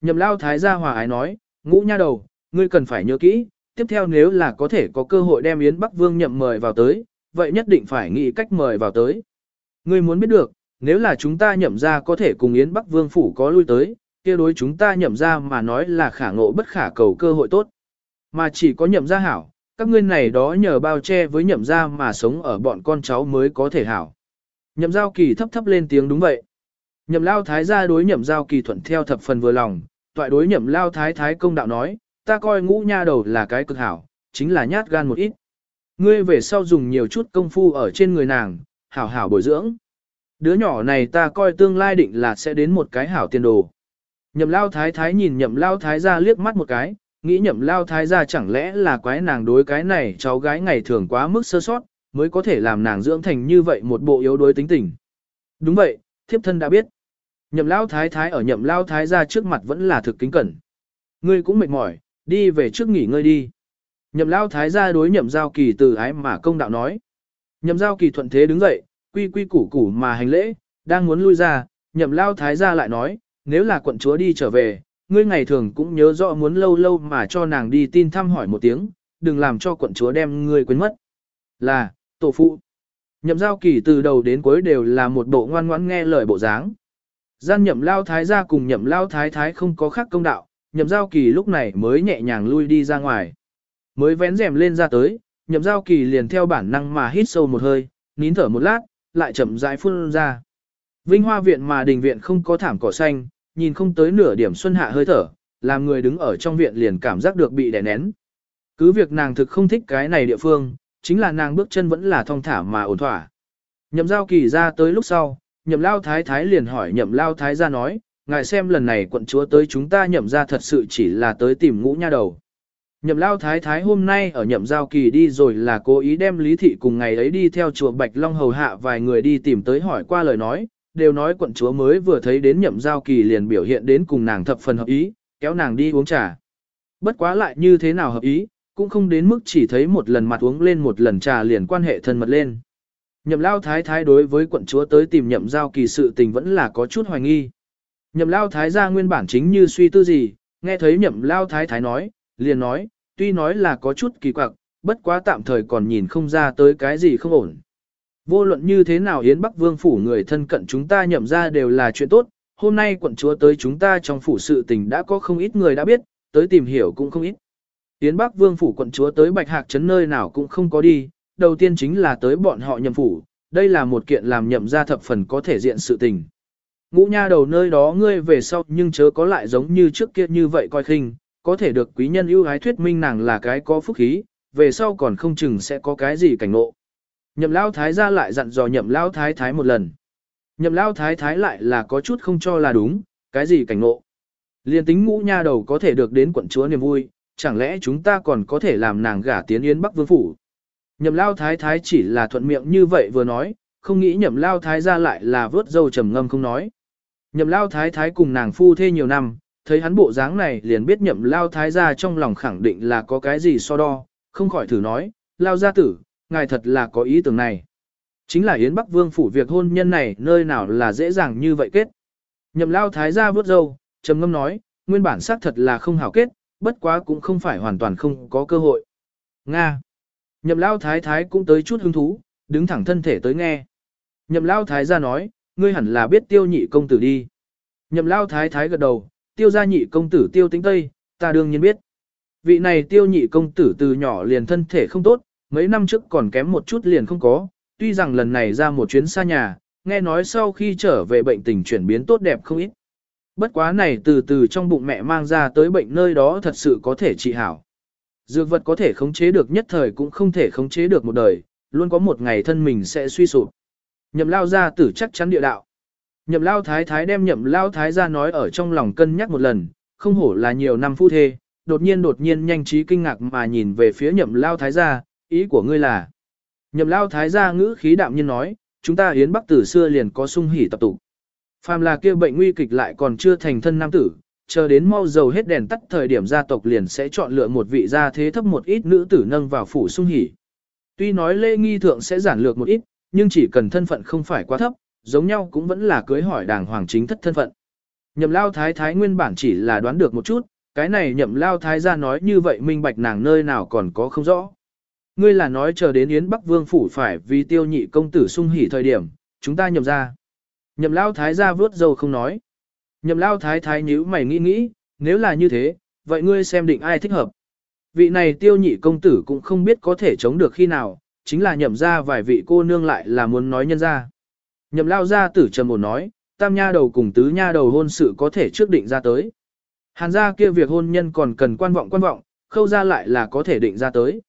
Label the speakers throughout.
Speaker 1: Nhậm lao thái gia hòa ái nói, ngũ nha đầu, ngươi cần phải nhớ kỹ, tiếp theo nếu là có thể có cơ hội đem Yến Bắc Vương nhậm mời vào tới, vậy nhất định phải nghĩ cách mời vào tới. Ngươi muốn biết được, nếu là chúng ta nhậm ra có thể cùng Yến Bắc Vương phủ có lui tới, kia đối chúng ta nhậm ra mà nói là khả ngộ bất khả cầu cơ hội tốt. Mà chỉ có nhậm ra hảo, các ngươi này đó nhờ bao che với nhậm ra mà sống ở bọn con cháu mới có thể hảo. Nhậm giao kỳ thấp thấp lên tiếng đúng vậy. Nhậm lao thái gia đối nhậm giao kỳ thuận theo thập phần vừa lòng, toại đối nhậm lao thái thái công đạo nói, ta coi ngũ nha đầu là cái cực hảo, chính là nhát gan một ít. Ngươi về sau dùng nhiều chút công phu ở trên người nàng, hảo hảo bồi dưỡng. Đứa nhỏ này ta coi tương lai định là sẽ đến một cái hảo tiền đồ. Nhậm lao thái thái nhìn nhậm lao thái ra liếc mắt một cái, nghĩ nhậm lao thái ra chẳng lẽ là quái nàng đối cái này cháu gái ngày thường quá mức sơ sót, mới có thể làm nàng dưỡng thành như vậy một bộ yếu đối tính tình. Đúng vậy, thiếp thân đã biết. Nhậm lao thái thái ở nhậm lao thái ra trước mặt vẫn là thực kính cẩn. Ngươi cũng mệt mỏi, đi về trước nghỉ ngơi đi. Nhậm lao thái ra đối nhậm giao kỳ từ ái mà công đạo nói. Nhậm giao kỳ thuận thế đứng dậy, quy quy củ củ mà hành lễ, đang muốn lui ra, nhậm lao thái ra lại nói, nếu là quận chúa đi trở về, ngươi ngày thường cũng nhớ rõ muốn lâu lâu mà cho nàng đi tin thăm hỏi một tiếng, đừng làm cho quận chúa đem ngươi quên mất. Là, tổ phụ. Nhậm giao kỳ từ đầu đến cuối đều là một bộ ngoan ngoãn nghe lời bộ dáng. Gian nhậm lao thái ra cùng nhậm lao thái thái không có khác công đạo, nhậm giao kỳ lúc này mới nhẹ nhàng lui đi ra ngoài. Mới vén rèm lên ra tới, nhậm giao kỳ liền theo bản năng mà hít sâu một hơi, nín thở một lát, lại chậm rãi phun ra. Vinh hoa viện mà đình viện không có thảm cỏ xanh, nhìn không tới nửa điểm xuân hạ hơi thở, làm người đứng ở trong viện liền cảm giác được bị đè nén. Cứ việc nàng thực không thích cái này địa phương, chính là nàng bước chân vẫn là thong thả mà ổn thỏa. Nhậm giao kỳ ra tới lúc sau, nhậm lao thái thái liền hỏi nhậm lao thái ra nói, ngài xem lần này quận chúa tới chúng ta nhậm ra thật sự chỉ là tới tìm ngũ nha đầu. Nhậm lao thái thái hôm nay ở nhậm giao kỳ đi rồi là cố ý đem lý thị cùng ngày ấy đi theo chùa Bạch Long hầu hạ vài người đi tìm tới hỏi qua lời nói, đều nói quận chúa mới vừa thấy đến nhậm giao kỳ liền biểu hiện đến cùng nàng thập phần hợp ý, kéo nàng đi uống trà. Bất quá lại như thế nào hợp ý, cũng không đến mức chỉ thấy một lần mặt uống lên một lần trà liền quan hệ thân mật lên. Nhậm lao thái thái đối với quận chúa tới tìm nhậm giao kỳ sự tình vẫn là có chút hoài nghi. Nhậm lao thái ra nguyên bản chính như suy tư gì, nghe thấy nhậm lao thái thái nói, liền nói, tuy nói là có chút kỳ quặc, bất quá tạm thời còn nhìn không ra tới cái gì không ổn. Vô luận như thế nào Yến Bắc Vương phủ người thân cận chúng ta nhậm ra đều là chuyện tốt, hôm nay quận chúa tới chúng ta trong phủ sự tình đã có không ít người đã biết, tới tìm hiểu cũng không ít. Yến Bắc Vương phủ quận chúa tới Bạch Hạc trấn nơi nào cũng không có đi, đầu tiên chính là tới bọn họ nhậm phủ, đây là một kiện làm nhậm ra thập phần có thể diện sự tình. Ngũ nha đầu nơi đó ngươi về sau nhưng chớ có lại giống như trước kia như vậy coi khinh, có thể được quý nhân ưu ái thuyết minh nàng là cái có phúc khí, về sau còn không chừng sẽ có cái gì cảnh ngộ. Nhậm lao thái ra lại dặn dò nhậm lao thái thái một lần. Nhậm lao thái thái lại là có chút không cho là đúng, cái gì cảnh ngộ. Liên tính ngũ nha đầu có thể được đến quận chúa niềm vui, chẳng lẽ chúng ta còn có thể làm nàng gả tiến yến bắc vương phủ. Nhậm lao thái thái chỉ là thuận miệng như vậy vừa nói, không nghĩ nhậm lao thái ra lại là vớt dâu trầm ngâm không nói. Nhậm lao thái thái cùng nàng phu thê nhiều năm, thấy hắn bộ dáng này liền biết nhậm lao thái ra trong lòng khẳng định là có cái gì so đo, không khỏi thử nói, lao gia tử, ngài thật là có ý tưởng này. Chính là Yến Bắc Vương phủ việc hôn nhân này nơi nào là dễ dàng như vậy kết. Nhậm lao thái ra vớt dâu, trầm ngâm nói, nguyên bản xác thật là không hảo kết, bất quá cũng không phải hoàn toàn không có cơ hội. Nga. Nhậm lao thái thái cũng tới chút hứng thú, đứng thẳng thân thể tới nghe. Nhậm lao thái ra nói, ngươi hẳn là biết tiêu nhị công tử đi. Nhậm lao thái thái gật đầu, tiêu gia nhị công tử tiêu tính tây, ta đương nhiên biết. Vị này tiêu nhị công tử từ nhỏ liền thân thể không tốt, mấy năm trước còn kém một chút liền không có, tuy rằng lần này ra một chuyến xa nhà, nghe nói sau khi trở về bệnh tình chuyển biến tốt đẹp không ít. Bất quá này từ từ trong bụng mẹ mang ra tới bệnh nơi đó thật sự có thể trị hảo. Dược vật có thể khống chế được nhất thời cũng không thể khống chế được một đời, luôn có một ngày thân mình sẽ suy sụp. Nhậm lao ra tử chắc chắn địa đạo. Nhậm lao thái thái đem nhậm lao thái ra nói ở trong lòng cân nhắc một lần, không hổ là nhiều năm phu thê, đột nhiên đột nhiên nhanh trí kinh ngạc mà nhìn về phía nhậm lao thái gia, ý của ngươi là. Nhậm lao thái gia ngữ khí đạm nhiên nói, chúng ta hiến bắc tử xưa liền có sung hỉ tập tụ. Phàm là kia bệnh nguy kịch lại còn chưa thành thân nam tử, chờ đến mau dầu hết đèn tắt thời điểm gia tộc liền sẽ chọn lựa một vị gia thế thấp một ít nữ tử nâng vào phủ sung hỉ. Tuy nói lễ nghi thượng sẽ giản lược một ít, nhưng chỉ cần thân phận không phải quá thấp, giống nhau cũng vẫn là cưới hỏi đàng hoàng chính thất thân phận. Nhậm lao thái thái nguyên bản chỉ là đoán được một chút, cái này nhậm lao thái ra nói như vậy minh bạch nàng nơi nào còn có không rõ. Ngươi là nói chờ đến Yến Bắc Vương phủ phải vì tiêu nhị công tử sung hỉ thời điểm, chúng ta nhậm ra. Nhậm lao thái ra vớt dâu không nói. Nhậm lao thái thái nhíu mày nghĩ nghĩ, nếu là như thế, vậy ngươi xem định ai thích hợp. Vị này tiêu nhị công tử cũng không biết có thể chống được khi nào, chính là nhậm ra vài vị cô nương lại là muốn nói nhân ra. Nhậm lao ra tử trầm một nói, tam nha đầu cùng tứ nha đầu hôn sự có thể trước định ra tới. Hàn gia kia việc hôn nhân còn cần quan vọng quan vọng, khâu ra lại là có thể định ra tới.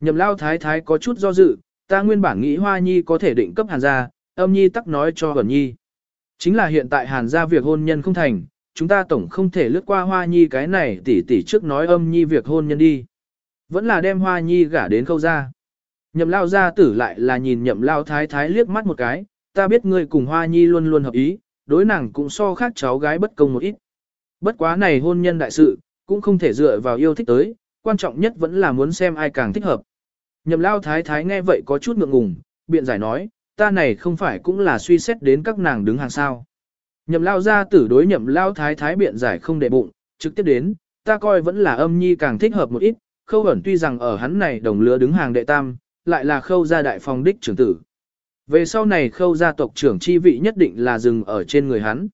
Speaker 1: Nhậm lao thái thái có chút do dự, ta nguyên bản nghĩ hoa nhi có thể định cấp hàn gia, âm nhi tắc nói cho hẩn nhi. Chính là hiện tại hàn gia việc hôn nhân không thành, chúng ta tổng không thể lướt qua hoa nhi cái này tỷ tỷ trước nói âm nhi việc hôn nhân đi. Vẫn là đem hoa nhi gả đến khâu ra. Nhậm lao gia tử lại là nhìn nhậm lao thái thái liếc mắt một cái, ta biết ngươi cùng hoa nhi luôn luôn hợp ý, đối nàng cũng so khác cháu gái bất công một ít. Bất quá này hôn nhân đại sự, cũng không thể dựa vào yêu thích tới, quan trọng nhất vẫn là muốn xem ai càng thích hợp. Nhậm lao thái thái nghe vậy có chút ngượng ngùng, biện giải nói, ta này không phải cũng là suy xét đến các nàng đứng hàng sao. Nhậm lao ra tử đối nhậm lao thái thái biện giải không để bụng, trực tiếp đến, ta coi vẫn là âm nhi càng thích hợp một ít, khâu ẩn tuy rằng ở hắn này đồng lứa đứng hàng đệ tam, lại là khâu gia đại phong đích trưởng tử. Về sau này khâu gia tộc trưởng chi vị nhất định là dừng ở trên người hắn.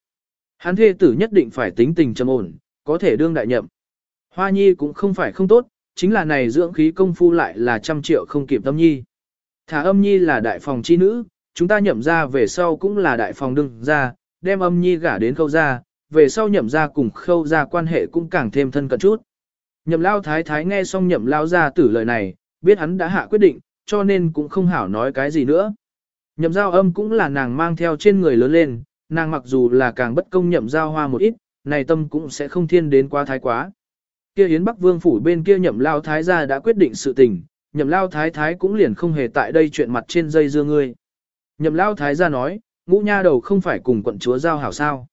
Speaker 1: Hắn thê tử nhất định phải tính tình trầm ổn, có thể đương đại nhậm. Hoa nhi cũng không phải không tốt, chính là này dưỡng khí công phu lại là trăm triệu không kịp âm nhi. Thả âm nhi là đại phòng chi nữ, chúng ta nhậm ra về sau cũng là đại phòng đương ra, đem âm nhi gả đến khâu ra, về sau nhậm ra cùng khâu ra quan hệ cũng càng thêm thân cận chút. Nhậm lao thái thái nghe xong nhậm lao ra tử lời này, biết hắn đã hạ quyết định, cho nên cũng không hảo nói cái gì nữa. Nhậm giao âm cũng là nàng mang theo trên người lớn lên, nàng mặc dù là càng bất công nhậm giao hoa một ít, này tâm cũng sẽ không thiên đến quá thái quá. Kia Yến Bắc Vương phủ bên kia nhậm lao thái gia đã quyết định sự tình, nhậm lao thái thái cũng liền không hề tại đây chuyện mặt trên dây dưa ngươi. Nhậm lao thái gia nói, ngũ nha đầu không phải cùng quận chúa giao hảo sao.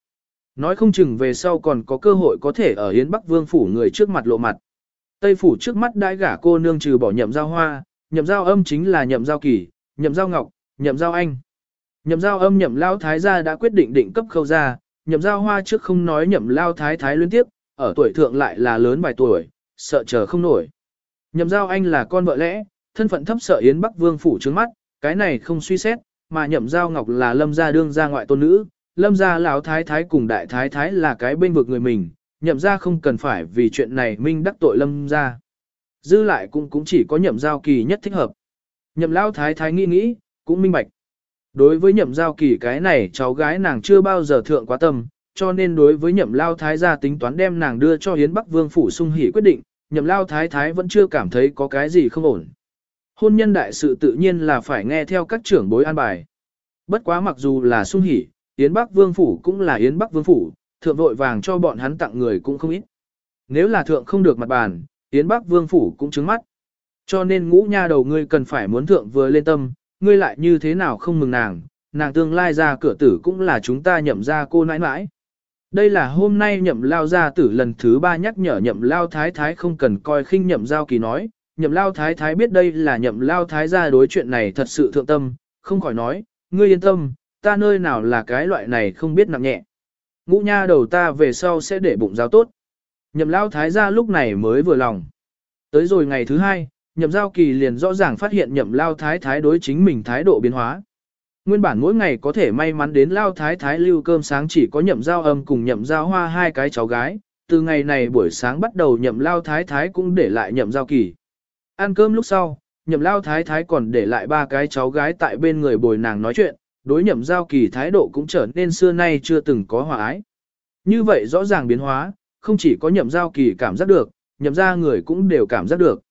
Speaker 1: Nói không chừng về sau còn có cơ hội có thể ở Yến Bắc Vương phủ người trước mặt lộ mặt. Tây phủ trước mắt đãi gả cô nương trừ bỏ nhậm giao hoa, nhậm giao âm chính là nhậm giao kỳ, nhậm giao ngọc, nhậm giao anh. Nhậm giao âm nhậm lao thái gia đã quyết định định cấp khâu ra, nhậm giao hoa trước không nói nhậm lao thái thái liên tiếp, ở tuổi thượng lại là lớn vài tuổi, sợ chờ không nổi. Nhậm giao anh là con vợ lẽ, thân phận thấp sợ Yến Bắc Vương phủ trước mắt, cái này không suy xét, mà nhậm giao ngọc là lâm gia đương gia ngoại tôn nữ, lâm gia lão thái thái cùng đại thái thái là cái bên vực người mình, nhậm gia không cần phải vì chuyện này minh đắc tội lâm gia. Dư lại cũng cũng chỉ có nhậm giao kỳ nhất thích hợp. Nhậm lão thái thái nghĩ nghĩ, cũng minh bạch. Đối với nhậm giao kỳ cái này cháu gái nàng chưa bao giờ thượng quá tâm, cho nên đối với nhậm lao thái gia tính toán đem nàng đưa cho Hiến Bắc Vương Phủ sung hỉ quyết định, nhậm lao thái thái vẫn chưa cảm thấy có cái gì không ổn. Hôn nhân đại sự tự nhiên là phải nghe theo các trưởng bối an bài. Bất quá mặc dù là sung hỉ, Yến Bắc Vương Phủ cũng là Yến Bắc Vương Phủ, thượng vội vàng cho bọn hắn tặng người cũng không ít. Nếu là thượng không được mặt bàn, Yến Bắc Vương Phủ cũng trứng mắt. Cho nên ngũ nha đầu ngươi cần phải muốn thượng vừa lên tâm, ngươi lại như thế nào không mừng nàng, nàng tương lai ra cửa tử cũng là chúng ta nhậm ra cô nãi nãi. Đây là hôm nay nhậm lao gia tử lần thứ ba nhắc nhở nhậm lao thái thái không cần coi khinh nhậm giao kỳ nói, nhậm lao thái thái biết đây là nhậm lao thái gia đối chuyện này thật sự thượng tâm, không khỏi nói, ngươi yên tâm, ta nơi nào là cái loại này không biết nặng nhẹ. Ngũ nha đầu ta về sau sẽ để bụng giáo tốt. Nhậm lao thái gia lúc này mới vừa lòng. Tới rồi ngày thứ hai, nhậm giao kỳ liền rõ ràng phát hiện nhậm lao thái thái đối chính mình thái độ biến hóa. Nguyên bản mỗi ngày có thể may mắn đến lao thái thái lưu cơm sáng chỉ có nhậm giao âm cùng nhậm giao hoa hai cái cháu gái, từ ngày này buổi sáng bắt đầu nhậm lao thái thái cũng để lại nhậm giao kỳ. Ăn cơm lúc sau, nhậm lao thái thái còn để lại ba cái cháu gái tại bên người bồi nàng nói chuyện, đối nhậm giao kỳ thái độ cũng trở nên xưa nay chưa từng có hòa ái. Như vậy rõ ràng biến hóa, không chỉ có nhậm giao kỳ cảm giác được, nhậm ra người cũng đều cảm giác được.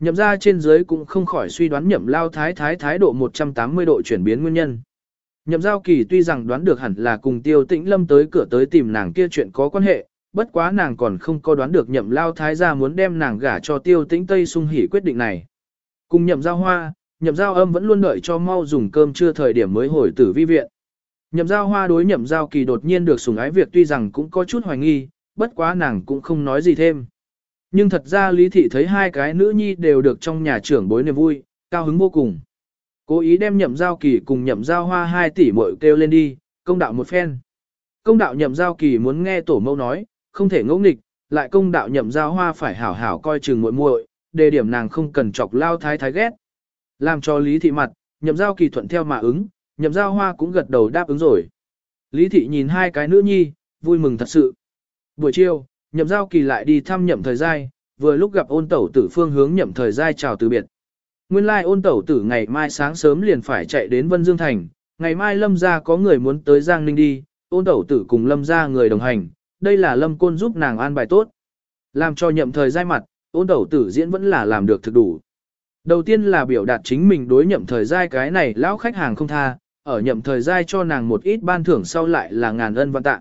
Speaker 1: Nhậm ra trên dưới cũng không khỏi suy đoán nhậm lao thái thái thái độ 180 độ chuyển biến nguyên nhân. Nhậm giao kỳ tuy rằng đoán được hẳn là cùng tiêu tĩnh lâm tới cửa tới tìm nàng kia chuyện có quan hệ, bất quá nàng còn không có đoán được nhậm lao thái gia muốn đem nàng gả cho tiêu tĩnh Tây sung hỉ quyết định này. Cùng nhậm giao hoa, nhậm giao âm vẫn luôn đợi cho mau dùng cơm trưa thời điểm mới hồi tử vi viện. Nhậm giao hoa đối nhậm giao kỳ đột nhiên được sủng ái việc tuy rằng cũng có chút hoài nghi, bất quá nàng cũng không nói gì thêm. Nhưng thật ra Lý Thị thấy hai cái nữ nhi đều được trong nhà trưởng bối niềm vui, cao hứng vô cùng. Cố ý đem nhậm giao kỳ cùng nhậm giao hoa hai tỷ muội kêu lên đi, công đạo một phen. công đạo nhậm giao kỳ muốn nghe tổ mẫu nói, không thể ngỗ nghịch, lại công đạo nhậm giao hoa phải hảo hảo coi chừng muội muội, đề điểm nàng không cần chọc lao thái thái ghét. Làm cho lý thị mặt, nhậm giao kỳ thuận theo mà ứng, nhậm giao hoa cũng gật đầu đáp ứng rồi. Lý thị nhìn hai cái nữ nhi, vui mừng thật sự. Buổi chiều, nhậm giao kỳ lại đi thăm nhậm thời giai, vừa lúc gặp ôn tẩu tử phương hướng nhậm thời giai chào từ biệt. Nguyên lai like ôn tẩu tử ngày mai sáng sớm liền phải chạy đến Vân Dương Thành, ngày mai lâm gia có người muốn tới Giang Ninh đi, ôn tẩu tử cùng lâm gia người đồng hành, đây là lâm côn giúp nàng an bài tốt. Làm cho nhậm thời giai mặt, ôn tẩu tử diễn vẫn là làm được thực đủ. Đầu tiên là biểu đạt chính mình đối nhậm thời giai cái này lão khách hàng không tha, ở nhậm thời giai cho nàng một ít ban thưởng sau lại là ngàn ân văn tạ.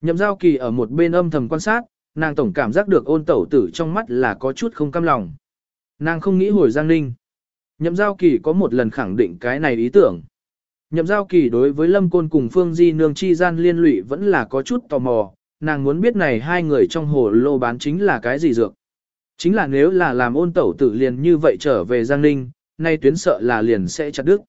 Speaker 1: Nhậm giao kỳ ở một bên âm thầm quan sát, nàng tổng cảm giác được ôn tẩu tử trong mắt là có chút không cam lòng. Nàng không nghĩ hồi Giang Ninh. Nhậm giao kỳ có một lần khẳng định cái này ý tưởng. Nhậm giao kỳ đối với Lâm Côn cùng Phương Di Nương chi gian liên lụy vẫn là có chút tò mò, nàng muốn biết này hai người trong hồ lô bán chính là cái gì dược. Chính là nếu là làm ôn tẩu tử liền như vậy trở về Giang Ninh, nay tuyến sợ là liền sẽ chặt đứt.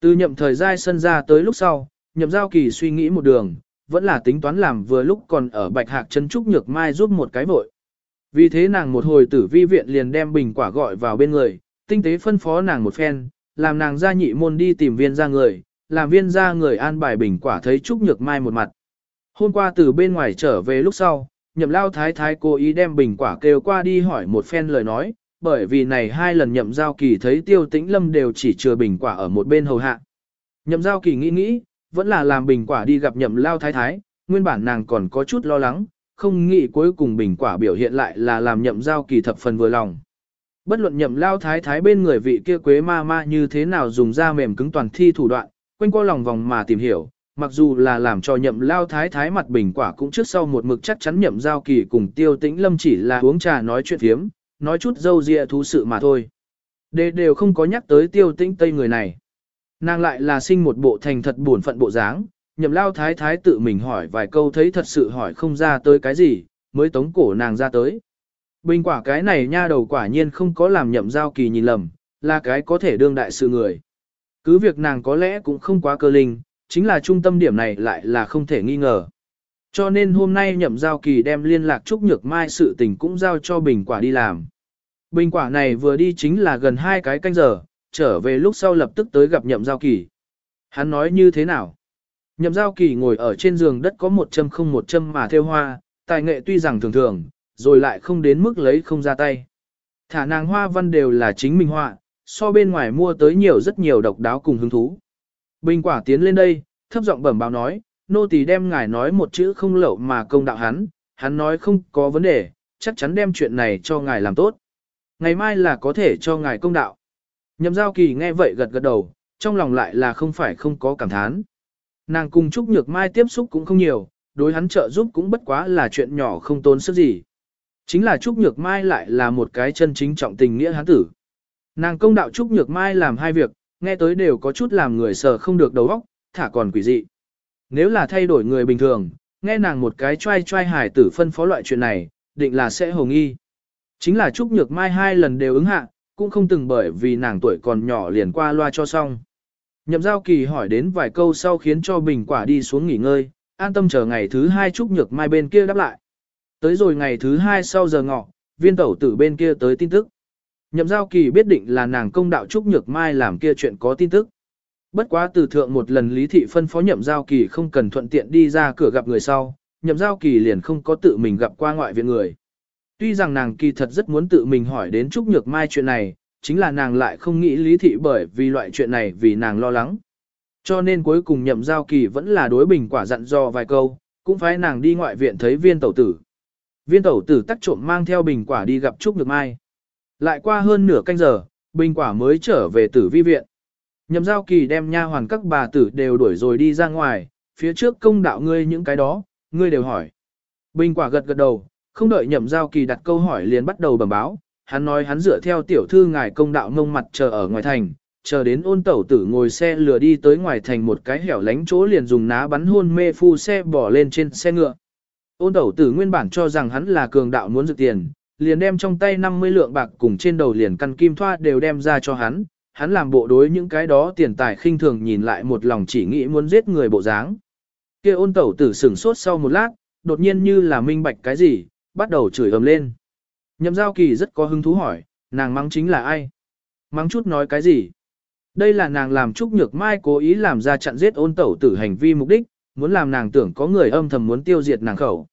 Speaker 1: Từ nhậm thời gian sân ra tới lúc sau, nhậm giao kỳ suy nghĩ một đường, vẫn là tính toán làm vừa lúc còn ở bạch hạc chân trúc nhược mai giúp một cái vội. Vì thế nàng một hồi tử vi viện liền đem bình quả gọi vào bên người, tinh tế phân phó nàng một phen, làm nàng ra nhị môn đi tìm viên ra người, làm viên ra người an bài bình quả thấy trúc nhược mai một mặt. Hôm qua từ bên ngoài trở về lúc sau, nhậm lao thái thái cố ý đem bình quả kêu qua đi hỏi một phen lời nói, bởi vì này hai lần nhậm giao kỳ thấy tiêu tĩnh lâm đều chỉ chừa bình quả ở một bên hầu hạ. Nhậm giao kỳ nghĩ nghĩ, vẫn là làm bình quả đi gặp nhậm lao thái thái, nguyên bản nàng còn có chút lo lắng, không nghĩ cuối cùng bình quả biểu hiện lại là làm nhậm giao kỳ thập phần vừa lòng. Bất luận nhậm lao thái thái bên người vị kia quế ma ma như thế nào dùng da mềm cứng toàn thi thủ đoạn, quanh qua lòng vòng mà tìm hiểu, mặc dù là làm cho nhậm lao thái thái mặt bình quả cũng trước sau một mực chắc chắn nhậm giao kỳ cùng tiêu tĩnh lâm chỉ là uống trà nói chuyện thiếm, nói chút dâu dịa thú sự mà thôi. Đề đều không có nhắc tới tiêu tĩnh tây người này. Nàng lại là sinh một bộ thành thật buồn phận bộ dáng, nhậm lao thái thái tự mình hỏi vài câu thấy thật sự hỏi không ra tới cái gì, mới tống cổ nàng ra tới. Bình quả cái này nha đầu quả nhiên không có làm nhậm giao kỳ nhìn lầm, là cái có thể đương đại sự người. Cứ việc nàng có lẽ cũng không quá cơ linh, chính là trung tâm điểm này lại là không thể nghi ngờ. Cho nên hôm nay nhậm giao kỳ đem liên lạc Trúc Nhược Mai sự tình cũng giao cho bình quả đi làm. Bình quả này vừa đi chính là gần hai cái canh giờ, trở về lúc sau lập tức tới gặp nhậm giao kỳ. Hắn nói như thế nào? Nhậm giao kỳ ngồi ở trên giường đất có một châm không một châm mà theo hoa, tài nghệ tuy rằng thường thường, rồi lại không đến mức lấy không ra tay. Thả nàng hoa văn đều là chính mình họa, so bên ngoài mua tới nhiều rất nhiều độc đáo cùng hứng thú. Bình quả tiến lên đây, thấp giọng bẩm báo nói, nô tỳ đem ngài nói một chữ không lậu mà công đạo hắn, hắn nói không có vấn đề, chắc chắn đem chuyện này cho ngài làm tốt. Ngày mai là có thể cho ngài công đạo. Nhậm giao kỳ nghe vậy gật gật đầu, trong lòng lại là không phải không có cảm thán. Nàng cùng Trúc Nhược Mai tiếp xúc cũng không nhiều, đối hắn trợ giúp cũng bất quá là chuyện nhỏ không tốn sức gì. Chính là Trúc Nhược Mai lại là một cái chân chính trọng tình nghĩa hắn tử. Nàng công đạo Trúc Nhược Mai làm hai việc, nghe tới đều có chút làm người sợ không được đầu óc, thả còn quỷ dị. Nếu là thay đổi người bình thường, nghe nàng một cái trai trai hải tử phân phó loại chuyện này, định là sẽ hồng nghi. Chính là Trúc Nhược Mai hai lần đều ứng hạ, cũng không từng bởi vì nàng tuổi còn nhỏ liền qua loa cho xong. Nhậm giao kỳ hỏi đến vài câu sau khiến cho bình quả đi xuống nghỉ ngơi, an tâm chờ ngày thứ hai Trúc Nhược Mai bên kia đáp lại. Tới rồi ngày thứ hai sau giờ ngọ, viên tẩu tử bên kia tới tin tức. Nhậm giao kỳ biết định là nàng công đạo Trúc Nhược Mai làm kia chuyện có tin tức. Bất quá từ thượng một lần lý thị phân phó nhậm giao kỳ không cần thuận tiện đi ra cửa gặp người sau, nhậm giao kỳ liền không có tự mình gặp qua ngoại viện người. Tuy rằng nàng kỳ thật rất muốn tự mình hỏi đến Trúc Nhược Mai chuyện này, chính là nàng lại không nghĩ lý thị bởi vì loại chuyện này vì nàng lo lắng. Cho nên cuối cùng nhậm giao kỳ vẫn là đối bình quả dặn dò vài câu, cũng phải nàng đi ngoại viện thấy viên tẩu tử. Viên tẩu tử tắc trộm mang theo bình quả đi gặp Trúc Nhược Mai. Lại qua hơn nửa canh giờ, bình quả mới trở về tử vi viện. Nhậm giao kỳ đem nha hoàn các bà tử đều đuổi rồi đi ra ngoài, phía trước công đạo ngươi những cái đó, ngươi đều hỏi. Bình quả gật gật đầu, không đợi nhậm giao kỳ đặt câu hỏi liền bắt đầu bẩm báo, hắn nói hắn dựa theo tiểu thư ngài công đạo ngông mặt chờ ở ngoài thành, chờ đến ôn tẩu tử ngồi xe lừa đi tới ngoài thành một cái hẻo lánh chỗ liền dùng ná bắn hôn mê phu xe bỏ lên trên xe ngựa. Ôn tẩu tử nguyên bản cho rằng hắn là cường đạo muốn dự tiền, liền đem trong tay 50 lượng bạc cùng trên đầu liền căn kim thoa đều đem ra cho hắn, hắn làm bộ đối những cái đó tiền tài khinh thường nhìn lại một lòng chỉ nghĩ muốn giết người bộ dáng. Kia ôn tẩu tử sửng sốt sau một lát, đột nhiên như là minh bạch cái gì, bắt đầu chửi ầm lên. Nhậm giao kỳ rất có hứng thú hỏi, nàng mắng chính là ai? Mắng chút nói cái gì? Đây là nàng làm Trúc Nhược Mai cố ý làm ra chặn giết ôn tẩu tử hành vi mục đích, muốn làm nàng tưởng có người âm thầm muốn tiêu diệt nàng khẩu.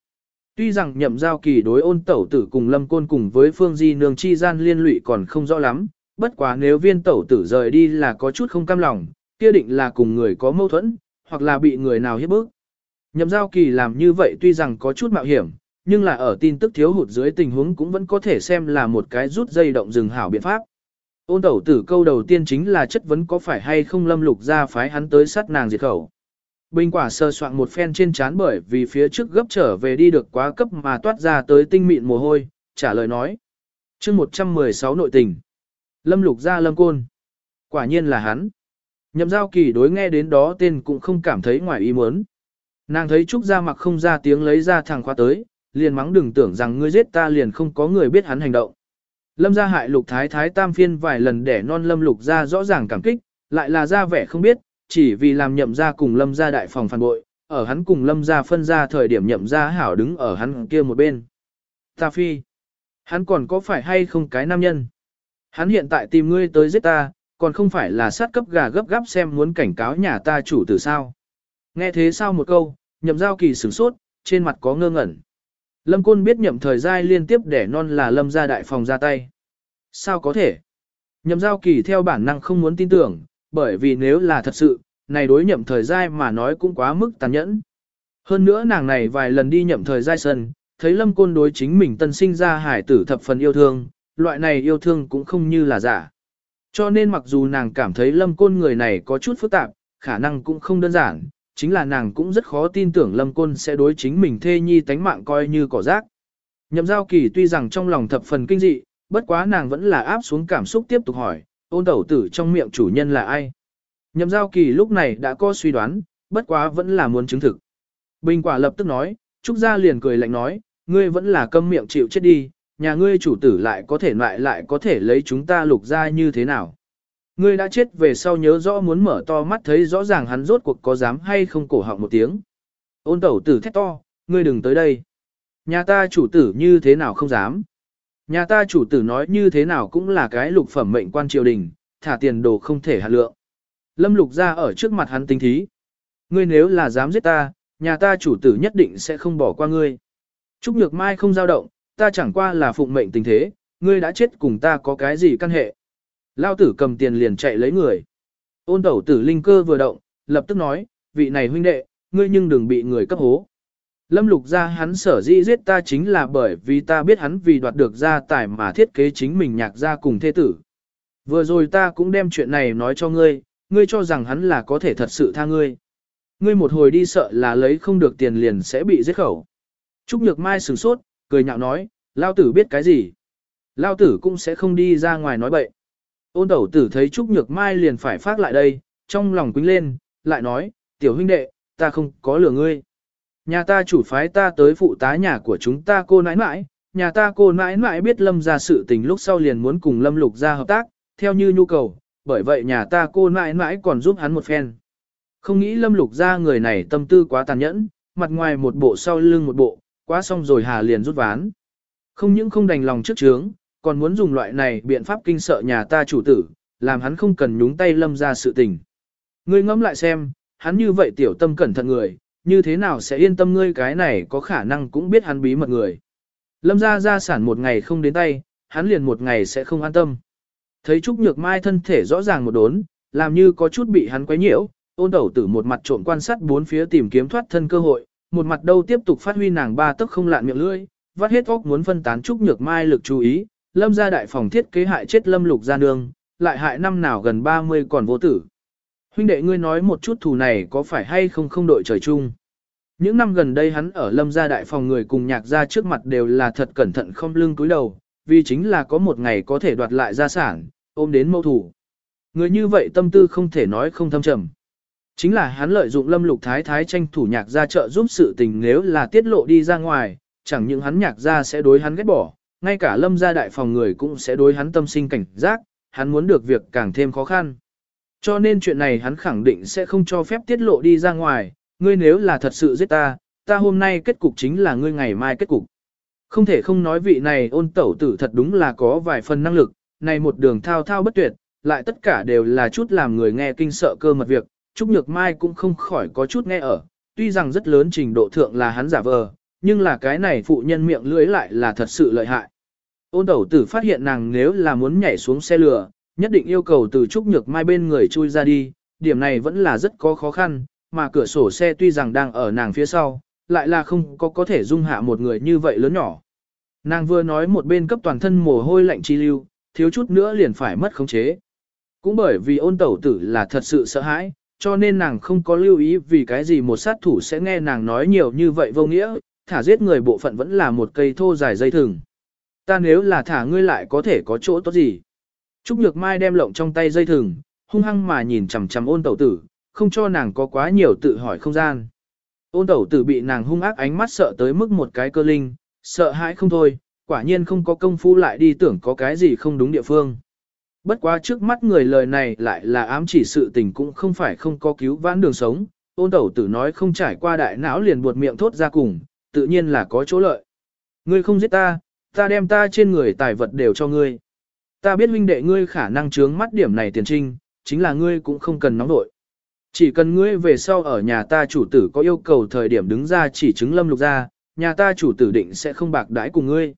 Speaker 1: Tuy rằng nhậm giao kỳ đối ôn tẩu tử cùng lâm côn cùng với phương di nương chi gian liên lụy còn không rõ lắm, bất quá nếu viên tẩu tử rời đi là có chút không cam lòng, kia định là cùng người có mâu thuẫn, hoặc là bị người nào hiếp bức. Nhậm giao kỳ làm như vậy tuy rằng có chút mạo hiểm, nhưng là ở tin tức thiếu hụt dưới tình huống cũng vẫn có thể xem là một cái rút dây động rừng hảo biện pháp. Ôn tẩu tử câu đầu tiên chính là chất vấn có phải hay không lâm lục ra phái hắn tới sát nàng diệt khẩu. Bình quả sơ soạn một phen trên chán bởi vì phía trước gấp trở về đi được quá cấp mà toát ra tới tinh mịn mồ hôi, trả lời nói. chương 116 nội tình. Lâm lục ra lâm côn. Quả nhiên là hắn. Nhậm giao kỳ đối nghe đến đó tên cũng không cảm thấy ngoài ý muốn. Nàng thấy Trúc Gia mặc không ra tiếng lấy ra thằng khoa tới, liền mắng đừng tưởng rằng ngươi giết ta liền không có người biết hắn hành động. Lâm gia hại lục thái thái tam phiên vài lần để non lâm lục ra rõ ràng cảm kích, lại là ra vẻ không biết, chỉ vì làm nhậm gia cùng lâm gia đại phòng phản bội, ở hắn cùng lâm gia phân ra thời điểm nhậm gia hảo đứng ở hắn kia một bên. Ta phi, hắn còn có phải hay không cái nam nhân? Hắn hiện tại tìm ngươi tới giết ta, còn không phải là sát cấp gà gấp gáp xem muốn cảnh cáo nhà ta chủ tử sao. Nghe thế sao một câu, nhậm giao kỳ sửng sốt, trên mặt có ngơ ngẩn. Lâm Côn biết nhậm thời gian liên tiếp để non là lâm gia đại phòng ra tay. Sao có thể? Nhậm giao kỳ theo bản năng không muốn tin tưởng, bởi vì nếu là thật sự, này đối nhậm thời giai mà nói cũng quá mức tàn nhẫn. Hơn nữa nàng này vài lần đi nhậm thời giai sân, thấy lâm côn đối chính mình tân sinh ra hải tử thập phần yêu thương, loại này yêu thương cũng không như là giả. Cho nên mặc dù nàng cảm thấy lâm côn người này có chút phức tạp, khả năng cũng không đơn giản, chính là nàng cũng rất khó tin tưởng lâm côn sẽ đối chính mình thê nhi tánh mạng coi như cỏ rác. Nhậm giao kỳ tuy rằng trong lòng thập phần kinh dị, bất quá nàng vẫn là áp xuống cảm xúc tiếp tục hỏi, ôn tẩu tử trong miệng chủ nhân là ai. Nhậm giao kỳ lúc này đã có suy đoán, bất quá vẫn là muốn chứng thực. Bình quả lập tức nói, Trúc Gia liền cười lạnh nói, ngươi vẫn là câm miệng chịu chết đi, nhà ngươi chủ tử lại có thể lại lại có thể lấy chúng ta lục ra như thế nào. Ngươi đã chết về sau nhớ rõ muốn mở to mắt thấy rõ ràng hắn rốt cuộc có dám hay không cổ họng một tiếng. Ôn tẩu tử thét to, ngươi đừng tới đây. Nhà ta chủ tử như thế nào không dám. Nhà ta chủ tử nói như thế nào cũng là cái lục phẩm mệnh quan triều đình, thả tiền đồ không thể hạ lượng. Lâm lục ra ở trước mặt hắn tính thí. Ngươi nếu là dám giết ta, nhà ta chủ tử nhất định sẽ không bỏ qua ngươi. Trúc Nhược Mai không dao động, ta chẳng qua là phụng mệnh tình thế, ngươi đã chết cùng ta có cái gì căn hệ. Lao tử cầm tiền liền chạy lấy người. Ôn tẩu tử linh cơ vừa động, lập tức nói, vị này huynh đệ, ngươi nhưng đừng bị người cấp hố. Lâm lục ra hắn sở dĩ giết ta chính là bởi vì ta biết hắn vì đoạt được gia tài mà thiết kế chính mình nhạc ra cùng thế tử. Vừa rồi ta cũng đem chuyện này nói cho ngươi, ngươi cho rằng hắn là có thể thật sự tha ngươi. Ngươi một hồi đi sợ là lấy không được tiền liền sẽ bị giết khẩu. Trúc Nhược Mai sửng sốt, cười nhạo nói, Lao tử biết cái gì. Lao tử cũng sẽ không đi ra ngoài nói bậy. Ôn tẩu tử thấy Trúc Nhược Mai liền phải phát lại đây, trong lòng quính lên, lại nói, tiểu huynh đệ, ta không có lừa ngươi. Nhà ta chủ phái ta tới phụ tá nhà của chúng ta cô nãi nãi, nhà ta cô nãi nãi biết lâm ra sự tình lúc sau liền muốn cùng lâm lục ra hợp tác, theo như nhu cầu, bởi vậy nhà ta cô nãi nãi còn giúp hắn một phen. Không nghĩ lâm lục ra người này tâm tư quá tàn nhẫn, mặt ngoài một bộ sau lưng một bộ, quá xong rồi hà liền rút ván. Không những không đành lòng trước trướng, còn muốn dùng loại này biện pháp kinh sợ nhà ta chủ tử, làm hắn không cần nhúng tay lâm ra sự tình. Ngươi ngẫm lại xem, hắn như vậy tiểu tâm cẩn thận người, như thế nào sẽ yên tâm ngươi cái này có khả năng cũng biết hắn bí mật người. Lâm ra gia sản một ngày không đến tay, hắn liền một ngày sẽ không an tâm. Thấy Trúc Nhược Mai thân thể rõ ràng một đốn, làm như có chút bị hắn quấy nhiễu, ôn đầu tử một mặt trộm quan sát bốn phía tìm kiếm thoát thân cơ hội, một mặt đâu tiếp tục phát huy nàng ba tức không lạn miệng lưỡi, vắt hết óc muốn phân tán Trúc Nhược Mai lực chú ý, lâm ra đại phòng thiết kế hại chết lâm lục gia nương, lại hại năm nào gần 30 còn vô tử. Huynh đệ ngươi nói một chút thù này có phải hay không không đội trời chung. Những năm gần đây hắn ở lâm gia đại phòng người cùng nhạc gia trước mặt đều là thật cẩn thận không lưng cúi đầu, vì chính là có một ngày có thể đoạt lại gia sản, ôm đến mâu thủ. Người như vậy tâm tư không thể nói không thâm trầm. Chính là hắn lợi dụng lâm lục thái thái tranh thủ nhạc gia trợ giúp sự tình nếu là tiết lộ đi ra ngoài, chẳng những hắn nhạc gia sẽ đối hắn ghét bỏ, ngay cả lâm gia đại phòng người cũng sẽ đối hắn tâm sinh cảnh giác, hắn muốn được việc càng thêm khó khăn. Cho nên chuyện này hắn khẳng định sẽ không cho phép tiết lộ đi ra ngoài, ngươi nếu là thật sự giết ta, ta hôm nay kết cục chính là ngươi ngày mai kết cục. Không thể không nói vị này ôn tẩu tử thật đúng là có vài phần năng lực, này một đường thao thao bất tuyệt, lại tất cả đều là chút làm người nghe kinh sợ cơ mật việc, Trúc Nhược Mai cũng không khỏi có chút nghe ở, tuy rằng rất lớn trình độ thượng là hắn giả vờ, nhưng là cái này phụ nhân miệng lưỡi lại là thật sự lợi hại. Ôn tẩu tử phát hiện nàng nếu là muốn nhảy xuống xe lửa, nhất định yêu cầu từ Trúc Nhược Mai bên người chui ra đi, điểm này vẫn là rất có khó khăn, mà cửa sổ xe tuy rằng đang ở nàng phía sau, lại là không có có thể dung hạ một người như vậy lớn nhỏ. Nàng vừa nói một bên cấp toàn thân mồ hôi lạnh chi lưu, thiếu chút nữa liền phải mất khống chế. Cũng bởi vì ôn tẩu tử là thật sự sợ hãi, cho nên nàng không có lưu ý vì cái gì một sát thủ sẽ nghe nàng nói nhiều như vậy vô nghĩa, thả giết người bộ phận vẫn là một cây thô dài dây thừng. Ta nếu là thả ngươi lại có thể có chỗ tốt gì? Trúc Nhược Mai đem lộng trong tay dây thừng, hung hăng mà nhìn chằm chằm ôn tẩu tử, không cho nàng có quá nhiều tự hỏi không gian. Ôn tẩu tử bị nàng hung ác ánh mắt sợ tới mức một cái cơ linh, sợ hãi không thôi, quả nhiên không có công phu lại đi tưởng có cái gì không đúng địa phương. Bất quá trước mắt người lời này lại là ám chỉ sự tình cũng không phải không có cứu vãn đường sống, ôn tẩu tử nói không trải qua đại não liền buột miệng thốt ra cùng, tự nhiên là có chỗ lợi. Ngươi không giết ta, ta đem ta trên người tài vật đều cho ngươi. Ta biết huynh đệ ngươi khả năng chướng mắt điểm này tiền trinh, chính là ngươi cũng không cần nóng đội. Chỉ cần ngươi về sau ở nhà ta chủ tử có yêu cầu thời điểm đứng ra chỉ chứng lâm lục ra, nhà ta chủ tử định sẽ không bạc đãi cùng ngươi.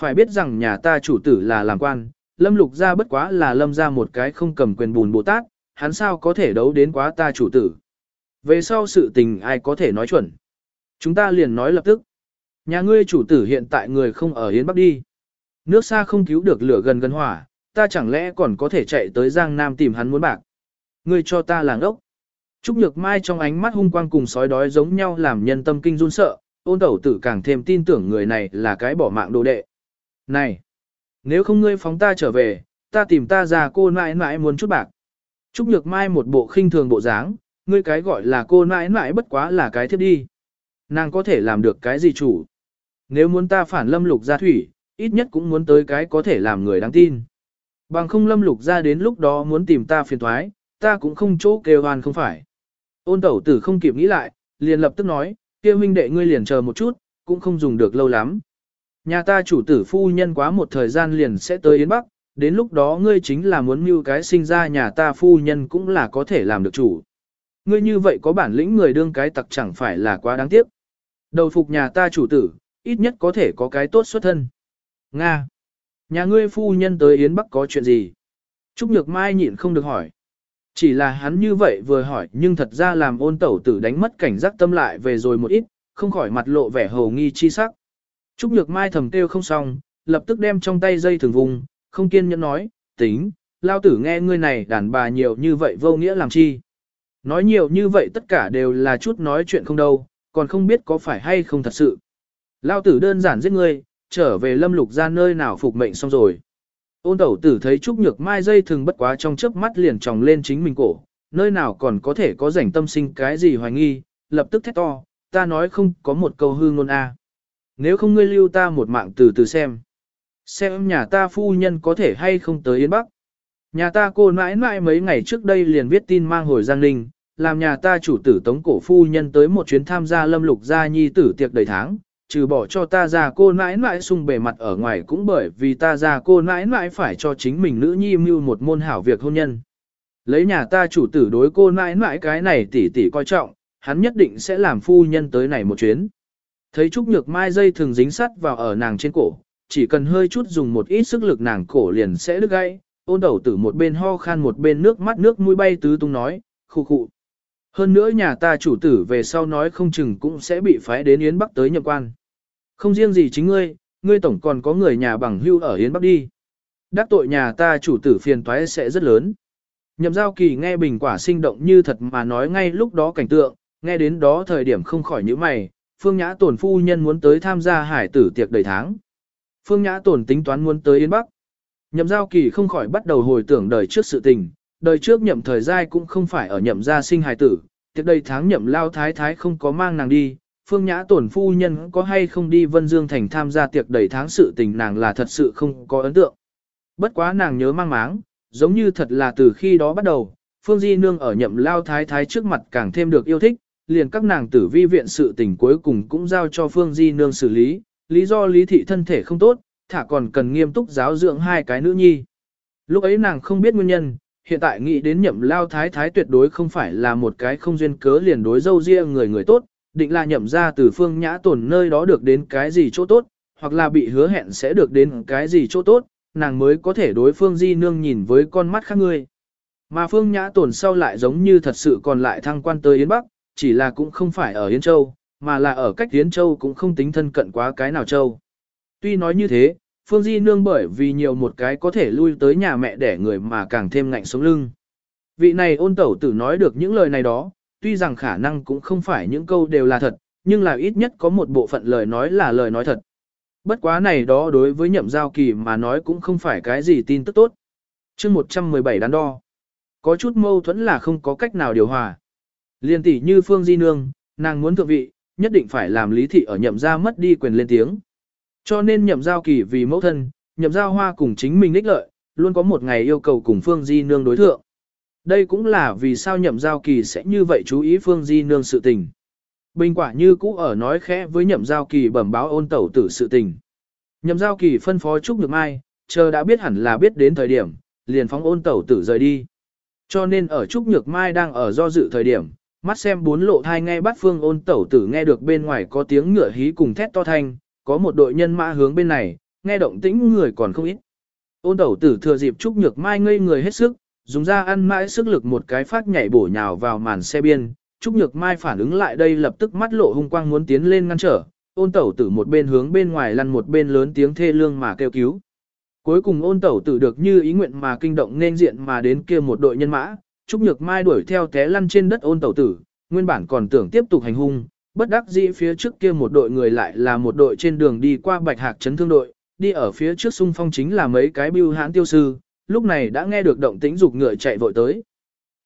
Speaker 1: Phải biết rằng nhà ta chủ tử là làm quan, lâm lục ra bất quá là lâm ra một cái không cầm quyền bùn Bồ Tát, hắn sao có thể đấu đến quá ta chủ tử. Về sau sự tình ai có thể nói chuẩn. Chúng ta liền nói lập tức. Nhà ngươi chủ tử hiện tại người không ở Hiến Bắc đi. Nước xa không cứu được lửa gần gần hỏa, ta chẳng lẽ còn có thể chạy tới Giang Nam tìm hắn muốn bạc. Ngươi cho ta làng ốc. Trúc Nhược Mai trong ánh mắt hung quang cùng sói đói giống nhau làm nhân tâm kinh run sợ, ôn tẩu tử càng thêm tin tưởng người này là cái bỏ mạng đồ đệ. Này! Nếu không ngươi phóng ta trở về, ta tìm ta ra cô nãi nãi muốn chút bạc. Trúc Nhược Mai một bộ khinh thường bộ dáng, ngươi cái gọi là cô nãi nãi bất quá là cái thiết đi. Nàng có thể làm được cái gì chủ? Nếu muốn ta phản lâm lục gia thủy, ít nhất cũng muốn tới cái có thể làm người đáng tin. Bằng không lâm lục ra đến lúc đó muốn tìm ta phiền thoái, ta cũng không chỗ kêu hoàn không phải. Ôn tẩu tử không kịp nghĩ lại, liền lập tức nói, kia huynh đệ ngươi liền chờ một chút, cũng không dùng được lâu lắm. Nhà ta chủ tử phu nhân quá một thời gian liền sẽ tới Yến Bắc, đến lúc đó ngươi chính là muốn mưu cái sinh ra nhà ta phu nhân cũng là có thể làm được chủ. Ngươi như vậy có bản lĩnh người đương cái tặc chẳng phải là quá đáng tiếc. Đầu phục nhà ta chủ tử, ít nhất có thể có cái tốt xuất thân. Nga. Nhà ngươi phu nhân tới Yến Bắc có chuyện gì? Trúc Nhược Mai nhịn không được hỏi. Chỉ là hắn như vậy vừa hỏi nhưng thật ra làm ôn tẩu tử đánh mất cảnh giác tâm lại về rồi một ít, không khỏi mặt lộ vẻ hồ nghi chi sắc. Trúc Nhược Mai thầm kêu không xong, lập tức đem trong tay dây thường vùng, không kiên nhẫn nói, tính, lao tử nghe ngươi này đàn bà nhiều như vậy vô nghĩa làm chi. Nói nhiều như vậy tất cả đều là chút nói chuyện không đâu, còn không biết có phải hay không thật sự. Lao tử đơn giản giết ngươi, trở về lâm lục ra nơi nào phục mệnh xong rồi. Ôn tẩu tử thấy Trúc Nhược Mai dây thường bất quá trong chớp mắt liền tròng lên chính mình cổ, nơi nào còn có thể có rảnh tâm sinh cái gì hoài nghi, lập tức thét to, ta nói không có một câu hư ngôn a. Nếu không ngươi lưu ta một mạng từ từ xem. Xem nhà ta phu nhân có thể hay không tới Yên Bắc. Nhà ta cô mãi mãi mấy ngày trước đây liền viết tin mang hồi Giang Ninh, làm nhà ta chủ tử tống cổ phu nhân tới một chuyến tham gia lâm lục gia nhi tử tiệc đầy tháng, trừ bỏ cho ta ra cô nãi nãi sung bề mặt ở ngoài cũng bởi vì ta ra cô nãi nãi phải cho chính mình nữ nhi mưu một môn hảo việc hôn nhân. Lấy nhà ta chủ tử đối cô nãi nãi cái này tỉ tỉ coi trọng, hắn nhất định sẽ làm phu nhân tới này một chuyến. Thấy Trúc Nhược Mai dây thường dính sắt vào ở nàng trên cổ, chỉ cần hơi chút dùng một ít sức lực nàng cổ liền sẽ đứt gãy. Ôn đầu tử một bên ho khan một bên nước mắt nước mũi bay tứ tung nói, khu khụ. Hơn nữa nhà ta chủ tử về sau nói không chừng cũng sẽ bị phái đến Yến Bắc tới nhậm quan. Không riêng gì chính ngươi, ngươi tổng còn có người nhà bằng hưu ở Yến Bắc đi. Đắc tội nhà ta chủ tử phiền toái sẽ rất lớn. Nhậm giao kỳ nghe bình quả sinh động như thật mà nói ngay lúc đó cảnh tượng, nghe đến đó thời điểm không khỏi những mày, phương nhã tổn phu nhân muốn tới tham gia hải tử tiệc đầy tháng. Phương nhã tổn tính toán muốn tới Yến Bắc. Nhậm giao kỳ không khỏi bắt đầu hồi tưởng đời trước sự tình, đời trước nhậm thời giai cũng không phải ở nhậm gia sinh hài tử, tiệc đây tháng nhậm lao thái thái không có mang nàng đi, phương nhã tổn phu nhân có hay không đi Vân Dương Thành tham gia tiệc đầy tháng sự tình nàng là thật sự không có ấn tượng. Bất quá nàng nhớ mang máng, giống như thật là từ khi đó bắt đầu, Phương Di Nương ở nhậm lao thái thái trước mặt càng thêm được yêu thích, liền các nàng tử vi viện sự tình cuối cùng cũng giao cho Phương Di Nương xử lý, lý do lý thị thân thể không tốt, thả còn cần nghiêm túc giáo dưỡng hai cái nữ nhi. Lúc ấy nàng không biết nguyên nhân, hiện tại nghĩ đến nhậm lao thái thái tuyệt đối không phải là một cái không duyên cớ liền đối dâu riêng người người tốt, định là nhậm ra từ phương nhã tổn nơi đó được đến cái gì chỗ tốt, hoặc là bị hứa hẹn sẽ được đến cái gì chỗ tốt, nàng mới có thể đối phương di nương nhìn với con mắt khác người. Mà phương nhã tổn sau lại giống như thật sự còn lại thăng quan tới Yến Bắc, chỉ là cũng không phải ở Yến Châu, mà là ở cách Yến Châu cũng không tính thân cận quá cái nào Châu. Tuy nói như thế, Phương Di Nương bởi vì nhiều một cái có thể lui tới nhà mẹ để người mà càng thêm ngạnh sống lưng. Vị này ôn tẩu tử nói được những lời này đó, tuy rằng khả năng cũng không phải những câu đều là thật, nhưng là ít nhất có một bộ phận lời nói là lời nói thật. Bất quá này đó đối với nhậm giao kỳ mà nói cũng không phải cái gì tin tức tốt. chương 117 đắn đo. Có chút mâu thuẫn là không có cách nào điều hòa. Liên tỷ như Phương Di Nương, nàng muốn thượng vị, nhất định phải làm lý thị ở nhậm gia mất đi quyền lên tiếng. Cho nên nhậm giao kỳ vì mẫu thân, nhậm giao hoa cùng chính mình ních lợi, luôn có một ngày yêu cầu cùng Phương Di Nương đối thượng. Đây cũng là vì sao nhậm giao kỳ sẽ như vậy chú ý Phương Di Nương sự tình. Bình quả như cũ ở nói khẽ với nhậm giao kỳ bẩm báo ôn tẩu tử sự tình. Nhậm giao kỳ phân phó Trúc Nhược Mai, chờ đã biết hẳn là biết đến thời điểm, liền phóng ôn tẩu tử rời đi. Cho nên ở Trúc Nhược Mai đang ở do dự thời điểm, mắt xem bốn lộ thai nghe bắt phương ôn tẩu tử nghe được bên ngoài có tiếng ngựa hí cùng thét to thanh, có một đội nhân mã hướng bên này, nghe động tĩnh người còn không ít. Ôn tẩu tử thừa dịp Trúc Nhược Mai ngây người hết sức, dùng ra ăn mãi sức lực một cái phát nhảy bổ nhào vào màn xe biên. Trúc Nhược Mai phản ứng lại đây lập tức mắt lộ hung quang muốn tiến lên ngăn trở, ôn tẩu tử một bên hướng bên ngoài lăn một bên lớn tiếng thê lương mà kêu cứu. Cuối cùng ôn tẩu tử được như ý nguyện mà kinh động nên diện mà đến kia một đội nhân mã, Trúc Nhược Mai đuổi theo té lăn trên đất ôn tẩu tử, nguyên bản còn tưởng tiếp tục hành hung, bất đắc dĩ phía trước kia một đội người lại là một đội trên đường đi qua bạch hạc chấn thương đội, đi ở phía trước xung phong chính là mấy cái bưu hãn tiêu sư, lúc này đã nghe được động tĩnh dục ngựa chạy vội tới.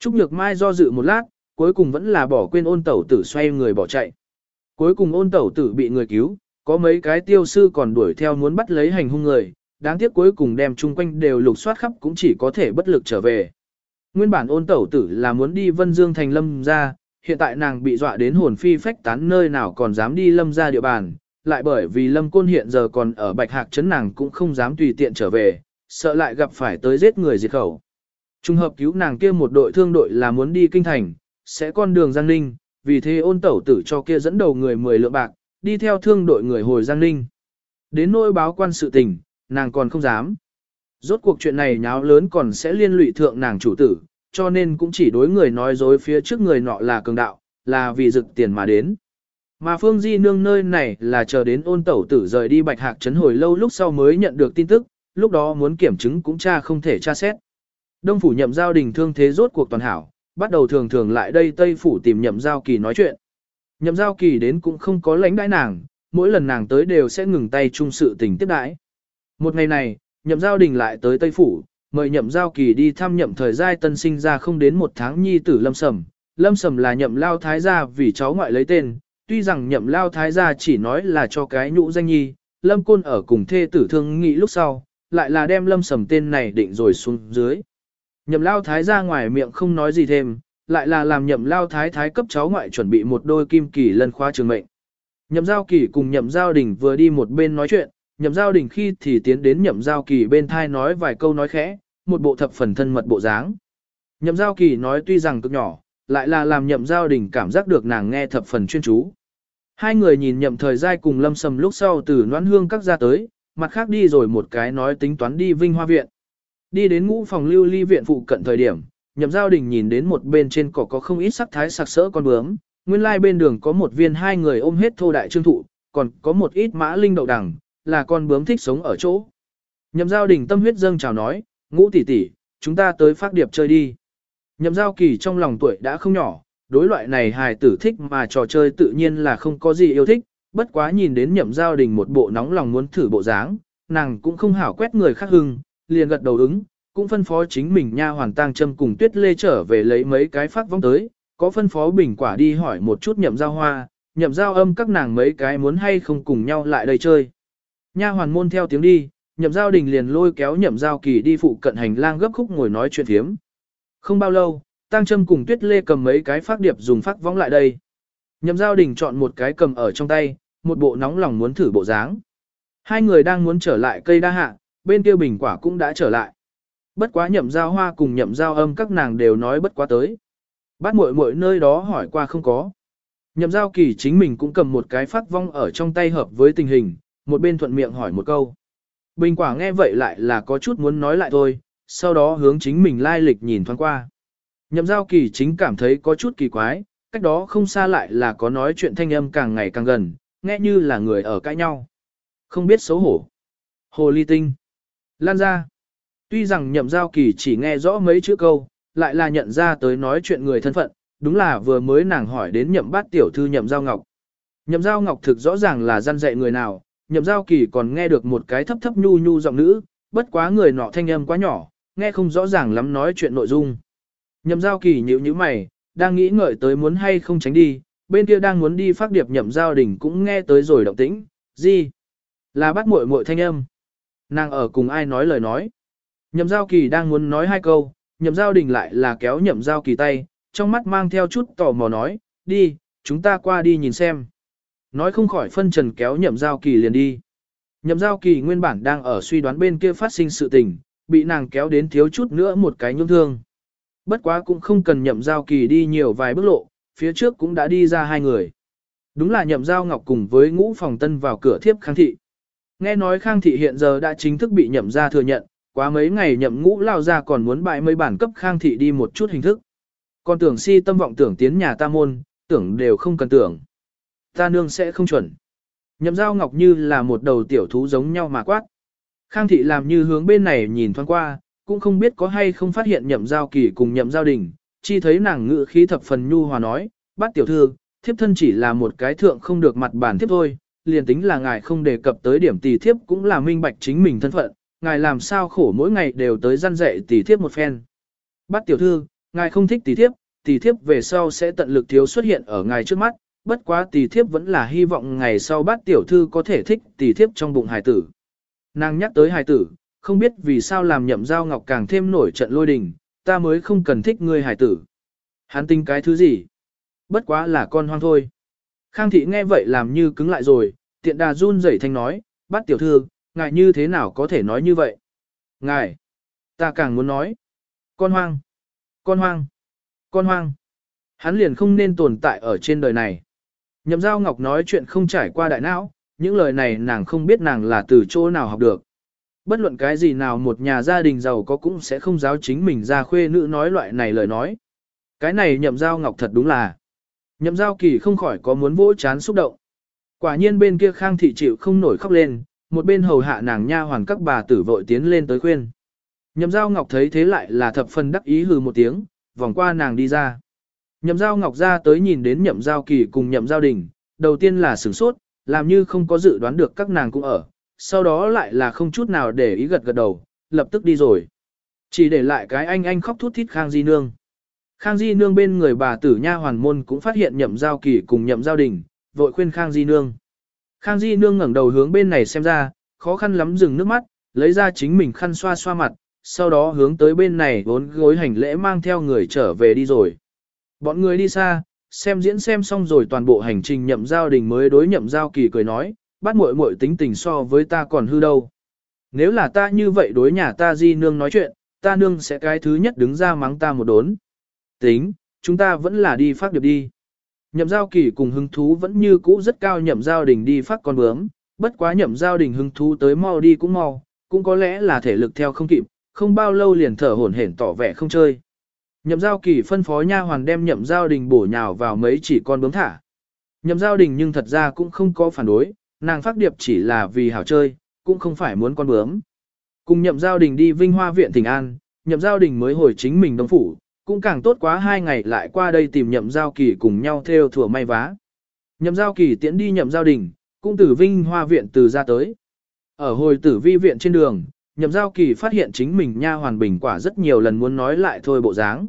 Speaker 1: Trúc Nhược Mai do dự một lát, cuối cùng vẫn là bỏ quên ôn tẩu tử xoay người bỏ chạy. Cuối cùng ôn tẩu tử bị người cứu, có mấy cái tiêu sư còn đuổi theo muốn bắt lấy hành hung người, đáng tiếc cuối cùng đem chung quanh đều lục soát khắp cũng chỉ có thể bất lực trở về. Nguyên bản ôn tẩu tử là muốn đi Vân Dương thành lâm ra, hiện tại nàng bị dọa đến hồn phi phách tán nơi nào còn dám đi lâm ra địa bàn, lại bởi vì lâm côn hiện giờ còn ở bạch hạc chấn nàng cũng không dám tùy tiện trở về, sợ lại gặp phải tới giết người diệt khẩu. Trung hợp cứu nàng kia một đội thương đội là muốn đi kinh thành, sẽ con đường Giang Ninh, vì thế ôn tẩu tử cho kia dẫn đầu người 10 lượng bạc, đi theo thương đội người hồi Giang Ninh. Đến nỗi báo quan sự tình, nàng còn không dám. Rốt cuộc chuyện này nháo lớn còn sẽ liên lụy thượng nàng chủ tử, cho nên cũng chỉ đối người nói dối phía trước người nọ là cường đạo, là vì rực tiền mà đến. Mà Phương Di Nương nơi này là chờ đến ôn tẩu tử rời đi bạch hạc trấn hồi lâu lúc sau mới nhận được tin tức, lúc đó muốn kiểm chứng cũng cha không thể tra xét. Đông phủ nhậm giao đình thương thế rốt cuộc toàn hảo, bắt đầu thường thường lại đây Tây phủ tìm nhậm giao kỳ nói chuyện. Nhậm giao kỳ đến cũng không có lãnh đãi nàng, mỗi lần nàng tới đều sẽ ngừng tay chung sự tình tiếp đãi. Một ngày này, nhậm giao đình lại tới Tây phủ, mời nhậm giao kỳ đi thăm nhậm thời giai tân sinh ra không đến một tháng nhi tử lâm sầm. Lâm sầm là nhậm lao thái gia vì cháu ngoại lấy tên, tuy rằng nhậm lao thái gia chỉ nói là cho cái nhũ danh nhi, lâm côn ở cùng thê tử thương nghị lúc sau, lại là đem lâm sầm tên này định rồi xuống dưới. Nhậm lao thái gia ngoài miệng không nói gì thêm, lại là làm nhậm lao thái thái cấp cháu ngoại chuẩn bị một đôi kim kỳ lân khoa trường mệnh. Nhậm giao kỳ cùng nhậm giao đình vừa đi một bên nói chuyện, nhậm giao đình khi thì tiến đến nhậm giao kỳ bên thai nói vài câu nói khẽ, một bộ thập phần thân mật bộ dáng. Nhậm giao kỳ nói tuy rằng cực nhỏ, lại là làm nhậm giao đình cảm giác được nàng nghe thập phần chuyên chú. Hai người nhìn nhậm thời giai cùng lâm sầm lúc sau từ noãn hương các ra tới, mặt khác đi rồi một cái nói tính toán đi vinh hoa viện. Đi đến ngũ phòng lưu ly viện phụ cận thời điểm, nhậm giao đình nhìn đến một bên trên cỏ có không ít sắc thái sặc sỡ con bướm, nguyên lai bên đường có một viên hai người ôm hết thô đại trương thụ, còn có một ít mã linh đậu đằng, là con bướm thích sống ở chỗ. Nhậm giao đình tâm huyết dâng chào nói, ngũ tỷ tỷ, chúng ta tới phát điệp chơi đi. Nhậm giao kỳ trong lòng tuổi đã không nhỏ, đối loại này hài tử thích mà trò chơi tự nhiên là không có gì yêu thích, bất quá nhìn đến nhậm giao đình một bộ nóng lòng muốn thử bộ dáng, nàng cũng không hảo quét người khác hưng, liền gật đầu ứng, cũng phân phó chính mình nha hoàng tang châm cùng tuyết lê trở về lấy mấy cái phát vong tới, có phân phó bình quả đi hỏi một chút nhậm giao hoa, nhậm giao âm các nàng mấy cái muốn hay không cùng nhau lại đây chơi. Nha hoàn môn theo tiếng đi, nhậm giao đình liền lôi kéo nhậm giao kỳ đi phụ cận hành lang gấp khúc ngồi nói chuyện thiếm. Không bao lâu, Tăng Trâm cùng Tuyết Lê cầm mấy cái phát điệp dùng phát vong lại đây. Nhậm giao đình chọn một cái cầm ở trong tay, một bộ nóng lòng muốn thử bộ dáng. Hai người đang muốn trở lại cây đa hạ, bên kia bình quả cũng đã trở lại. Bất quá nhậm giao hoa cùng nhậm giao âm các nàng đều nói bất quá tới. Bát muội muội nơi đó hỏi qua không có. Nhậm giao kỳ chính mình cũng cầm một cái phát vong ở trong tay hợp với tình hình, một bên thuận miệng hỏi một câu. Bình quả nghe vậy lại là có chút muốn nói lại thôi, sau đó hướng chính mình lai lịch nhìn thoáng qua. Nhậm giao kỳ chính cảm thấy có chút kỳ quái, cách đó không xa lại là có nói chuyện thanh âm càng ngày càng gần, nghe như là người ở cãi nhau. Không biết xấu hổ. Hồ ly tinh. Lan ra. Tuy rằng nhậm giao kỳ chỉ nghe rõ mấy chữ câu, lại là nhận ra tới nói chuyện người thân phận, đúng là vừa mới nàng hỏi đến nhậm bát tiểu thư nhậm giao ngọc. Nhậm giao ngọc thực rõ ràng là gian dạy người nào, nhậm giao kỳ còn nghe được một cái thấp thấp nhu nhu giọng nữ, bất quá người nọ thanh âm quá nhỏ, nghe không rõ ràng lắm nói chuyện nội dung. Nhậm giao kỳ nhíu nhíu mày, đang nghĩ ngợi tới muốn hay không tránh đi, bên kia đang muốn đi phát điệp nhậm giao đình cũng nghe tới rồi động tĩnh, gì? Là bắt muội muội thanh âm. Nàng ở cùng ai nói lời nói. Nhậm giao kỳ đang muốn nói hai câu, nhậm giao đình lại là kéo nhậm giao kỳ tay, trong mắt mang theo chút tò mò nói, đi, chúng ta qua đi nhìn xem. Nói không khỏi phân trần kéo nhậm giao kỳ liền đi. Nhậm giao kỳ nguyên bản đang ở suy đoán bên kia phát sinh sự tình, bị nàng kéo đến thiếu chút nữa một cái nhung thương. Bất quá cũng không cần nhậm giao kỳ đi nhiều vài bước lộ, phía trước cũng đã đi ra hai người. Đúng là nhậm giao ngọc cùng với ngũ phòng tân vào cửa thiếp khang thị. Nghe nói khang thị hiện giờ đã chính thức bị nhậm ra thừa nhận, quá mấy ngày nhậm ngũ lao ra còn muốn bại mấy bản cấp khang thị đi một chút hình thức. Còn tưởng si tâm vọng tưởng tiến nhà ta môn, tưởng đều không cần tưởng. Ta nương sẽ không chuẩn. Nhậm giao ngọc như là một đầu tiểu thú giống nhau mà quát. Khang thị làm như hướng bên này nhìn thoáng qua, cũng không biết có hay không phát hiện nhậm giao kỳ cùng nhậm giao đình, chi thấy nàng ngự khí thập phần nhu hòa nói, bát tiểu thư, thiếp thân chỉ là một cái thượng không được mặt bản thiếp thôi, liền tính là ngài không đề cập tới điểm tỷ thiếp cũng là minh bạch chính mình thân phận, ngài làm sao khổ mỗi ngày đều tới gian dạy tỷ thiếp một phen. Bát tiểu thư, ngài không thích tỷ thiếp, tỷ thiếp về sau sẽ tận lực thiếu xuất hiện ở ngài trước mắt, bất quá tỷ thiếp vẫn là hy vọng ngày sau bát tiểu thư có thể thích tỷ thiếp trong bụng hài tử. Nàng nhắc tới hài tử, không biết vì sao làm nhậm giao ngọc càng thêm nổi trận lôi đình, ta mới không cần thích ngươi hài tử. Hắn tinh cái thứ gì? Bất quá là con hoang thôi. Khang thị nghe vậy làm như cứng lại rồi, tiện đà run rẩy thanh nói, bát tiểu thư, ngài như thế nào có thể nói như vậy? Ngài, ta càng muốn nói. Con hoang, con hoang, con hoang. Hắn liền không nên tồn tại ở trên đời này. Nhậm giao ngọc nói chuyện không trải qua đại não, những lời này nàng không biết nàng là từ chỗ nào học được. Bất luận cái gì nào một nhà gia đình giàu có cũng sẽ không giáo chính mình ra khuê nữ nói loại này lời nói. Cái này nhậm giao ngọc thật đúng là. Nhậm giao kỳ không khỏi có muốn vỗ chán xúc động. Quả nhiên bên kia khang thị chịu không nổi khóc lên, một bên hầu hạ nàng nha hoàn các bà tử vội tiến lên tới khuyên. Nhậm giao ngọc thấy thế lại là thập phần đắc ý hừ một tiếng, vòng qua nàng đi ra. Nhậm giao ngọc ra tới nhìn đến nhậm giao kỳ cùng nhậm giao đình, đầu tiên là sửng sốt, làm như không có dự đoán được các nàng cũng ở, sau đó lại là không chút nào để ý gật gật đầu, lập tức đi rồi. Chỉ để lại cái anh anh khóc thút thít Khang Di Nương. Khang Di Nương bên người bà tử nha hoàn môn cũng phát hiện nhậm giao kỳ cùng nhậm giao đình, vội khuyên Khang Di Nương. Khang Di Nương ngẩng đầu hướng bên này xem ra, khó khăn lắm dừng nước mắt, lấy ra chính mình khăn xoa xoa mặt, sau đó hướng tới bên này vốn gối hành lễ mang theo người trở về đi rồi. Bọn người đi xa, xem diễn xem xong rồi toàn bộ hành trình nhậm giao đình mới đối nhậm giao kỳ cười nói, bắt muội muội tính tình so với ta còn hư đâu. Nếu là ta như vậy đối nhà ta di nương nói chuyện, ta nương sẽ cái thứ nhất đứng ra mắng ta một đốn. Tính, chúng ta vẫn là đi phát điệp đi. Nhậm giao kỳ cùng hứng thú vẫn như cũ rất cao nhậm giao đình đi phát con bướm, bất quá nhậm giao đình hứng thú tới mau đi cũng mau, cũng có lẽ là thể lực theo không kịp, không bao lâu liền thở hổn hển tỏ vẻ không chơi. Nhậm giao kỳ phân phó nha hoàn đem nhậm giao đình bổ nhào vào mấy chỉ con bướm thả. Nhậm giao đình nhưng thật ra cũng không có phản đối, nàng phát điệp chỉ là vì hảo chơi, cũng không phải muốn con bướm. Cùng nhậm giao đình đi Vinh Hoa Viện Thịnh An, nhậm giao đình mới hồi chính mình đông phủ, cũng càng tốt quá hai ngày lại qua đây tìm nhậm giao kỳ cùng nhau theo thừa may vá. Nhậm giao kỳ tiễn đi nhậm giao đình, cũng từ Vinh Hoa Viện từ ra tới. Ở hồi tử vi viện trên đường, nhậm giao kỳ phát hiện chính mình nha hoàn bình quả rất nhiều lần muốn nói lại thôi bộ dáng.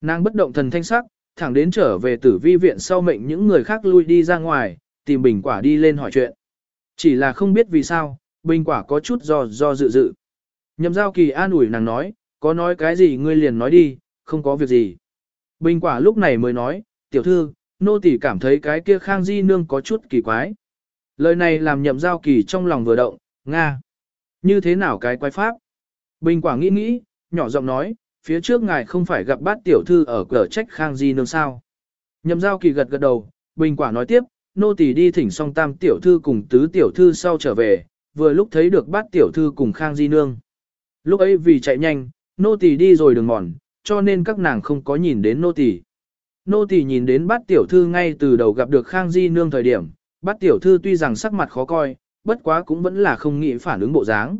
Speaker 1: Nàng bất động thần thanh sắc, thẳng đến trở về tử vi viện sau mệnh những người khác lui đi ra ngoài, tìm bình quả đi lên hỏi chuyện. Chỉ là không biết vì sao, bình quả có chút do do dự dự. Nhậm giao kỳ an ủi nàng nói, có nói cái gì ngươi liền nói đi, không có việc gì. Bình quả lúc này mới nói, tiểu thư, nô tỳ cảm thấy cái kia Khang Di Nương có chút kỳ quái. Lời này làm nhậm giao kỳ trong lòng vừa động, Nga. Như thế nào cái quái pháp? Bình quả nghĩ nghĩ, nhỏ giọng nói, phía trước ngài không phải gặp bát tiểu thư ở cửa trách Khang Di Nương sao. Nhậm giao kỳ gật gật đầu, Bình quả nói tiếp, nô tỳ đi thỉnh song tam tiểu thư cùng tứ tiểu thư sau trở về, vừa lúc thấy được bát tiểu thư cùng Khang Di Nương. Lúc ấy vì chạy nhanh, nô tỳ đi rồi đường mòn, cho nên các nàng không có nhìn đến nô tỳ. Nô tỳ nhìn đến bát tiểu thư ngay từ đầu gặp được Khang Di Nương thời điểm, bát tiểu thư tuy rằng sắc mặt khó coi, bất quá cũng vẫn là không nghĩ phản ứng bộ dáng.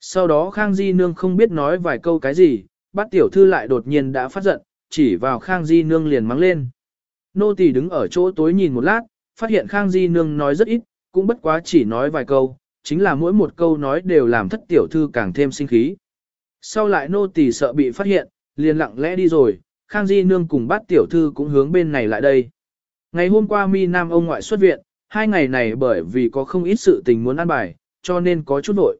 Speaker 1: Sau đó Khang Di Nương không biết nói vài câu cái gì, bát tiểu thư lại đột nhiên đã phát giận, chỉ vào Khang Di Nương liền mắng lên. Nô tỳ đứng ở chỗ tối nhìn một lát, phát hiện Khang Di Nương nói rất ít, cũng bất quá chỉ nói vài câu, chính là mỗi một câu nói đều làm thất tiểu thư càng thêm sinh khí. Sau lại nô tỳ sợ bị phát hiện, liền lặng lẽ đi rồi, Khang Di Nương cùng bát tiểu thư cũng hướng bên này lại đây. Ngày hôm qua mi nam ông ngoại xuất viện, hai ngày này bởi vì có không ít sự tình muốn ăn bài, cho nên có chút vội.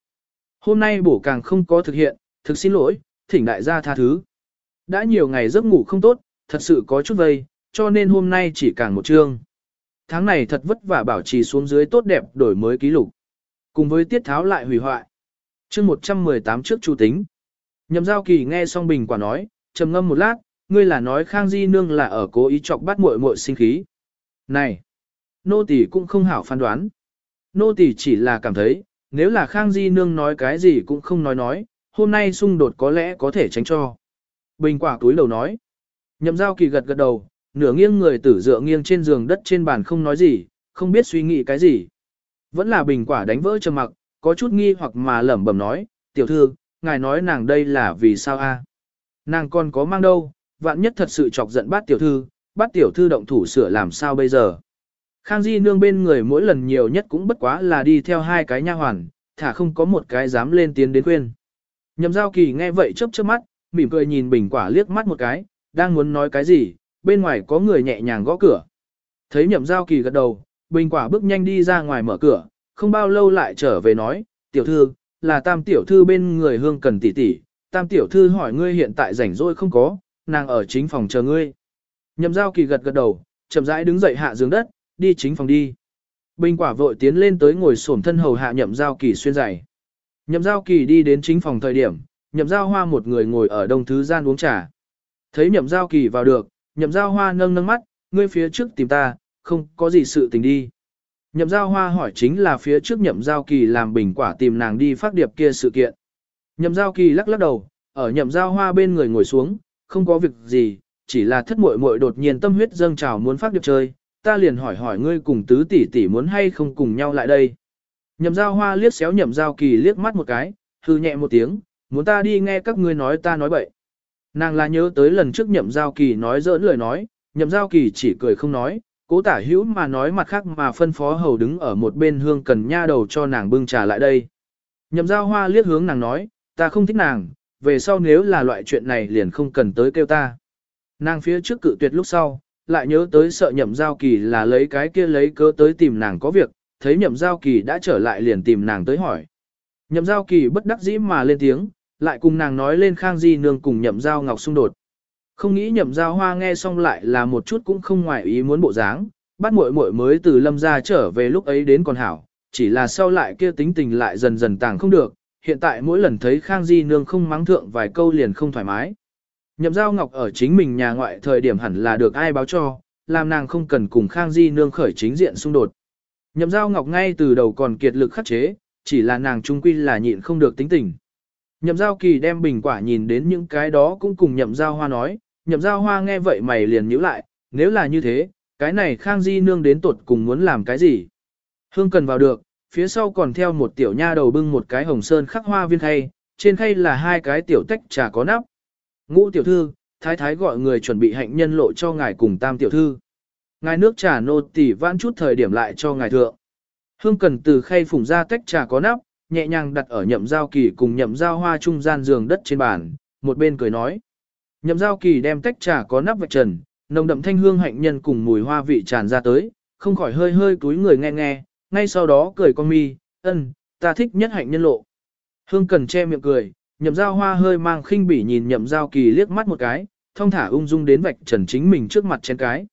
Speaker 1: Hôm nay bổ càng không có thực hiện, thực xin lỗi, thỉnh đại gia tha thứ. Đã nhiều ngày giấc ngủ không tốt, thật sự có chút vây, cho nên hôm nay chỉ càng một chương. Tháng này thật vất vả bảo trì xuống dưới tốt đẹp đổi mới ký lục. Cùng với tiết tháo lại hủy hoại. Chương 118 trước chu tính. Nhậm giao kỳ nghe xong bình quả nói, trầm ngâm một lát, ngươi là nói Khang Di Nương là ở cố ý chọc bắt muội muội sinh khí. Này, nô tỳ cũng không hảo phán đoán. Nô tỳ chỉ là cảm thấy, nếu là Khang Di Nương nói cái gì cũng không nói nói, hôm nay xung đột có lẽ có thể tránh cho. Bình quả túi đầu nói. Nhậm giao kỳ gật gật đầu, nửa nghiêng người tử dựa nghiêng trên giường đất trên bàn không nói gì, không biết suy nghĩ cái gì. Vẫn là bình quả đánh vỡ trầm mặc, có chút nghi hoặc mà lẩm bẩm nói, tiểu thư, ngài nói nàng đây là vì sao a? Nàng còn có mang đâu, vạn nhất thật sự chọc giận bát tiểu thư, bát tiểu thư động thủ sửa làm sao bây giờ. Khang Di nương bên người mỗi lần nhiều nhất cũng bất quá là đi theo hai cái nha hoàn, thả không có một cái dám lên tiến đến khuyên. Nhậm giao kỳ nghe vậy chớp chớp mắt, mỉm cười nhìn bình quả liếc mắt một cái, đang muốn nói cái gì, bên ngoài có người nhẹ nhàng gõ cửa. Thấy nhậm giao kỳ gật đầu, bình quả bước nhanh đi ra ngoài mở cửa, không bao lâu lại trở về nói, tiểu thư, là tam tiểu thư bên người hương cần tỷ tỷ, tam tiểu thư hỏi ngươi hiện tại rảnh rỗi không có, nàng ở chính phòng chờ ngươi. Nhậm giao kỳ gật gật đầu, chậm rãi đứng dậy hạ giường đất, đi chính phòng đi. Bình quả vội tiến lên tới ngồi xổm thân hầu hạ nhậm giao kỳ xuyên giày. Nhậm giao kỳ đi đến chính phòng thời điểm, nhậm giao hoa một người ngồi ở đông thứ gian uống trà. Thấy nhậm giao kỳ vào được, nhậm giao hoa nâng nâng mắt, ngươi phía trước tìm ta, không có gì sự tình đi. Nhậm giao hoa hỏi chính là phía trước nhậm giao kỳ làm bình quả tìm nàng đi phát điệp kia sự kiện. Nhậm giao kỳ lắc lắc đầu, ở nhậm giao hoa bên người ngồi xuống, không có việc gì, chỉ là thất muội muội đột nhiên tâm huyết dâng trào muốn phát điệp chơi, ta liền hỏi hỏi ngươi cùng tứ tỷ tỷ muốn hay không cùng nhau lại đây. Nhậm giao hoa liếc xéo nhậm giao kỳ liếc mắt một cái, hư nhẹ một tiếng, muốn ta đi nghe các ngươi nói ta nói bậy. Nàng là nhớ tới lần trước nhậm giao kỳ nói dỡn lời nói, nhậm giao kỳ chỉ cười không nói, cố tả hữu mà nói mặt khác mà phân phó hầu đứng ở một bên hương cần nha đầu cho nàng bưng trà lại đây. Nhậm giao hoa liếc hướng nàng nói, ta không thích nàng, về sau nếu là loại chuyện này liền không cần tới kêu ta. Nàng phía trước cự tuyệt lúc sau, lại nhớ tới sợ nhậm giao kỳ là lấy cái kia lấy cớ tới tìm nàng có việc, thấy nhậm giao kỳ đã trở lại liền tìm nàng tới hỏi. Nhậm giao kỳ bất đắc dĩ mà lên tiếng, lại cùng nàng nói lên khang di nương cùng nhậm giao ngọc xung đột. Không nghĩ nhậm giao hoa nghe xong lại là một chút cũng không ngoài ý muốn bộ dáng, bắt muội muội mới từ lâm ra trở về lúc ấy đến còn hảo, chỉ là sau lại kia tính tình lại dần dần tàng không được, hiện tại mỗi lần thấy khang di nương không mắng thượng vài câu liền không thoải mái. Nhậm giao ngọc ở chính mình nhà ngoại thời điểm hẳn là được ai báo cho, làm nàng không cần cùng khang di nương khởi chính diện xung đột. Nhậm giao ngọc ngay từ đầu còn kiệt lực khắc chế, chỉ là nàng trung quy là nhịn không được tính tình. Nhậm giao kỳ đem bình quả nhìn đến những cái đó cũng cùng nhậm giao hoa nói, nhậm giao hoa nghe vậy mày liền nhíu lại, nếu là như thế, cái này khang di nương đến tuột cùng muốn làm cái gì. Hương cần vào được, phía sau còn theo một tiểu nha đầu bưng một cái hồng sơn khắc hoa viên khay, trên khay là hai cái tiểu tách trà có nắp. Ngũ tiểu thư, thái thái gọi người chuẩn bị hạnh nhân lộ cho ngài cùng tam tiểu thư. Ngài nước trà nô tỉ vãn chút thời điểm lại cho ngài thượng. Hương cần từ khay phủng ra tách trà có nắp, nhẹ nhàng đặt ở nhậm giao kỳ cùng nhậm giao hoa trung gian giường đất trên bàn, một bên cười nói. Nhậm giao kỳ đem tách trà có nắp vạch trần, nồng đậm thanh hương hạnh nhân cùng mùi hoa vị tràn ra tới, không khỏi hơi hơi túi người nghe nghe, ngay sau đó cười con mi, ân, ta thích nhất hạnh nhân lộ. Hương cần che miệng cười, nhậm giao hoa hơi mang khinh bỉ nhìn nhậm giao kỳ liếc mắt một cái, thông thả ung dung đến vạch trần chính mình trước mặt trên cái.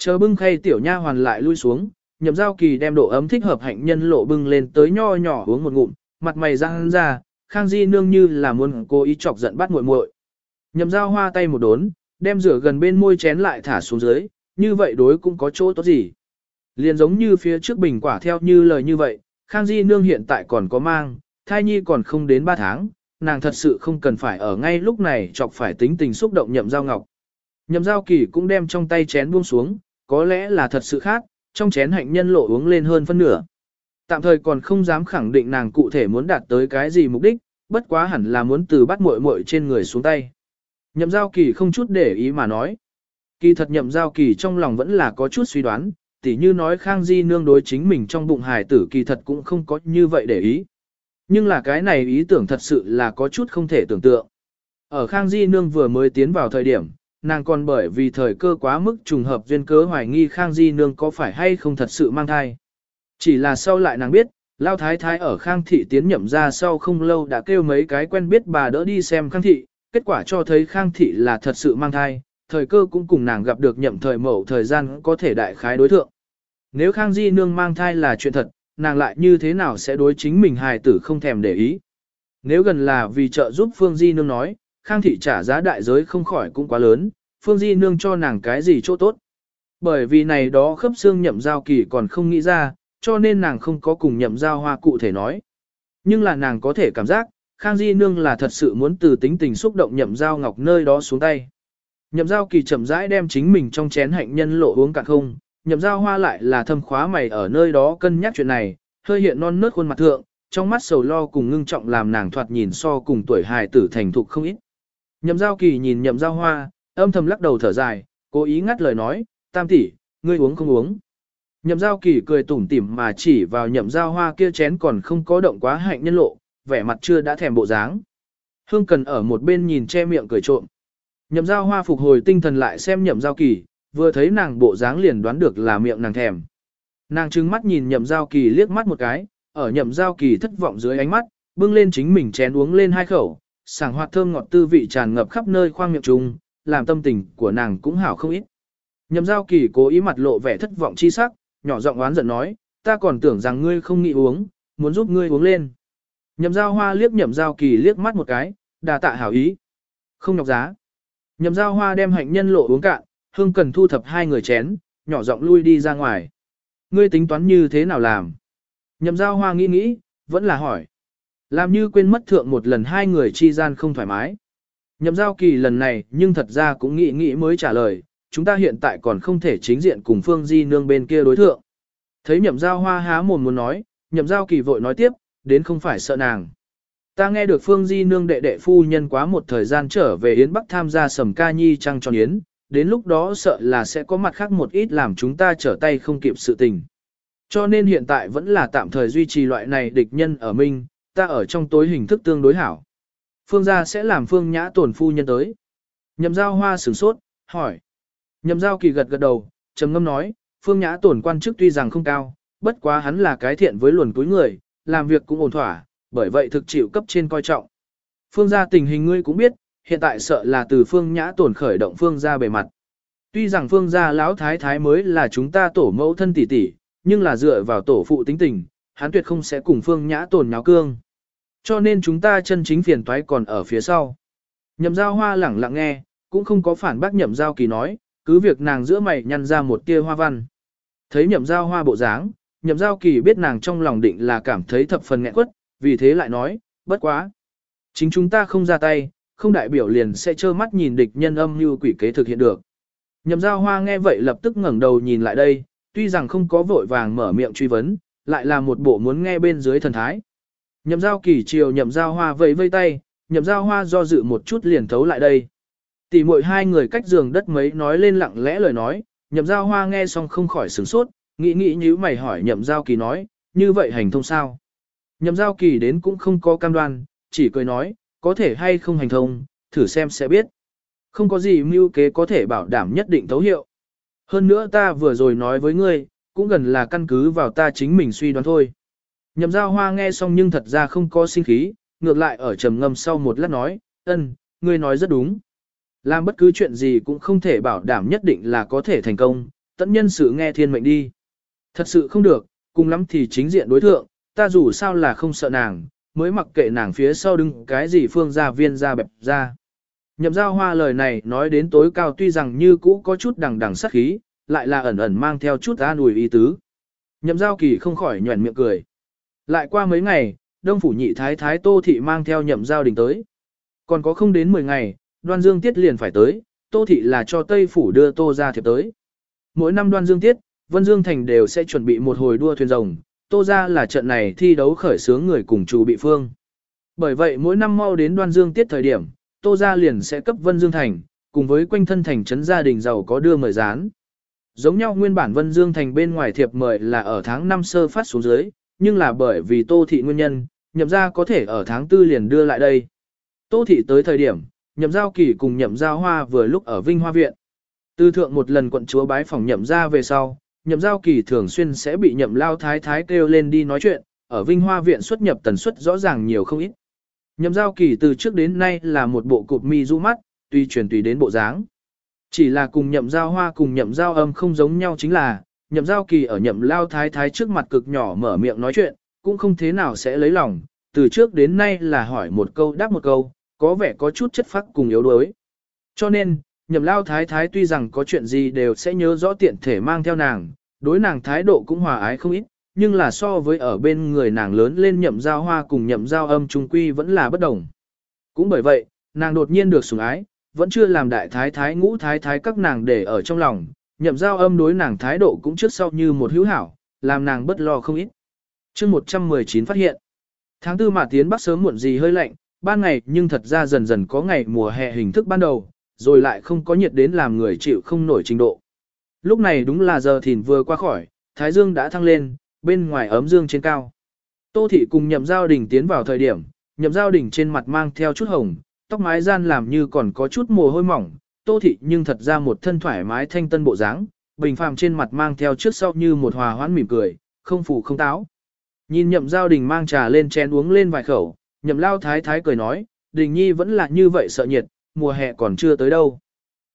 Speaker 1: Chờ bưng khay tiểu nha hoàn lại lui xuống, nhậm giao kỳ đem độ ấm thích hợp hạnh nhân lộ bưng lên tới nho nhỏ uống một ngụm, mặt mày răng ra, khang di nương như là muốn cố ý chọc giận bắt muội muội. Nhậm giao hoa tay một đốn, đem rửa gần bên môi chén lại thả xuống dưới, như vậy đối cũng có chỗ tốt gì. Liền giống như phía trước bình quả theo như lời như vậy, khang di nương hiện tại còn có mang, thai nhi còn không đến 3 tháng, nàng thật sự không cần phải ở ngay lúc này chọc phải tính tình xúc động nhậm giao ngọc. Nhậm giao kỳ cũng đem trong tay chén buông xuống, có lẽ là thật sự khác, trong chén hạnh nhân lộ uống lên hơn phân nửa. Tạm thời còn không dám khẳng định nàng cụ thể muốn đạt tới cái gì mục đích, bất quá hẳn là muốn từ bắt muội muội trên người xuống tay. Nhậm giao kỳ không chút để ý mà nói. Kỳ thật nhậm giao kỳ trong lòng vẫn là có chút suy đoán, tỉ như nói Khang Di nương đối chính mình trong bụng hài tử kỳ thật cũng không có như vậy để ý. Nhưng là cái này ý tưởng thật sự là có chút không thể tưởng tượng. Ở Khang Di nương vừa mới tiến vào thời điểm, nàng còn bởi vì thời cơ quá mức trùng hợp duyên cớ hoài nghi Khang Di nương có phải hay không thật sự mang thai. Chỉ là sau lại nàng biết, Lao Thái Thái ở Khang Thị tiến nhậm ra sau không lâu đã kêu mấy cái quen biết bà đỡ đi xem Khang Thị, kết quả cho thấy Khang Thị là thật sự mang thai, thời cơ cũng cùng nàng gặp được nhậm thời mẫu thời gian có thể đại khái đối thượng. Nếu Khang Di nương mang thai là chuyện thật, nàng lại như thế nào sẽ đối chính mình hài tử không thèm để ý. Nếu gần là vì trợ giúp Phương Di nương nói, Khang Thị trả giá đại giới không khỏi cũng quá lớn, Phương Di nương cho nàng cái gì chỗ tốt. Bởi vì này đó khớp xương nhậm giao kỳ còn không nghĩ ra, cho nên nàng không có cùng nhậm giao hoa cụ thể nói. Nhưng là nàng có thể cảm giác, Khang Di Nương là thật sự muốn từ tính tình xúc động nhậm giao ngọc nơi đó xuống tay. Nhậm giao kỳ chậm rãi đem chính mình trong chén hạnh nhân lộ uống cạn không, nhậm giao hoa lại là thâm khóa mày ở nơi đó cân nhắc chuyện này, hơi hiện non nớt khuôn mặt thượng, trong mắt sầu lo cùng ngưng trọng làm nàng thoạt nhìn so cùng tuổi hài tử thành thục không ít. Nhậm giao kỳ nhìn nhậm giao hoa, âm thầm lắc đầu thở dài, cố ý ngắt lời nói, tam tỷ, ngươi uống không uống. Nhậm giao kỳ cười tủm tỉm mà chỉ vào nhậm giao hoa kia chén còn không có động quá hạnh nhân lộ, vẻ mặt chưa đã thèm bộ dáng. Hương cần ở một bên nhìn che miệng cười trộm. Nhậm giao hoa phục hồi tinh thần lại xem nhậm giao kỳ, vừa thấy nàng bộ dáng liền đoán được là miệng nàng thèm. Nàng trừng mắt nhìn nhậm giao kỳ liếc mắt một cái, ở nhậm giao kỳ thất vọng dưới ánh mắt, bưng lên chính mình chén uống lên hai khẩu, sảng hoạt thơm ngọt tư vị tràn ngập khắp nơi khoang miệng trùng, làm tâm tình của nàng cũng hảo không ít. Nhậm giao kỳ cố ý mặt lộ vẻ thất vọng chi sắc, nhỏ giọng oán giận nói, ta còn tưởng rằng ngươi không nghĩ uống, muốn giúp ngươi uống lên. Nhậm giao hoa liếc nhậm giao kỳ liếc mắt một cái, đà tạ hảo ý. Không nhọc giá. Nhậm giao hoa đem hạnh nhân lộ uống cạn, hương cần thu thập hai người chén, nhỏ giọng lui đi ra ngoài. Ngươi tính toán như thế nào làm? Nhậm giao hoa nghĩ nghĩ, vẫn là hỏi. Làm như quên mất thượng một lần hai người chi gian không thoải mái. Nhậm giao kỳ lần này nhưng thật ra cũng nghĩ nghĩ mới trả lời, chúng ta hiện tại còn không thể chính diện cùng Phương Di Nương bên kia đối thượng. Thấy nhậm giao hoa há mồm muốn nói, nhậm giao kỳ vội nói tiếp, đến không phải sợ nàng. Ta nghe được Phương Di Nương đệ đệ phu nhân quá một thời gian trở về Yến Bắc tham gia sầm ca nhi trăng tròn Yến, đến lúc đó sợ là sẽ có mặt khác một ít làm chúng ta trở tay không kịp sự tình. Cho nên hiện tại vẫn là tạm thời duy trì loại này địch nhân ở minh, ta ở trong tối hình thức tương đối hảo. Phương gia sẽ làm phương nhã tổn phu nhân tới. Nhậm giao hoa sửng sốt, hỏi. Nhậm giao kỳ gật gật đầu, trầm ngâm nói, phương nhã tổn quan chức tuy rằng không cao, bất quá hắn là cái thiện với luồn túi người, làm việc cũng ổn thỏa, bởi vậy thực chịu cấp trên coi trọng. Phương gia tình hình ngươi cũng biết, hiện tại sợ là từ phương nhã tổn khởi động phương gia bề mặt. Tuy rằng phương gia lão thái thái mới là chúng ta tổ mẫu thân tỷ tỷ, nhưng là dựa vào tổ phụ tính tình, hắn tuyệt không sẽ cùng phương nhã tổn nháo cương. Cho nên chúng ta chân chính phiền toái còn ở phía sau. Nhậm giao hoa lẳng lặng nghe, cũng không có phản bác nhậm giao kỳ nói, cứ việc nàng giữa mày nhăn ra một tia hoa văn. Thấy nhậm giao hoa bộ dáng, nhậm giao kỳ biết nàng trong lòng định là cảm thấy thập phần nghẹn quất, vì thế lại nói, bất quá. Chính chúng ta không ra tay, không đại biểu liền sẽ trơ mắt nhìn địch nhân âm như quỷ kế thực hiện được. Nhậm giao hoa nghe vậy lập tức ngẩng đầu nhìn lại đây, tuy rằng không có vội vàng mở miệng truy vấn, lại là một bộ muốn nghe bên dưới thần thái. Nhậm giao kỳ chiều nhậm giao hoa vẫy vây tay, nhậm giao hoa do dự một chút liền thấu lại đây. Tỷ muội hai người cách giường đất mấy nói lên lặng lẽ lời nói, nhậm giao hoa nghe xong không khỏi sửng sốt, nghĩ nghĩ như mày hỏi nhậm giao kỳ nói, như vậy hành thông sao? Nhậm giao kỳ đến cũng không có cam đoan, chỉ cười nói, có thể hay không hành thông, thử xem sẽ biết. Không có gì mưu kế có thể bảo đảm nhất định thấu hiệu. Hơn nữa ta vừa rồi nói với ngươi, cũng gần là căn cứ vào ta chính mình suy đoán thôi. Nhậm giao hoa nghe xong nhưng thật ra không có sinh khí, ngược lại ở trầm ngâm sau một lát nói, ân, ngươi nói rất đúng. Làm bất cứ chuyện gì cũng không thể bảo đảm nhất định là có thể thành công, tận nhân sự nghe thiên mệnh đi. Thật sự không được, cùng lắm thì chính diện đối thượng, ta dù sao là không sợ nàng, mới mặc kệ nàng phía sau đứng cái gì phương gia viên ra bẹp ra. Nhậm giao hoa lời này nói đến tối cao tuy rằng như cũ có chút đằng đằng sát khí, lại là ẩn ẩn mang theo chút an ủi ý tứ. Nhậm giao kỳ không khỏi nhuẩn miệng cười. Lại qua mấy ngày, đông phủ nhị thái thái tô thị mang theo nhậm giao đình tới. Còn có không đến 10 ngày, đoan dương tiết liền phải tới, tô thị là cho tây phủ đưa tô ra thiệp tới. Mỗi năm đoan dương tiết, Vân Dương Thành đều sẽ chuẩn bị một hồi đua thuyền rồng, tô ra là trận này thi đấu khởi sướng người cùng chủ bị phương. Bởi vậy mỗi năm mau đến đoan dương tiết thời điểm, tô ra liền sẽ cấp Vân Dương Thành, cùng với quanh thân thành trấn gia đình giàu có đưa mời rán. Giống nhau nguyên bản Vân Dương Thành bên ngoài thiệp mời là ở tháng 5 sơ phát xuống dưới, nhưng là bởi vì tô thị nguyên nhân, nhậm ra có thể ở tháng 4 liền đưa lại đây. Tô thị tới thời điểm, nhậm giao kỳ cùng nhậm giao hoa vừa lúc ở Vinh Hoa Viện. Tư thượng một lần quận chúa bái phòng nhậm ra về sau, nhậm giao kỳ thường xuyên sẽ bị nhậm lao thái thái kêu lên đi nói chuyện, ở Vinh Hoa Viện xuất nhập tần suất rõ ràng nhiều không ít. Nhậm giao kỳ từ trước đến nay là một bộ cụp mi du mắt, tùy truyền tùy đến bộ dáng. Chỉ là cùng nhậm giao hoa cùng nhậm giao âm không giống nhau chính là, nhậm giao kỳ ở nhậm lao thái thái trước mặt cực nhỏ mở miệng nói chuyện, cũng không thế nào sẽ lấy lòng, từ trước đến nay là hỏi một câu đáp một câu, có vẻ có chút chất phác cùng yếu đuối. Cho nên, nhậm lao thái thái tuy rằng có chuyện gì đều sẽ nhớ rõ tiện thể mang theo nàng, đối nàng thái độ cũng hòa ái không ít, nhưng là so với ở bên người nàng lớn lên nhậm giao hoa cùng nhậm giao âm trung quy vẫn là bất đồng. Cũng bởi vậy, nàng đột nhiên được sủng ái, vẫn chưa làm đại thái thái ngũ thái thái các nàng để ở trong lòng, nhậm giao âm đối nàng thái độ cũng trước sau như một hữu hảo, làm nàng bất lo không ít. chương 119 phát hiện, tháng tư mà tiến bắc sớm muộn gì hơi lạnh, ban ngày nhưng thật ra dần dần có ngày mùa hè hình thức ban đầu, rồi lại không có nhiệt đến làm người chịu không nổi trình độ. Lúc này đúng là giờ thìn vừa qua khỏi, thái dương đã thăng lên, bên ngoài ấm dương trên cao. Tô thị cùng nhậm giao đình tiến vào thời điểm, nhậm giao đình trên mặt mang theo chút hồng, tóc mái gian làm như còn có chút mồ hôi mỏng, tô thị nhưng thật ra một thân thoải mái thanh tân bộ dáng, bình phàm trên mặt mang theo trước sau như một hòa hoãn mỉm cười, không phủ không táo. Nhìn nhậm giao đình mang trà lên chén uống lên vài khẩu, nhậm lao thái thái cười nói, đình nhi vẫn là như vậy sợ nhiệt, mùa hè còn chưa tới đâu.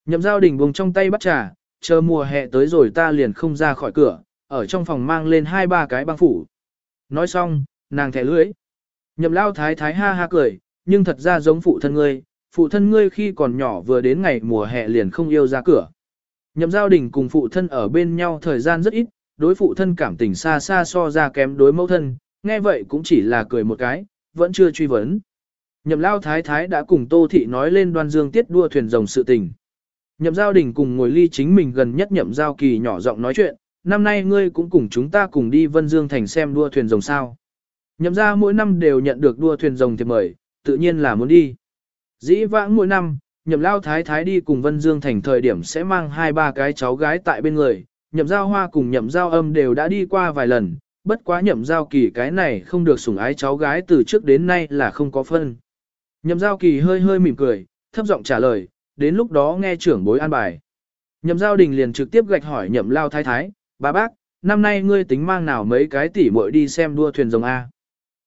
Speaker 1: Nhậm giao đình buông trong tay bắt trà, chờ mùa hè tới rồi ta liền không ra khỏi cửa, ở trong phòng mang lên hai ba cái băng phủ. Nói xong, nàng thẻ lưỡi Nhậm lao thái thái ha ha cười, nhưng thật ra giống phụ thân ngươi, phụ thân ngươi khi còn nhỏ vừa đến ngày mùa hè liền không yêu ra cửa. Nhậm giao đình cùng phụ thân ở bên nhau thời gian rất ít, đối phụ thân cảm tình xa xa so ra kém đối mẫu thân, nghe vậy cũng chỉ là cười một cái, vẫn chưa truy vấn. Nhậm lao thái thái đã cùng Tô Thị nói lên đoan dương tiết đua thuyền rồng sự tình. Nhậm giao đình cùng ngồi ly chính mình gần nhất nhậm giao kỳ nhỏ giọng nói chuyện, năm nay ngươi cũng cùng chúng ta cùng đi Vân Dương Thành xem đua thuyền rồng sao. Nhậm ra mỗi năm đều nhận được đua thuyền rồng thì mời, tự nhiên là muốn đi. Dĩ vãng mỗi năm, nhậm lao thái thái đi cùng Vân Dương Thành thời điểm sẽ mang hai ba cái cháu gái tại bên người, nhậm giao hoa cùng nhậm giao âm đều đã đi qua vài lần, bất quá nhậm giao kỳ cái này không được sủng ái cháu gái từ trước đến nay là không có phân. Nhậm giao kỳ hơi hơi mỉm cười, thấp giọng trả lời, đến lúc đó nghe trưởng bối an bài. Nhậm giao đình liền trực tiếp gạch hỏi nhậm lao thái thái, bà bác, năm nay ngươi tính mang nào mấy cái tỉ muội đi xem đua thuyền rồng A.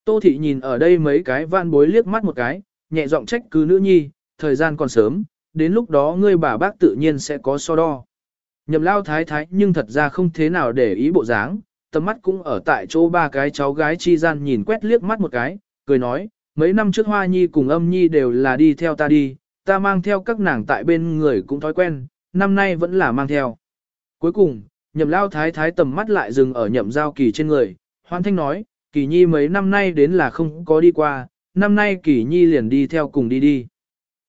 Speaker 1: Tô thị nhìn ở đây mấy cái van bối liếc mắt một cái, nhẹ giọng trách cứ nữ nhi, thời gian còn sớm, đến lúc đó ngươi bà bác tự nhiên sẽ có so đo. Nhậm lao thái thái nhưng thật ra không thế nào để ý bộ dáng, tầm mắt cũng ở tại chỗ ba cái cháu gái chi gian nhìn quét liếc mắt một cái, cười nói, mấy năm trước Hoa Nhi cùng âm Nhi đều là đi theo ta đi, ta mang theo các nàng tại bên người cũng thói quen, năm nay vẫn là mang theo. Cuối cùng, nhậm lao thái thái tầm mắt lại dừng ở nhậm giao kỳ trên người, hoan thanh nói, kỳ nhi mấy năm nay đến là không có đi qua, năm nay kỳ nhi liền đi theo cùng đi đi.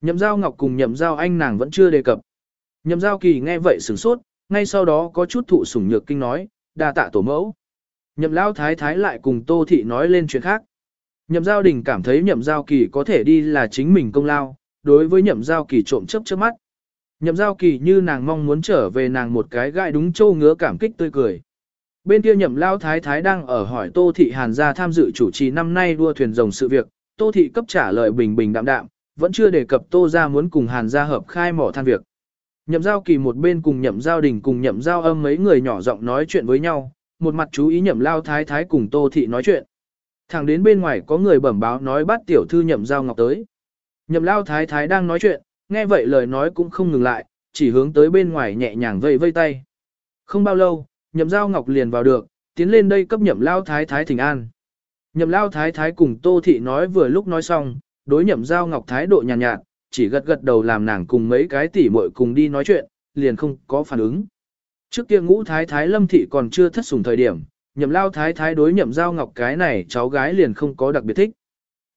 Speaker 1: Nhậm giao ngọc cùng nhậm giao anh nàng vẫn chưa đề cập. Nhậm giao kỳ nghe vậy sửng sốt, ngay sau đó có chút thụ sủng nhược kinh nói, đa tạ tổ mẫu. Nhậm lao thái thái lại cùng tô thị nói lên chuyện khác. Nhậm giao đình cảm thấy nhậm giao kỳ có thể đi là chính mình công lao, đối với nhậm giao kỳ trộm chấp trước mắt. Nhậm giao kỳ như nàng mong muốn trở về nàng một cái gai đúng châu ngứa cảm kích tươi cười. Bên kia nhậm lao thái thái đang ở hỏi Tô Thị Hàn gia tham dự chủ trì năm nay đua thuyền rồng sự việc, Tô Thị cấp trả lời bình bình đạm đạm, vẫn chưa đề cập Tô gia muốn cùng Hàn gia hợp khai mỏ than việc. Nhậm giao kỳ một bên cùng nhậm giao đình cùng nhậm giao âm mấy người nhỏ giọng nói chuyện với nhau, một mặt chú ý nhậm lao thái thái cùng Tô Thị nói chuyện. Thẳng đến bên ngoài có người bẩm báo nói bắt tiểu thư nhậm giao ngọc tới. Nhậm lao thái thái đang nói chuyện, nghe vậy lời nói cũng không ngừng lại, chỉ hướng tới bên ngoài nhẹ nhàng vây vây tay. Không bao lâu, nhậm giao ngọc liền vào được, tiến lên đây cấp nhậm lao thái thái thỉnh an. Nhậm lao thái thái cùng tô thị nói vừa lúc nói xong, đối nhậm giao ngọc thái độ nhàn nhạt, nhạt, chỉ gật gật đầu làm nàng cùng mấy cái tỉ muội cùng đi nói chuyện, liền không có phản ứng. Trước kia ngũ thái thái lâm thị còn chưa thất sủng thời điểm, nhậm lao thái thái đối nhậm giao ngọc cái này cháu gái liền không có đặc biệt thích.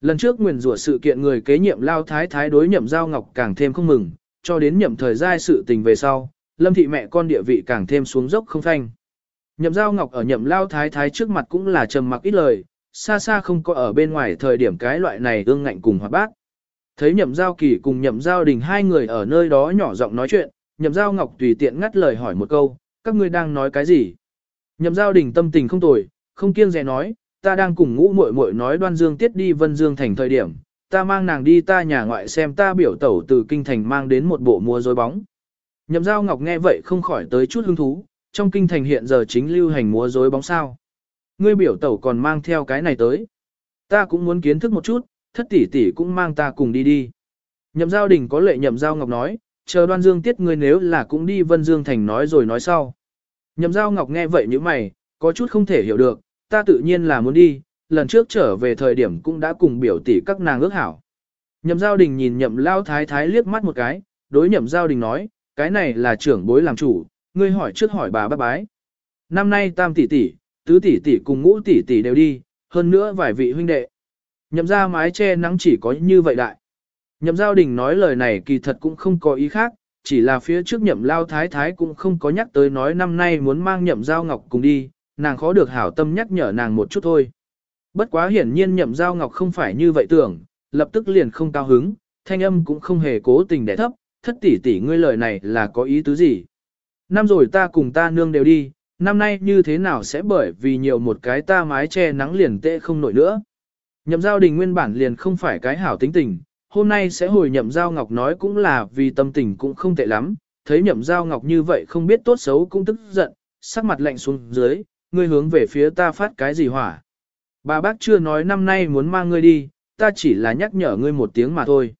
Speaker 1: Lần trước nguyền rủa sự kiện người kế nhiệm lao thái thái đối nhậm giao ngọc càng thêm không mừng, cho đến nhậm thời gian sự tình về sau, lâm thị mẹ con địa vị càng thêm xuống dốc không phanh. Nhậm giao ngọc ở nhậm lao thái thái trước mặt cũng là trầm mặc ít lời, xa xa không có ở bên ngoài thời điểm cái loại này ương ngạnh cùng hoạt bát. Thấy nhậm giao kỳ cùng nhậm giao đình hai người ở nơi đó nhỏ giọng nói chuyện, nhậm giao ngọc tùy tiện ngắt lời hỏi một câu, các ngươi đang nói cái gì? Nhậm giao đình tâm tình không tồi, không kiêng dè nói, ta đang cùng ngũ muội muội nói đoan dương tiết đi vân dương thành thời điểm, ta mang nàng đi ta nhà ngoại xem ta biểu tẩu từ kinh thành mang đến một bộ múa dối bóng. Nhậm giao ngọc nghe vậy không khỏi tới chút hứng thú, trong kinh thành hiện giờ chính lưu hành múa dối bóng sao. Ngươi biểu tẩu còn mang theo cái này tới. Ta cũng muốn kiến thức một chút, thất tỷ tỷ cũng mang ta cùng đi đi. Nhậm giao đình có lệ nhậm giao ngọc nói, chờ đoan dương tiết ngươi nếu là cũng đi vân dương thành nói rồi nói sau. Nhậm giao ngọc nghe vậy như mày, có chút không thể hiểu được, ta tự nhiên là muốn đi, lần trước trở về thời điểm cũng đã cùng biểu tỷ các nàng ước hảo. Nhậm giao đình nhìn nhậm lao thái thái liếc mắt một cái, đối nhậm giao đình nói, cái này là trưởng bối làm chủ, ngươi hỏi trước hỏi bà bác bái. Năm nay tam tỷ tỷ, tứ tỷ tỷ cùng ngũ tỷ tỷ đều đi, hơn nữa vài vị huynh đệ. Nhậm ra mái che nắng chỉ có như vậy đại. Nhậm giao đình nói lời này kỳ thật cũng không có ý khác, chỉ là phía trước nhậm lao thái thái cũng không có nhắc tới nói năm nay muốn mang nhậm giao ngọc cùng đi, nàng khó được hảo tâm nhắc nhở nàng một chút thôi. Bất quá hiển nhiên nhậm giao ngọc không phải như vậy tưởng, lập tức liền không cao hứng, thanh âm cũng không hề cố tình để thấp, thất tỷ tỷ ngươi lời này là có ý tứ gì. Năm rồi ta cùng ta nương đều đi, năm nay như thế nào sẽ bởi vì nhiều một cái ta mái che nắng liền tệ không nổi nữa. Nhậm giao đình nguyên bản liền không phải cái hảo tính tình, hôm nay sẽ hồi nhậm giao ngọc nói cũng là vì tâm tình cũng không tệ lắm, thấy nhậm giao ngọc như vậy không biết tốt xấu cũng tức giận, sắc mặt lạnh xuống dưới, ngươi hướng về phía ta phát cái gì hỏa. Bà bác chưa nói năm nay muốn mang ngươi đi, ta chỉ là nhắc nhở ngươi một tiếng mà thôi.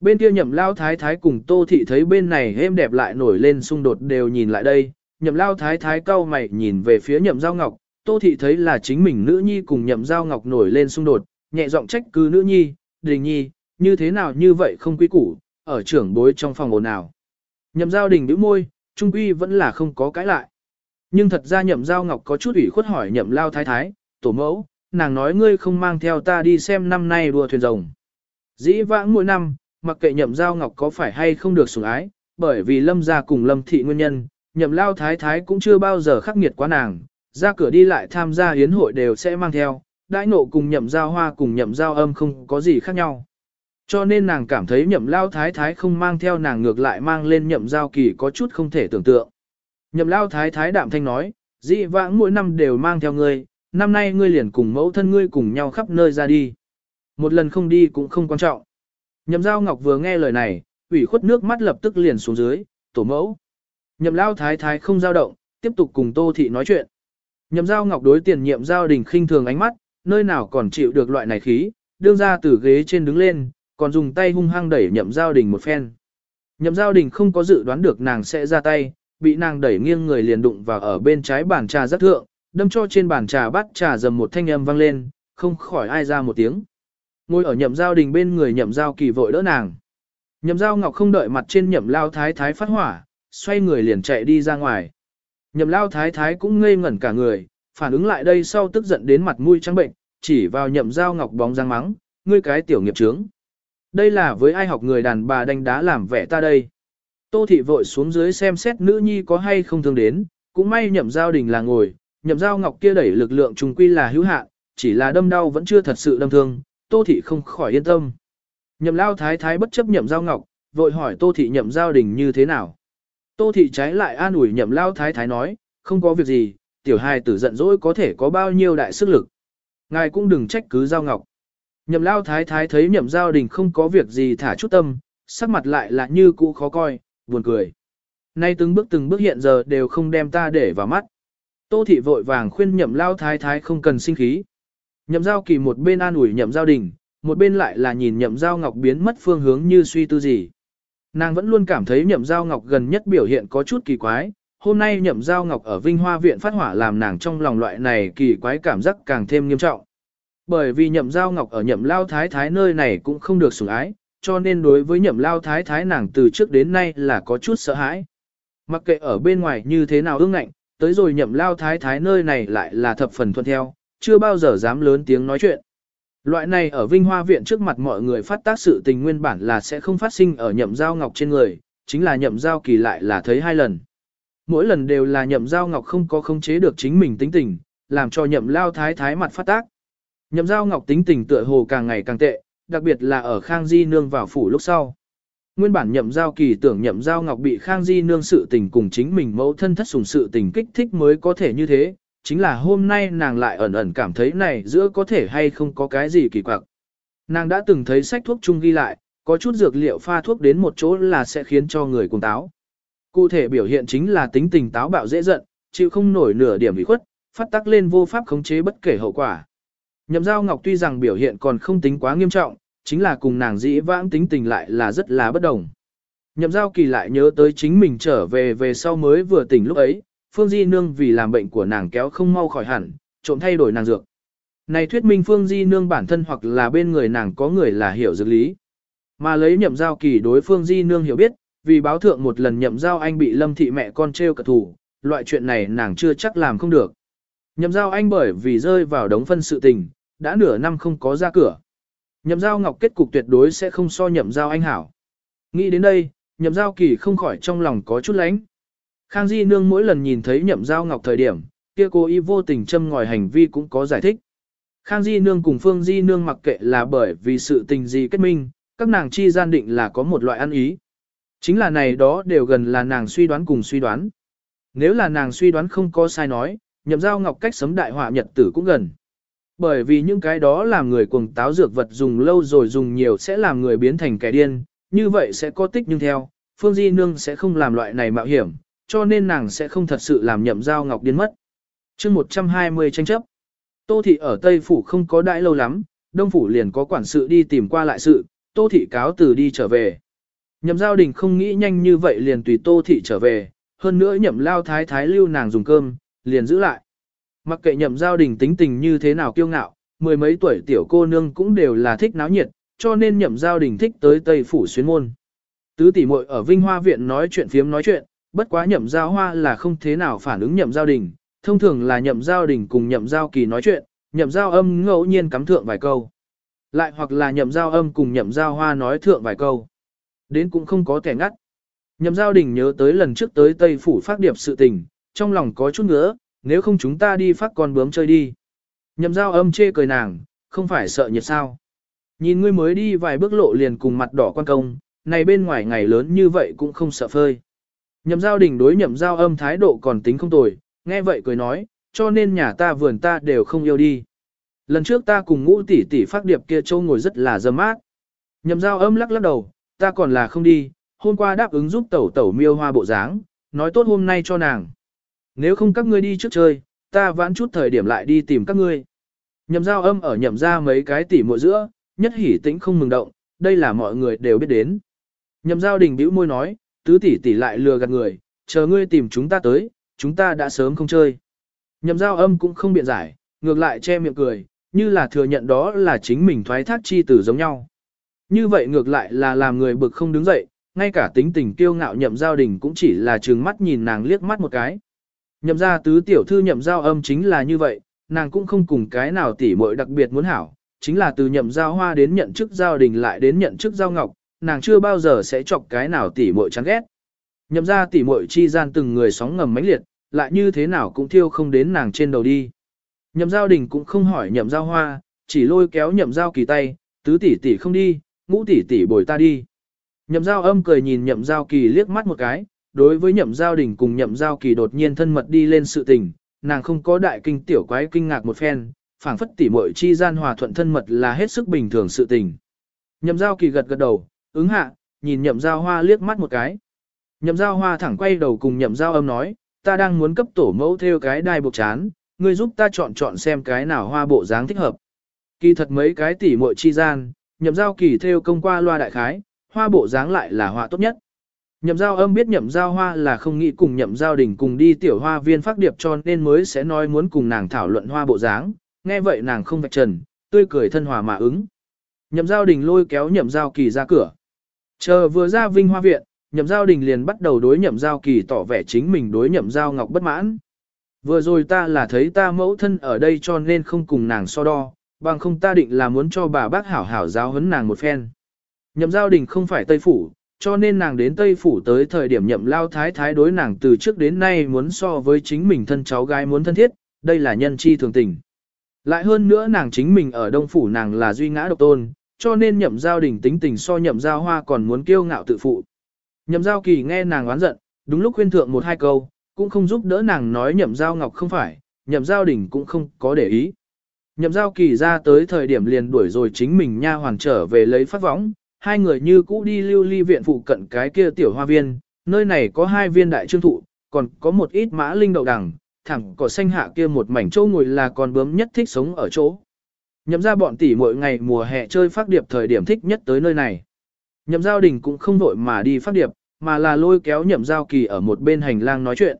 Speaker 1: Bên kia nhậm lao thái thái cùng tô thị thấy bên này êm đẹp lại nổi lên xung đột đều nhìn lại đây, nhậm lao thái thái cau mày nhìn về phía nhậm giao ngọc, tô thị thấy là chính mình nữ nhi cùng nhậm giao ngọc nổi lên xung đột, nhẹ giọng trách cứ nữ nhi, đình nhi, như thế nào như vậy không quý củ, ở trưởng bối trong phòng ồn nào. Nhậm giao đình bĩu môi, trung quy vẫn là không có cãi lại. Nhưng thật ra nhậm giao ngọc có chút ủy khuất hỏi nhậm lao thái thái, tổ mẫu, nàng nói ngươi không mang theo ta đi xem năm nay đua thuyền rồng. Dĩ vãng mỗi năm, mặc kệ nhậm giao ngọc có phải hay không được sủng ái, bởi vì lâm gia cùng lâm thị nguyên nhân, nhậm lao thái thái cũng chưa bao giờ khắc nghiệt quá nàng, ra cửa đi lại tham gia hiến hội đều sẽ mang theo, đãi nộ cùng nhậm giao hoa cùng nhậm giao âm không có gì khác nhau. Cho nên nàng cảm thấy nhậm lao thái thái không mang theo nàng ngược lại mang lên nhậm giao kỳ có chút không thể tưởng tượng. Nhậm lao thái thái đạm thanh nói, dị vãng mỗi năm đều mang theo ngươi, năm nay ngươi liền cùng mẫu thân ngươi cùng nhau khắp nơi ra đi. Một lần không đi cũng không quan trọng. Nhậm giao ngọc vừa nghe lời này, ủy khuất nước mắt lập tức liền xuống dưới, tổ mẫu. Nhậm lao thái thái không giao động, tiếp tục cùng tô thị nói chuyện. Nhậm giao ngọc đối tiền nhiệm giao đình khinh thường ánh mắt, nơi nào còn chịu được loại này khí, đương ra từ ghế trên đứng lên, còn dùng tay hung hăng đẩy nhậm giao đình một phen. Nhậm giao đình không có dự đoán được nàng sẽ ra tay, bị nàng đẩy nghiêng người liền đụng vào ở bên trái bàn trà rất thượng, đâm cho trên bàn trà bát trà dầm một thanh âm vang lên, không khỏi ai ra một tiếng. Ngồi ở nhậm giao đình bên người nhậm giao kỳ vội đỡ nàng. Nhậm giao ngọc không đợi mặt trên nhậm lao thái thái phát hỏa, xoay người liền chạy đi ra ngoài. Nhậm lao thái thái cũng ngây ngẩn cả người, phản ứng lại đây sau tức giận đến mặt mũi trắng bệnh, chỉ vào nhậm giao ngọc bóng răng mắng, ngươi cái tiểu nghiệp trướng. Đây là với ai học người đàn bà đánh đá làm vẻ ta đây. Tô thị vội xuống dưới xem xét nữ nhi có hay không thương đến, cũng may nhậm giao đình là ngồi, nhậm giao ngọc kia đẩy lực lượng trùng quy là hữu hạn, chỉ là đâm đau vẫn chưa thật sự đâm thương, tô thị không khỏi yên tâm. Nhậm lao thái thái bất chấp nhậm giao ngọc, vội hỏi tô thị nhậm giao đình như thế nào. Tô thị trái lại an ủi nhậm lao thái thái nói, không có việc gì, tiểu hài tử giận dỗi có thể có bao nhiêu đại sức lực. Ngài cũng đừng trách cứ giao ngọc. Nhậm lao thái thái thấy nhậm giao đình không có việc gì thả chút tâm, sắc mặt lại là như cũ khó coi, buồn cười. Nay từng bước từng bước hiện giờ đều không đem ta để vào mắt. Tô thị vội vàng khuyên nhậm lao thái thái không cần sinh khí. Nhậm giao kỳ một bên an ủi nhậm giao đình, một bên lại là nhìn nhậm giao ngọc biến mất phương hướng như suy tư gì. Nàng vẫn luôn cảm thấy nhậm giao ngọc gần nhất biểu hiện có chút kỳ quái, hôm nay nhậm giao ngọc ở Vinh Hoa Viện phát hỏa làm nàng trong lòng loại này kỳ quái cảm giác càng thêm nghiêm trọng. Bởi vì nhậm giao ngọc ở nhậm lao thái thái nơi này cũng không được sủng ái, cho nên đối với nhậm lao thái thái nàng từ trước đến nay là có chút sợ hãi. Mặc kệ ở bên ngoài như thế nào ương ngạnh, tới rồi nhậm lao thái thái nơi này lại là thập phần thuận theo, chưa bao giờ dám lớn tiếng nói chuyện. Loại này ở Vinh Hoa Viện trước mặt mọi người phát tác sự tình nguyên bản là sẽ không phát sinh ở nhậm giao ngọc trên người, chính là nhậm giao kỳ lại là thấy hai lần. Mỗi lần đều là nhậm giao ngọc không có khống chế được chính mình tính tình, làm cho nhậm lao thái thái mặt phát tác. Nhậm giao ngọc tính tình tựa hồ càng ngày càng tệ, đặc biệt là ở Khang Di Nương vào phủ lúc sau. Nguyên bản nhậm giao kỳ tưởng nhậm giao ngọc bị Khang Di Nương sự tình cùng chính mình mẫu thân thất sủng sự tình kích thích mới có thể như thế, chính là hôm nay nàng lại ẩn ẩn cảm thấy này giữa có thể hay không có cái gì kỳ quặc. Nàng đã từng thấy sách thuốc chung ghi lại, có chút dược liệu pha thuốc đến một chỗ là sẽ khiến cho người cuồng táo. Cụ thể biểu hiện chính là tính tình táo bạo dễ giận, chịu không nổi nửa điểm bị khuất, phát tắc lên vô pháp khống chế bất kể hậu quả. Nhậm giao ngọc tuy rằng biểu hiện còn không tính quá nghiêm trọng, chính là cùng nàng dĩ vãng tính tình lại là rất là bất đồng. Nhậm giao kỳ lại nhớ tới chính mình trở về về sau mới vừa tỉnh lúc ấy, Phương Di Nương vì làm bệnh của nàng kéo không mau khỏi hẳn, trộm thay đổi nàng dược. Này thuyết minh Phương Di Nương bản thân hoặc là bên người nàng có người là hiểu dược lý. Mà lấy nhậm giao kỳ đối Phương Di Nương hiểu biết, vì báo thượng một lần nhậm giao anh bị lâm thị mẹ con treo cật thủ, loại chuyện này nàng chưa chắc làm không được. Nhậm giao anh bởi vì rơi vào đống phân sự tình, đã nửa năm không có ra cửa. Nhậm giao ngọc kết cục tuyệt đối sẽ không so nhậm giao anh hảo. Nghĩ đến đây, nhậm giao kỳ không khỏi trong lòng có chút lánh. Khang Di Nương mỗi lần nhìn thấy nhậm giao ngọc thời điểm, kia cô y vô tình châm ngòi hành vi cũng có giải thích. Khang Di Nương cùng Phương Di Nương mặc kệ là bởi vì sự tình gì kết minh, các nàng chi gian định là có một loại ăn ý. Chính là này đó đều gần là nàng suy đoán cùng suy đoán. Nếu là nàng suy đoán không có sai nói, nhậm giao ngọc cách sấm đại họa nhật tử cũng gần. Bởi vì những cái đó làm người cuồng táo dược vật dùng lâu rồi dùng nhiều sẽ làm người biến thành kẻ điên, như vậy sẽ có tích nhưng theo, Phương Di Nương sẽ không làm loại này mạo hiểm, cho nên nàng sẽ không thật sự làm nhậm giao ngọc điên mất. chương 120 tranh chấp. Tô Thị ở Tây Phủ không có đãi lâu lắm, Đông Phủ liền có quản sự đi tìm qua lại sự, Tô Thị cáo từ đi trở về. Nhậm giao đình không nghĩ nhanh như vậy liền tùy Tô Thị trở về, hơn nữa nhậm lao thái thái lưu nàng dùng cơm, liền giữ lại. Mặc kệ nhậm giao đình tính tình như thế nào kiêu ngạo, mười mấy tuổi tiểu cô nương cũng đều là thích náo nhiệt, cho nên nhậm giao đình thích tới Tây Phủ xuyên môn. Tứ tỷ muội ở Vinh Hoa Viện nói chuyện phiếm nói chuyện, bất quá nhậm giao hoa là không thế nào phản ứng nhậm giao đình, thông thường là nhậm giao đình cùng nhậm giao kỳ nói chuyện, nhậm giao âm ngẫu nhiên cắm thượng vài câu. Lại hoặc là nhậm giao âm cùng nhậm giao hoa nói thượng vài câu. Đến cũng không có kẻ ngắt. Nhậm giao đình nhớ tới lần trước tới Tây Phủ phát điệp sự tình, trong lòng có chút ngỡ, nếu không chúng ta đi phát con bướm chơi đi. Nhậm giao âm chê cười nàng, không phải sợ nhiệt sao. Nhìn ngươi mới đi vài bước lộ liền cùng mặt đỏ quan công, này bên ngoài ngày lớn như vậy cũng không sợ phơi. Nhậm giao đình đối nhậm giao âm thái độ còn tính không tồi, nghe vậy cười nói, cho nên nhà ta vườn ta đều không yêu đi. Lần trước ta cùng ngũ tỷ tỷ phát điệp kia châu ngồi rất là dâm mát. Nhậm giao âm lắc lắc đầu, ta còn là không đi, hôm qua đáp ứng giúp tẩu tẩu miêu hoa bộ dáng, nói tốt hôm nay cho nàng. Nếu không các ngươi đi trước chơi, ta vãn chút thời điểm lại đi tìm các ngươi. Nhậm giao âm ở nhậm ra mấy cái tỉ mộ giữa, nhất hỉ tĩnh không mừng động, đây là mọi người đều biết đến. Nhậm giao đình bĩu môi nói, tứ tỷ tỷ lại lừa gạt người, chờ ngươi tìm chúng ta tới, chúng ta đã sớm không chơi. Nhậm giao âm cũng không biện giải, ngược lại che miệng cười, như là thừa nhận đó là chính mình thoái thác chi tử giống nhau. Như vậy ngược lại là làm người bực không đứng dậy, ngay cả tính tình kiêu ngạo nhậm giao đình cũng chỉ là trừng mắt nhìn nàng liếc mắt một cái. Nhậm ra tứ tiểu thư nhậm giao âm chính là như vậy, nàng cũng không cùng cái nào tỉ muội đặc biệt muốn hảo, chính là từ nhậm giao hoa đến nhận chức giao đình lại đến nhận chức giao ngọc, nàng chưa bao giờ sẽ chọc cái nào tỉ muội chán ghét. Nhậm ra tỉ muội chi gian từng người sóng ngầm mãnh liệt, lại như thế nào cũng thiêu không đến nàng trên đầu đi. Nhậm giao đình cũng không hỏi nhậm giao hoa, chỉ lôi kéo nhậm giao kỳ tay, tứ tỷ tỷ không đi, ngũ tỷ tỷ bồi ta đi. Nhậm giao âm cười nhìn nhậm giao kỳ liếc mắt một cái, đối với nhậm giao đình cùng nhậm giao kỳ đột nhiên thân mật đi lên sự tình, nàng không có đại kinh tiểu quái kinh ngạc một phen, phảng phất tỉ muội chi gian hòa thuận thân mật là hết sức bình thường sự tình. Nhậm giao kỳ gật gật đầu, ứng hạ, nhìn nhậm giao hoa liếc mắt một cái. Nhậm giao hoa thẳng quay đầu cùng nhậm giao âm nói, ta đang muốn cấp tổ mẫu theo cái đai buộc chán, ngươi giúp ta chọn chọn xem cái nào hoa bộ dáng thích hợp. Kỳ thật mấy cái tỉ muội chi gian, nhậm giao kỳ theo công qua loa đại khái, hoa bộ dáng lại là hoa tốt nhất. Nhậm giao âm biết nhậm giao hoa là không nghĩ cùng nhậm giao đình cùng đi tiểu hoa viên phát điệp cho nên mới sẽ nói muốn cùng nàng thảo luận hoa bộ dáng, nghe vậy nàng không vạch trần, tươi cười thân hòa mà ứng. Nhậm giao đình lôi kéo nhậm giao kỳ ra cửa. Chờ vừa ra vinh hoa viện, nhậm giao đình liền bắt đầu đối nhậm giao kỳ tỏ vẻ chính mình đối nhậm giao ngọc bất mãn. Vừa rồi ta là thấy ta mẫu thân ở đây cho nên không cùng nàng so đo, bằng không ta định là muốn cho bà bác hảo hảo giáo huấn nàng một phen. Nhậm giao đình không phải Tây Phủ, cho nên nàng đến Tây Phủ tới thời điểm nhậm lao thái thái đối nàng từ trước đến nay muốn so với chính mình thân cháu gái muốn thân thiết, đây là nhân chi thường tình. Lại hơn nữa nàng chính mình ở Đông Phủ nàng là duy ngã độc tôn, cho nên nhậm giao đình tính tình so nhậm giao hoa còn muốn kiêu ngạo tự phụ. Nhậm giao kỳ nghe nàng oán giận, đúng lúc khuyên thượng một hai câu, cũng không giúp đỡ nàng nói nhậm giao ngọc không phải, nhậm giao đình cũng không có để ý. Nhậm giao kỳ ra tới thời điểm liền đuổi rồi chính mình nha hoàn trở về lấy phát võng, hai người như cũ đi lưu ly viện phụ cận cái kia tiểu hoa viên, nơi này có hai viên đại trương thụ, còn có một ít mã linh đậu đằng, thẳng cỏ xanh hạ kia một mảnh chỗ ngồi là con bướm nhất thích sống ở chỗ. Nhậm ra bọn tỷ mỗi ngày mùa hè chơi phát điệp thời điểm thích nhất tới nơi này. Nhậm giao đình cũng không vội mà đi phát điệp, mà là lôi kéo nhậm giao kỳ ở một bên hành lang nói chuyện.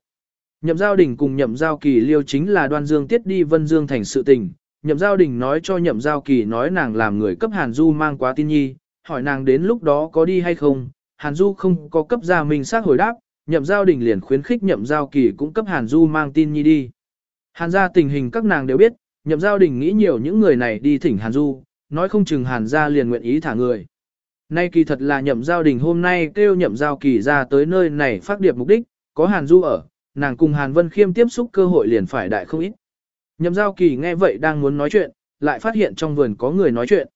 Speaker 1: Nhậm giao đình cùng nhậm giao kỳ liêu chính là đoan dương tiết đi vân dương thành sự tình. Nhậm giao đình nói cho nhậm giao kỳ nói nàng làm người cấp Hàn Du mang quá tin nhi, hỏi nàng đến lúc đó có đi hay không. Hàn Du không có cấp ra mình xác hồi đáp, nhậm giao đình liền khuyến khích nhậm giao kỳ cũng cấp Hàn Du mang tin nhi đi. Hàn gia tình hình các nàng đều biết, nhậm giao đình nghĩ nhiều những người này đi thỉnh Hàn Du, nói không chừng Hàn gia liền nguyện ý thả người. Nay kỳ thật là nhậm giao đình hôm nay kêu nhậm giao kỳ ra tới nơi này phát điệp mục đích, có Hàn Du ở, nàng cùng Hàn Vân Khiêm tiếp xúc cơ hội liền phải đại không ít. Nhậm giao kỳ nghe vậy đang muốn nói chuyện, lại phát hiện trong vườn có người nói chuyện.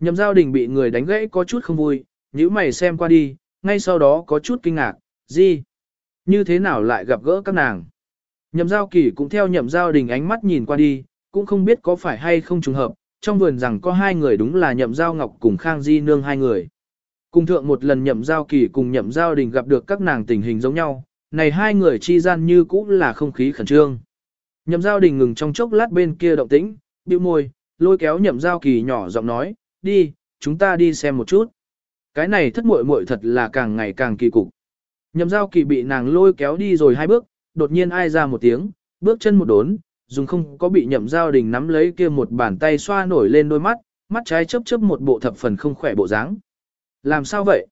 Speaker 1: Nhậm giao đình bị người đánh gãy có chút không vui, nhíu mày xem qua đi, ngay sau đó có chút kinh ngạc, gì? Như thế nào lại gặp gỡ các nàng? Nhậm giao kỳ cũng theo nhậm giao đình ánh mắt nhìn qua đi, cũng không biết có phải hay không trùng hợp, trong vườn rằng có hai người đúng là nhậm giao ngọc cùng Khang Di Nương hai người. Cùng thượng một lần nhậm giao kỳ cùng nhậm giao đình gặp được các nàng tình hình giống nhau, này hai người chi gian như cũng là không khí khẩn trương. Nhậm giao đình ngừng trong chốc lát bên kia động tĩnh, bĩu môi, lôi kéo nhậm giao kỳ nhỏ giọng nói, đi, chúng ta đi xem một chút. Cái này thất muội muội thật là càng ngày càng kỳ cục. Nhậm giao kỳ bị nàng lôi kéo đi rồi hai bước, đột nhiên ai ra một tiếng, bước chân một đốn, dùng không có bị nhậm giao đình nắm lấy kia một bàn tay xoa nổi lên đôi mắt, mắt trái chớp chớp một bộ thập phần không khỏe bộ dáng. Làm sao vậy?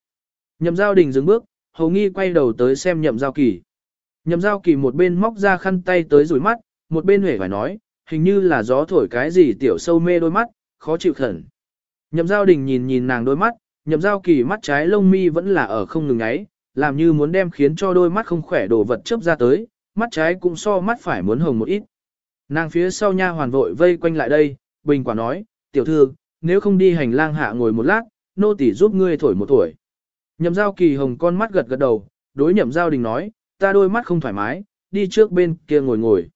Speaker 1: Nhậm giao đình dừng bước, hầu nghi quay đầu tới xem nhậm giao kỳ. Nhậm giao kỳ một bên móc ra khăn tay tới rủi mắt, một bên hề phải nói, hình như là gió thổi cái gì tiểu sâu mê đôi mắt, khó chịu khẩn. Nhậm giao đình nhìn nhìn nàng đôi mắt, nhậm giao kỳ mắt trái lông mi vẫn là ở không ngừng ấy, làm như muốn đem khiến cho đôi mắt không khỏe đồ vật chớp ra tới, mắt trái cũng so mắt phải muốn hồng một ít. Nàng phía sau nha hoàn vội vây quanh lại đây, bình quả nói, tiểu thư, nếu không đi hành lang hạ ngồi một lát, nô tỳ giúp ngươi thổi một tuổi. Nhậm giao kỳ hồng con mắt gật gật đầu, đối nhậm giao đình nói, ta đôi mắt không thoải mái, đi trước bên kia ngồi ngồi.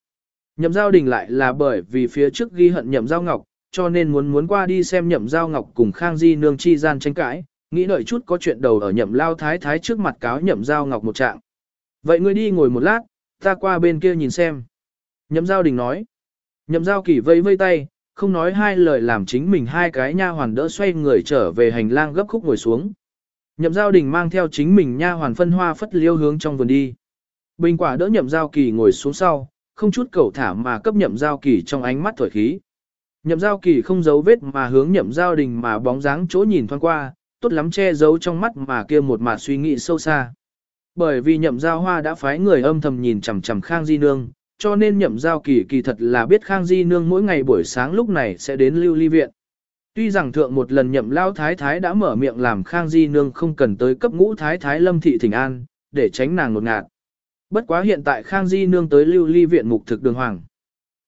Speaker 1: Nhậm giao đình lại là bởi vì phía trước ghi hận nhậm giao ngọc, cho nên muốn muốn qua đi xem nhậm giao ngọc cùng Khang Di nương chi gian tranh cãi, nghĩ đợi chút có chuyện đầu ở nhậm lao thái thái trước mặt cáo nhậm giao ngọc một trạng. Vậy ngươi đi ngồi một lát, ta qua bên kia nhìn xem. Nhậm giao đình nói. Nhậm giao kỳ vây vây tay, không nói hai lời làm chính mình hai cái nha hoàn đỡ xoay người trở về hành lang gấp khúc ngồi xuống. Nhậm giao đình mang theo chính mình nha hoàn phân hoa phất liêu hướng trong vườn đi. Bình quả đỡ nhậm giao kỳ ngồi xuống sau, không chút cầu thả mà cấp nhậm giao kỳ trong ánh mắt thổi khí. Nhậm giao kỳ không giấu vết mà hướng nhậm giao đình mà bóng dáng chỗ nhìn thoáng qua, tốt lắm che giấu trong mắt mà kia một mà suy nghĩ sâu xa. Bởi vì nhậm giao hoa đã phái người âm thầm nhìn chằm chằm Khang Di Nương, cho nên nhậm giao kỳ kỳ thật là biết Khang Di Nương mỗi ngày buổi sáng lúc này sẽ đến lưu ly viện. Tuy rằng thượng một lần nhậm lao thái thái đã mở miệng làm Khang Di Nương không cần tới cấp ngũ thái thái lâm thị thỉnh an, để tránh nàng ngột ngạt. Bất quá hiện tại Khang Di Nương tới lưu ly viện mục thực đường hoàng.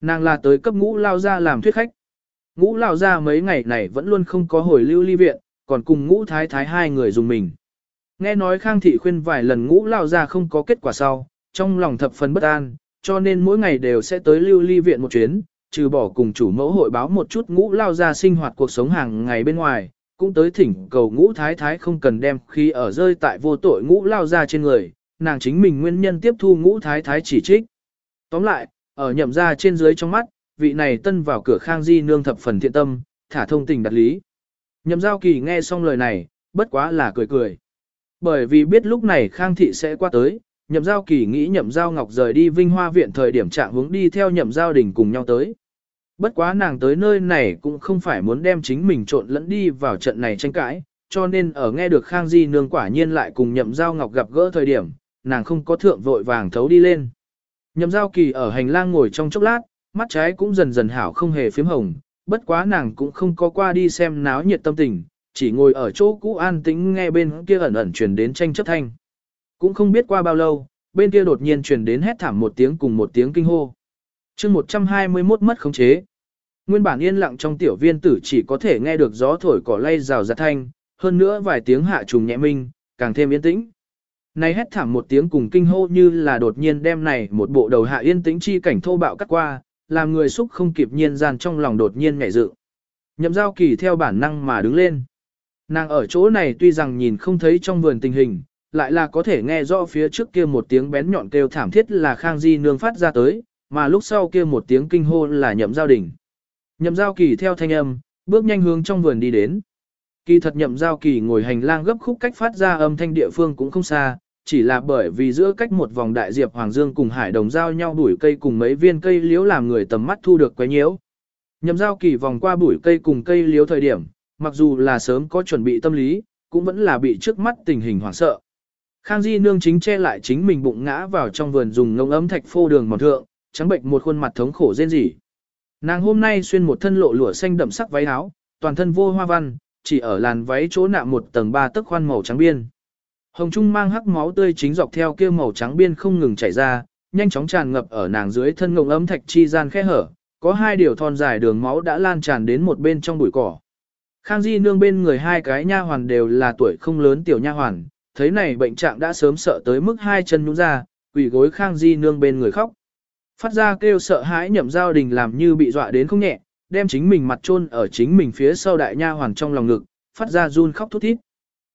Speaker 1: Nàng là tới cấp ngũ lao ra làm thuyết khách. Ngũ lao ra mấy ngày này vẫn luôn không có hồi lưu ly viện, còn cùng ngũ thái thái hai người dùng mình. Nghe nói Khang Thị khuyên vài lần ngũ lao ra không có kết quả sau, trong lòng thập phần bất an, cho nên mỗi ngày đều sẽ tới lưu ly viện một chuyến, trừ bỏ cùng chủ mẫu hội báo một chút ngũ lao ra sinh hoạt cuộc sống hàng ngày bên ngoài, cũng tới thỉnh cầu ngũ thái thái không cần đem khi ở rơi tại vô tội ngũ lao ra trên người, nàng chính mình nguyên nhân tiếp thu ngũ thái thái chỉ trích. Tóm lại, ở nhậm ra trên dưới trong mắt, vị này tân vào cửa khang di nương thập phần thiện tâm, thả thông tình đặt lý. Nhậm giao kỳ nghe xong lời này, bất quá là cười cười. Bởi vì biết lúc này Khang Thị sẽ qua tới, nhậm giao kỳ nghĩ nhậm giao ngọc rời đi Vinh Hoa Viện thời điểm trạng hướng đi theo nhậm giao đình cùng nhau tới. Bất quá nàng tới nơi này cũng không phải muốn đem chính mình trộn lẫn đi vào trận này tranh cãi, cho nên ở nghe được Khang Di Nương quả nhiên lại cùng nhậm giao ngọc gặp gỡ thời điểm, nàng không có thượng vội vàng thấu đi lên. Nhậm giao kỳ ở hành lang ngồi trong chốc lát, mắt trái cũng dần dần hảo không hề phím hồng, bất quá nàng cũng không có qua đi xem náo nhiệt tâm tình, chỉ ngồi ở chỗ cũ an tĩnh nghe bên kia ẩn ẩn truyền đến tranh chấp thanh. Cũng không biết qua bao lâu, bên kia đột nhiên truyền đến hét thảm một tiếng cùng một tiếng kinh hô. chương 121 mất khống chế. Nguyên bản yên lặng trong tiểu viên tử chỉ có thể nghe được gió thổi cỏ lay rào rạt thanh, hơn nữa vài tiếng hạ trùng nhẹ minh, càng thêm yên tĩnh. Này hét thảm một tiếng cùng kinh hô như là đột nhiên đem này một bộ đầu hạ yên tĩnh chi cảnh thô bạo cắt qua, làm người xúc không kịp nhiên gian trong lòng đột nhiên nhảy dựng. Nhậm giao kỳ theo bản năng mà đứng lên. Nàng ở chỗ này tuy rằng nhìn không thấy trong vườn tình hình, lại là có thể nghe rõ phía trước kia một tiếng bén nhọn kêu thảm thiết là Khang Di nương phát ra tới, mà lúc sau kia một tiếng kinh hô là nhậm giao đỉnh. Nhậm giao kỳ theo thanh âm, bước nhanh hướng trong vườn đi đến. Kỳ thật nhậm giao kỳ ngồi hành lang gấp khúc cách phát ra âm thanh địa phương cũng không xa, chỉ là bởi vì giữa cách một vòng đại diệp hoàng dương cùng hải đồng giao nhau đuổi cây cùng mấy viên cây liễu làm người tầm mắt thu được quấy nhiễu. Nhậm giao kỳ vòng qua bụi cây cùng cây liễu thời điểm, mặc dù là sớm có chuẩn bị tâm lý, cũng vẫn là bị trước mắt tình hình hoảng sợ. Khang Di nương chính che lại chính mình bụng ngã vào trong vườn dùng ngông ấm thạch phô đường mòn thượng, trắng bệnh một khuôn mặt thống khổ rên rỉ. Nàng hôm nay xuyên một thân lộ lụa xanh đậm sắc váy áo, toàn thân vô hoa văn, chỉ ở làn váy chỗ nạm một tầng ba tấc khoan màu trắng biên. Hồng Trung mang hắc máu tươi chính dọc theo kia màu trắng biên không ngừng chảy ra, nhanh chóng tràn ngập ở nàng dưới thân ngông ấm thạch chi gian khe hở, có hai điều thon dài đường máu đã lan tràn đến một bên trong bụi cỏ. Khang Di nương bên người hai cái nha hoàn đều là tuổi không lớn tiểu nha hoàn, thấy này bệnh trạng đã sớm sợ tới mức hai chân nhũn ra, quỳ gối Khang Di nương bên người khóc. Phát ra kêu sợ hãi nhậm giao đình làm như bị dọa đến không nhẹ, đem chính mình mặt chôn ở chính mình phía sau đại nha hoàn trong lòng ngực, phát ra run khóc thút thít.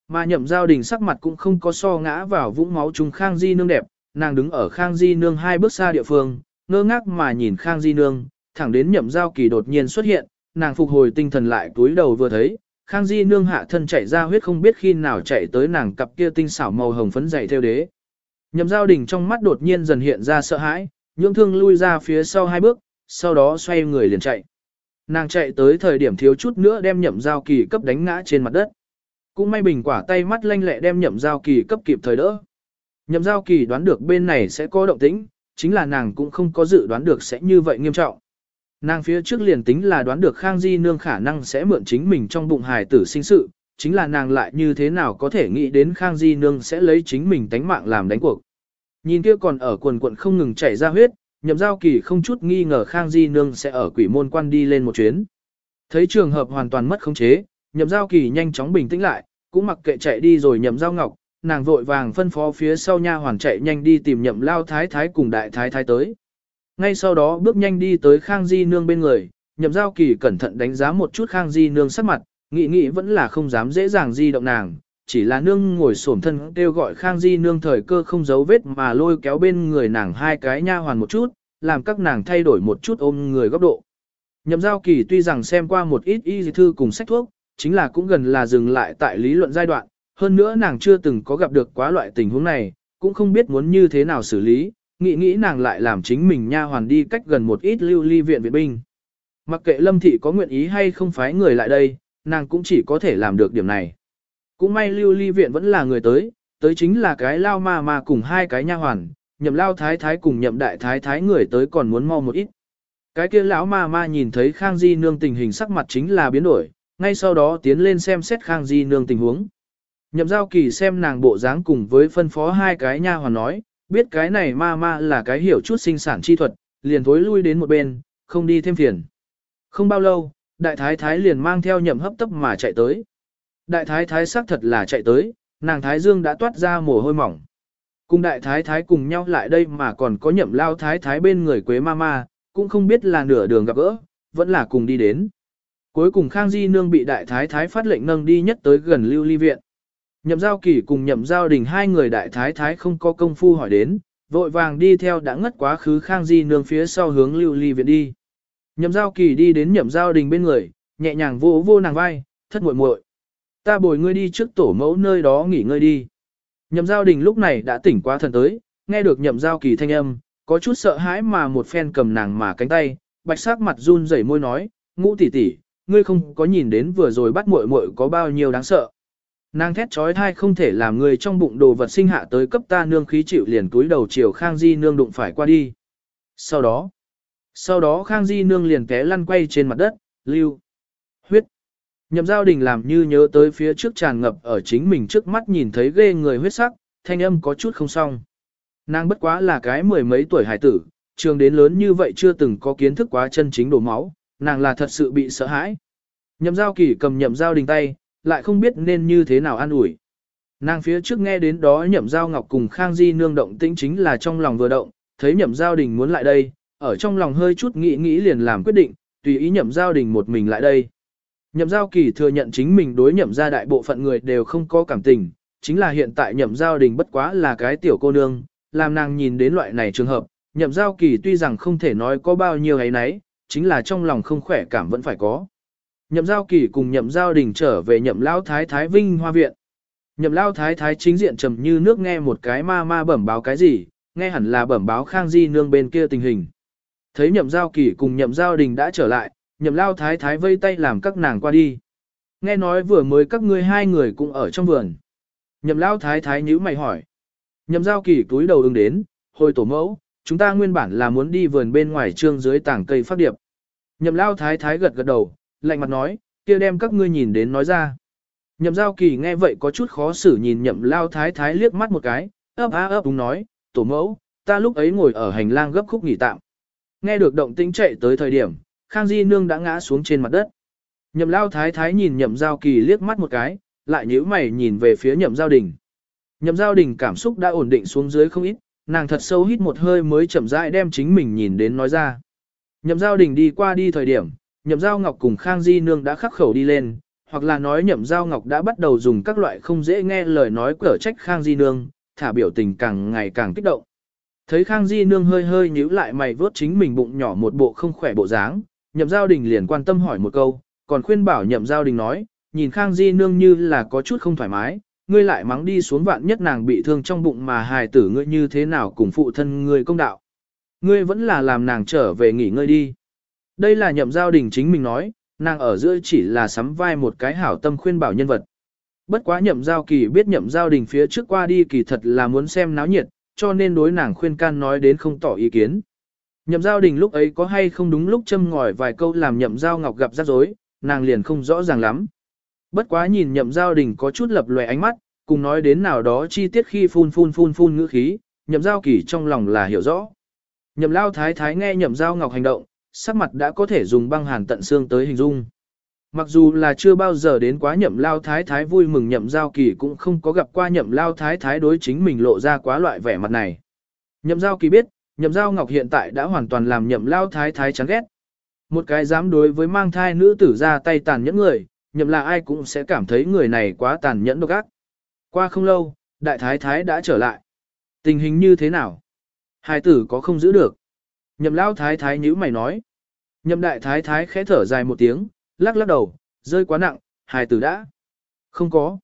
Speaker 1: Mà nhậm giao đình sắc mặt cũng không có so ngã vào vũng máu trùng Khang Di nương đẹp, nàng đứng ở Khang Di nương hai bước xa địa phương, ngơ ngác mà nhìn Khang Di nương, thẳng đến nhậm giao kỳ đột nhiên xuất hiện, nàng phục hồi tinh thần lại túi đầu vừa thấy, Khang Di nương hạ thân chảy ra huyết không biết khi nào chạy tới nàng cặp kia tinh xảo màu hồng phấn dày theo đế. Nhậm giao đình trong mắt đột nhiên dần hiện ra sợ hãi, nhưỡng thương lui ra phía sau hai bước, sau đó xoay người liền chạy. Nàng chạy tới thời điểm thiếu chút nữa đem nhậm giao kỳ cấp đánh ngã trên mặt đất. Cũng may bình quả tay mắt lanh lẹ đem nhậm giao kỳ cấp kịp thời đỡ. Nhậm giao kỳ đoán được bên này sẽ có động tĩnh, chính là nàng cũng không có dự đoán được sẽ như vậy nghiêm trọng. Nàng phía trước liền tính là đoán được Khang Di Nương khả năng sẽ mượn chính mình trong bụng hài tử sinh sự, chính là nàng lại như thế nào có thể nghĩ đến Khang Di Nương sẽ lấy chính mình tánh mạng làm đánh cuộc. Nhìn kia còn ở quần quận không ngừng chảy ra huyết, nhậm giao kỳ không chút nghi ngờ Khang Di Nương sẽ ở quỷ môn quan đi lên một chuyến. Thấy trường hợp hoàn toàn mất khống chế, nhậm giao kỳ nhanh chóng bình tĩnh lại, cũng mặc kệ chạy đi rồi nhậm giao ngọc, nàng vội vàng phân phó phía sau nha hoàn chạy nhanh đi tìm nhậm lao thái thái cùng đại thái thái tới. Ngay sau đó bước nhanh đi tới Khang Di Nương bên người, nhậm giao kỳ cẩn thận đánh giá một chút Khang Di Nương sắc mặt, nghĩ nghĩ vẫn là không dám dễ dàng di động nàng, chỉ là nương ngồi xổm thân kêu gọi Khang Di Nương thời cơ không giấu vết mà lôi kéo bên người nàng hai cái nha hoàn một chút, làm các nàng thay đổi một chút ôm người góc độ. Nhậm giao kỳ tuy rằng xem qua một ít y thư cùng sách thuốc, chính là cũng gần là dừng lại tại lý luận giai đoạn, hơn nữa nàng chưa từng có gặp được quá loại tình huống này, cũng không biết muốn như thế nào xử lý, nghĩ nghĩ nàng lại làm chính mình nha hoàn đi cách gần một ít lưu ly viện viện binh. Mặc kệ lâm thị có nguyện ý hay không phái người lại đây, nàng cũng chỉ có thể làm được điểm này. Cũng may lưu ly viện vẫn là người tới, tới chính là cái lao ma ma cùng hai cái nha hoàn, nhậm lao thái thái cùng nhậm đại thái thái người tới còn muốn mau một ít. Cái kia lão ma ma nhìn thấy Khang Di nương tình hình sắc mặt chính là biến đổi, ngay sau đó tiến lên xem xét Khang Di nương tình huống. Nhậm giao kỳ xem nàng bộ dáng cùng với phân phó hai cái nha hoàn nói, biết cái này ma ma là cái hiểu chút sinh sản chi thuật, liền thối lui đến một bên, không đi thêm phiền. Không bao lâu, đại thái thái liền mang theo nhậm hấp tấp mà chạy tới. Đại thái thái xác thật là chạy tới, nàng thái dương đã toát ra mồ hôi mỏng. Cùng đại thái thái cùng nhau lại đây mà còn có nhậm lao thái thái bên người quế ma ma, cũng không biết là nửa đường gặp gỡ, vẫn là cùng đi đến. Cuối cùng Khang Di Nương bị đại thái thái phát lệnh nâng đi nhất tới gần lưu ly viện. Nhậm giao kỳ cùng nhậm giao đình hai người đại thái thái không có công phu hỏi đến, vội vàng đi theo đã ngất quá khứ Khang Di Nương phía sau hướng lưu ly viện đi. Nhậm giao kỳ đi đến nhậm giao đình bên người, nhẹ nhàng vô vô nàng vai, thất muội muội, Ta bồi ngươi đi trước tổ mẫu nơi đó nghỉ ngơi đi. Nhậm giao đình lúc này đã tỉnh quá thần tới, nghe được nhậm giao kỳ thanh âm, có chút sợ hãi mà một phen cầm nàng mà cánh tay, bạch sắc mặt run rẩy môi nói, ngũ tỷ tỷ, ngươi không có nhìn đến vừa rồi bắt muội muội có bao nhiêu đáng sợ. Nàng thét trói thai không thể làm người trong bụng đồ vật sinh hạ tới cấp ta nương khí chịu liền túi đầu chiều Khang Di nương đụng phải qua đi. Sau đó, sau đó Khang Di nương liền té lăn quay trên mặt đất, lưu, huyết. Nhậm giao đình làm như nhớ tới phía trước tràn ngập ở chính mình trước mắt nhìn thấy ghê người huyết sắc, thanh âm có chút không xong. Nàng bất quá là cái mười mấy tuổi hải tử, trường đến lớn như vậy chưa từng có kiến thức quá chân chính đổ máu, nàng là thật sự bị sợ hãi. Nhậm giao kỳ cầm nhậm giao đình tay, lại không biết nên như thế nào an ủi. Nàng phía trước nghe đến đó nhậm giao ngọc cùng Khang Di nương động tĩnh chính là trong lòng vừa động, thấy nhậm giao đình muốn lại đây, ở trong lòng hơi chút nghĩ nghĩ liền làm quyết định, tùy ý nhậm giao đình một mình lại đây. Nhậm giao kỳ thừa nhận chính mình đối nhậm gia đại bộ phận người đều không có cảm tình, chính là hiện tại nhậm giao đình bất quá là cái tiểu cô nương, làm nàng nhìn đến loại này trường hợp, nhậm giao kỳ tuy rằng không thể nói có bao nhiêu ấy nấy, chính là trong lòng không khỏe cảm vẫn phải có. Nhậm giao kỳ cùng nhậm giao đình trở về nhậm lao thái thái vinh hoa viện. Nhậm lao thái thái chính diện trầm như nước nghe một cái ma ma bẩm báo cái gì, nghe hẳn là bẩm báo khang di nương bên kia tình hình. Thấy nhậm giao kỳ cùng nhậm giao đình đã trở lại, nhậm lao thái thái vây tay làm các nàng qua đi. Nghe nói vừa mới các ngươi hai người cũng ở trong vườn. Nhậm lao thái thái nhíu mày hỏi. Nhậm giao kỳ túi đầu ứng đến, hồi tổ mẫu, chúng ta nguyên bản là muốn đi vườn bên ngoài trương dưới tảng cây phát điệp. Nhậm lao thái thái gật gật đầu, lạnh mặt nói, kia đem các ngươi nhìn đến nói ra. Nhậm giao kỳ nghe vậy có chút khó xử nhìn nhậm lao thái thái liếc mắt một cái, ấp á ấp đúng nói, tổ mẫu, ta lúc ấy ngồi ở hành lang gấp khúc nghỉ tạm. Nghe được động tĩnh chạy tới thời điểm, Khang Di Nương đã ngã xuống trên mặt đất. Nhậm lao thái thái nhìn nhậm giao kỳ liếc mắt một cái, lại nhíu mày nhìn về phía nhậm giao đình. Nhậm giao đình cảm xúc đã ổn định xuống dưới không ít, nàng thật sâu hít một hơi mới chậm rãi đem chính mình nhìn đến nói ra. Nhậm giao đình đi qua đi thời điểm, nhậm giao ngọc cùng Khang Di Nương đã khắc khẩu đi lên, hoặc là nói nhậm giao ngọc đã bắt đầu dùng các loại không dễ nghe lời nói cở trách Khang Di Nương, thả biểu tình càng ngày càng kích động. Thấy Khang Di Nương hơi hơi nhíu lại mày vớt chính mình bụng nhỏ một bộ không khỏe bộ dáng, nhậm giao đình liền quan tâm hỏi một câu, còn khuyên bảo nhậm giao đình nói, nhìn Khang Di Nương như là có chút không thoải mái, ngươi lại mắng đi xuống vạn nhất nàng bị thương trong bụng mà hài tử ngươi như thế nào cùng phụ thân ngươi công đạo. Ngươi vẫn là làm nàng trở về nghỉ ngơi đi. Đây là nhậm giao đình chính mình nói, nàng ở giữa chỉ là sắm vai một cái hảo tâm khuyên bảo nhân vật. Bất quá nhậm giao kỳ biết nhậm giao đình phía trước qua đi kỳ thật là muốn xem náo nhiệt, cho nên đối nàng khuyên can nói đến không tỏ ý kiến. Nhậm giao đình lúc ấy có hay không đúng lúc châm ngòi vài câu làm nhậm giao ngọc gặp rắc rối, nàng liền không rõ ràng lắm. Bất quá nhìn nhậm giao đình có chút lập lòe ánh mắt, cùng nói đến nào đó chi tiết khi phun phun phun phun ngữ khí, nhậm giao kỳ trong lòng là hiểu rõ. Nhậm lao thái thái nghe nhậm giao ngọc hành động, sắc mặt đã có thể dùng băng hàn tận xương tới hình dung. Mặc dù là chưa bao giờ đến quá nhậm lao thái thái vui mừng nhậm giao kỳ cũng không có gặp qua nhậm lao thái thái đối chính mình lộ ra quá loại vẻ mặt này. Nhậm giao kỳ biết, nhậm giao ngọc hiện tại đã hoàn toàn làm nhậm lao thái thái chán ghét. Một cái dám đối với mang thai nữ tử ra tay tàn nhẫn người, nhậm là ai cũng sẽ cảm thấy người này quá tàn nhẫn độc ác. Qua không lâu, đại thái thái đã trở lại. Tình hình như thế nào? Hai tử có không giữ được? Nhậm lao thái thái nhữ mày nói. Nhậm đại thái thái khẽ thở dài một tiếng, lắc lắc đầu, rơi quá nặng, hài tử đã. Không có.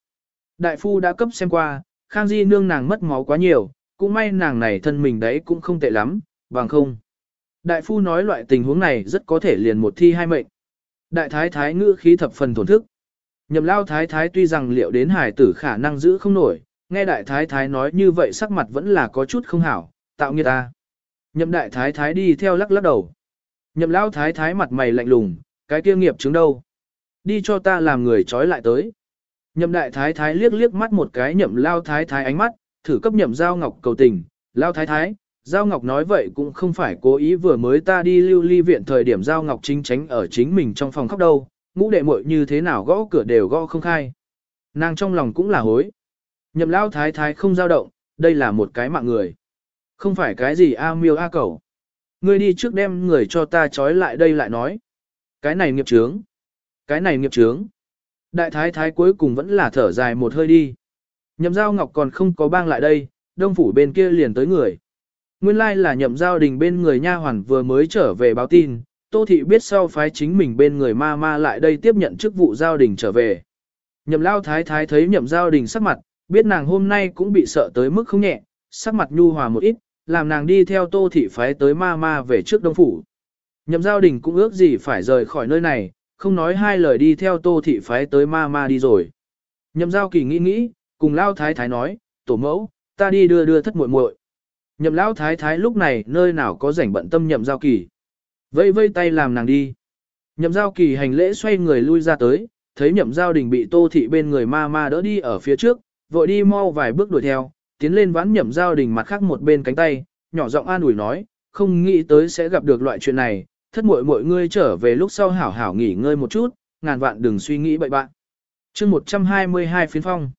Speaker 1: Đại phu đã cấp xem qua, Khang Di nương nàng mất máu quá nhiều, cũng may nàng này thân mình đấy cũng không tệ lắm, bằng không. Đại phu nói loại tình huống này rất có thể liền một thi hai mệnh. Đại thái thái ngữ khí thập phần thổn thức. Nhậm lao thái thái tuy rằng liệu đến hải tử khả năng giữ không nổi, nghe đại thái thái nói như vậy sắc mặt vẫn là có chút không hảo, tạo nghiệt ta. Nhậm đại thái thái đi theo lắc lắc đầu. Nhậm lao thái thái mặt mày lạnh lùng, cái kia nghiệp chứng đâu. Đi cho ta làm người trói lại tới. Nhậm đại thái thái liếc liếc mắt một cái nhậm lao thái thái ánh mắt, thử cấp nhậm giao ngọc cầu tình, lao thái thái. Giao Ngọc nói vậy cũng không phải cố ý vừa mới ta đi lưu ly viện thời điểm Giao Ngọc chính tránh ở chính mình trong phòng khóc đâu, ngũ đệ muội như thế nào gõ cửa đều gõ không khai. Nàng trong lòng cũng là hối. Nhậm lao thái thái không dao động, đây là một cái mạng người. Không phải cái gì a miêu a cầu. Ngươi đi trước đem người cho ta trói lại đây lại nói. Cái này nghiệp trướng. Cái này nghiệp trướng. Đại thái thái cuối cùng vẫn là thở dài một hơi đi. Nhậm giao ngọc còn không có bang lại đây, đông phủ bên kia liền tới người. Nguyên lai like là nhậm giao đình bên người nha hoàn vừa mới trở về báo tin, Tô Thị biết sau phái chính mình bên người ma ma lại đây tiếp nhận chức vụ giao đình trở về. Nhậm lao thái thái thấy nhậm giao đình sắc mặt, biết nàng hôm nay cũng bị sợ tới mức không nhẹ, sắc mặt nhu hòa một ít, làm nàng đi theo tô thị phái tới ma ma về trước đông phủ. Nhậm giao đình cũng ước gì phải rời khỏi nơi này, không nói hai lời đi theo tô thị phái tới ma ma đi rồi. Nhậm giao kỳ nghĩ nghĩ, cùng lao thái thái nói, tổ mẫu, ta đi đưa đưa thất muội muội. Nhậm lao thái thái lúc này nơi nào có rảnh bận tâm nhậm giao kỳ. Vây vây tay làm nàng đi. Nhậm giao kỳ hành lễ xoay người lui ra tới, thấy nhậm giao đình bị tô thị bên người ma ma đỡ đi ở phía trước, vội đi mau vài bước đuổi theo, tiến lên vãn nhậm giao đình mặt khác một bên cánh tay, nhỏ giọng an ủi nói, không nghĩ tới sẽ gặp được loại chuyện này, thất muội mọi ngươi trở về lúc sau hảo hảo nghỉ ngơi một chút, ngàn vạn đừng suy nghĩ bậy bạn. chương 122 phiến phong.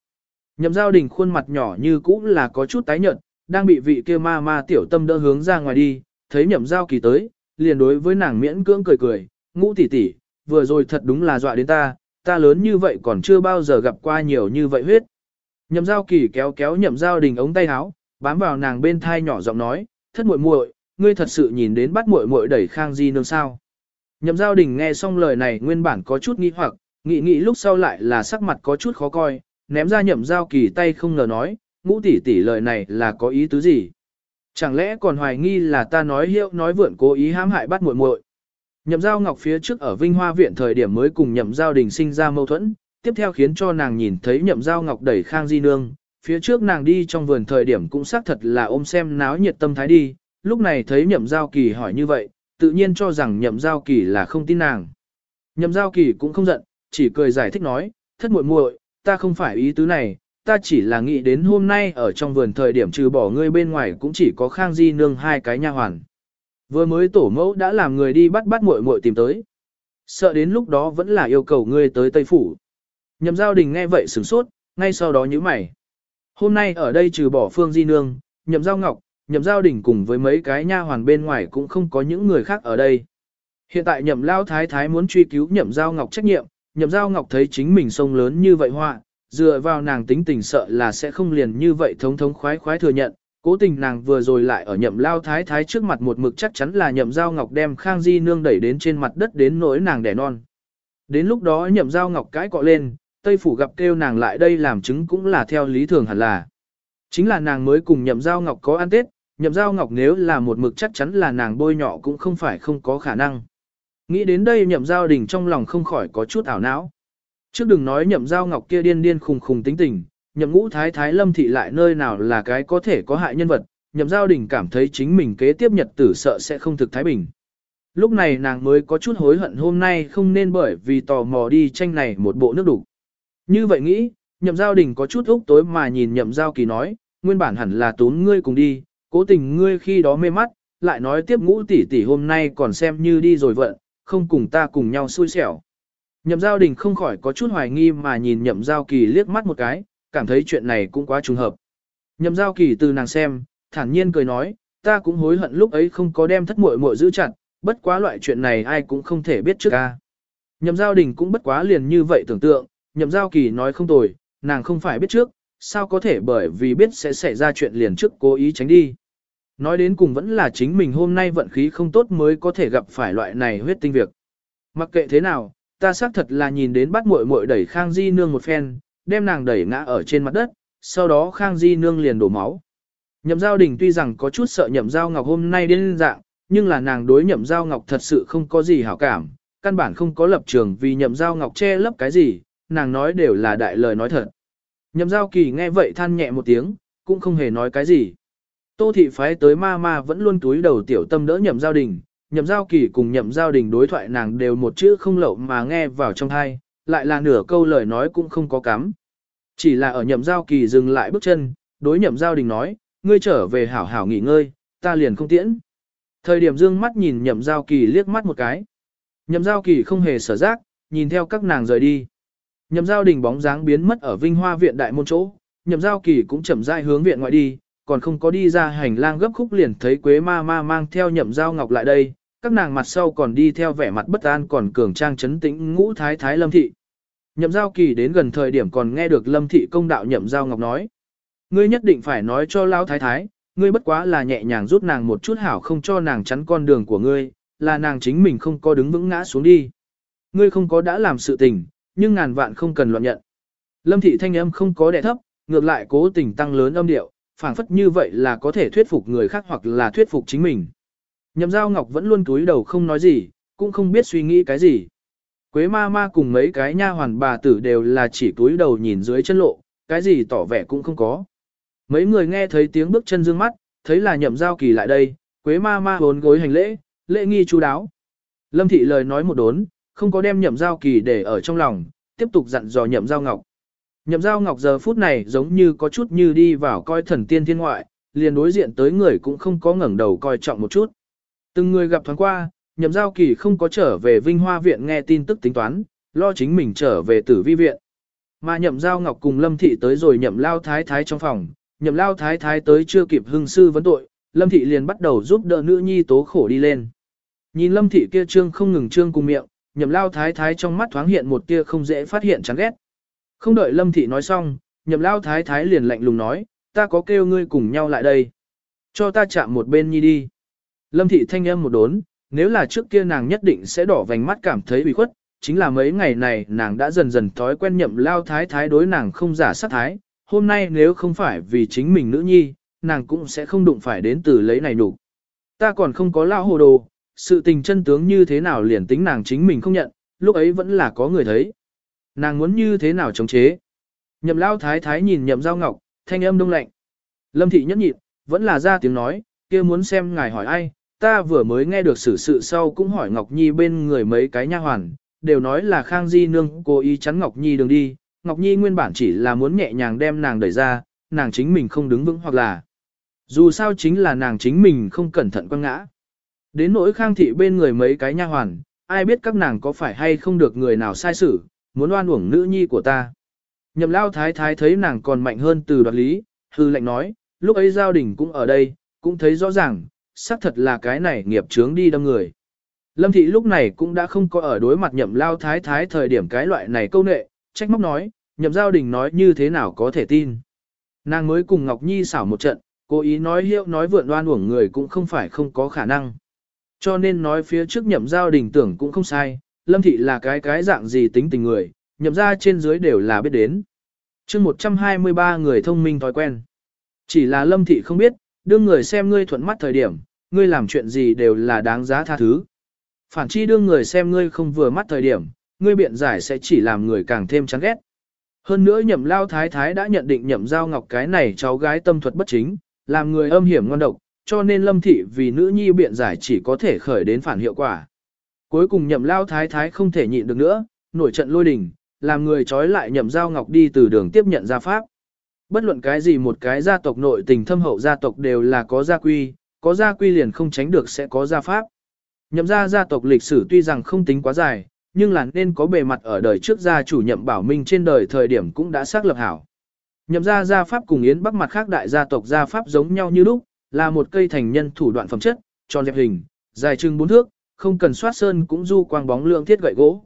Speaker 1: Nhậm giao đình khuôn mặt nhỏ như cũ là có chút tái nhợt, đang bị vị kia ma ma tiểu tâm đỡ hướng ra ngoài đi, thấy nhậm giao kỳ tới, liền đối với nàng miễn cưỡng cười cười, ngũ tỷ tỷ, vừa rồi thật đúng là dọa đến ta, ta lớn như vậy còn chưa bao giờ gặp qua nhiều như vậy huyết. Nhậm giao kỳ kéo kéo nhậm giao đình ống tay áo, bám vào nàng bên thai nhỏ giọng nói, thất muội muội, ngươi thật sự nhìn đến bắt muội muội đẩy khang di nương sao. Nhậm giao đình nghe xong lời này nguyên bản có chút nghi hoặc, nghĩ nghĩ lúc sau lại là sắc mặt có chút khó coi, ném ra nhậm giao kỳ tay không ngờ nói, ngũ tỷ tỷ lời này là có ý tứ gì. Chẳng lẽ còn hoài nghi là ta nói hiệu nói vượn cố ý hãm hại bắt muội muội? Nhậm giao ngọc phía trước ở Vinh Hoa viện thời điểm mới cùng nhậm giao đình sinh ra mâu thuẫn, tiếp theo khiến cho nàng nhìn thấy nhậm giao ngọc đẩy khang di nương, phía trước nàng đi trong vườn thời điểm cũng xác thật là ôm xem náo nhiệt tâm thái đi, lúc này thấy nhậm giao kỳ hỏi như vậy, tự nhiên cho rằng nhậm giao kỳ là không tin nàng. Nhậm giao kỳ cũng không giận, chỉ cười giải thích nói, thất muội muội, ta không phải ý tứ này, ta chỉ là nghĩ đến hôm nay ở trong vườn thời điểm trừ bỏ ngươi bên ngoài cũng chỉ có khang di nương hai cái nha hoàn. Vừa mới tổ mẫu đã làm người đi bắt bắt muội muội tìm tới. Sợ đến lúc đó vẫn là yêu cầu ngươi tới Tây Phủ. Nhậm giao đình nghe vậy sửng sốt, ngay sau đó nhíu mày. Hôm nay ở đây trừ bỏ phương di nương, nhậm giao ngọc, nhậm giao đình cùng với mấy cái nha hoàn bên ngoài cũng không có những người khác ở đây. Hiện tại nhậm lao thái thái muốn truy cứu nhậm giao ngọc trách nhiệm, nhậm giao ngọc thấy chính mình sông lớn như vậy họa, dựa vào nàng tính tình sợ là sẽ không liền như vậy thống thống khoái khoái thừa nhận, cố tình nàng vừa rồi lại ở nhậm lao thái thái trước mặt một mực chắc chắn là nhậm giao ngọc đem khang di nương đẩy đến trên mặt đất đến nỗi nàng đẻ non. Đến lúc đó nhậm giao ngọc cãi cọ lên, Tây Phủ gặp kêu nàng lại đây làm chứng cũng là theo lý thường hẳn là. Chính là nàng mới cùng nhậm giao ngọc có ăn tết, nhậm giao ngọc nếu là một mực chắc chắn là nàng bôi nhọ cũng không phải không có khả năng. Nghĩ đến đây nhậm giao đình trong lòng không khỏi có chút ảo não. Trước đừng nói nhậm giao ngọc kia điên điên khùng khùng tính tình, nhậm ngũ thái thái lâm thị lại nơi nào là cái có thể có hại nhân vật, nhậm giao đình cảm thấy chính mình kế tiếp nhật tử sợ sẽ không thực thái bình. Lúc này nàng mới có chút hối hận hôm nay không nên bởi vì tò mò đi tranh này một bộ nước đủ. Như vậy nghĩ, nhậm giao đình có chút úc tối mà nhìn nhậm giao kỳ nói, nguyên bản hẳn là tốn ngươi cùng đi, cố tình ngươi khi đó mê mắt, lại nói tiếp ngũ tỷ tỷ hôm nay còn xem như đi rồi vận, không cùng ta cùng nhau xui xẻo. Nhậm giao đình không khỏi có chút hoài nghi mà nhìn nhậm giao kỳ liếc mắt một cái, cảm thấy chuyện này cũng quá trùng hợp. Nhậm giao kỳ từ nàng xem, thản nhiên cười nói, ta cũng hối hận lúc ấy không có đem thất muội muội giữ chặt, bất quá loại chuyện này ai cũng không thể biết trước ca. Nhậm giao đình cũng bất quá liền như vậy tưởng tượng, nhậm giao kỳ nói không tồi, nàng không phải biết trước, sao có thể bởi vì biết sẽ xảy ra chuyện liền trước cố ý tránh đi. Nói đến cùng vẫn là chính mình hôm nay vận khí không tốt mới có thể gặp phải loại này huyết tinh việc. Mặc kệ thế nào, ta xác thật là nhìn đến bắt muội muội đẩy Khang Di Nương một phen, đem nàng đẩy ngã ở trên mặt đất, sau đó Khang Di Nương liền đổ máu. Nhậm giao đình tuy rằng có chút sợ nhậm giao ngọc hôm nay đến dạng, nhưng là nàng đối nhậm giao ngọc thật sự không có gì hảo cảm, căn bản không có lập trường vì nhậm giao ngọc che lấp cái gì, nàng nói đều là đại lời nói thật. Nhậm giao kỳ nghe vậy than nhẹ một tiếng, cũng không hề nói cái gì. Tô thị phái tới ma ma vẫn luôn túi đầu tiểu tâm đỡ nhậm giao đình, nhậm giao kỳ cùng nhậm giao đình đối thoại nàng đều một chữ không lậu mà nghe vào trong thai, lại là nửa câu lời nói cũng không có cắm. Chỉ là ở nhậm giao kỳ dừng lại bước chân, đối nhậm giao đình nói, ngươi trở về hảo hảo nghỉ ngơi, ta liền không tiễn. Thời điểm dương mắt nhìn nhậm giao kỳ liếc mắt một cái. Nhậm giao kỳ không hề sở giác, nhìn theo các nàng rời đi. Nhậm giao đình bóng dáng biến mất ở Vinh Hoa viện đại môn chỗ, nhậm giao kỳ cũng chậm rãi hướng viện ngoại đi, còn không có đi ra hành lang gấp khúc liền thấy Quế ma ma mang theo nhậm giao ngọc lại đây, các nàng mặt sau còn đi theo vẻ mặt bất an còn cường trang chấn tĩnh ngũ thái thái lâm thị. Nhậm giao kỳ đến gần thời điểm còn nghe được lâm thị công đạo nhậm giao ngọc nói. Ngươi nhất định phải nói cho lão thái thái, ngươi bất quá là nhẹ nhàng rút nàng một chút hảo không cho nàng chắn con đường của ngươi, là nàng chính mình không có đứng vững ngã xuống đi. Ngươi không có đã làm sự tình, nhưng ngàn vạn không cần loạn nhận. Lâm thị thanh âm không có đẻ thấp, ngược lại cố tình tăng lớn âm điệu, phảng phất như vậy là có thể thuyết phục người khác hoặc là thuyết phục chính mình. Nhậm giao ngọc vẫn luôn túi đầu không nói gì, cũng không biết suy nghĩ cái gì. Quế ma ma cùng mấy cái nha hoàn bà tử đều là chỉ túi đầu nhìn dưới chân lộ, cái gì tỏ vẻ cũng không có. Mấy người nghe thấy tiếng bước chân dương mắt, thấy là nhậm giao kỳ lại đây, quế ma ma hốn gối hành lễ, lễ nghi chú đáo. Lâm thị lời nói một đốn, không có đem nhậm giao kỳ để ở trong lòng, tiếp tục dặn dò nhậm giao ngọc. Nhậm giao ngọc giờ phút này giống như có chút như đi vào coi thần tiên thiên ngoại, liền đối diện tới người cũng không có ngẩng đầu coi trọng một chút. Từng người gặp thoáng qua, nhậm giao kỳ không có trở về Vinh Hoa Viện nghe tin tức tính toán, lo chính mình trở về tử vi viện. Mà nhậm giao ngọc cùng Lâm Thị tới rồi nhậm lao thái thái trong phòng, nhậm lao thái thái tới chưa kịp hưng sư vấn tội, Lâm Thị liền bắt đầu giúp đỡ nữ nhi tố khổ đi lên. Nhìn Lâm Thị kia trương không ngừng trương cùng miệng, nhậm lao thái thái trong mắt thoáng hiện một tia không dễ phát hiện chán ghét. Không đợi Lâm Thị nói xong, nhậm lao thái thái liền lạnh lùng nói, ta có kêu ngươi cùng nhau lại đây. Cho ta chạm một bên nhi đi. Lâm Thị thanh âm một đốn, nếu là trước kia nàng nhất định sẽ đỏ vành mắt cảm thấy bị khuất, chính là mấy ngày này nàng đã dần dần thói quen nhậm lao thái thái đối nàng không giả sát thái, hôm nay nếu không phải vì chính mình nữ nhi, nàng cũng sẽ không đụng phải đến từ lấy này đủ. Ta còn không có lao hồ đồ, sự tình chân tướng như thế nào liền tính nàng chính mình không nhận, lúc ấy vẫn là có người thấy. Nàng muốn như thế nào chống chế. Nhậm lao thái thái nhìn nhậm giao ngọc, thanh âm đông lạnh. Lâm thị nhẫn nhịn, vẫn là ra tiếng nói, kia muốn xem ngài hỏi ai, ta vừa mới nghe được sự sự sau cũng hỏi Ngọc Nhi bên người mấy cái nha hoàn, đều nói là Khang Di Nương cố ý chắn Ngọc Nhi đường đi, Ngọc Nhi nguyên bản chỉ là muốn nhẹ nhàng đem nàng đẩy ra, nàng chính mình không đứng vững hoặc là dù sao chính là nàng chính mình không cẩn thận quăng ngã. Đến nỗi Khang Thị bên người mấy cái nha hoàn, ai biết các nàng có phải hay không được người nào sai xử, muốn oan uổng nữ nhi của ta. Nhậm lao thái thái thấy nàng còn mạnh hơn từ đoạt lý, hư lệnh nói, lúc ấy giao đình cũng ở đây, cũng thấy rõ ràng, xác thật là cái này nghiệp chướng đi đâm người. Lâm thị lúc này cũng đã không có ở đối mặt nhậm lao thái thái thời điểm cái loại này câu nệ, trách móc nói, nhậm giao đình nói như thế nào có thể tin. Nàng mới cùng Ngọc Nhi xảo một trận, cố ý nói hiệu nói vượn đoan uổng người cũng không phải không có khả năng. Cho nên nói phía trước nhậm giao đình tưởng cũng không sai, lâm thị là cái cái dạng gì tính tình người, nhậm ra trên dưới đều là biết đến. chương 123 người thông minh thói quen. Chỉ là lâm thị không biết, đương người xem ngươi thuận mắt thời điểm, ngươi làm chuyện gì đều là đáng giá tha thứ. Phản chi đương người xem ngươi không vừa mắt thời điểm, ngươi biện giải sẽ chỉ làm người càng thêm chán ghét. Hơn nữa nhậm lao thái thái đã nhận định nhậm giao ngọc cái này cháu gái tâm thuật bất chính, làm người âm hiểm ngon độc, cho nên lâm thị vì nữ nhi biện giải chỉ có thể khởi đến phản hiệu quả. Cuối cùng nhậm lao thái thái không thể nhịn được nữa, nổi trận lôi đình, làm người trói lại nhậm giao ngọc đi từ đường tiếp nhận gia pháp. Bất luận cái gì một cái gia tộc nội tình thâm hậu gia tộc đều là có gia quy, có gia quy liền không tránh được sẽ có gia pháp. Nhậm gia gia tộc lịch sử tuy rằng không tính quá dài, nhưng là nên có bề mặt ở đời trước gia chủ nhậm bảo minh trên đời thời điểm cũng đã xác lập hảo. Nhậm gia gia pháp cùng yến bắc mặt khác đại gia tộc gia pháp giống nhau như lúc, là một cây thành nhân thủ đoạn phẩm chất, tròn dẹp hình, dài chừng bốn thước, không cần soát sơn cũng du quang bóng lượng thiết gậy gỗ.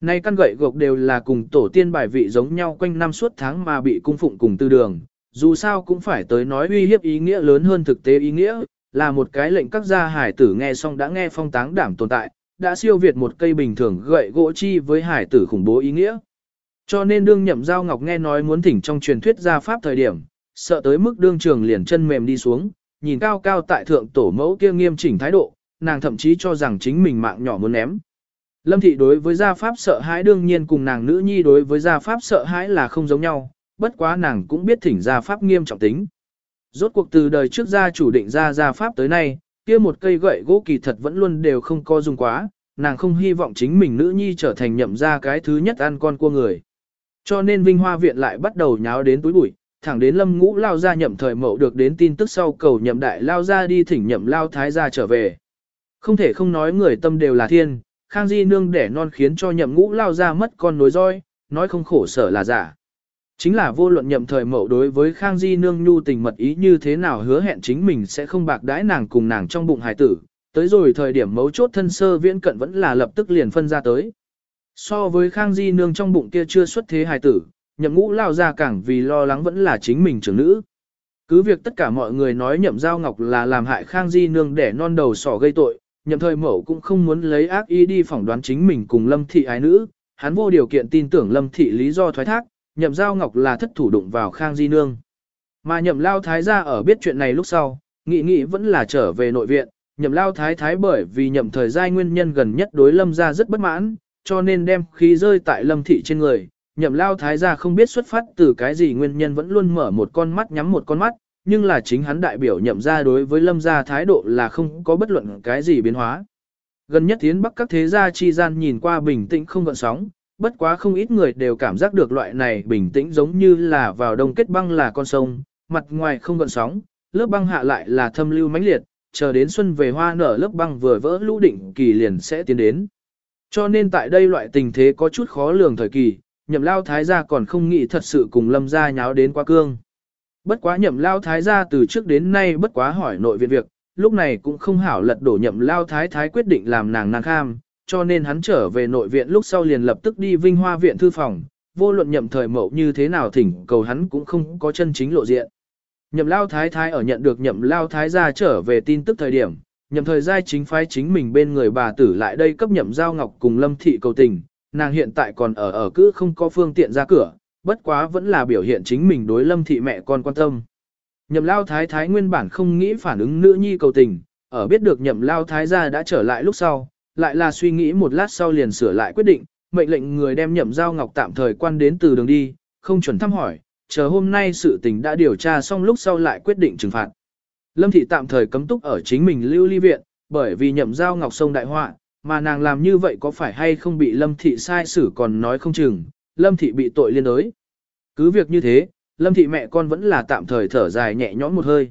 Speaker 1: Nay căn gậy gộc đều là cùng tổ tiên bài vị giống nhau quanh năm suốt tháng mà bị cung phụng cùng tư đường, dù sao cũng phải tới nói uy hiếp ý nghĩa lớn hơn thực tế ý nghĩa, là một cái lệnh các gia hải tử nghe xong đã nghe phong táng đảm tồn tại, đã siêu việt một cây bình thường gậy gỗ chi với hải tử khủng bố ý nghĩa. Cho nên đương nhậm giao ngọc nghe nói muốn thỉnh trong truyền thuyết gia pháp thời điểm, sợ tới mức đương trường liền chân mềm đi xuống, nhìn cao cao tại thượng tổ mẫu kia nghiêm chỉnh thái độ, nàng thậm chí cho rằng chính mình mạng nhỏ muốn ném. Lâm thị đối với gia pháp sợ hãi đương nhiên cùng nàng nữ nhi đối với gia pháp sợ hãi là không giống nhau, bất quá nàng cũng biết thỉnh gia pháp nghiêm trọng tính. Rốt cuộc từ đời trước gia chủ định ra gia pháp tới nay, kia một cây gậy gỗ kỳ thật vẫn luôn đều không co dùng quá, nàng không hy vọng chính mình nữ nhi trở thành nhậm ra cái thứ nhất ăn con cua người. Cho nên Vinh Hoa Viện lại bắt đầu nháo đến túi bụi, thẳng đến lâm ngũ lao ra nhậm thời mậu được đến tin tức sau cầu nhậm đại lao ra đi thỉnh nhậm lao thái gia trở về. Không thể không nói người tâm đều là thiên, Khang Di nương đẻ non khiến cho nhậm ngũ lao ra mất con nối roi, nói không khổ sở là giả. Chính là vô luận nhậm thời mậu đối với Khang Di nương nhu tình mật ý như thế nào hứa hẹn chính mình sẽ không bạc đãi nàng cùng nàng trong bụng hải tử, tới rồi thời điểm mấu chốt thân sơ viễn cận vẫn là lập tức liền phân ra tới. So với Khang Di nương trong bụng kia chưa xuất thế hải tử, nhậm ngũ lao ra càng vì lo lắng vẫn là chính mình trưởng nữ. Cứ việc tất cả mọi người nói nhậm giao ngọc là làm hại Khang Di nương để non đầu sỏ gây tội, nhậm thời mẫu cũng không muốn lấy ác ý đi phỏng đoán chính mình cùng lâm thị ái nữ, hắn vô điều kiện tin tưởng lâm thị lý do thoái thác, nhậm giao ngọc là thất thủ đụng vào Khang Di Nương. Mà nhậm lao thái gia ở biết chuyện này lúc sau, nghị nghị vẫn là trở về nội viện, nhậm lao thái thái bởi vì nhậm thời giai nguyên nhân gần nhất đối lâm gia rất bất mãn, cho nên đem khí rơi tại lâm thị trên người. Nhậm lao thái gia không biết xuất phát từ cái gì nguyên nhân vẫn luôn mở một con mắt nhắm một con mắt, nhưng là chính hắn đại biểu nhậm ra đối với lâm gia thái độ là không có bất luận cái gì biến hóa. Gần nhất tiến bắc các thế gia chi gian nhìn qua bình tĩnh không gợn sóng, bất quá không ít người đều cảm giác được loại này bình tĩnh giống như là vào đông kết băng là con sông, mặt ngoài không gợn sóng, lớp băng hạ lại là thâm lưu mãnh liệt, chờ đến xuân về hoa nở lớp băng vừa vỡ lũ định kỳ liền sẽ tiến đến. Cho nên tại đây loại tình thế có chút khó lường thời kỳ, nhậm lao thái gia còn không nghĩ thật sự cùng lâm gia nháo đến quá cương. Bất quá nhậm lao thái gia từ trước đến nay bất quá hỏi nội viện việc, lúc này cũng không hảo lật đổ nhậm lao thái thái quyết định làm nàng nàng kham, cho nên hắn trở về nội viện lúc sau liền lập tức đi vinh hoa viện thư phòng, vô luận nhậm thời mậu như thế nào thỉnh cầu hắn cũng không có chân chính lộ diện. Nhậm lao thái thái ở nhận được nhậm lao thái gia trở về tin tức thời điểm, nhậm thời gia chính phái chính mình bên người bà tử lại đây cấp nhậm giao ngọc cùng lâm thị cầu tình, nàng hiện tại còn ở ở cứ không có phương tiện ra cửa, bất quá vẫn là biểu hiện chính mình đối lâm thị mẹ con quan tâm. Nhậm lao thái thái nguyên bản không nghĩ phản ứng nữ nhi cầu tình, ở biết được nhậm lao thái gia đã trở lại lúc sau, lại là suy nghĩ một lát sau liền sửa lại quyết định, mệnh lệnh người đem nhậm giao ngọc tạm thời quan đến từ đường đi, không chuẩn thăm hỏi, chờ hôm nay sự tình đã điều tra xong lúc sau lại quyết định trừng phạt. Lâm thị tạm thời cấm túc ở chính mình lưu ly viện, bởi vì nhậm giao ngọc sông đại họa, mà nàng làm như vậy có phải hay không bị lâm thị sai xử còn nói không chừng, lâm thị bị tội liên đối. Cứ việc như thế, lâm thị mẹ con vẫn là tạm thời thở dài nhẹ nhõm một hơi.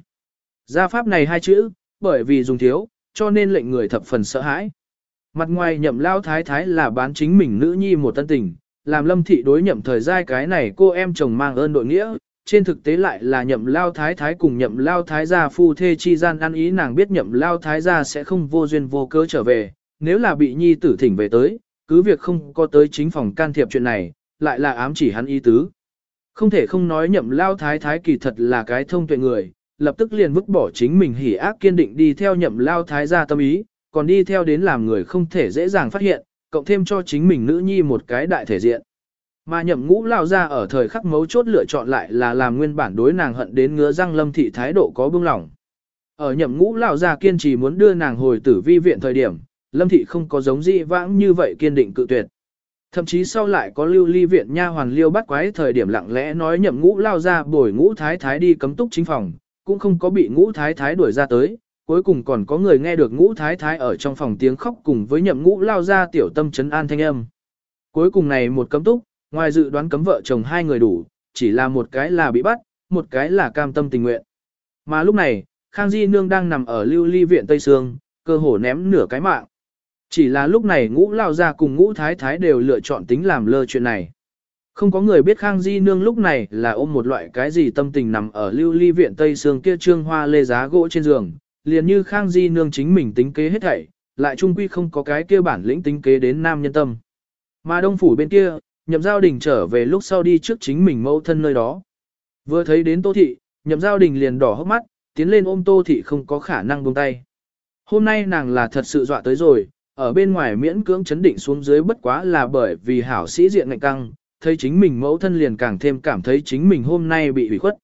Speaker 1: Gia pháp này hai chữ, bởi vì dùng thiếu, cho nên lệnh người thập phần sợ hãi. Mặt ngoài nhậm lao thái thái là bán chính mình nữ nhi một tân tình, làm lâm thị đối nhậm thời giai cái này cô em chồng mang ơn đội nghĩa, trên thực tế lại là nhậm lao thái thái cùng nhậm lao thái gia phu thê chi gian ăn ý nàng biết nhậm lao thái gia sẽ không vô duyên vô cớ trở về, nếu là bị nhi tử thỉnh về tới, cứ việc không có tới chính phòng can thiệp chuyện này, lại là ám chỉ hắn ý tứ. Không thể không nói nhậm lao thái thái kỳ thật là cái thông tuệ người, lập tức liền vứt bỏ chính mình hỉ ác kiên định đi theo nhậm lao thái gia tâm ý, còn đi theo đến làm người không thể dễ dàng phát hiện, cộng thêm cho chính mình nữ nhi một cái đại thể diện. Mà nhậm ngũ lao ra ở thời khắc mấu chốt lựa chọn lại là làm nguyên bản đối nàng hận đến ngứa răng lâm thị thái độ có bưng lỏng. Ở nhậm ngũ lao ra kiên trì muốn đưa nàng hồi tử vi viện thời điểm, lâm thị không có giống dị vãng như vậy kiên định cự tuyệt. Thậm chí sau lại có lưu ly viện nha hoàn liêu bắt quái thời điểm lặng lẽ nói nhậm ngũ lao ra bồi ngũ thái thái đi cấm túc chính phòng, cũng không có bị ngũ thái thái đuổi ra tới, cuối cùng còn có người nghe được ngũ thái thái ở trong phòng tiếng khóc cùng với nhậm ngũ lao ra tiểu tâm chấn an thanh âm. Cuối cùng này một cấm túc, ngoài dự đoán cấm vợ chồng hai người đủ, chỉ là một cái là bị bắt, một cái là cam tâm tình nguyện. Mà lúc này, Khang Di Nương đang nằm ở lưu ly viện Tây Sương, cơ hồ ném nửa cái mạng. Chỉ là lúc này ngũ lao ra cùng ngũ thái thái đều lựa chọn tính làm lơ chuyện này. Không có người biết Khang Di Nương lúc này là ôm một loại cái gì tâm tình nằm ở lưu ly viện Tây Sương kia trương hoa lê giá gỗ trên giường, liền như Khang Di Nương chính mình tính kế hết thảy, lại trung quy không có cái kia bản lĩnh tính kế đến nam nhân tâm. Mà đông phủ bên kia, nhậm giao đình trở về lúc sau đi trước chính mình mẫu thân nơi đó. Vừa thấy đến tô thị, nhậm giao đình liền đỏ hốc mắt, tiến lên ôm tô thị không có khả năng buông tay. Hôm nay nàng là thật sự dọa tới rồi, ở bên ngoài miễn cưỡng chấn định xuống dưới bất quá là bởi vì hảo sĩ diện ngạnh căng, thấy chính mình mẫu thân liền càng thêm cảm thấy chính mình hôm nay bị hủy khuất.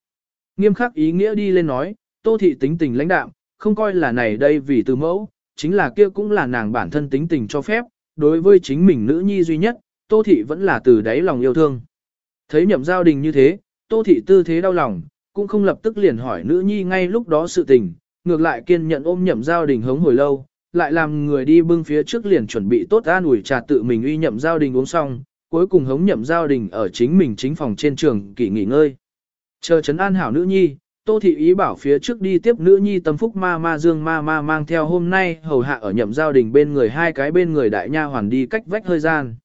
Speaker 1: Nghiêm khắc ý nghĩa đi lên nói, tô thị tính tình lãnh đạm, không coi là này đây vì từ mẫu, chính là kia cũng là nàng bản thân tính tình cho phép, đối với chính mình nữ nhi duy nhất, Tô Thị vẫn là từ đáy lòng yêu thương. Thấy nhậm giao đình như thế, Tô Thị tư thế đau lòng, cũng không lập tức liền hỏi nữ nhi ngay lúc đó sự tình, ngược lại kiên nhận ôm nhậm giao đình hống hồi lâu, lại làm người đi bưng phía trước liền chuẩn bị tốt an ủi trà tự mình uy nhậm giao đình uống xong, cuối cùng hống nhậm giao đình ở chính mình chính phòng trên trường kỳ nghỉ ngơi. Chờ chấn an hảo nữ nhi, Tô Thị ý bảo phía trước đi tiếp nữ nhi tâm phúc ma ma dương ma ma mang theo hôm nay hầu hạ ở nhậm giao đình bên người hai cái bên người đại nha hoàn đi cách vách hơi gian.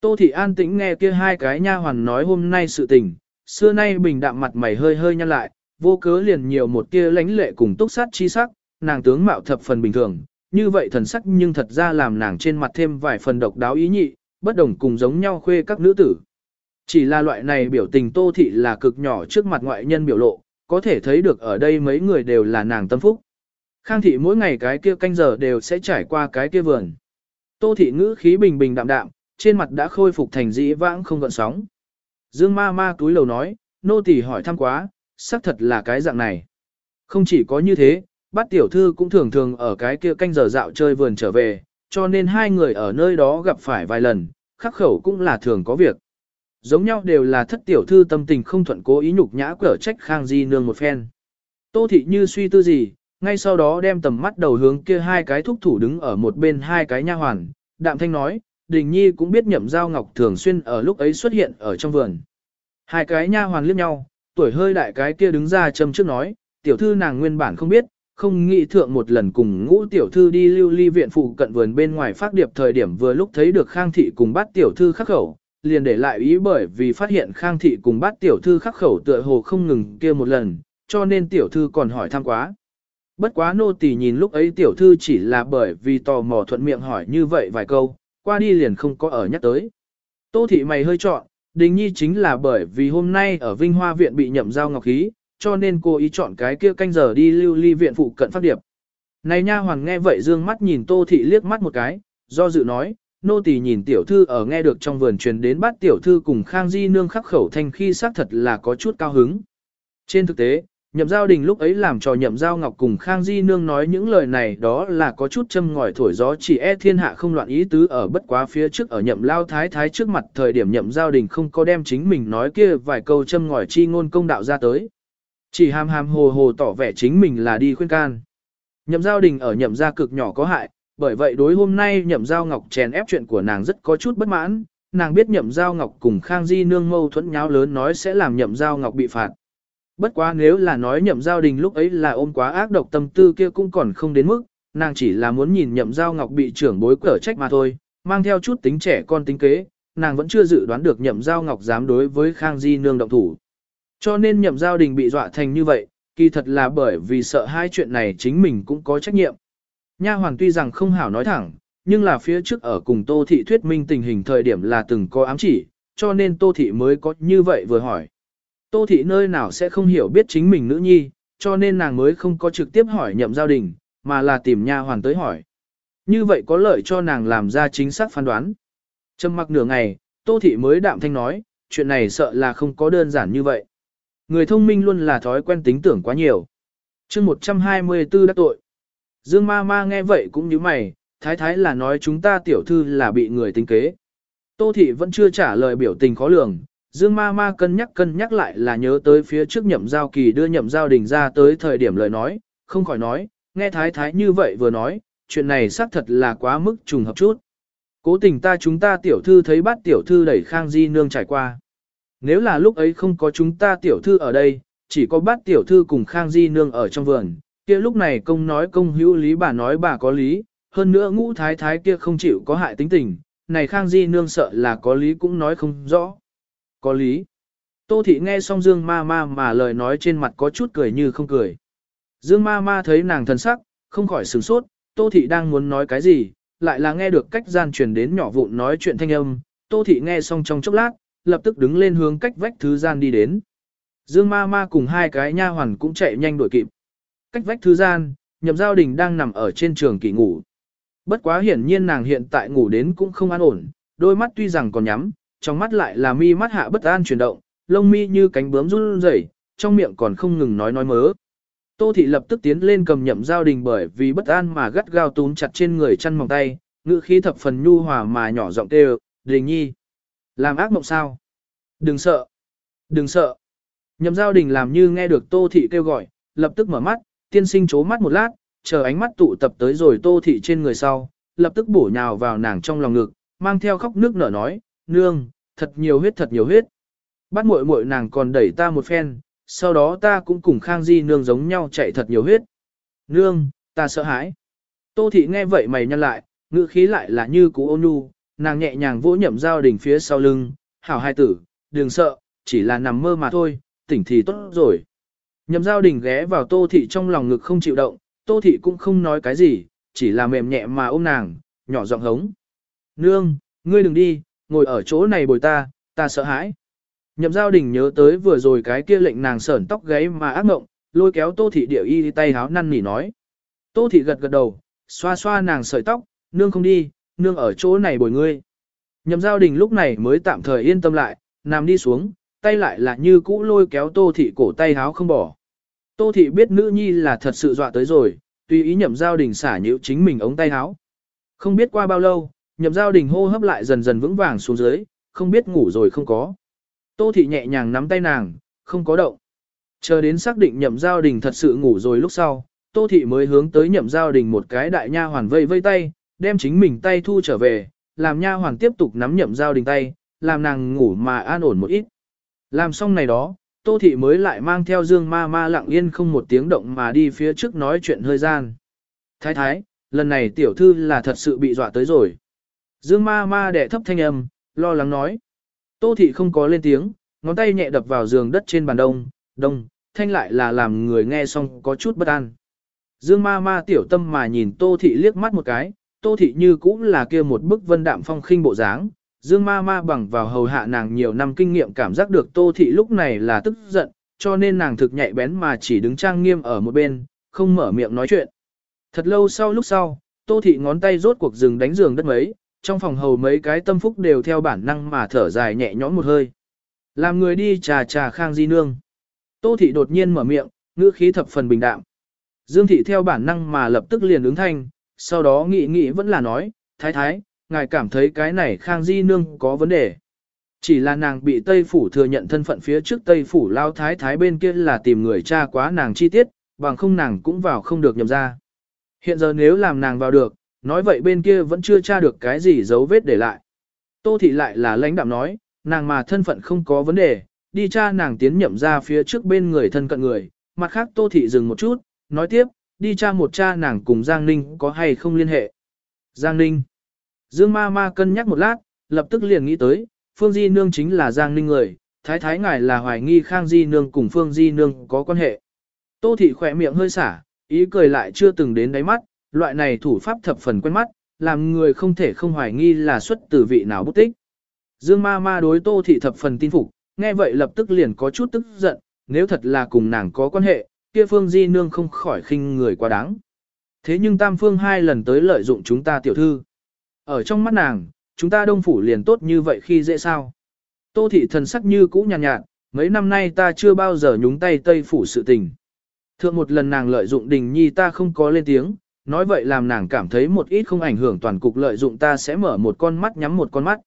Speaker 1: Tô Thị an tĩnh nghe kia hai cái nha hoàn nói hôm nay sự tình, xưa nay bình đạm mặt mày hơi hơi nhăn lại, vô cớ liền nhiều một tia lánh lệ cùng túc sát chi sắc, nàng tướng mạo thập phần bình thường, như vậy thần sắc nhưng thật ra làm nàng trên mặt thêm vài phần độc đáo ý nhị, bất đồng cùng giống nhau khuê các nữ tử. Chỉ là loại này biểu tình Tô Thị là cực nhỏ trước mặt ngoại nhân biểu lộ, có thể thấy được ở đây mấy người đều là nàng tâm phúc. Khang thị mỗi ngày cái kia canh giờ đều sẽ trải qua cái kia vườn. Tô thị ngữ khí bình bình đạm đạm, trên mặt đã khôi phục thành dĩ vãng không gợn sóng. Dương ma ma túi lầu nói, nô tỳ hỏi thăm quá, xác thật là cái dạng này. Không chỉ có như thế, bát tiểu thư cũng thường thường ở cái kia canh giờ dạo chơi vườn trở về, cho nên hai người ở nơi đó gặp phải vài lần, khắc khẩu cũng là thường có việc. Giống nhau đều là thất tiểu thư tâm tình không thuận cố ý nhục nhã cở trách Khang Di nương một phen. Tô thị như suy tư gì, ngay sau đó đem tầm mắt đầu hướng kia hai cái thúc thủ đứng ở một bên hai cái nha hoàn, đạm thanh nói, Đình Nhi cũng biết nhậm giao ngọc thường xuyên ở lúc ấy xuất hiện ở trong vườn. Hai cái nha hoàn liếc nhau, tuổi hơi đại cái kia đứng ra châm trước nói, tiểu thư nàng nguyên bản không biết, không nghĩ thượng một lần cùng ngũ tiểu thư đi lưu ly viện phụ cận vườn bên ngoài phát điệp thời điểm vừa lúc thấy được khang thị cùng bát tiểu thư khắc khẩu, liền để lại ý bởi vì phát hiện khang thị cùng bát tiểu thư khắc khẩu tựa hồ không ngừng kia một lần, cho nên tiểu thư còn hỏi thăm quá. Bất quá nô tỳ nhìn lúc ấy tiểu thư chỉ là bởi vì tò mò thuận miệng hỏi như vậy vài câu, qua đi liền không có ở nhắc tới. Tô thị mày hơi chọn, đình nhi chính là bởi vì hôm nay ở Vinh Hoa viện bị nhậm giao ngọc khí, cho nên cô ý chọn cái kia canh giờ đi lưu ly viện phụ cận phát điệp. Này nha hoàng nghe vậy dương mắt nhìn tô thị liếc mắt một cái, do dự nói, nô tỳ nhìn tiểu thư ở nghe được trong vườn truyền đến bắt tiểu thư cùng khang di nương khắc khẩu thanh khi xác thật là có chút cao hứng. Trên thực tế, nhậm giao đình lúc ấy làm cho nhậm giao ngọc cùng khang di nương nói những lời này đó là có chút châm ngòi thổi gió chỉ e thiên hạ không loạn ý tứ ở bất quá phía trước ở nhậm lao thái thái trước mặt thời điểm nhậm giao đình không có đem chính mình nói kia vài câu châm ngòi chi ngôn công đạo ra tới. Chỉ hàm hàm hồ hồ tỏ vẻ chính mình là đi khuyên can. Nhậm giao đình ở nhậm gia cực nhỏ có hại, bởi vậy đối hôm nay nhậm giao ngọc chèn ép chuyện của nàng rất có chút bất mãn, nàng biết nhậm giao ngọc cùng Khang Di nương mâu thuẫn nháo lớn nói sẽ làm nhậm giao ngọc bị phạt. Bất quá nếu là nói nhậm giao đình lúc ấy là ôm quá ác độc tâm tư kia cũng còn không đến mức, nàng chỉ là muốn nhìn nhậm giao ngọc bị trưởng bối cở trách mà thôi, mang theo chút tính trẻ con tính kế, nàng vẫn chưa dự đoán được nhậm giao ngọc dám đối với Khang Di nương động thủ. Cho nên nhậm giao đình bị dọa thành như vậy, kỳ thật là bởi vì sợ hai chuyện này chính mình cũng có trách nhiệm. Nha hoàng tuy rằng không hảo nói thẳng, nhưng là phía trước ở cùng Tô Thị thuyết minh tình hình thời điểm là từng có ám chỉ, cho nên Tô Thị mới có như vậy vừa hỏi. Tô Thị nơi nào sẽ không hiểu biết chính mình nữ nhi, cho nên nàng mới không có trực tiếp hỏi nhậm giao đình, mà là tìm nha hoàn tới hỏi. Như vậy có lợi cho nàng làm ra chính xác phán đoán. Trầm mặc nửa ngày, Tô Thị mới đạm thanh nói, chuyện này sợ là không có đơn giản như vậy. Người thông minh luôn là thói quen tính tưởng quá nhiều. chương 124 đã tội. Dương ma ma nghe vậy cũng như mày, thái thái là nói chúng ta tiểu thư là bị người tính kế. Tô thị vẫn chưa trả lời biểu tình khó lường, Dương ma ma cân nhắc cân nhắc lại là nhớ tới phía trước nhậm giao kỳ đưa nhậm giao đình ra tới thời điểm lời nói, không khỏi nói, nghe thái thái như vậy vừa nói, chuyện này xác thật là quá mức trùng hợp chút. Cố tình ta chúng ta tiểu thư thấy bát tiểu thư đẩy khang di nương trải qua. Nếu là lúc ấy không có chúng ta tiểu thư ở đây, chỉ có bát tiểu thư cùng khang di nương ở trong vườn, kia lúc này công nói công hữu lý bà nói bà có lý, hơn nữa ngũ thái thái kia không chịu có hại tính tình, này khang di nương sợ là có lý cũng nói không rõ. Có lý. Tô thị nghe xong dương ma ma mà lời nói trên mặt có chút cười như không cười. Dương ma ma thấy nàng thần sắc, không khỏi sửng sốt, tô thị đang muốn nói cái gì, lại là nghe được cách gian truyền đến nhỏ vụn nói chuyện thanh âm, tô thị nghe xong trong chốc lát, lập tức đứng lên hướng cách vách thứ gian đi đến. Dương ma ma cùng hai cái nha hoàn cũng chạy nhanh đuổi kịp. Cách vách thứ gian, nhậm giao đình đang nằm ở trên trường kỳ ngủ. Bất quá hiển nhiên nàng hiện tại ngủ đến cũng không an ổn, đôi mắt tuy rằng còn nhắm, trong mắt lại là mi mắt hạ bất an chuyển động, lông mi như cánh bướm run rẩy, trong miệng còn không ngừng nói nói mớ. Tô thị lập tức tiến lên cầm nhậm giao đình bởi vì bất an mà gắt gao túm chặt trên người chăn mỏng tay, ngữ khí thập phần nhu hòa mà nhỏ giọng kêu, đình nhi. Làm ác mộng sao? Đừng sợ. Đừng sợ. Nhậm giao đình làm như nghe được tô thị kêu gọi, lập tức mở mắt, tiên sinh chố mắt một lát, chờ ánh mắt tụ tập tới rồi tô thị trên người sau, lập tức bổ nhào vào nàng trong lòng ngực, mang theo khóc nước nở nói, nương, thật nhiều huyết thật nhiều huyết. Bắt muội muội nàng còn đẩy ta một phen, sau đó ta cũng cùng Khang Di nương giống nhau chạy thật nhiều huyết. Nương, ta sợ hãi. Tô thị nghe vậy mày nhăn lại, ngữ khí lại là như cú ôn nhu, nàng nhẹ nhàng vỗ nhậm giao đình phía sau lưng, hảo hai tử, đừng sợ, chỉ là nằm mơ mà thôi, tỉnh thì tốt rồi. Nhậm giao đình ghé vào tô thị trong lòng ngực không chịu động, tô thị cũng không nói cái gì, chỉ là mềm nhẹ mà ôm nàng, nhỏ giọng hống. Nương, ngươi đừng đi, ngồi ở chỗ này bồi ta, ta sợ hãi. Nhậm giao đình nhớ tới vừa rồi cái kia lệnh nàng sởn tóc gáy mà ác mộng, lôi kéo tô thị điệu y tay háo năn nỉ nói. Tô thị gật gật đầu, xoa xoa nàng sợi tóc, nương không đi, nương ở chỗ này bồi ngươi. Nhậm giao đình lúc này mới tạm thời yên tâm lại, nằm đi xuống, tay lại là như cũ lôi kéo tô thị cổ tay háo không bỏ. Tô thị biết nữ nhi là thật sự dọa tới rồi, tùy ý nhậm giao đình xả nhữ chính mình ống tay háo. Không biết qua bao lâu, nhậm giao đình hô hấp lại dần dần vững vàng xuống dưới, không biết ngủ rồi không có. Tô thị nhẹ nhàng nắm tay nàng, không có động. Chờ đến xác định nhậm giao đình thật sự ngủ rồi lúc sau, Tô thị mới hướng tới nhậm giao đình một cái đại nha hoàn vây vây tay, đem chính mình tay thu trở về, làm nha hoàn tiếp tục nắm nhậm giao đình tay, làm nàng ngủ mà an ổn một ít. Làm xong này đó, Tô thị mới lại mang theo Dương ma ma lặng yên không một tiếng động mà đi phía trước nói chuyện hơi gian. Thái thái, lần này tiểu thư là thật sự bị dọa tới rồi. Dương ma ma đẻ thấp thanh âm, lo lắng nói. Tô thị không có lên tiếng, ngón tay nhẹ đập vào giường đất trên bàn đông, đông, thanh lại là làm người nghe xong có chút bất an. Dương ma ma tiểu tâm mà nhìn tô thị liếc mắt một cái, tô thị như cũng là kia một bức vân đạm phong khinh bộ dáng. Dương ma ma bằng vào hầu hạ nàng nhiều năm kinh nghiệm cảm giác được tô thị lúc này là tức giận, cho nên nàng thực nhạy bén mà chỉ đứng trang nghiêm ở một bên, không mở miệng nói chuyện. Thật lâu sau lúc sau, tô thị ngón tay rốt cuộc dừng đánh giường đất mấy, trong phòng hầu mấy cái tâm phúc đều theo bản năng mà thở dài nhẹ nhõm một hơi. Làm người đi trà trà khang di nương. Tô thị đột nhiên mở miệng, ngữ khí thập phần bình đạm. Dương thị theo bản năng mà lập tức liền ứng thanh, sau đó nghĩ nghĩ vẫn là nói, thái thái, ngài cảm thấy cái này khang di nương có vấn đề. Chỉ là nàng bị Tây Phủ thừa nhận thân phận phía trước Tây Phủ lao thái thái bên kia là tìm người cha quá nàng chi tiết, bằng không nàng cũng vào không được nhầm ra. Hiện giờ nếu làm nàng vào được, nói vậy bên kia vẫn chưa tra được cái gì dấu vết để lại. Tô thị lại là lãnh đạm nói, nàng mà thân phận không có vấn đề, đi cha nàng tiến nhậm ra phía trước bên người thân cận người, mặt khác Tô thị dừng một chút, nói tiếp, đi cha một cha nàng cùng Giang Ninh có hay không liên hệ. Giang Ninh. Dương ma ma cân nhắc một lát, lập tức liền nghĩ tới, Phương Di Nương chính là Giang Ninh người, thái thái ngài là hoài nghi Khang Di Nương cùng Phương Di Nương có quan hệ. Tô thị khỏe miệng hơi xả, ý cười lại chưa từng đến đáy mắt, loại này thủ pháp thập phần quen mắt, làm người không thể không hoài nghi là xuất từ vị nào bút tích. Dương ma ma đối tô thị thập phần tin phục, nghe vậy lập tức liền có chút tức giận, nếu thật là cùng nàng có quan hệ, kia phương di nương không khỏi khinh người quá đáng. Thế nhưng tam phương hai lần tới lợi dụng chúng ta tiểu thư. Ở trong mắt nàng, chúng ta đông phủ liền tốt như vậy khi dễ sao. Tô thị thần sắc như cũ nhàn nhạt, nhạt, mấy năm nay ta chưa bao giờ nhúng tay tây phủ sự tình. Thượng một lần nàng lợi dụng đình nhi ta không có lên tiếng, nói vậy làm nàng cảm thấy một ít không ảnh hưởng toàn cục lợi dụng ta sẽ mở một con mắt nhắm một con mắt.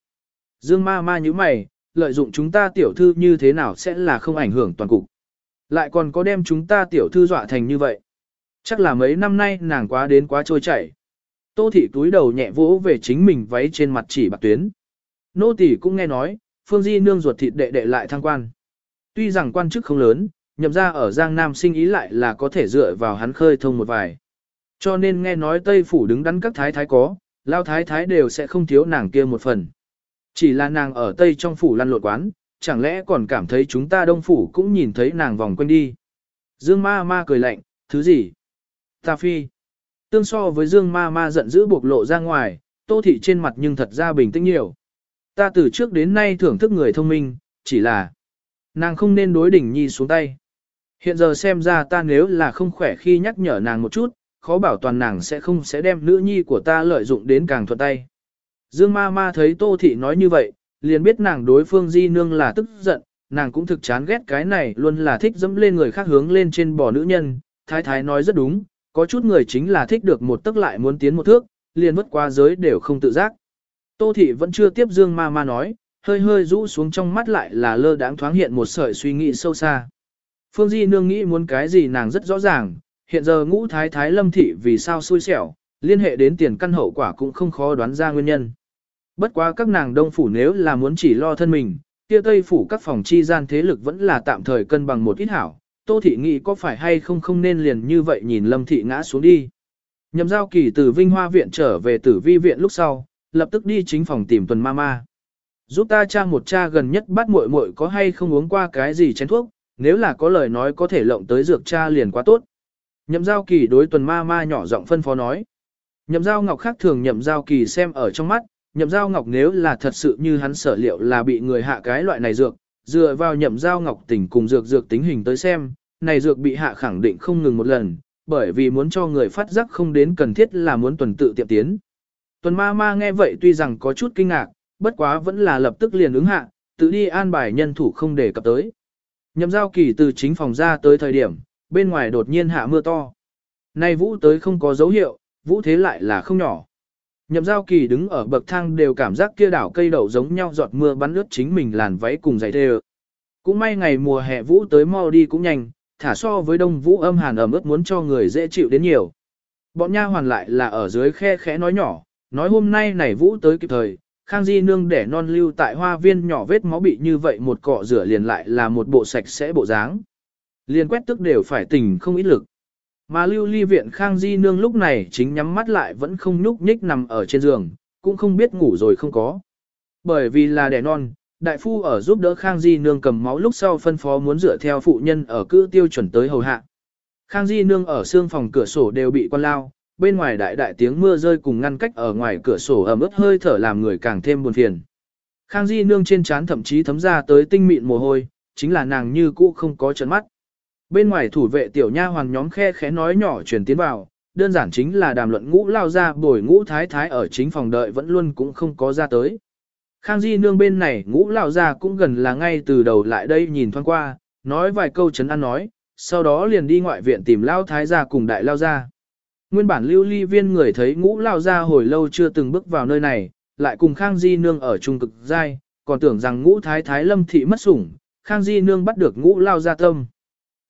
Speaker 1: Dương ma ma như mày, lợi dụng chúng ta tiểu thư như thế nào sẽ là không ảnh hưởng toàn cục. Lại còn có đem chúng ta tiểu thư dọa thành như vậy. Chắc là mấy năm nay nàng quá đến quá trôi chảy. Tô thị túi đầu nhẹ vỗ về chính mình váy trên mặt chỉ bạc tuyến. Nô tỷ cũng nghe nói, Phương Di nương ruột thịt đệ đệ lại thăng quan. Tuy rằng quan chức không lớn, nhậm ra ở Giang Nam sinh ý lại là có thể dựa vào hắn khơi thông một vài. Cho nên nghe nói Tây Phủ đứng đắn các thái thái có, lao thái thái đều sẽ không thiếu nàng kia một phần. Chỉ là nàng ở Tây trong phủ lăn lộn quán, chẳng lẽ còn cảm thấy chúng ta Đông Phủ cũng nhìn thấy nàng vòng quanh đi. Dương ma ma cười lạnh, thứ gì? Ta phi. Tương so với Dương ma ma giận dữ buộc lộ ra ngoài, tô thị trên mặt nhưng thật ra bình tĩnh nhiều. Ta từ trước đến nay thưởng thức người thông minh, chỉ là nàng không nên đối đỉnh nhi xuống tay. Hiện giờ xem ra ta nếu là không khỏe khi nhắc nhở nàng một chút, khó bảo toàn nàng sẽ không sẽ đem nữ nhi của ta lợi dụng đến càng thuận tay. Dương ma ma thấy Tô Thị nói như vậy, liền biết nàng đối phương di nương là tức giận, nàng cũng thực chán ghét cái này luôn là thích dẫm lên người khác hướng lên trên bò nữ nhân, thái thái nói rất đúng, có chút người chính là thích được một tức lại muốn tiến một thước, liền vứt qua giới đều không tự giác. Tô Thị vẫn chưa tiếp Dương ma ma nói, hơi hơi rũ xuống trong mắt lại là lơ đãng thoáng hiện một sợi suy nghĩ sâu xa. Phương Di nương nghĩ muốn cái gì nàng rất rõ ràng, hiện giờ ngũ thái thái lâm thị vì sao xui xẻo, liên hệ đến tiền căn hậu quả cũng không khó đoán ra nguyên nhân. Bất quá các nàng đông phủ nếu là muốn chỉ lo thân mình, kia tây phủ các phòng chi gian thế lực vẫn là tạm thời cân bằng một ít hảo, tô thị nghĩ có phải hay không không nên liền như vậy nhìn lâm thị ngã xuống đi. Nhậm giao kỳ từ Vinh Hoa viện trở về tử vi viện lúc sau, lập tức đi chính phòng tìm tuần ma ma. Giúp ta tra một cha gần nhất bắt muội muội có hay không uống qua cái gì chén thuốc, nếu là có lời nói có thể lộng tới dược cha liền quá tốt. Nhậm giao kỳ đối tuần ma ma nhỏ giọng phân phó nói. Nhậm giao ngọc khác thường nhậm giao kỳ xem ở trong mắt, nhậm giao ngọc nếu là thật sự như hắn sở liệu là bị người hạ cái loại này dược, dựa vào nhậm giao ngọc tỉnh cùng dược dược tính hình tới xem, này dược bị hạ khẳng định không ngừng một lần, bởi vì muốn cho người phát giác không đến cần thiết là muốn tuần tự tiệm tiến. Tuần ma ma nghe vậy tuy rằng có chút kinh ngạc, bất quá vẫn là lập tức liền ứng hạ, tự đi an bài nhân thủ không để cập tới. Nhậm giao kỳ từ chính phòng ra tới thời điểm, bên ngoài đột nhiên hạ mưa to. Nay vũ tới không có dấu hiệu, vũ thế lại là không nhỏ. Nhậm giao kỳ đứng ở bậc thang đều cảm giác kia đảo cây đậu giống nhau giọt mưa bắn lướt chính mình làn váy cùng giày thề. Cũng may ngày mùa hè vũ tới mau đi cũng nhanh, thả so với đông vũ âm hàn ẩm ướt muốn cho người dễ chịu đến nhiều. Bọn nha hoàn lại là ở dưới khe khẽ nói nhỏ, nói hôm nay này vũ tới kịp thời, Khang Di nương để non lưu tại hoa viên nhỏ vết máu bị như vậy một cọ rửa liền lại là một bộ sạch sẽ bộ dáng. Liền quét tức đều phải tỉnh không ít lực. Mà lưu ly viện Khang Di nương lúc này chính nhắm mắt lại vẫn không nhúc nhích nằm ở trên giường, cũng không biết ngủ rồi không có. Bởi vì là đẻ non, đại phu ở giúp đỡ Khang Di nương cầm máu lúc sau phân phó muốn dựa theo phụ nhân ở cư tiêu chuẩn tới hầu hạ. Khang Di nương ở xương phòng cửa sổ đều bị quan lao, bên ngoài đại đại tiếng mưa rơi cùng ngăn cách ở ngoài cửa sổ ẩm ướt hơi thở làm người càng thêm buồn phiền. Khang Di nương trên trán thậm chí thấm ra tới tinh mịn mồ hôi, chính là nàng như cũ không có chấn mắt. Bên ngoài thủ vệ tiểu nha hoàng nhóm khe khẽ nói nhỏ truyền tiến vào, đơn giản chính là đàm luận ngũ lao ra bồi ngũ thái thái ở chính phòng đợi vẫn luôn cũng không có ra tới. Khang Di nương bên này ngũ lao ra cũng gần là ngay từ đầu lại đây nhìn thoáng qua, nói vài câu chấn an nói, sau đó liền đi ngoại viện tìm lao thái gia cùng đại lao ra. Nguyên bản lưu ly viên người thấy ngũ lao ra hồi lâu chưa từng bước vào nơi này, lại cùng Khang Di nương ở trung cực giai, còn tưởng rằng ngũ thái thái lâm thị mất sủng, Khang Di nương bắt được ngũ lao ra tâm.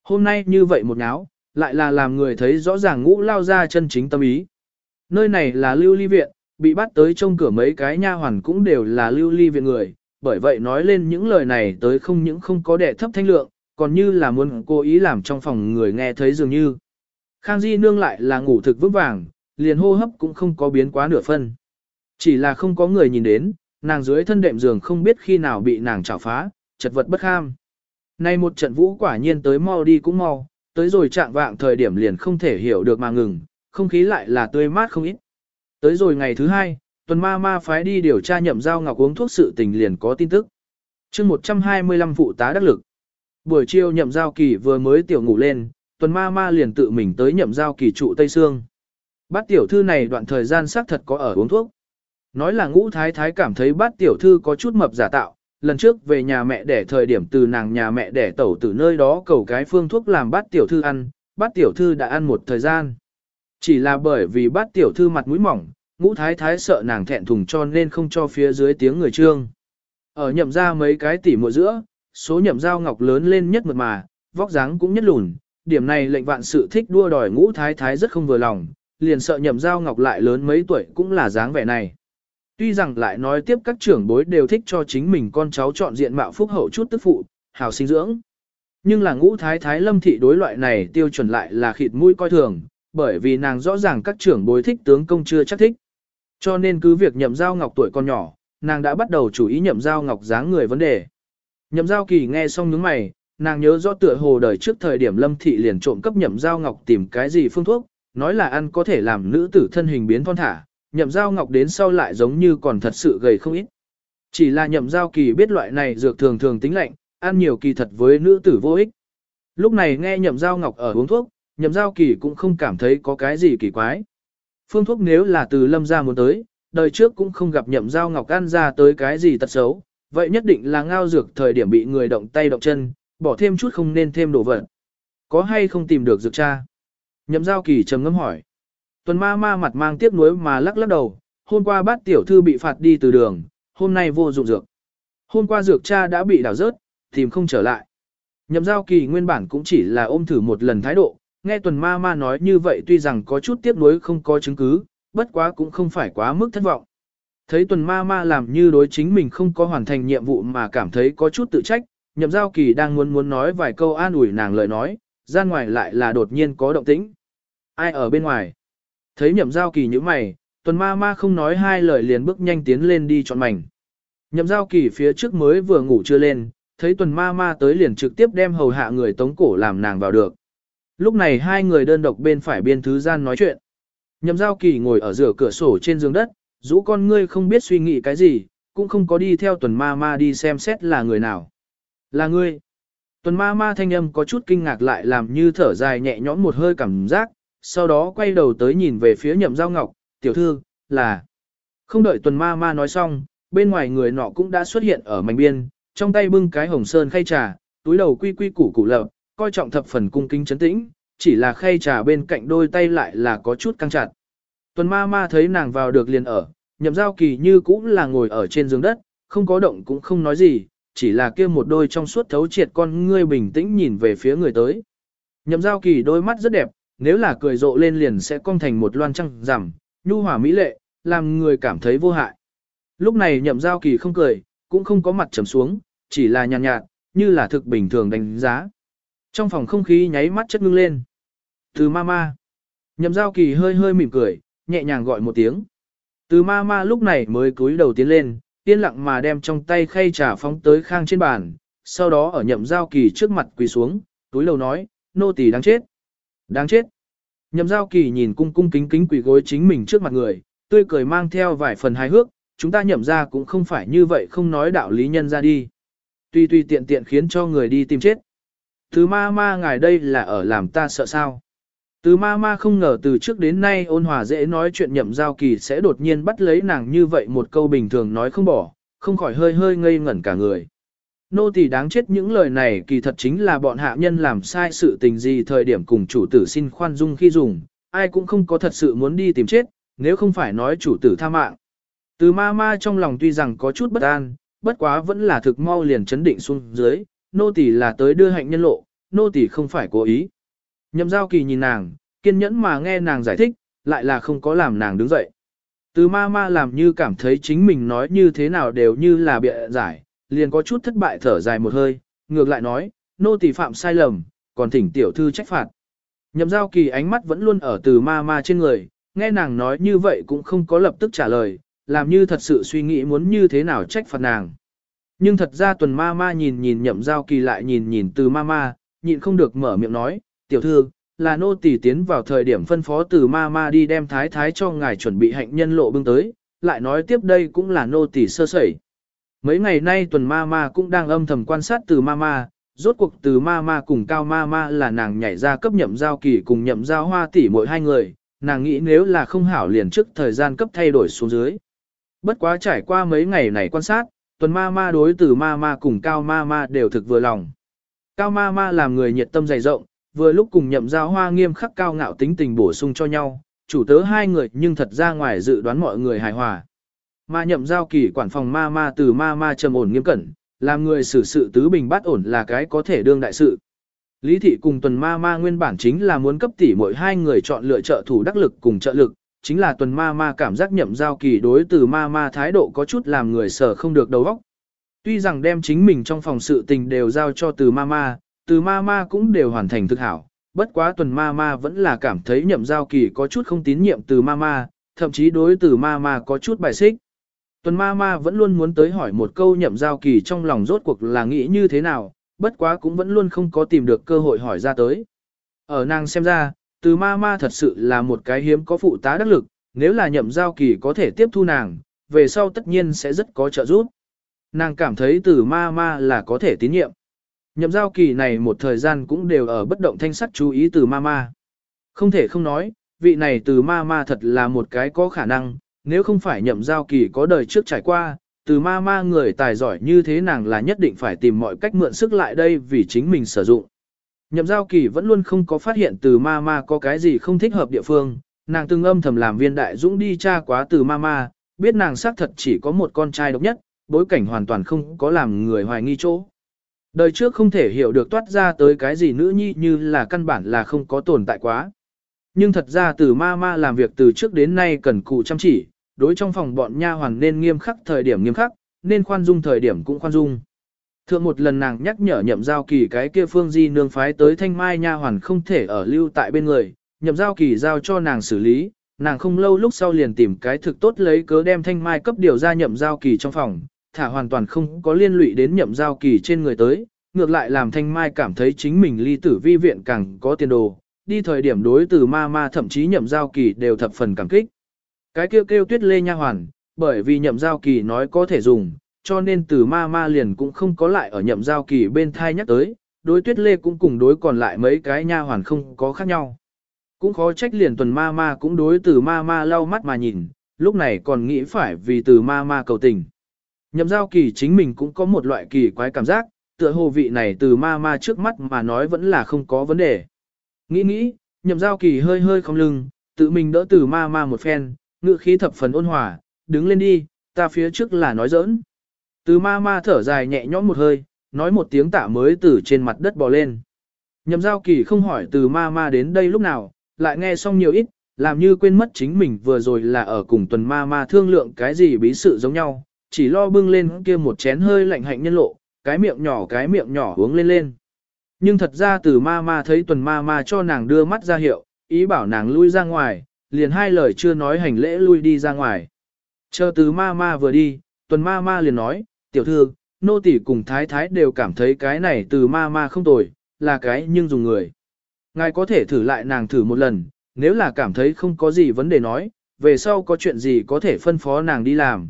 Speaker 1: Hôm nay như vậy một náo, lại là làm người thấy rõ ràng ngũ lao ra chân chính tâm ý. Nơi này là lưu ly viện, bị bắt tới trong cửa mấy cái nha hoàn cũng đều là lưu ly viện người, bởi vậy nói lên những lời này tới không những không có đệ thấp thanh lượng, còn như là muốn cố ý làm trong phòng người nghe thấy dường như. Khang Di nương lại là ngủ thực vững vàng, liền hô hấp cũng không có biến quá nửa phân. Chỉ là không có người nhìn đến, nàng dưới thân đệm giường không biết khi nào bị nàng chảo phá, chật vật bất ham. Nay một trận vũ quả nhiên tới mau đi cũng mau, tới rồi trạng vạng thời điểm liền không thể hiểu được mà ngừng, không khí lại là tươi mát không ít. Tới rồi ngày thứ hai, tuần ma ma phái đi điều tra nhậm giao ngọc uống thuốc sự tình liền có tin tức. chương 125 phụ tá đắc lực. Buổi chiều nhậm giao kỳ vừa mới tiểu ngủ lên, tuần ma ma liền tự mình tới nhậm giao kỳ trụ Tây Sương. Bát tiểu thư này đoạn thời gian xác thật có ở uống thuốc. Nói là ngũ thái thái cảm thấy bát tiểu thư có chút mập giả tạo, lần trước về nhà mẹ để thời điểm từ nàng nhà mẹ để tẩu từ nơi đó cầu cái phương thuốc làm bát tiểu thư ăn, bát tiểu thư đã ăn một thời gian. Chỉ là bởi vì bát tiểu thư mặt mũi mỏng, ngũ thái thái sợ nàng thẹn thùng cho nên không cho phía dưới tiếng người trương. Ở nhậm ra mấy cái tỉ mùa giữa, số nhậm giao ngọc lớn lên nhất mượt mà, vóc dáng cũng nhất lùn, điểm này lệnh vạn sự thích đua đòi ngũ thái thái rất không vừa lòng, liền sợ nhậm giao ngọc lại lớn mấy tuổi cũng là dáng vẻ này. Tuy rằng lại nói tiếp các trưởng bối đều thích cho chính mình con cháu chọn diện mạo phúc hậu chút tức phụ, hào sinh dưỡng. Nhưng là ngũ thái thái lâm thị đối loại này tiêu chuẩn lại là khịt mũi coi thường, bởi vì nàng rõ ràng các trưởng bối thích tướng công chưa chắc thích. Cho nên cứ việc nhậm giao ngọc tuổi con nhỏ, nàng đã bắt đầu chú ý nhậm giao ngọc dáng người vấn đề. Nhậm giao kỳ nghe xong những mày, nàng nhớ rõ tựa hồ đời trước thời điểm lâm thị liền trộm cấp nhậm giao ngọc tìm cái gì phương thuốc, nói là ăn có thể làm nữ tử thân hình biến thon thả, nhậm giao ngọc đến sau lại giống như còn thật sự gầy không ít. Chỉ là nhậm giao kỳ biết loại này dược thường thường tính lạnh, ăn nhiều kỳ thật với nữ tử vô ích. Lúc này nghe nhậm giao ngọc ở uống thuốc, nhậm giao kỳ cũng không cảm thấy có cái gì kỳ quái. Phương thuốc nếu là từ lâm ra muốn tới, đời trước cũng không gặp nhậm giao ngọc ăn ra tới cái gì tật xấu, vậy nhất định là ngao dược thời điểm bị người động tay động chân, bỏ thêm chút không nên thêm đồ vật. Có hay không tìm được dược cha? Nhậm giao kỳ trầm ngâm hỏi. Tuần ma ma mặt mang tiếc nuối mà lắc lắc đầu, hôm qua bát tiểu thư bị phạt đi từ đường, hôm nay vô dụng dược. Hôm qua dược cha đã bị đảo rớt, tìm không trở lại. Nhậm giao kỳ nguyên bản cũng chỉ là ôm thử một lần thái độ, nghe tuần ma ma nói như vậy tuy rằng có chút tiếc nuối không có chứng cứ, bất quá cũng không phải quá mức thất vọng. Thấy tuần ma ma làm như đối chính mình không có hoàn thành nhiệm vụ mà cảm thấy có chút tự trách, nhậm giao kỳ đang muốn muốn nói vài câu an ủi nàng lời nói, ra ngoài lại là đột nhiên có động tĩnh. Ai ở bên ngoài? Thấy nhậm giao kỳ như mày, tuần ma ma không nói hai lời liền bước nhanh tiến lên đi chọn mảnh. Nhậm giao kỳ phía trước mới vừa ngủ chưa lên, thấy tuần ma ma tới liền trực tiếp đem hầu hạ người tống cổ làm nàng vào được. Lúc này hai người đơn độc bên phải biên thứ gian nói chuyện. Nhậm giao kỳ ngồi ở giữa cửa sổ trên giường đất, rũ con ngươi không biết suy nghĩ cái gì, cũng không có đi theo tuần ma ma đi xem xét là người nào. Là ngươi. Tuần ma ma thanh âm có chút kinh ngạc lại làm như thở dài nhẹ nhõm một hơi cảm giác, sau đó quay đầu tới nhìn về phía nhậm giao ngọc, tiểu thư, là. Không đợi tuần ma ma nói xong, bên ngoài người nọ cũng đã xuất hiện ở mảnh biên, trong tay bưng cái hồng sơn khay trà, túi đầu quy quy củ củ lợp, coi trọng thập phần cung kính chấn tĩnh, chỉ là khay trà bên cạnh đôi tay lại là có chút căng chặt. Tuần ma ma thấy nàng vào được liền ở, nhậm giao kỳ như cũng là ngồi ở trên giường đất, không có động cũng không nói gì, chỉ là kia một đôi trong suốt thấu triệt con ngươi bình tĩnh nhìn về phía người tới. Nhậm giao kỳ đôi mắt rất đẹp, nếu là cười rộ lên liền sẽ cong thành một loan trăng rằm, nhu hòa mỹ lệ, làm người cảm thấy vô hại. Lúc này nhậm giao kỳ không cười, cũng không có mặt trầm xuống, chỉ là nhàn nhạt, nhạt, như là thực bình thường đánh giá. Trong phòng không khí nháy mắt chất ngưng lên. Từ mama. Nhậm giao kỳ hơi hơi mỉm cười, nhẹ nhàng gọi một tiếng. Từ mama lúc này mới cúi đầu tiến lên, yên lặng mà đem trong tay khay trà phóng tới khang trên bàn, sau đó ở nhậm giao kỳ trước mặt quỳ xuống, túi lầu nói, nô tỳ đáng chết. Đáng chết. Nhậm giao kỳ nhìn cung cung kính kính quỳ gối chính mình trước mặt người, tươi cười mang theo vài phần hài hước, chúng ta nhậm ra cũng không phải như vậy không nói đạo lý nhân ra đi. Tuy tuy tiện tiện khiến cho người đi tìm chết. Thứ ma ma ngài đây là ở làm ta sợ sao. Từ ma ma không ngờ từ trước đến nay ôn hòa dễ nói chuyện nhậm giao kỳ sẽ đột nhiên bắt lấy nàng như vậy một câu bình thường nói không bỏ, không khỏi hơi hơi ngây ngẩn cả người. Nô tỳ đáng chết những lời này kỳ thật chính là bọn hạ nhân làm sai sự tình gì thời điểm cùng chủ tử xin khoan dung khi dùng, ai cũng không có thật sự muốn đi tìm chết, nếu không phải nói chủ tử tha mạng. Từ ma ma trong lòng tuy rằng có chút bất an, bất quá vẫn là thực mau liền chấn định xuống dưới, nô tỳ là tới đưa hạnh nhân lộ, nô tỳ không phải cố ý. Nhậm giao kỳ nhìn nàng, kiên nhẫn mà nghe nàng giải thích, lại là không có làm nàng đứng dậy. Từ ma ma làm như cảm thấy chính mình nói như thế nào đều như là bịa giải, liền có chút thất bại thở dài một hơi, ngược lại nói, nô tỳ phạm sai lầm, còn thỉnh tiểu thư trách phạt. Nhậm giao kỳ ánh mắt vẫn luôn ở từ ma ma trên người, nghe nàng nói như vậy cũng không có lập tức trả lời, làm như thật sự suy nghĩ muốn như thế nào trách phạt nàng. Nhưng thật ra tuần ma ma nhìn nhìn nhậm giao kỳ lại nhìn nhìn từ ma ma, nhịn không được mở miệng nói, tiểu thư, là nô tỳ tiến vào thời điểm phân phó từ ma ma đi đem thái thái cho ngài chuẩn bị hạnh nhân lộ bưng tới, lại nói tiếp đây cũng là nô tỳ sơ sẩy. Mấy ngày nay tuần ma ma cũng đang âm thầm quan sát từ ma ma, rốt cuộc từ ma ma cùng cao ma ma là nàng nhảy ra cấp nhậm giao kỳ cùng nhậm giao hoa tỷ mỗi hai người, nàng nghĩ nếu là không hảo liền trước thời gian cấp thay đổi xuống dưới. Bất quá trải qua mấy ngày này quan sát, tuần ma ma đối từ ma ma cùng cao ma ma đều thực vừa lòng. Cao ma ma làm người nhiệt tâm dày rộng, vừa lúc cùng nhậm giao hoa nghiêm khắc cao ngạo tính tình bổ sung cho nhau, chủ tớ hai người nhưng thật ra ngoài dự đoán mọi người hài hòa. Ma nhậm giao kỳ quản phòng ma ma từ ma ma trầm ổn nghiêm cẩn, làm người xử sự tứ bình bát ổn là cái có thể đương đại sự. Lý thị cùng tuần ma ma nguyên bản chính là muốn cấp tỷ mỗi hai người chọn lựa trợ thủ đắc lực cùng trợ lực, chính là tuần ma ma cảm giác nhậm giao kỳ đối từ ma ma thái độ có chút làm người sở không được đầu óc. Tuy rằng đem chính mình trong phòng sự tình đều giao cho từ ma ma, từ ma ma cũng đều hoàn thành thực hảo, bất quá tuần ma ma vẫn là cảm thấy nhậm giao kỳ có chút không tín nhiệm từ ma ma, thậm chí đối từ ma ma có chút bài xích. Tuần ma ma vẫn luôn muốn tới hỏi một câu nhậm giao kỳ trong lòng rốt cuộc là nghĩ như thế nào, bất quá cũng vẫn luôn không có tìm được cơ hội hỏi ra tới. Ở nàng xem ra, từ ma ma thật sự là một cái hiếm có phụ tá đắc lực, nếu là nhậm giao kỳ có thể tiếp thu nàng, về sau tất nhiên sẽ rất có trợ giúp. Nàng cảm thấy từ ma ma là có thể tín nhiệm. Nhậm giao kỳ này một thời gian cũng đều ở bất động thanh sắc chú ý từ ma ma. Không thể không nói, vị này từ ma ma thật là một cái có khả năng, nếu không phải nhậm giao kỳ có đời trước trải qua, từ ma ma người tài giỏi như thế nàng là nhất định phải tìm mọi cách mượn sức lại đây vì chính mình sử dụng. Nhậm giao kỳ vẫn luôn không có phát hiện từ ma ma có cái gì không thích hợp địa phương, nàng từng âm thầm làm viên đại dũng đi tra quá từ ma ma, biết nàng xác thật chỉ có một con trai độc nhất, bối cảnh hoàn toàn không có làm người hoài nghi chỗ. Đời trước không thể hiểu được toát ra tới cái gì nữ nhi như là căn bản là không có tồn tại quá. Nhưng thật ra từ ma ma làm việc từ trước đến nay cần cù chăm chỉ, đối trong phòng bọn nha hoàn nên nghiêm khắc thời điểm nghiêm khắc, nên khoan dung thời điểm cũng khoan dung. Thượng một lần nàng nhắc nhở nhậm giao kỳ cái kia phương di nương phái tới thanh mai nha hoàn không thể ở lưu tại bên người, nhậm giao kỳ giao cho nàng xử lý, nàng không lâu lúc sau liền tìm cái thực tốt lấy cớ đem thanh mai cấp điều ra nhậm giao kỳ trong phòng, thả hoàn toàn không có liên lụy đến nhậm giao kỳ trên người tới, ngược lại làm thanh mai cảm thấy chính mình ly tử vi viện càng có tiền đồ, đi thời điểm đối từ ma ma thậm chí nhậm giao kỳ đều thập phần cảm kích. Cái kêu kêu tuyết lê nha hoàn, bởi vì nhậm giao kỳ nói có thể dùng, cho nên từ ma ma liền cũng không có lại ở nhậm giao kỳ bên thai nhắc tới, đối tuyết lê cũng cùng đối còn lại mấy cái nha hoàn không có khác nhau. Cũng khó trách liền tuần ma ma cũng đối từ ma ma lau mắt mà nhìn, lúc này còn nghĩ phải vì từ ma ma cầu tình. Nhậm giao kỳ chính mình cũng có một loại kỳ quái cảm giác, tựa hồ vị này từ ma ma trước mắt mà nói vẫn là không có vấn đề. Nghĩ nghĩ, nhậm giao kỳ hơi hơi không lưng, tự mình đỡ từ ma ma một phen, ngự khí thập phần ôn hòa, đứng lên đi, ta phía trước là nói giỡn. Từ ma ma thở dài nhẹ nhõm một hơi, nói một tiếng tạ mới từ trên mặt đất bò lên. Nhậm giao kỳ không hỏi từ ma ma đến đây lúc nào, lại nghe xong nhiều ít, làm như quên mất chính mình vừa rồi là ở cùng tuần ma ma thương lượng cái gì bí sự giống nhau, chỉ lo bưng lên kia một chén hơi lạnh hạnh nhân lộ, cái miệng nhỏ cái miệng nhỏ uống lên lên. Nhưng thật ra từ ma ma thấy tuần ma ma cho nàng đưa mắt ra hiệu, ý bảo nàng lui ra ngoài, liền hai lời chưa nói hành lễ lui đi ra ngoài. Chờ từ ma ma vừa đi, tuần ma ma liền nói, tiểu thư, nô tỷ cùng thái thái đều cảm thấy cái này từ ma ma không tồi, là cái nhưng dùng người. Ngài có thể thử lại nàng thử một lần, nếu là cảm thấy không có gì vấn đề nói, về sau có chuyện gì có thể phân phó nàng đi làm.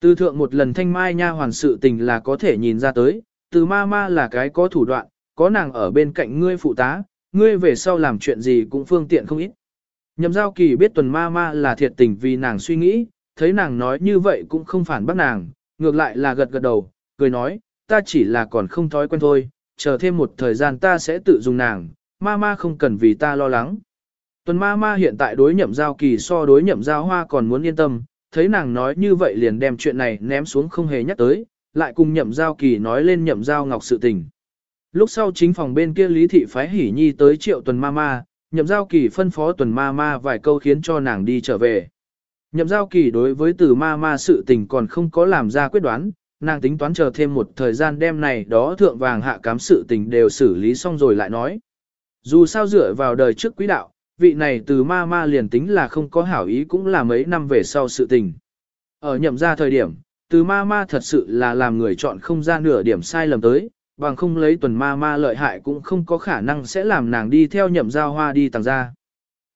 Speaker 1: Từ thượng một lần thanh mai nha hoàn sự tình là có thể nhìn ra tới, từ ma ma là cái có thủ đoạn, có nàng ở bên cạnh ngươi phụ tá, ngươi về sau làm chuyện gì cũng phương tiện không ít. Nhậm giao kỳ biết tuần ma ma là thiệt tình vì nàng suy nghĩ, thấy nàng nói như vậy cũng không phản bác nàng, ngược lại là gật gật đầu, cười nói, ta chỉ là còn không thói quen thôi, chờ thêm một thời gian ta sẽ tự dùng nàng, ma ma không cần vì ta lo lắng. Tuần ma ma hiện tại đối nhậm giao kỳ so đối nhậm giao hoa còn muốn yên tâm, thấy nàng nói như vậy liền đem chuyện này ném xuống không hề nhắc tới, lại cùng nhậm giao kỳ nói lên nhậm giao ngọc sự tình. Lúc sau chính phòng bên kia lý thị phái hỉ nhi tới triệu tuần ma ma, nhậm giao kỳ phân phó tuần ma ma vài câu khiến cho nàng đi trở về. Nhậm giao kỳ đối với từ ma ma sự tình còn không có làm ra quyết đoán, nàng tính toán chờ thêm một thời gian đêm này đó thượng vàng hạ cám sự tình đều xử lý xong rồi lại nói. Dù sao dựa vào đời trước quý đạo, vị này từ ma ma liền tính là không có hảo ý cũng là mấy năm về sau sự tình. Ở nhậm ra thời điểm, từ ma ma thật sự là làm người chọn không ra nửa điểm sai lầm tới, bằng không lấy tuần ma ma lợi hại cũng không có khả năng sẽ làm nàng đi theo nhậm giao hoa đi tàng ra.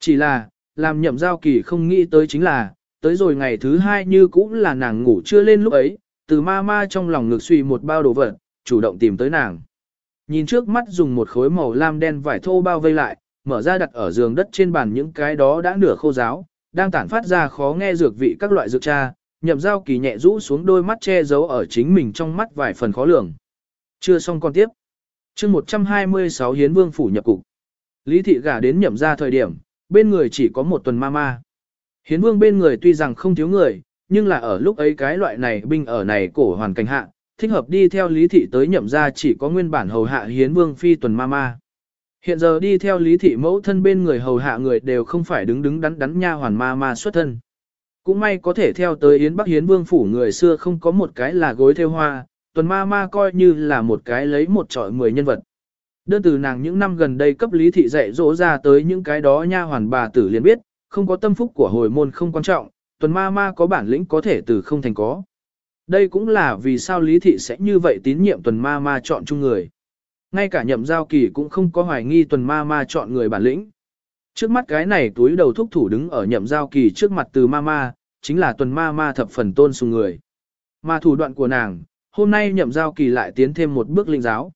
Speaker 1: Chỉ là, làm nhậm giao kỳ không nghĩ tới chính là, tới rồi ngày thứ hai như cũng là nàng ngủ chưa lên lúc ấy, từ ma ma trong lòng ngực suy một bao đồ vật, chủ động tìm tới nàng. Nhìn trước mắt dùng một khối màu lam đen vải thô bao vây lại, mở ra đặt ở giường đất trên bàn những cái đó đã nửa khô giáo, đang tản phát ra khó nghe dược vị các loại dược cha, nhậm giao kỳ nhẹ rũ xuống đôi mắt che giấu ở chính mình trong mắt vài phần khó lường. Chưa xong còn tiếp. chương 126 Hiến Vương Phủ nhập cục. Lý thị gả đến nhậm ra thời điểm, bên người chỉ có một tuần ma ma. Hiến Vương bên người tuy rằng không thiếu người, nhưng là ở lúc ấy cái loại này binh ở này cổ hoàn cảnh hạ, thích hợp đi theo Lý thị tới nhậm ra chỉ có nguyên bản hầu hạ Hiến Vương phi tuần ma ma. Hiện giờ đi theo lý thị mẫu thân bên người hầu hạ người đều không phải đứng đứng đắn đắn nha hoàn ma ma xuất thân. Cũng may có thể theo tới Yến Bắc Hiến Vương phủ người xưa không có một cái là gối theo hoa, tuần ma ma coi như là một cái lấy một trọi mười nhân vật. Đơn từ nàng những năm gần đây cấp lý thị dạy dỗ ra tới những cái đó nha hoàn bà tử liền biết, không có tâm phúc của hồi môn không quan trọng, tuần ma ma có bản lĩnh có thể từ không thành có. Đây cũng là vì sao lý thị sẽ như vậy tín nhiệm tuần ma ma chọn chung người. Ngay cả nhậm giao kỳ cũng không có hoài nghi tuần ma ma chọn người bản lĩnh. Trước mắt cái này túi đầu thúc thủ đứng ở nhậm giao kỳ trước mặt từ ma ma, chính là tuần ma ma thập phần tôn sùng người. Mà thủ đoạn của nàng, hôm nay nhậm giao kỳ lại tiến thêm một bước linh giáo.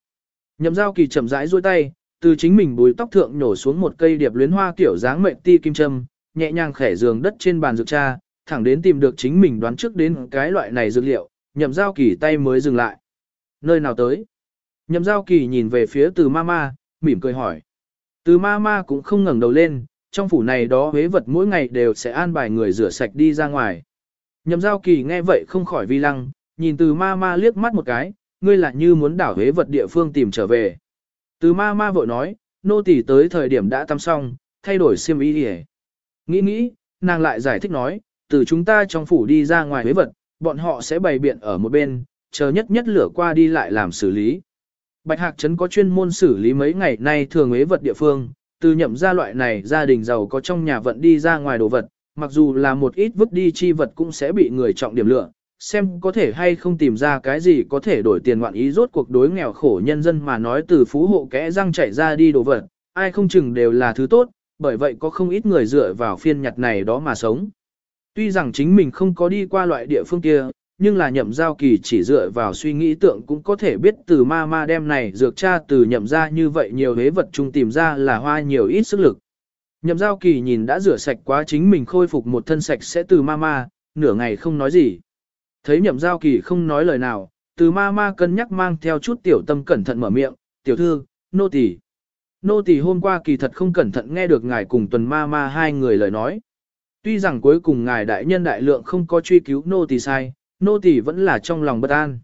Speaker 1: Nhậm giao kỳ chậm rãi duỗi tay, từ chính mình bùi tóc thượng nhổ xuống một cây điệp luyến hoa kiểu dáng mệnh ti kim châm, nhẹ nhàng khẽ giường đất trên bàn dược cha, thẳng đến tìm được chính mình đoán trước đến cái loại này dược liệu, nhậm giao kỳ tay mới dừng lại. Nơi nào tới? Nhậm giao kỳ nhìn về phía từ mama, mỉm cười hỏi. Từ mama cũng không ngẩng đầu lên, trong phủ này đó huế vật mỗi ngày đều sẽ an bài người rửa sạch đi ra ngoài. Nhậm giao kỳ nghe vậy không khỏi vi lăng, nhìn từ mama liếc mắt một cái, ngươi là như muốn đảo hế vật địa phương tìm trở về. Từ mama vội nói, nô tỳ tới thời điểm đã tắm xong, thay đổi xiêm y đi Nghĩ nghĩ, nàng lại giải thích nói, từ chúng ta trong phủ đi ra ngoài hế vật, bọn họ sẽ bày biện ở một bên, chờ nhất nhất lửa qua đi lại làm xử lý. Bạch Hạc Trấn có chuyên môn xử lý mấy ngày nay thường hế vật địa phương, từ nhậm ra loại này gia đình giàu có trong nhà vận đi ra ngoài đồ vật, mặc dù là một ít vứt đi chi vật cũng sẽ bị người trọng điểm lựa, xem có thể hay không tìm ra cái gì có thể đổi tiền ngoạn ý rốt cuộc đối nghèo khổ nhân dân mà nói từ phú hộ kẽ răng chạy ra đi đồ vật, ai không chừng đều là thứ tốt, bởi vậy có không ít người dựa vào phiên nhặt này đó mà sống. Tuy rằng chính mình không có đi qua loại địa phương kia, nhưng là nhậm giao kỳ chỉ dựa vào suy nghĩ tượng cũng có thể biết từ ma ma đem này dược cha từ nhậm ra như vậy nhiều hế vật chung tìm ra là hoa nhiều ít sức lực. Nhậm giao kỳ nhìn đã rửa sạch quá chính mình khôi phục một thân sạch sẽ từ ma ma, nửa ngày không nói gì. Thấy nhậm giao kỳ không nói lời nào, từ ma ma cân nhắc mang theo chút tiểu tâm cẩn thận mở miệng, tiểu thư, nô tỳ. Nô tỳ hôm qua kỳ thật không cẩn thận nghe được ngài cùng tuần ma ma hai người lời nói. Tuy rằng cuối cùng ngài đại nhân đại lượng không có truy cứu nô tỳ sai, nô tỳ vẫn là trong lòng bất an.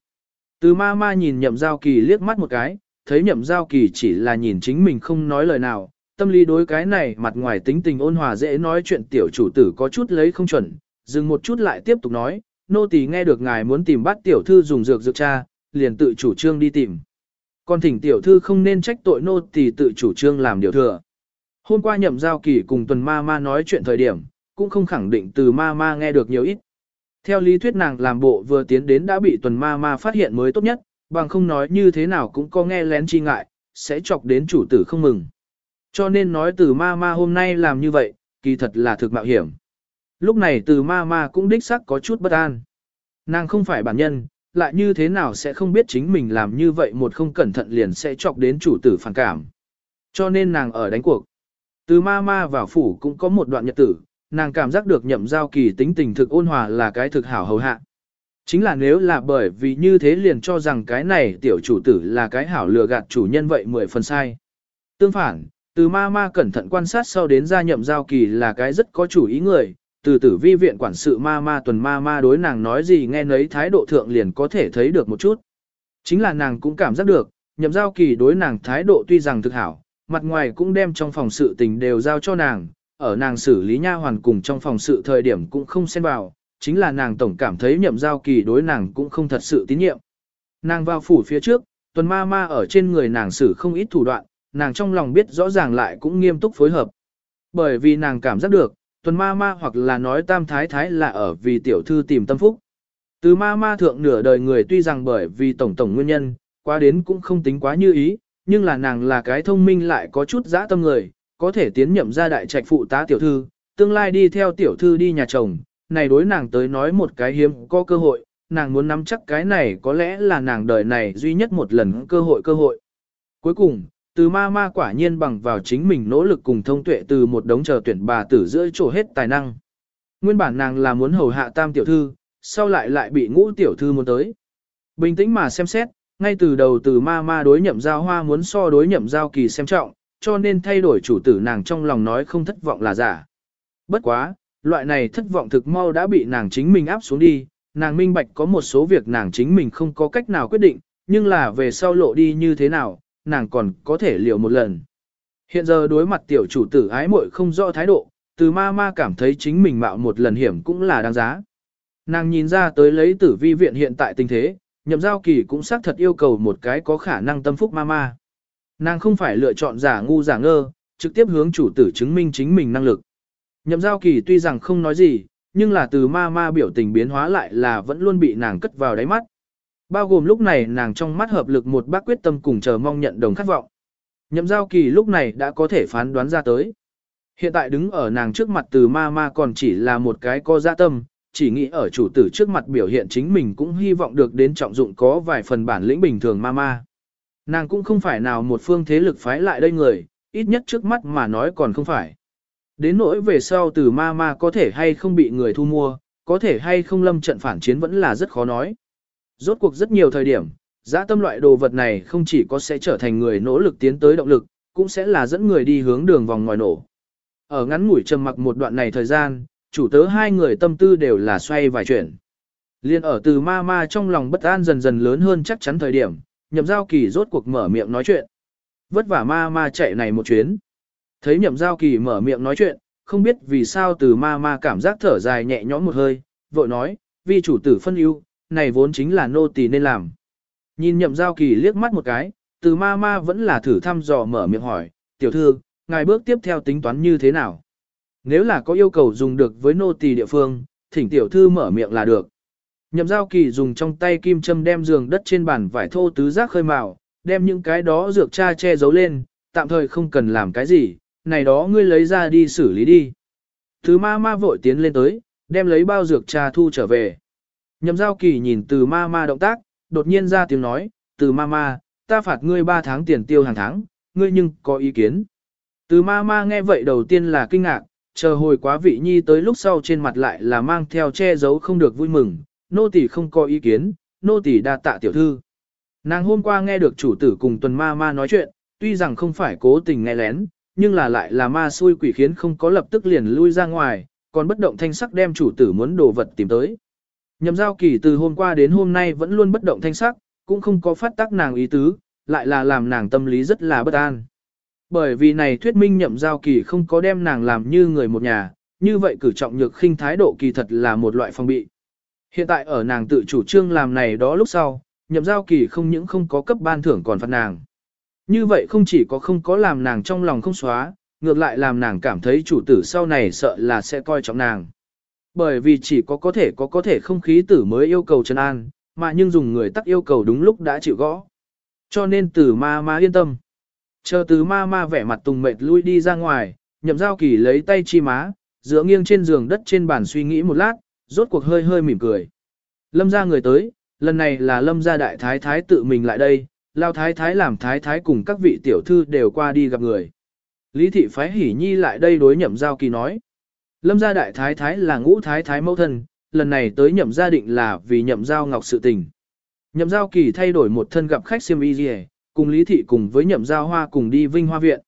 Speaker 1: Từ ma ma nhìn nhậm giao kỳ liếc mắt một cái, thấy nhậm giao kỳ chỉ là nhìn chính mình không nói lời nào, tâm lý đối cái này mặt ngoài tính tình ôn hòa dễ nói chuyện tiểu chủ tử có chút lấy không chuẩn, dừng một chút lại tiếp tục nói, nô tỳ nghe được ngài muốn tìm bắt tiểu thư dùng dược dược cha, liền tự chủ trương đi tìm. Còn thỉnh tiểu thư không nên trách tội nô tỳ tự chủ trương làm điều thừa. Hôm qua nhậm giao kỳ cùng tuần ma ma nói chuyện thời điểm, cũng không khẳng định từ ma ma nghe được nhiều ít. Theo lý thuyết nàng làm bộ vừa tiến đến đã bị tuần ma ma phát hiện mới tốt nhất, bằng không nói như thế nào cũng có nghe lén chi ngại, sẽ chọc đến chủ tử không mừng. Cho nên nói từ ma ma hôm nay làm như vậy, kỳ thật là thực mạo hiểm. Lúc này từ ma ma cũng đích sắc có chút bất an. Nàng không phải bản nhân, lại như thế nào sẽ không biết chính mình làm như vậy một không cẩn thận liền sẽ chọc đến chủ tử phản cảm. Cho nên nàng ở đánh cuộc. Từ ma ma vào phủ cũng có một đoạn nhật tử, nàng cảm giác được nhậm giao kỳ tính tình thực ôn hòa là cái thực hảo hầu hạ. Chính là nếu là bởi vì như thế liền cho rằng cái này tiểu chủ tử là cái hảo lừa gạt chủ nhân vậy mười phần sai. Tương phản, từ ma ma cẩn thận quan sát sau đến ra nhậm giao kỳ là cái rất có chủ ý người, từ tử vi viện quản sự ma ma tuần ma ma đối nàng nói gì nghe nấy thái độ thượng liền có thể thấy được một chút. Chính là nàng cũng cảm giác được, nhậm giao kỳ đối nàng thái độ tuy rằng thực hảo, mặt ngoài cũng đem trong phòng sự tình đều giao cho nàng, ở nàng xử lý nha hoàn cùng trong phòng sự thời điểm cũng không xen vào, chính là nàng tổng cảm thấy nhậm giao kỳ đối nàng cũng không thật sự tín nhiệm. Nàng vào phủ phía trước, tuần ma ma ở trên người nàng xử không ít thủ đoạn, nàng trong lòng biết rõ ràng lại cũng nghiêm túc phối hợp. Bởi vì nàng cảm giác được, tuần ma ma hoặc là nói tam thái thái là ở vì tiểu thư tìm tâm phúc. Từ ma ma thượng nửa đời người tuy rằng bởi vì tổng tổng nguyên nhân, qua đến cũng không tính quá như ý, nhưng là nàng là cái thông minh lại có chút dã tâm người, có thể tiến nhậm ra đại trạch phụ tá tiểu thư, tương lai đi theo tiểu thư đi nhà chồng, này đối nàng tới nói một cái hiếm có cơ hội, nàng muốn nắm chắc cái này có lẽ là nàng đời này duy nhất một lần cơ hội cơ hội. Cuối cùng, từ ma ma quả nhiên bằng vào chính mình nỗ lực cùng thông tuệ từ một đống chờ tuyển bà tử giữa chỗ hết tài năng. Nguyên bản nàng là muốn hầu hạ tam tiểu thư, sau lại lại bị ngũ tiểu thư muốn tới. Bình tĩnh mà xem xét, ngay từ đầu từ ma ma đối nhậm giao hoa muốn so đối nhậm giao kỳ xem trọng, cho nên thay đổi chủ tử nàng trong lòng nói không thất vọng là giả. Bất quá, loại này thất vọng thực mau đã bị nàng chính mình áp xuống đi, nàng minh bạch có một số việc nàng chính mình không có cách nào quyết định, nhưng là về sau lộ đi như thế nào, nàng còn có thể liều một lần. Hiện giờ đối mặt tiểu chủ tử ái muội không rõ thái độ, từ ma ma cảm thấy chính mình mạo một lần hiểm cũng là đáng giá. Nàng nhìn ra tới lấy tử vi viện hiện tại tình thế, nhậm giao kỳ cũng xác thật yêu cầu một cái có khả năng tâm phúc ma ma. Nàng không phải lựa chọn giả ngu giả ngơ, trực tiếp hướng chủ tử chứng minh chính mình năng lực. Nhậm giao kỳ tuy rằng không nói gì, nhưng là từ ma ma biểu tình biến hóa lại là vẫn luôn bị nàng cất vào đáy mắt. Bao gồm lúc này nàng trong mắt hợp lực một bác quyết tâm cùng chờ mong nhận đồng khát vọng. Nhậm giao kỳ lúc này đã có thể phán đoán ra tới. Hiện tại đứng ở nàng trước mặt từ ma ma còn chỉ là một cái co dạ tâm, chỉ nghĩ ở chủ tử trước mặt biểu hiện chính mình cũng hy vọng được đến trọng dụng có vài phần bản lĩnh bình thường ma ma. Nàng cũng không phải nào một phương thế lực phái lại đây người, ít nhất trước mắt mà nói còn không phải. Đến nỗi về sau từ ma ma có thể hay không bị người thu mua, có thể hay không lâm trận phản chiến vẫn là rất khó nói. Rốt cuộc rất nhiều thời điểm, dã tâm loại đồ vật này không chỉ có sẽ trở thành người nỗ lực tiến tới động lực, cũng sẽ là dẫn người đi hướng đường vòng ngoài nổ. Ở ngắn ngủi trầm mặc một đoạn này thời gian, chủ tớ hai người tâm tư đều là xoay vài chuyện. Liên ở từ ma ma trong lòng bất an dần dần lớn hơn chắc chắn thời điểm, nhậm giao kỳ rốt cuộc mở miệng nói chuyện. Vất vả ma ma chạy này một chuyến. Thấy nhậm giao kỳ mở miệng nói chuyện, không biết vì sao từ ma ma cảm giác thở dài nhẹ nhõm một hơi, vội nói, vì chủ tử phân ưu, này vốn chính là nô tỳ nên làm. Nhìn nhậm giao kỳ liếc mắt một cái, từ ma ma vẫn là thử thăm dò mở miệng hỏi, tiểu thư, ngài bước tiếp theo tính toán như thế nào? Nếu là có yêu cầu dùng được với nô tỳ địa phương, thỉnh tiểu thư mở miệng là được. Nhậm giao kỳ dùng trong tay kim châm đem giường đất trên bàn vải thô tứ giác khơi màu, đem những cái đó dược cha che giấu lên, tạm thời không cần làm cái gì, này đó ngươi lấy ra đi xử lý đi. Thứ ma ma vội tiến lên tới, đem lấy bao dược cha thu trở về. Nhậm giao kỳ nhìn từ ma ma động tác, đột nhiên ra tiếng nói, từ ma ma, ta phạt ngươi 3 tháng tiền tiêu hàng tháng, ngươi nhưng có ý kiến. Từ ma ma nghe vậy đầu tiên là kinh ngạc, chờ hồi quá vị nhi tới lúc sau trên mặt lại là mang theo che giấu không được vui mừng, nô tỳ không có ý kiến, nô tỳ đa tạ tiểu thư. Nàng hôm qua nghe được chủ tử cùng tuần ma ma nói chuyện, tuy rằng không phải cố tình nghe lén, nhưng là lại là ma xui quỷ khiến không có lập tức liền lui ra ngoài, còn bất động thanh sắc đem chủ tử muốn đồ vật tìm tới. Nhậm giao kỳ từ hôm qua đến hôm nay vẫn luôn bất động thanh sắc, cũng không có phát tác nàng ý tứ, lại là làm nàng tâm lý rất là bất an. Bởi vì này thuyết minh nhậm giao kỳ không có đem nàng làm như người một nhà, như vậy cử trọng nhược khinh thái độ kỳ thật là một loại phong bị. Hiện tại ở nàng tự chủ trương làm này đó lúc sau, nhậm giao kỳ không những không có cấp ban thưởng còn phạt nàng. Như vậy không chỉ có không có làm nàng trong lòng không xóa, ngược lại làm nàng cảm thấy chủ tử sau này sợ là sẽ coi trọng nàng. Bởi vì chỉ có có thể có có thể không khí tử mới yêu cầu trần an, mà nhưng dùng người tắc yêu cầu đúng lúc đã chịu gõ. Cho nên tử ma ma yên tâm. Chờ từ ma ma vẻ mặt tùng mệt lui đi ra ngoài, nhậm giao kỳ lấy tay chi má, dựa nghiêng trên giường đất trên bàn suy nghĩ một lát, rốt cuộc hơi hơi mỉm cười. Lâm ra người tới, lần này là lâm gia đại thái thái tự mình lại đây, lao thái thái làm thái thái cùng các vị tiểu thư đều qua đi gặp người. Lý thị phái hỉ nhi lại đây đối nhậm giao kỳ nói. Lâm gia đại thái thái là ngũ thái thái mẫu thân, lần này tới nhậm gia định là vì nhậm giao ngọc sự tình. Nhậm giao kỳ thay đổi một thân gặp khách siêm y gì cùng Lý thị cùng với nhậm giao hoa cùng đi vinh hoa viện.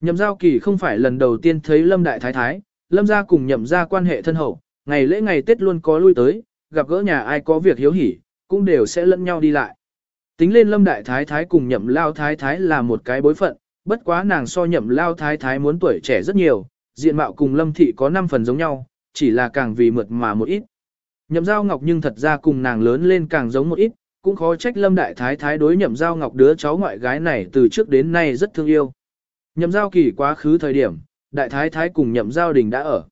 Speaker 1: Nhậm giao kỳ không phải lần đầu tiên thấy lâm đại thái thái, lâm gia cùng nhậm gia quan hệ thân hậu, ngày lễ ngày Tết luôn có lui tới, gặp gỡ nhà ai có việc hiếu hỉ, cũng đều sẽ lẫn nhau đi lại. Tính lên lâm đại thái thái cùng nhậm lao thái thái là một cái bối phận, bất quá nàng so nhậm lao thái thái muốn tuổi trẻ rất nhiều, diện mạo cùng lâm thị có 5 phần giống nhau, chỉ là càng vì mượt mà một ít. Nhậm giao ngọc nhưng thật ra cùng nàng lớn lên càng giống một ít, cũng khó trách lâm đại thái thái đối nhậm giao ngọc đứa cháu ngoại gái này từ trước đến nay rất thương yêu. Nhậm giao kỳ quá khứ thời điểm, đại thái thái cùng nhậm giao đình đã ở.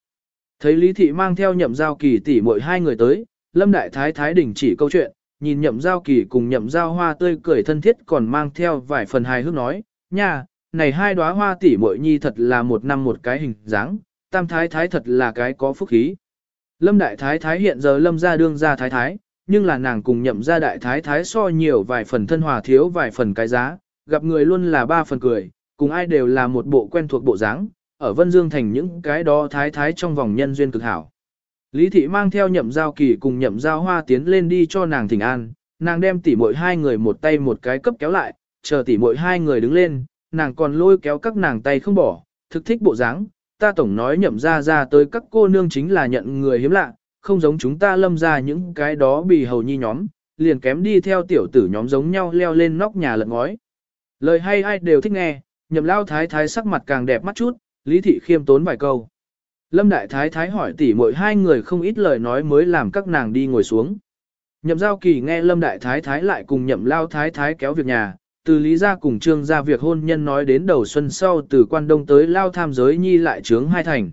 Speaker 1: Thấy Lý Thị mang theo nhậm giao kỳ tỷ mỗi hai người tới, lâm đại thái thái đình chỉ câu chuyện, nhìn nhậm giao kỳ cùng nhậm giao hoa tươi cười thân thiết còn mang theo vài phần hài hước nói, nha, này hai đóa hoa tỷ muội nhi thật là một năm một cái hình dáng, tam thái thái thật là cái có phúc khí. Lâm đại thái thái hiện giờ lâm ra đương ra thái thái, nhưng là nàng cùng nhậm ra đại thái thái so nhiều vài phần thân hòa thiếu vài phần cái giá, gặp người luôn là ba phần cười, cùng ai đều là một bộ quen thuộc bộ dáng, ở Vân Dương thành những cái đó thái thái trong vòng nhân duyên cực hảo. Lý thị mang theo nhậm giao kỳ cùng nhậm giao hoa tiến lên đi cho nàng thỉnh an, nàng đem tỉ muội hai người một tay một cái cấp kéo lại, chờ tỉ muội hai người đứng lên, nàng còn lôi kéo các nàng tay không bỏ, thực thích bộ dáng. Ta tổng nói nhậm ra ra tới các cô nương chính là nhận người hiếm lạ, không giống chúng ta lâm ra những cái đó bị hầu nhi nhóm, liền kém đi theo tiểu tử nhóm giống nhau leo lên nóc nhà lợn ngói. Lời hay ai đều thích nghe, nhậm lao thái thái sắc mặt càng đẹp mắt chút, lý thị khiêm tốn vài câu. Lâm đại thái thái hỏi tỉ mỗi hai người không ít lời nói mới làm các nàng đi ngồi xuống. Nhậm giao kỳ nghe lâm đại thái thái lại cùng nhậm lao thái thái kéo việc nhà, từ lý ra cùng trương ra việc hôn nhân nói đến đầu xuân sau từ quan đông tới lao tham giới nhi lại trướng hai thành.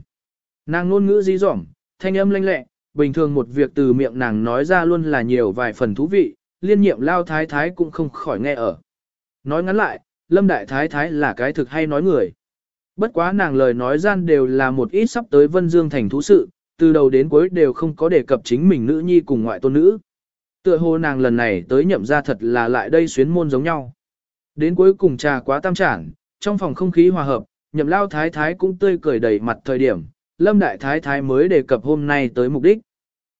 Speaker 1: Nàng ngôn ngữ dí dỏm, thanh âm lanh lẹ, bình thường một việc từ miệng nàng nói ra luôn là nhiều vài phần thú vị, liên nhiệm lao thái thái cũng không khỏi nghe ở. Nói ngắn lại, lâm đại thái thái là cái thực hay nói người. Bất quá nàng lời nói gian đều là một ít sắp tới Vân Dương thành thú sự, từ đầu đến cuối đều không có đề cập chính mình nữ nhi cùng ngoại tôn nữ. Tựa hồ nàng lần này tới nhậm ra thật là lại đây xuyến môn giống nhau. Đến cuối cùng trà quá tam trản, trong phòng không khí hòa hợp, nhậm lao thái thái cũng tươi cười đầy mặt thời điểm, lâm đại thái thái mới đề cập hôm nay tới mục đích.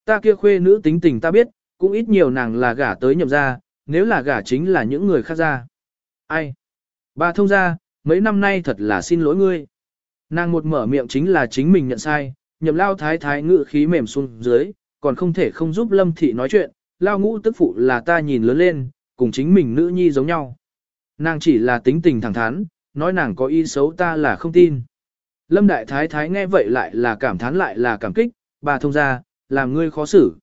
Speaker 1: Ta kia khuê nữ tính tình ta biết, cũng ít nhiều nàng là gả tới nhậm ra, nếu là gả chính là những người khác ra. Ai? Bà thông ra, mấy năm nay thật là xin lỗi ngươi. Nàng một mở miệng chính là chính mình nhận sai, nhậm lao thái thái ngự khí mềm xuống dưới, còn không thể không giúp lâm thị nói chuyện, lao ngũ tức phụ là ta nhìn lớn lên, cùng chính mình nữ nhi giống nhau. Nàng chỉ là tính tình thẳng thắn, nói nàng có ý xấu ta là không tin. Lâm đại thái thái nghe vậy lại là cảm thán lại là cảm kích, bà thông ra, làm ngươi khó xử.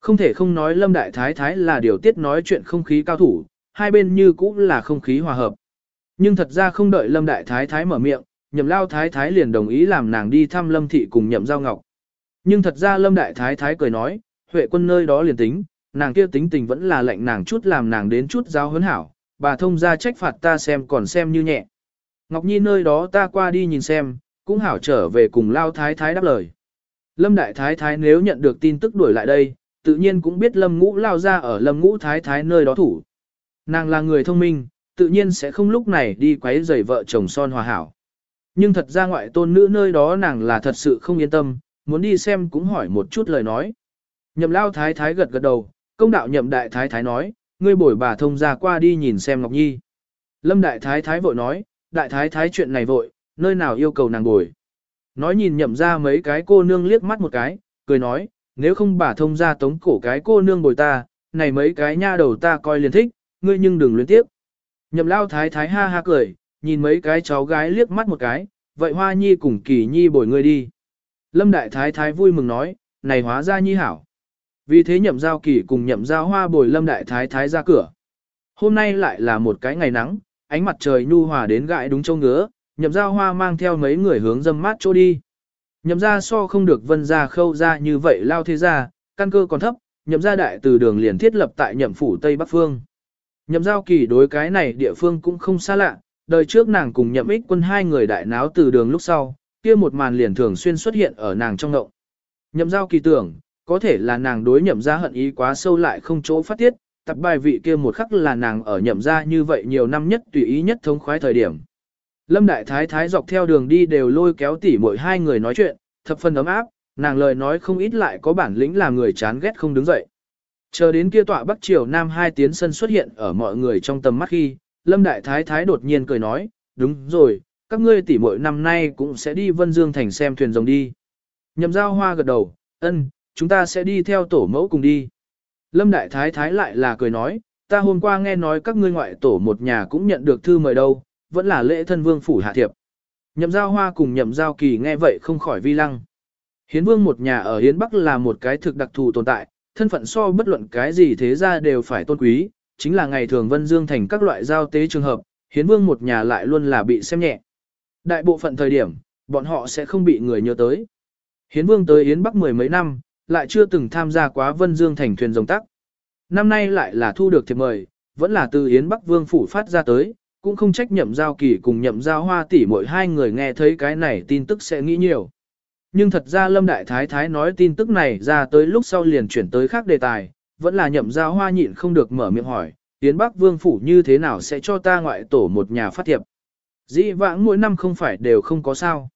Speaker 1: Không thể không nói lâm đại thái thái là điều tiết nói chuyện không khí cao thủ, hai bên như cũng là không khí hòa hợp. Nhưng thật ra không đợi lâm đại thái thái mở miệng, nhậm lao thái thái liền đồng ý làm nàng đi thăm lâm thị cùng nhậm giao ngọc. Nhưng thật ra lâm đại thái thái cười nói, huệ quân nơi đó liền tính, nàng kia tính tình vẫn là lệnh nàng chút làm nàng đến chút giao hấn hảo, bà thông ra trách phạt ta xem còn xem như nhẹ. Ngọc Nhi nơi đó ta qua đi nhìn xem, cũng hảo trở về cùng lao thái thái đáp lời. Lâm đại thái thái nếu nhận được tin tức đuổi lại đây, tự nhiên cũng biết lâm ngũ lao ra ở lâm ngũ thái thái nơi đó thủ. Nàng là người thông minh, tự nhiên sẽ không lúc này đi quấy rầy vợ chồng son hòa hảo. Nhưng thật ra ngoại tôn nữ nơi đó nàng là thật sự không yên tâm, muốn đi xem cũng hỏi một chút lời nói. Nhậm lao thái thái gật gật đầu, công đạo nhậm đại thái thái nói, ngươi bổi bà thông ra qua đi nhìn xem Ngọc Nhi. Lâm đại thái thái vội nói, đại thái thái chuyện này vội, nơi nào yêu cầu nàng bồi. Nói nhìn nhậm ra mấy cái cô nương liếc mắt một cái, cười nói, nếu không bà thông ra tống cổ cái cô nương bồi ta, này mấy cái nha đầu ta coi liền thích, ngươi nhưng đừng luyến tiếp. Nhậm lao thái thái ha ha cười, nhìn mấy cái cháu gái liếc mắt một cái, vậy hoa nhi cùng kỳ nhi bồi ngươi đi. Lâm đại thái thái vui mừng nói, này hóa ra nhi hảo. Vì thế nhậm giao kỳ cùng nhậm giao hoa bồi lâm đại thái thái ra cửa. Hôm nay lại là một cái ngày nắng, ánh mặt trời nhu hòa đến gãi đúng châu ngứa, nhậm giao hoa mang theo mấy người hướng dâm mát chỗ đi. Nhậm ra so không được vân ra khâu ra như vậy lao thế ra, căn cơ còn thấp, nhậm ra đại từ đường liền thiết lập tại nhậm phủ Tây Bắc Phương. Nhậm giao kỳ đối cái này địa phương cũng không xa lạ, đời trước nàng cùng nhậm ích quân hai người đại náo từ đường lúc sau, kia một màn liền thường xuyên xuất hiện ở nàng trong ngộng. Nhậm giao kỳ tưởng, có thể là nàng đối nhậm ra hận ý quá sâu lại không chỗ phát tiết, tập bài vị kia một khắc là nàng ở nhậm ra như vậy nhiều năm nhất tùy ý nhất thống khoái thời điểm. Lâm Đại Thái Thái dọc theo đường đi đều lôi kéo tỉ mỗi hai người nói chuyện, thập phần ấm áp, nàng lời nói không ít lại có bản lĩnh làm người chán ghét không đứng dậy. Chờ đến kia tọa Bắc Triều Nam hai tiến sân xuất hiện ở mọi người trong tầm mắt khi, Lâm Đại Thái Thái đột nhiên cười nói, đúng rồi, các ngươi tỉ mỗi năm nay cũng sẽ đi Vân Dương Thành xem thuyền rồng đi. Nhậm giao hoa gật đầu, ân, chúng ta sẽ đi theo tổ mẫu cùng đi. Lâm Đại Thái Thái lại là cười nói, ta hôm qua nghe nói các ngươi ngoại tổ một nhà cũng nhận được thư mời đâu, vẫn là lễ thân vương phủ hạ thiệp. Nhậm giao hoa cùng nhậm giao kỳ nghe vậy không khỏi vi lăng. Hiến vương một nhà ở Hiến Bắc là một cái thực đặc thù tồn tại, thân phận so bất luận cái gì thế ra đều phải tôn quý, chính là ngày thường Vân Dương thành các loại giao tế trường hợp, Hiến vương một nhà lại luôn là bị xem nhẹ. Đại bộ phận thời điểm, bọn họ sẽ không bị người nhớ tới. Hiến vương tới hiến Bắc mười mấy năm, lại chưa từng tham gia quá Vân Dương thành thuyền rồng tắc. Năm nay lại là thu được thiệp mời, vẫn là từ Yến Bắc Vương phủ phát ra tới, cũng không trách nhậm giao kỳ cùng nhậm giao hoa tỷ mỗi hai người nghe thấy cái này tin tức sẽ nghĩ nhiều. Nhưng thật ra Lâm Đại Thái Thái nói tin tức này ra tới lúc sau liền chuyển tới khác đề tài, vẫn là nhậm giao hoa nhịn không được mở miệng hỏi, Yến Bắc Vương phủ như thế nào sẽ cho ta ngoại tổ một nhà phát thiệp. Dĩ vãng mỗi năm không phải đều không có sao.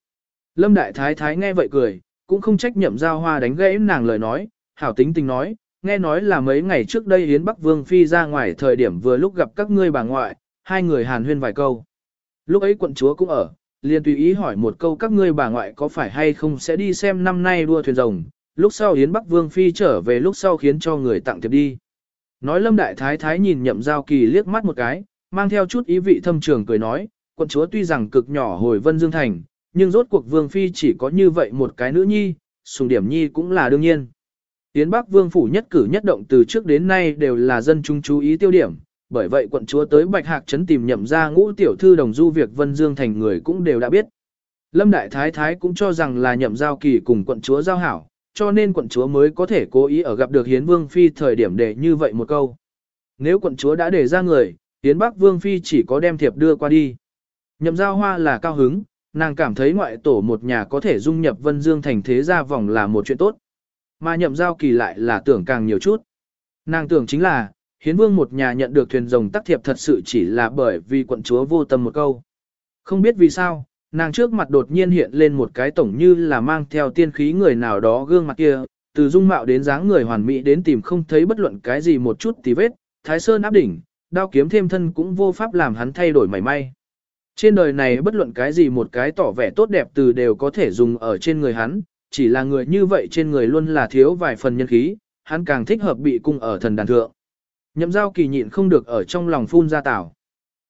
Speaker 1: Lâm Đại Thái Thái nghe vậy cười, cũng không trách nhậm giao hoa đánh gãy nàng lời nói, hảo tính tình nói, nghe nói là mấy ngày trước đây Yến Bắc Vương Phi ra ngoài thời điểm vừa lúc gặp các ngươi bà ngoại, hai người hàn huyên vài câu. Lúc ấy quận chúa cũng ở, liền tùy ý hỏi một câu các ngươi bà ngoại có phải hay không sẽ đi xem năm nay đua thuyền rồng, lúc sau Yến Bắc Vương Phi trở về lúc sau khiến cho người tặng thiệp đi. Nói Lâm Đại Thái Thái nhìn nhậm giao kỳ liếc mắt một cái, mang theo chút ý vị thâm trường cười nói, quận chúa tuy rằng cực nhỏ hồi Vân Dương Thành, nhưng rốt cuộc Vương Phi chỉ có như vậy một cái nữ nhi, sùng điểm nhi cũng là đương nhiên. Tiến Bắc Vương Phủ nhất cử nhất động từ trước đến nay đều là dân chúng chú ý tiêu điểm, bởi vậy quận chúa tới Bạch Hạc Trấn tìm nhậm ra ngũ tiểu thư đồng du việc Vân Dương thành người cũng đều đã biết. Lâm Đại Thái Thái cũng cho rằng là nhậm giao kỳ cùng quận chúa giao hảo, cho nên quận chúa mới có thể cố ý ở gặp được Hiến Vương Phi thời điểm để như vậy một câu. Nếu quận chúa đã để ra người, Hiến Bắc Vương Phi chỉ có đem thiệp đưa qua đi. Nhậm giao hoa là cao hứng, nàng cảm thấy ngoại tổ một nhà có thể dung nhập Vân Dương thành thế gia vòng là một chuyện tốt. Mà nhậm giao kỳ lại là tưởng càng nhiều chút. Nàng tưởng chính là, hiến vương một nhà nhận được thuyền rồng tác thiệp thật sự chỉ là bởi vì quận chúa vô tâm một câu. Không biết vì sao, nàng trước mặt đột nhiên hiện lên một cái tổng như là mang theo tiên khí người nào đó gương mặt kia, từ dung mạo đến dáng người hoàn mỹ đến tìm không thấy bất luận cái gì một chút tí vết, thái sơn áp đỉnh, đao kiếm thêm thân cũng vô pháp làm hắn thay đổi mảy may. Trên đời này bất luận cái gì một cái tỏ vẻ tốt đẹp từ đều có thể dùng ở trên người hắn, chỉ là người như vậy trên người luôn là thiếu vài phần nhân khí, hắn càng thích hợp bị cung ở thần đàn thượng. Nhậm giao kỳ nhịn không được ở trong lòng phun ra tảo.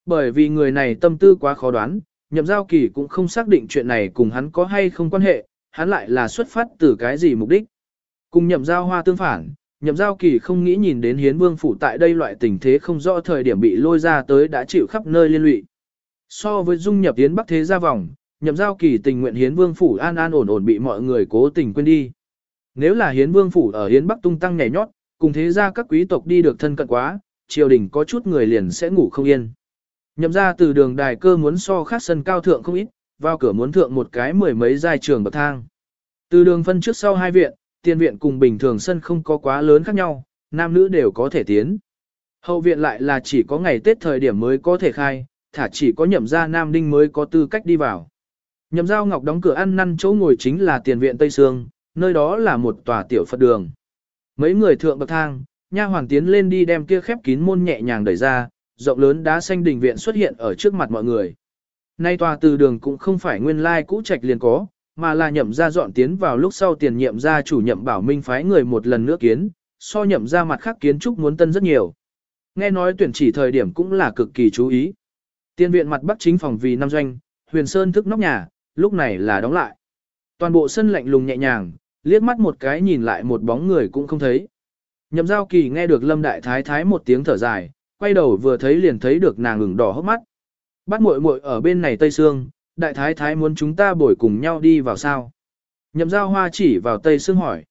Speaker 1: Bởi vì người này tâm tư quá khó đoán, nhậm giao kỳ cũng không xác định chuyện này cùng hắn có hay không quan hệ, hắn lại là xuất phát từ cái gì mục đích. Cùng nhậm giao hoa tương phản, nhậm giao kỳ không nghĩ nhìn đến hiến vương phủ tại đây loại tình thế không rõ thời điểm bị lôi ra tới đã chịu khắp nơi liên lụy. So với dung nhập hiến bắc thế gia vòng, nhậm giao kỳ tình nguyện hiến vương phủ an an ổn ổn bị mọi người cố tình quên đi. Nếu là hiến vương phủ ở hiến bắc tung tăng nhảy nhót, cùng thế gia các quý tộc đi được thân cận quá, triều đình có chút người liền sẽ ngủ không yên. Nhậm ra từ đường đài cơ muốn so khác sân cao thượng không ít, vào cửa muốn thượng một cái mười mấy giai trường bậc thang. Từ đường phân trước sau hai viện, tiền viện cùng bình thường sân không có quá lớn khác nhau, nam nữ đều có thể tiến. Hậu viện lại là chỉ có ngày Tết thời điểm mới có thể khai, thả chỉ có nhậm gia nam đinh mới có tư cách đi vào. Nhậm giao ngọc đóng cửa ăn năn chỗ ngồi chính là tiền viện Tây Sương, nơi đó là một tòa tiểu Phật đường. mấy người thượng bậc thang, nha hoàng tiến lên đi đem kia khép kín môn nhẹ nhàng đẩy ra, rộng lớn đá xanh đình viện xuất hiện ở trước mặt mọi người. Nay tòa từ đường cũng không phải nguyên lai cũ trạch liền có, mà là nhậm ra dọn tiến vào lúc sau tiền nhiệm ra chủ nhậm bảo minh phái người một lần nữa kiến, so nhậm ra mặt khác kiến trúc muốn tân rất nhiều. Nghe nói tuyển chỉ thời điểm cũng là cực kỳ chú ý. Tiên viện mặt bắc chính phòng vì năm doanh, huyền sơn thức nóc nhà, lúc này là đóng lại. Toàn bộ sân lạnh lùng nhẹ nhàng, liếc mắt một cái nhìn lại một bóng người cũng không thấy. Nhậm giao kỳ nghe được lâm đại thái thái một tiếng thở dài, quay đầu vừa thấy liền thấy được nàng ửng đỏ hốc mắt. Bắt muội muội ở bên này Tây Sương, đại thái thái muốn chúng ta bồi cùng nhau đi vào sao. Nhậm giao hoa chỉ vào Tây Sương hỏi.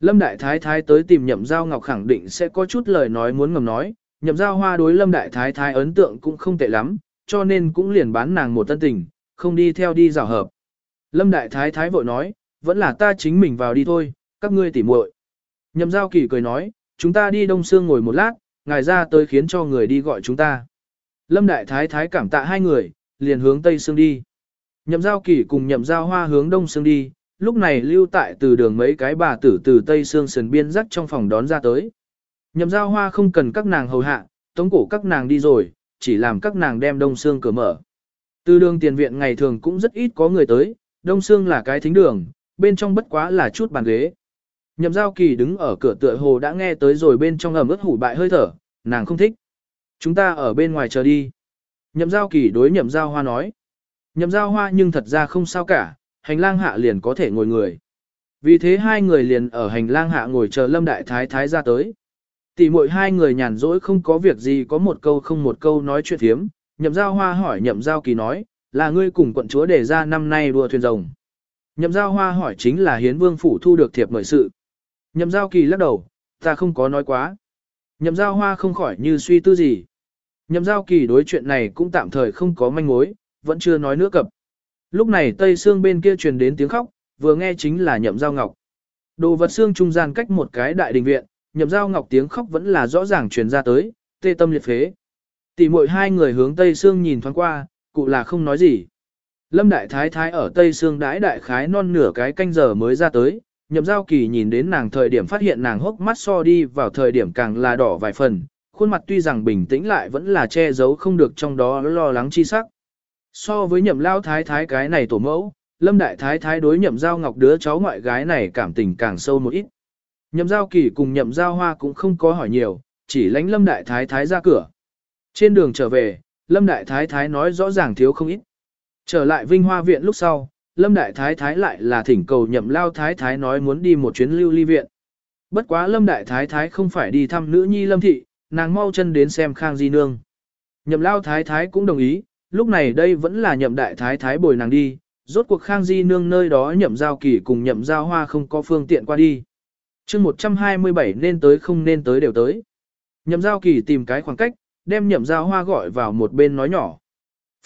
Speaker 1: Lâm đại thái thái tới tìm nhậm giao ngọc khẳng định sẽ có chút lời nói muốn ngầm nói, nhậm giao hoa đối lâm đại thái thái ấn tượng cũng không tệ lắm, cho nên cũng liền bán nàng một tân tình, không đi theo đi rào hợp. Lâm đại thái thái vội nói, vẫn là ta chính mình vào đi thôi, các ngươi tỉ muội. Nhậm giao kỳ cười nói, chúng ta đi đông xương ngồi một lát, ngài ra tới khiến cho người đi gọi chúng ta. Lâm đại thái thái cảm tạ hai người, liền hướng tây xương đi. Nhậm giao kỳ cùng nhậm giao hoa hướng đông xương đi, lúc này lưu tại từ đường mấy cái bà tử từ tây xương sườn biên dắt trong phòng đón ra tới. Nhậm giao hoa không cần các nàng hầu hạ, tống cổ các nàng đi rồi, chỉ làm các nàng đem đông xương cửa mở. Từ đường tiền viện ngày thường cũng rất ít có người tới, đông xương là cái thính đường, bên trong bất quá là chút bàn ghế. Nhậm giao kỳ đứng ở cửa tựa hồ đã nghe tới rồi bên trong ẩm ướt hủ bại hơi thở, nàng không thích. Chúng ta ở bên ngoài chờ đi. Nhậm giao kỳ đối nhậm giao hoa nói. Nhậm giao hoa nhưng thật ra không sao cả, hành lang hạ liền có thể ngồi người. Vì thế hai người liền ở hành lang hạ ngồi chờ lâm đại thái thái ra tới. Tỷ muội hai người nhàn rỗi không có việc gì có một câu không một câu nói chuyện thiếm, nhậm giao hoa hỏi nhậm giao kỳ nói, là ngươi cùng quận chúa đề ra năm nay đua thuyền rồng. Nhậm giao hoa hỏi chính là hiến vương phủ thu được thiệp mời sự. Nhậm giao kỳ lắc đầu, ta không có nói quá. Nhậm giao hoa không khỏi như suy tư gì. Nhậm giao kỳ đối chuyện này cũng tạm thời không có manh mối, vẫn chưa nói nữa cập. Lúc này tây xương bên kia truyền đến tiếng khóc, vừa nghe chính là nhậm giao ngọc. Đồ vật xương trung gian cách một cái đại đình viện, nhậm giao ngọc tiếng khóc vẫn là rõ ràng truyền ra tới, tê tâm liệt phế. Tỷ muội hai người hướng tây Sương nhìn thoáng qua, cụ là không nói gì. Lâm đại thái thái ở tây Sương đãi đại khái non nửa cái canh giờ mới ra tới, nhậm giao kỳ nhìn đến nàng thời điểm phát hiện nàng hốc mắt so đi vào thời điểm càng là đỏ vài phần, khuôn mặt tuy rằng bình tĩnh lại vẫn là che giấu không được trong đó lo lắng chi sắc. So với nhậm lao thái thái cái này tổ mẫu, lâm đại thái thái đối nhậm giao ngọc đứa cháu ngoại gái này cảm tình càng sâu một ít. Nhậm giao kỳ cùng nhậm giao hoa cũng không có hỏi nhiều, chỉ lánh lâm đại thái thái ra cửa. Trên đường trở về, lâm đại thái thái nói rõ ràng thiếu không ít. Trở lại vinh hoa viện lúc sau, lâm đại thái thái lại là thỉnh cầu nhậm lao thái thái nói muốn đi một chuyến lưu ly viện. Bất quá lâm đại thái thái không phải đi thăm nữ nhi lâm thị, nàng mau chân đến xem khang di nương. Nhậm lao thái thái cũng đồng ý, lúc này đây vẫn là nhậm đại thái thái bồi nàng đi, rốt cuộc khang di nương nơi đó nhậm giao kỳ cùng nhậm giao hoa không có phương tiện qua đi chương 127 nên tới không nên tới đều tới. Nhậm giao kỳ tìm cái khoảng cách, đem nhậm giao hoa gọi vào một bên nói nhỏ.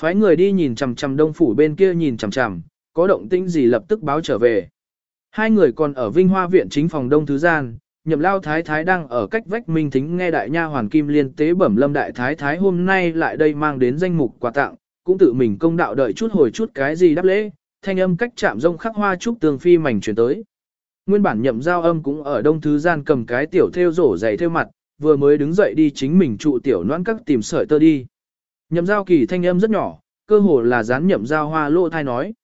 Speaker 1: Phái người đi nhìn chằm chằm đông phủ bên kia nhìn chằm chằm, có động tĩnh gì lập tức báo trở về. Hai người còn ở Vinh Hoa viện chính phòng đông thứ gian, nhậm lao thái thái đang ở cách vách minh thính nghe đại nha hoàn kim liên tế bẩm lâm đại thái thái hôm nay lại đây mang đến danh mục quà tặng, cũng tự mình công đạo đợi chút hồi chút cái gì đáp lễ, thanh âm cách chạm rông khắc hoa trúc tường phi mảnh chuyển tới. Nguyên bản nhậm giao âm cũng ở đông thứ gian cầm cái tiểu theo rổ dày theo mặt, vừa mới đứng dậy đi chính mình trụ tiểu noan các tìm sợi tơ đi. Nhậm giao kỳ thanh âm rất nhỏ, cơ hồ là dán nhậm giao hoa lô thai nói.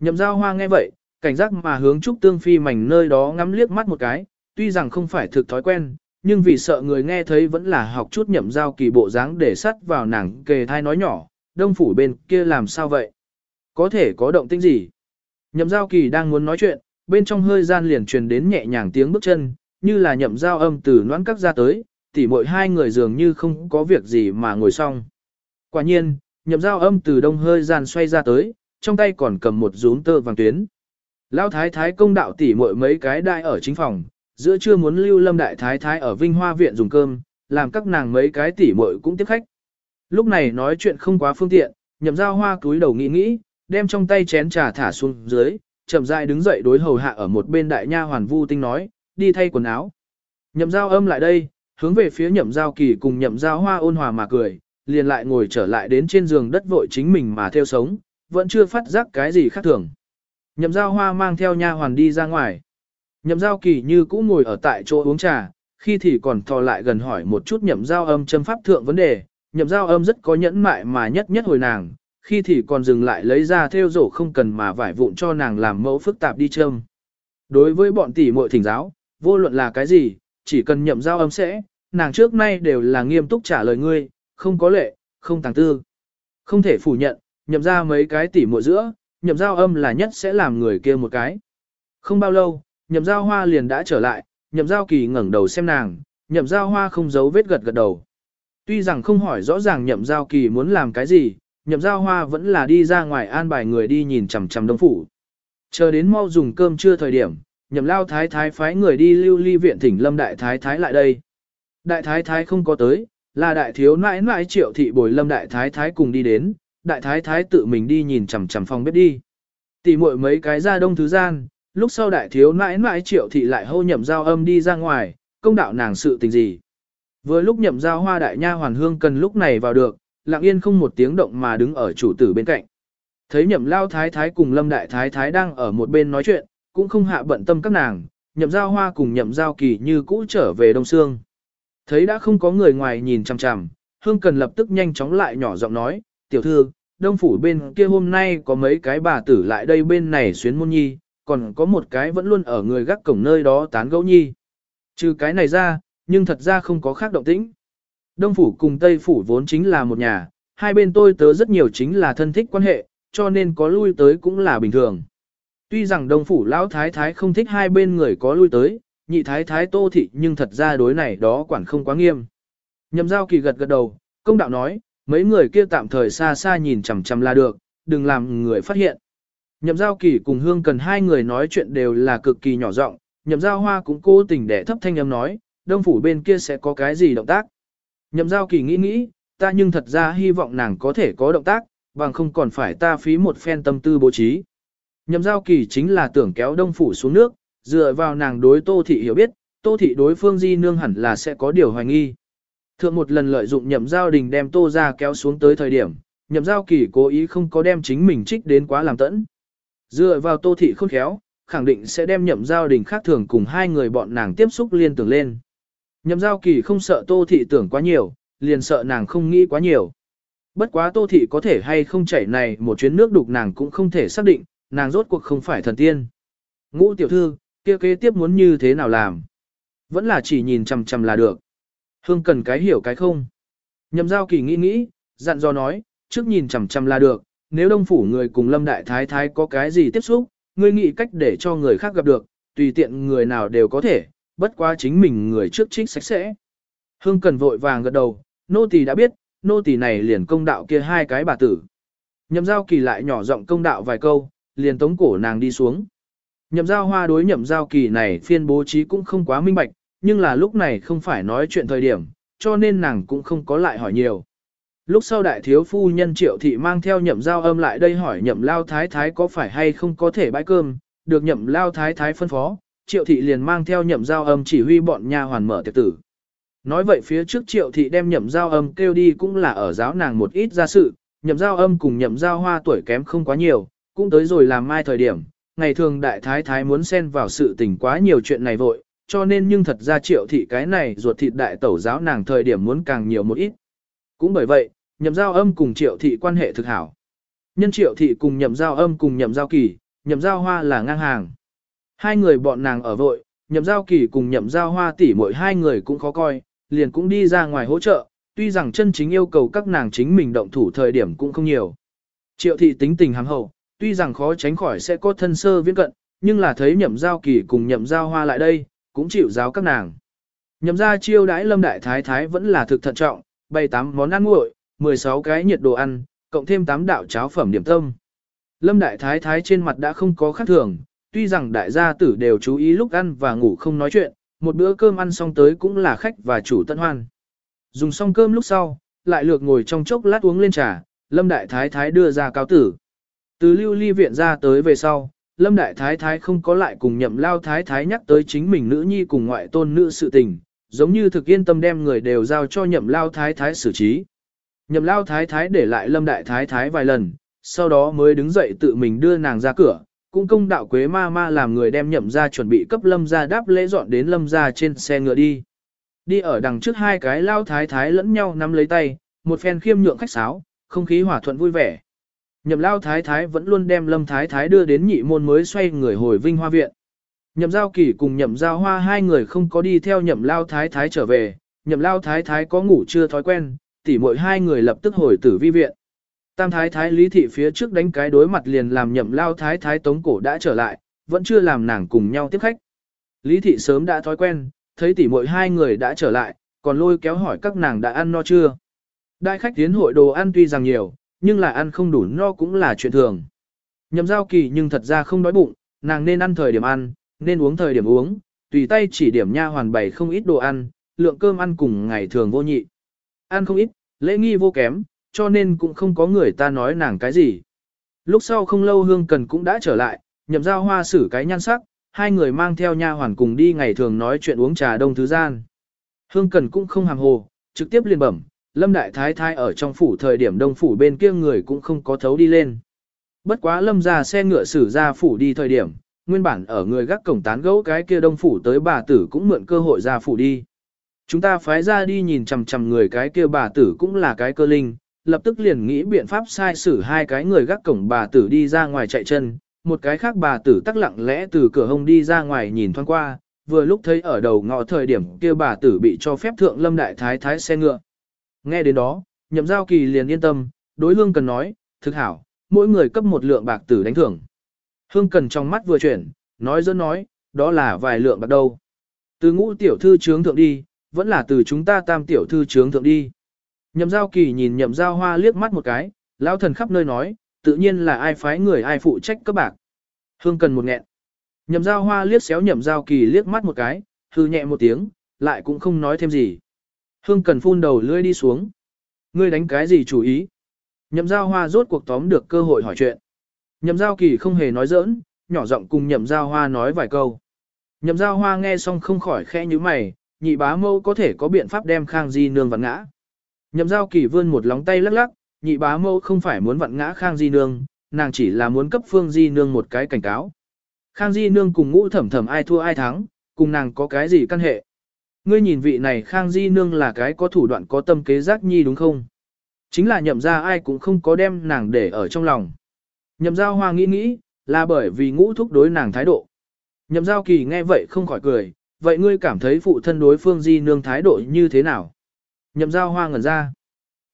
Speaker 1: Nhậm giao hoa nghe vậy, cảnh giác mà hướng trúc tương phi mảnh nơi đó ngắm liếc mắt một cái, tuy rằng không phải thực thói quen, nhưng vì sợ người nghe thấy vẫn là học chút nhậm giao kỳ bộ dáng để sắt vào nàng kề thai nói nhỏ, đông phủ bên kia làm sao vậy? Có thể có động tĩnh gì? Nhậm giao kỳ đang muốn nói chuyện, bên trong hơi gian liền truyền đến nhẹ nhàng tiếng bước chân, như là nhậm giao âm từ noãn cắt ra tới, tỉ mỗi hai người dường như không có việc gì mà ngồi xong. Quả nhiên, nhậm giao âm từ đông hơi gian xoay ra tới, trong tay còn cầm một rúm tơ vàng tuyến. Lão thái thái công đạo tỉ muội mấy cái đại ở chính phòng, giữa trưa muốn lưu lâm đại thái thái ở Vinh Hoa viện dùng cơm, làm các nàng mấy cái tỉ muội cũng tiếp khách. Lúc này nói chuyện không quá phương tiện, nhậm giao hoa cúi đầu nghĩ nghĩ, đem trong tay chén trà thả xuống dưới, chậm rãi đứng dậy đối hầu hạ ở một bên đại nha hoàn vu tinh nói, đi thay quần áo. Nhậm giao âm lại đây, hướng về phía nhậm giao kỳ cùng nhậm giao hoa ôn hòa mà cười, liền lại ngồi trở lại đến trên giường đất vội chính mình mà theo sống, vẫn chưa phát giác cái gì khác thường. Nhậm giao hoa mang theo nha hoàn đi ra ngoài. Nhậm giao kỳ như cũ ngồi ở tại chỗ uống trà, khi thì còn thò lại gần hỏi một chút nhậm giao âm châm pháp thượng vấn đề, nhậm giao âm rất có nhẫn mại mà nhất nhất hồi nàng, khi thì còn dừng lại lấy ra theo rổ không cần mà vải vụn cho nàng làm mẫu phức tạp đi châm. Đối với bọn tỷ muội thỉnh giáo, vô luận là cái gì, chỉ cần nhậm giao âm sẽ, nàng trước nay đều là nghiêm túc trả lời ngươi, không có lệ, không tàng tư. Không thể phủ nhận, nhậm ra mấy cái tỷ muội giữa, nhậm giao âm là nhất sẽ làm người kia một cái. Không bao lâu, nhậm giao hoa liền đã trở lại, nhậm giao kỳ ngẩng đầu xem nàng, nhậm giao hoa không giấu vết gật gật đầu. Tuy rằng không hỏi rõ ràng nhậm giao kỳ muốn làm cái gì, nhậm giao hoa vẫn là đi ra ngoài an bài người đi nhìn chằm chằm đông phủ. Chờ đến mau dùng cơm trưa thời điểm, nhậm lao thái thái phái người đi lưu ly viện thỉnh lâm đại thái thái lại đây. Đại thái thái không có tới, là đại thiếu nãi nãi triệu thị bồi lâm đại thái thái cùng đi đến, đại thái thái tự mình đi nhìn chằm chằm phòng bếp đi. Tỷ muội mấy cái ra đông thứ gian, lúc sau đại thiếu nãi nãi triệu thị lại hô nhậm giao âm đi ra ngoài, công đạo nàng sự tình gì. Vừa lúc nhậm giao hoa đại nha hoàn hương cần lúc này vào được, lặng yên không một tiếng động mà đứng ở chủ tử bên cạnh. Thấy nhậm lao thái thái cùng lâm đại thái thái đang ở một bên nói chuyện, cũng không hạ bận tâm các nàng, nhậm giao hoa cùng nhậm giao kỳ như cũ trở về đông xương. Thấy đã không có người ngoài nhìn chằm chằm, hương cần lập tức nhanh chóng lại nhỏ giọng nói, tiểu thư, đông phủ bên kia hôm nay có mấy cái bà tử lại đây bên này xuyến môn nhi, còn có một cái vẫn luôn ở người gác cổng nơi đó tán gẫu nhi. Trừ cái này ra, nhưng thật ra không có khác động tĩnh. Đông phủ cùng Tây phủ vốn chính là một nhà, hai bên tôi tớ rất nhiều chính là thân thích quan hệ, cho nên có lui tới cũng là bình thường. Tuy rằng Đông phủ lão thái thái không thích hai bên người có lui tới, nhị thái thái tô thị nhưng thật ra đối này đó quản không quá nghiêm. Nhậm giao kỳ gật gật đầu, công đạo nói, mấy người kia tạm thời xa xa nhìn chằm chằm là được, đừng làm người phát hiện. Nhậm giao kỳ cùng hương cần hai người nói chuyện đều là cực kỳ nhỏ giọng nhậm giao hoa cũng cố tình để thấp thanh âm nói, đông phủ bên kia sẽ có cái gì động tác. Nhậm giao kỳ nghĩ nghĩ, ta nhưng thật ra hy vọng nàng có thể có động tác, bằng không còn phải ta phí một phen tâm tư bố trí. Nhậm giao kỳ chính là tưởng kéo đông phủ xuống nước, dựa vào nàng đối tô thị hiểu biết, tô thị đối phương di nương hẳn là sẽ có điều hoài nghi. Thượng một lần lợi dụng nhậm giao đình đem tô ra kéo xuống tới thời điểm, nhậm giao kỳ cố ý không có đem chính mình trích đến quá làm tẫn. Dựa vào tô thị khôn khéo, khẳng định sẽ đem nhậm giao đình khác thường cùng hai người bọn nàng tiếp xúc liên tưởng lên. Nhậm giao kỳ không sợ tô thị tưởng quá nhiều, liền sợ nàng không nghĩ quá nhiều. Bất quá tô thị có thể hay không chảy này một chuyến nước đục nàng cũng không thể xác định, nàng rốt cuộc không phải thần tiên. Ngũ tiểu thư, kia kế tiếp muốn như thế nào làm? Vẫn là chỉ nhìn chằm chằm là được. Hương cần cái hiểu cái không. Nhậm giao kỳ nghĩ nghĩ, dặn dò nói, trước nhìn chằm chằm là được, nếu đông phủ người cùng lâm đại thái thái có cái gì tiếp xúc, ngươi nghĩ cách để cho người khác gặp được, tùy tiện người nào đều có thể, bất quá chính mình người trước trích sạch sẽ. Hương cần vội vàng gật đầu, nô tỳ đã biết, nô tỳ này liền công đạo kia hai cái bà tử. Nhậm giao kỳ lại nhỏ giọng công đạo vài câu, liền tống cổ nàng đi xuống. Nhậm giao hoa đối nhậm giao kỳ này phiên bố trí cũng không quá minh bạch, nhưng là lúc này không phải nói chuyện thời điểm, cho nên nàng cũng không có lại hỏi nhiều. Lúc sau đại thiếu phu nhân triệu thị mang theo nhậm giao âm lại đây hỏi nhậm lao thái thái có phải hay không có thể bãi cơm, được nhậm lao thái thái phân phó, triệu thị liền mang theo nhậm giao âm chỉ huy bọn nha hoàn mở tiệc tử. Nói vậy phía trước triệu thị đem nhậm giao âm kêu đi cũng là ở giáo nàng một ít ra sự, nhậm giao âm cùng nhậm giao hoa tuổi kém không quá nhiều, cũng tới rồi làm mai thời điểm, ngày thường đại thái thái muốn xen vào sự tình quá nhiều chuyện này vội, cho nên nhưng thật ra triệu thị cái này ruột thịt đại tẩu giáo nàng thời điểm muốn càng nhiều một ít. Cũng bởi vậy, nhậm giao âm cùng triệu thị quan hệ thực hảo. Nhân triệu thị cùng nhậm giao âm cùng nhậm giao kỳ, nhậm giao hoa là ngang hàng. Hai người bọn nàng ở vội, nhậm giao kỳ cùng nhậm giao hoa tỷ mỗi hai người cũng khó coi, liền cũng đi ra ngoài hỗ trợ, tuy rằng chân chính yêu cầu các nàng chính mình động thủ thời điểm cũng không nhiều. Triệu thị tính tình hàm hậu, tuy rằng khó tránh khỏi sẽ có thân sơ viễn cận, nhưng là thấy nhậm giao kỳ cùng nhậm giao hoa lại đây, cũng chịu giáo các nàng. Nhậm ra chiêu đãi lâm đại thái thái vẫn là thực thận trọng, bày tám món ăn nguội, 16 cái nhiệt đồ ăn, cộng thêm 8 đạo cháo phẩm điểm tâm. Lâm đại thái thái trên mặt đã không có khác thường, tuy rằng đại gia tử đều chú ý lúc ăn và ngủ không nói chuyện, một bữa cơm ăn xong tới cũng là khách và chủ tận hoan. Dùng xong cơm lúc sau, lại lược ngồi trong chốc lát uống lên trà, Lâm đại thái thái đưa ra cáo tử. Từ lưu ly viện ra tới về sau, Lâm Đại Thái Thái không có lại cùng nhậm lao Thái Thái nhắc tới chính mình nữ nhi cùng ngoại tôn nữ sự tình, giống như thực yên tâm đem người đều giao cho nhậm lao Thái Thái xử trí. Nhậm lao Thái Thái để lại Lâm Đại Thái Thái vài lần, sau đó mới đứng dậy tự mình đưa nàng ra cửa, cũng công đạo quế ma ma làm người đem nhậm ra chuẩn bị cấp lâm ra đáp lễ dọn đến lâm ra trên xe ngựa đi. Đi ở đằng trước hai cái lao thái thái lẫn nhau nắm lấy tay, một phen khiêm nhượng khách sáo, không khí hòa thuận vui vẻ. Nhậm lao thái thái vẫn luôn đem lâm thái thái đưa đến nhị môn mới xoay người hồi vinh hoa viện. Nhậm giao kỳ cùng nhậm giao hoa hai người không có đi theo nhậm lao thái thái trở về, nhậm lao thái thái có ngủ chưa thói quen, tỉ mỗi hai người lập tức hồi tử vi viện. Tam thái thái lý thị phía trước đánh cái đối mặt liền làm nhậm lao thái thái tống cổ đã trở lại, vẫn chưa làm nàng cùng nhau tiếp khách. Lý thị sớm đã thói quen, thấy tỉ mỗi hai người đã trở lại, còn lôi kéo hỏi các nàng đã ăn no chưa. Đại khách tiến hội đồ ăn tuy rằng nhiều, nhưng là ăn không đủ no cũng là chuyện thường. Nhậm giao kỳ nhưng thật ra không đói bụng, nàng nên ăn thời điểm ăn, nên uống thời điểm uống, tùy tay chỉ điểm nha hoàn bày không ít đồ ăn, lượng cơm ăn cùng ngày thường vô nhị. Ăn không ít, lễ nghi vô kém, cho nên cũng không có người ta nói nàng cái gì. Lúc sau không lâu Hương Cần cũng đã trở lại, nhậm giao hoa xử cái nhan sắc, hai người mang theo nha hoàn cùng đi ngày thường nói chuyện uống trà đông thứ gian. Hương Cần cũng không hàm hồ, trực tiếp liền bẩm, Lâm Đại Thái Thái ở trong phủ thời điểm đông phủ bên kia người cũng không có thấu đi lên. Bất quá Lâm ra xe ngựa xử ra phủ đi thời điểm, nguyên bản ở người gác cổng tán gẫu cái kia đông phủ tới bà tử cũng mượn cơ hội ra phủ đi. Chúng ta phái ra đi nhìn chằm chằm người cái kia bà tử cũng là cái cơ linh, lập tức liền nghĩ biện pháp sai xử hai cái người gác cổng bà tử đi ra ngoài chạy chân, một cái khác bà tử tắc lặng lẽ từ cửa hông đi ra ngoài nhìn thoáng qua, vừa lúc thấy ở đầu ngõ thời điểm kia bà tử bị cho phép thượng lâm đại thái thái xe ngựa. Nghe đến đó, nhậm giao kỳ liền yên tâm, đối hương cần nói, thực hảo, mỗi người cấp một lượng bạc tử đánh thưởng. Hương cần trong mắt vừa chuyển, nói dẫn nói, đó là vài lượng bạc đâu. Từ ngũ tiểu thư trướng thượng đi, vẫn là từ chúng ta tam tiểu thư trướng thượng đi. Nhậm giao kỳ nhìn nhậm giao hoa liếc mắt một cái, lão thần khắp nơi nói, tự nhiên là ai phái người ai phụ trách các bạc. Hương cần một nghẹn. Nhậm giao hoa liếc xéo nhậm giao kỳ liếc mắt một cái, hư nhẹ một tiếng, lại cũng không nói thêm gì. Hương cần phun đầu lưỡi đi xuống. Ngươi đánh cái gì chủ ý? Nhậm giao hoa rốt cuộc tóm được cơ hội hỏi chuyện. Nhậm giao kỳ không hề nói giỡn, nhỏ giọng cùng nhậm giao hoa nói vài câu. Nhậm giao hoa nghe xong không khỏi khẽ như mày, nhị bá mâu có thể có biện pháp đem khang di nương vặn ngã. Nhậm giao kỳ vươn một lóng tay lắc lắc, nhị bá mâu không phải muốn vặn ngã khang di nương, nàng chỉ là muốn cấp phương di nương một cái cảnh cáo. Khang di nương cùng ngũ thẩm thẩm ai thua ai thắng, cùng nàng có cái gì căn hệ. Ngươi nhìn vị này khang di nương là cái có thủ đoạn có tâm kế giác nhi đúng không? Chính là nhậm ra ai cũng không có đem nàng để ở trong lòng. Nhậm giao hoa nghĩ nghĩ, là bởi vì ngũ thúc đối nàng thái độ. Nhậm giao kỳ nghe vậy không khỏi cười, vậy ngươi cảm thấy phụ thân đối phương di nương thái độ như thế nào? Nhậm giao hoa ngẩn ra.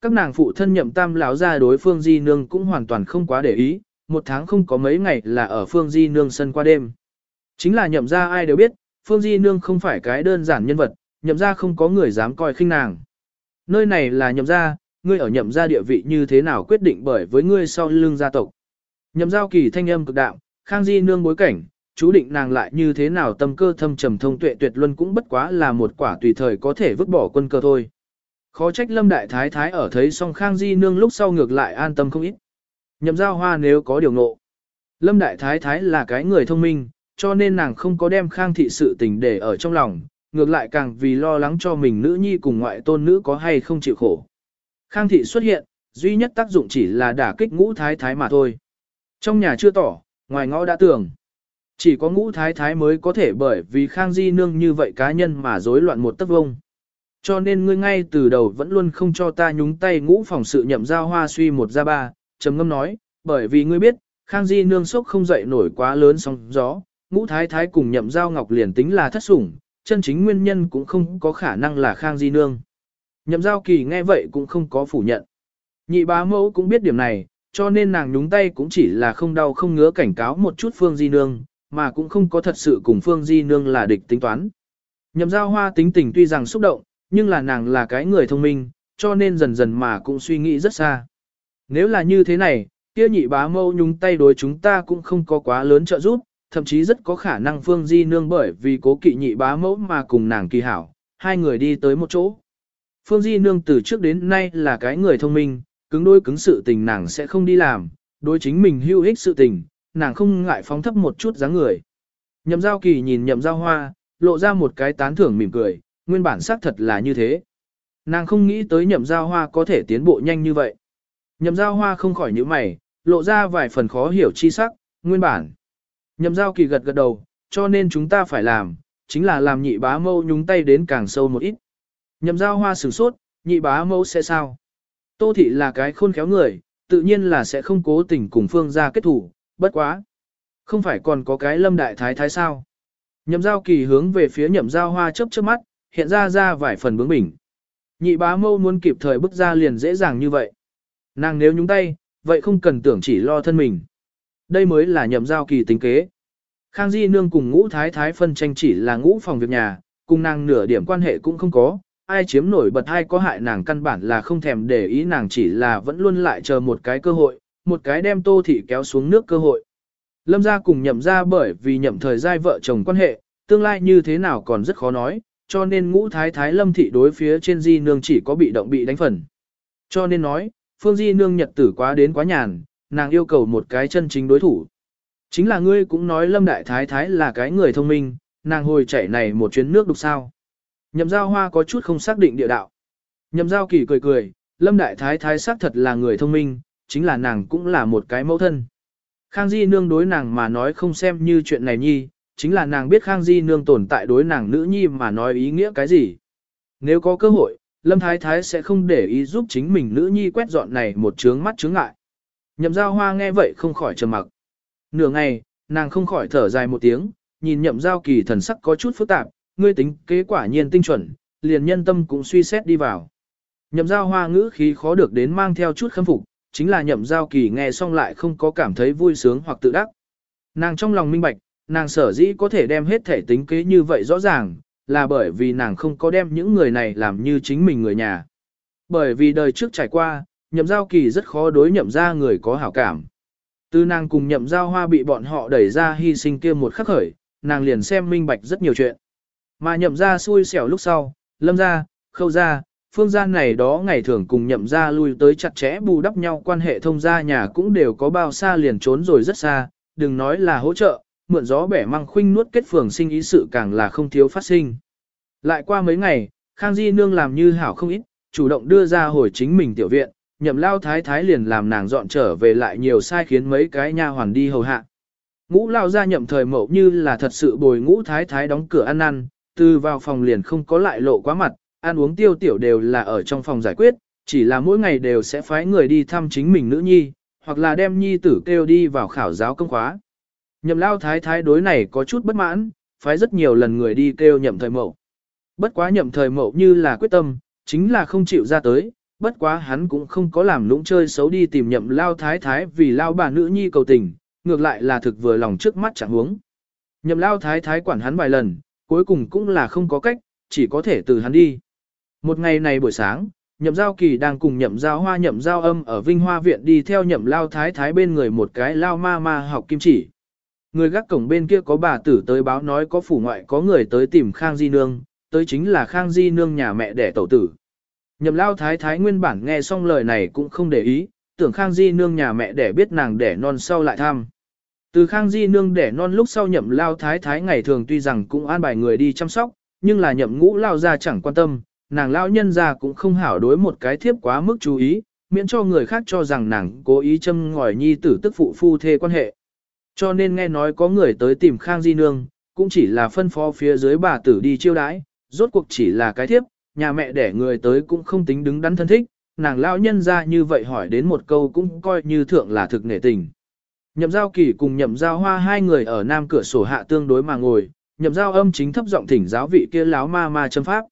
Speaker 1: Các nàng phụ thân nhậm tam lão ra đối phương di nương cũng hoàn toàn không quá để ý, một tháng không có mấy ngày là ở phương di nương sân qua đêm. Chính là nhậm ra ai đều biết, phương di nương không phải cái đơn giản nhân vật, nhậm ra không có người dám coi khinh nàng. Nơi này là nhậm ra, ngươi ở nhậm ra địa vị như thế nào quyết định bởi với ngươi sau lưng gia tộc. Nhậm giao kỳ thanh âm cực đạo, khang di nương bối cảnh, chú định nàng lại như thế nào tâm cơ thâm trầm thông tuệ tuyệt luân cũng bất quá là một quả tùy thời có thể vứt bỏ quân cơ thôi. Khó trách lâm đại thái thái ở thấy song khang di nương lúc sau ngược lại an tâm không ít. Nhậm giao hoa nếu có điều ngộ. Lâm đại thái thái là cái người thông minh, cho nên nàng không có đem khang thị sự tình để ở trong lòng, ngược lại càng vì lo lắng cho mình nữ nhi cùng ngoại tôn nữ có hay không chịu khổ. Khang thị xuất hiện, duy nhất tác dụng chỉ là đả kích ngũ thái thái mà thôi. Trong nhà chưa tỏ, ngoài ngõ đã tưởng. Chỉ có ngũ thái thái mới có thể bởi vì khang di nương như vậy cá nhân mà rối loạn một tấc vông. Cho nên ngươi ngay từ đầu vẫn luôn không cho ta nhúng tay ngũ phòng sự nhậm giao hoa suy một ra ba, trầm ngâm nói, bởi vì ngươi biết, khang di nương sốc không dậy nổi quá lớn sóng gió, ngũ thái thái cùng nhậm giao ngọc liền tính là thất sủng, chân chính nguyên nhân cũng không có khả năng là khang di nương. Nhậm giao kỳ nghe vậy cũng không có phủ nhận. Nhị bá mẫu cũng biết điểm này, cho nên nàng nhúng tay cũng chỉ là không đau không ngứa cảnh cáo một chút Phương Di Nương, mà cũng không có thật sự cùng Phương Di Nương là địch tính toán. Nhậm giao hoa tính tình tuy rằng xúc động, nhưng là nàng là cái người thông minh, cho nên dần dần mà cũng suy nghĩ rất xa. Nếu là như thế này, kia nhị bá mâu nhúng tay đối chúng ta cũng không có quá lớn trợ giúp, thậm chí rất có khả năng Phương Di Nương bởi vì cố kỵ nhị bá mẫu mà cùng nàng kỳ hảo, hai người đi tới một chỗ. Phương Di Nương từ trước đến nay là cái người thông minh, cứng đôi cứng sự tình nàng sẽ không đi làm, đối chính mình hưu ích sự tình, nàng không ngại phóng thấp một chút dáng người. Nhậm giao kỳ nhìn nhậm giao hoa, lộ ra một cái tán thưởng mỉm cười, nguyên bản xác thật là như thế. Nàng không nghĩ tới nhậm giao hoa có thể tiến bộ nhanh như vậy. Nhậm giao hoa không khỏi những mày, lộ ra vài phần khó hiểu chi sắc, nguyên bản. Nhậm giao kỳ gật gật đầu, cho nên chúng ta phải làm, chính là làm nhị bá mâu nhúng tay đến càng sâu một ít. Nhậm giao hoa sửng sốt, nhị bá mâu sẽ sao? Tô thị là cái khôn khéo người, tự nhiên là sẽ không cố tình cùng phương ra kết thủ, bất quá. Không phải còn có cái lâm đại thái thái sao? Nhậm giao kỳ hướng về phía nhậm giao hoa chớp chớp mắt, hiện ra ra vài phần bướng bỉnh. Nhị bá mâu muốn kịp thời bước ra liền dễ dàng như vậy. Nàng nếu nhúng tay, vậy không cần tưởng chỉ lo thân mình. Đây mới là nhậm giao kỳ tính kế. Khang Di Nương cùng ngũ thái thái phân tranh chỉ là ngũ phòng việc nhà, cùng nàng nửa điểm quan hệ cũng không có, ai chiếm nổi bật hay có hại nàng căn bản là không thèm để ý nàng chỉ là vẫn luôn lại chờ một cái cơ hội, một cái đem tô thị kéo xuống nước cơ hội. Lâm gia cùng nhậm ra bởi vì nhậm thời giai vợ chồng quan hệ, tương lai như thế nào còn rất khó nói, cho nên ngũ thái thái lâm thị đối phía trên di nương chỉ có bị động bị đánh phần. Cho nên nói, phương di nương nhật tử quá đến quá nhàn, nàng yêu cầu một cái chân chính đối thủ. Chính là ngươi cũng nói lâm đại thái thái là cái người thông minh, nàng hồi chạy này một chuyến nước đục sao. Nhậm giao hoa có chút không xác định địa đạo. Nhậm giao kỳ cười cười, lâm đại thái thái xác thật là người thông minh, chính là nàng cũng là một cái mẫu thân. Khang Di Nương đối nàng mà nói không xem như chuyện này nhi, chính là nàng biết Khang Di Nương tồn tại đối nàng nữ nhi mà nói ý nghĩa cái gì. Nếu có cơ hội, Lâm Thái Thái sẽ không để ý giúp chính mình nữ nhi quét dọn này một trướng mắt chướng ngại. Nhậm giao hoa nghe vậy không khỏi trầm mặc. Nửa ngày, nàng không khỏi thở dài một tiếng, nhìn nhậm giao kỳ thần sắc có chút phức tạp, ngươi tính kế quả nhiên tinh chuẩn, liền nhân tâm cũng suy xét đi vào. Nhậm giao hoa ngữ khí khó được đến mang theo chút khâm phục, chính là nhậm giao kỳ nghe xong lại không có cảm thấy vui sướng hoặc tự đắc. Nàng trong lòng minh bạch, nàng sở dĩ có thể đem hết thể tính kế như vậy rõ ràng, là bởi vì nàng không có đem những người này làm như chính mình người nhà. Bởi vì đời trước trải qua, nhậm giao kỳ rất khó đối nhậm ra người có hảo cảm. Từ nàng cùng nhậm giao hoa bị bọn họ đẩy ra hy sinh kia một khắc khởi, nàng liền xem minh bạch rất nhiều chuyện. Mà nhậm ra xui xẻo lúc sau, lâm ra, khâu ra, phương gian này đó ngày thường cùng nhậm ra lui tới chặt chẽ bù đắp nhau quan hệ thông gia nhà cũng đều có bao xa liền trốn rồi rất xa, đừng nói là hỗ trợ, mượn gió bẻ măng khuynh nuốt kết phường sinh ý sự càng là không thiếu phát sinh. Lại qua mấy ngày, Khang Di Nương làm như hảo không ít, chủ động đưa ra hồi chính mình tiểu viện, nhậm lao thái thái liền làm nàng dọn trở về lại nhiều sai khiến mấy cái nha hoàn đi hầu hạ. Ngũ lao ra nhậm thời mậu như là thật sự bồi ngũ thái thái đóng cửa ăn ăn, từ vào phòng liền không có lại lộ quá mặt, ăn uống tiêu tiểu đều là ở trong phòng giải quyết, chỉ là mỗi ngày đều sẽ phái người đi thăm chính mình nữ nhi, hoặc là đem nhi tử kêu đi vào khảo giáo công khóa. Nhậm lao thái thái đối này có chút bất mãn, phái rất nhiều lần người đi kêu nhậm thời mậu. Bất quá nhậm thời mậu như là quyết tâm, chính là không chịu ra tới, bất quá hắn cũng không có làm lũng chơi xấu đi tìm nhậm lao thái thái vì lao bà nữ nhi cầu tình, ngược lại là thực vừa lòng trước mắt chẳng huống. Nhậm lao thái thái quản hắn vài lần, cuối cùng cũng là không có cách, chỉ có thể từ hắn đi. Một ngày này buổi sáng, nhậm giao kỳ đang cùng nhậm giao hoa nhậm giao âm ở Vinh Hoa Viện đi theo nhậm lao thái thái bên người một cái lao ma ma học kim chỉ. Người gác cổng bên kia có bà tử tới báo nói có phủ ngoại có người tới tìm Khang Di Nương, tới chính là Khang Di Nương nhà mẹ đẻ tẩu tử. Nhậm lao thái thái nguyên bản nghe xong lời này cũng không để ý, tưởng Khang Di Nương nhà mẹ đẻ biết nàng đẻ non sau lại thăm. Từ Khang Di Nương đẻ non lúc sau nhậm lao thái thái ngày thường tuy rằng cũng an bài người đi chăm sóc, nhưng là nhậm ngũ lao ra chẳng quan tâm, nàng lao nhân ra cũng không hảo đối một cái thiếp quá mức chú ý, miễn cho người khác cho rằng nàng cố ý châm ngòi nhi tử tức phụ phu thê quan hệ. Cho nên nghe nói có người tới tìm Khang Di Nương, cũng chỉ là phân phó phía dưới bà tử đi chiêu đãi, rốt cuộc chỉ là cái thiếp, nhà mẹ đẻ người tới cũng không tính đứng đắn thân thích, nàng lão nhân ra như vậy hỏi đến một câu cũng coi như thượng là thực nể tình. Nhậm giao kỳ cùng nhậm giao hoa hai người ở nam cửa sổ hạ tương đối mà ngồi, nhậm giao âm chính thấp giọng thỉnh giáo vị kia láo ma ma châm pháp.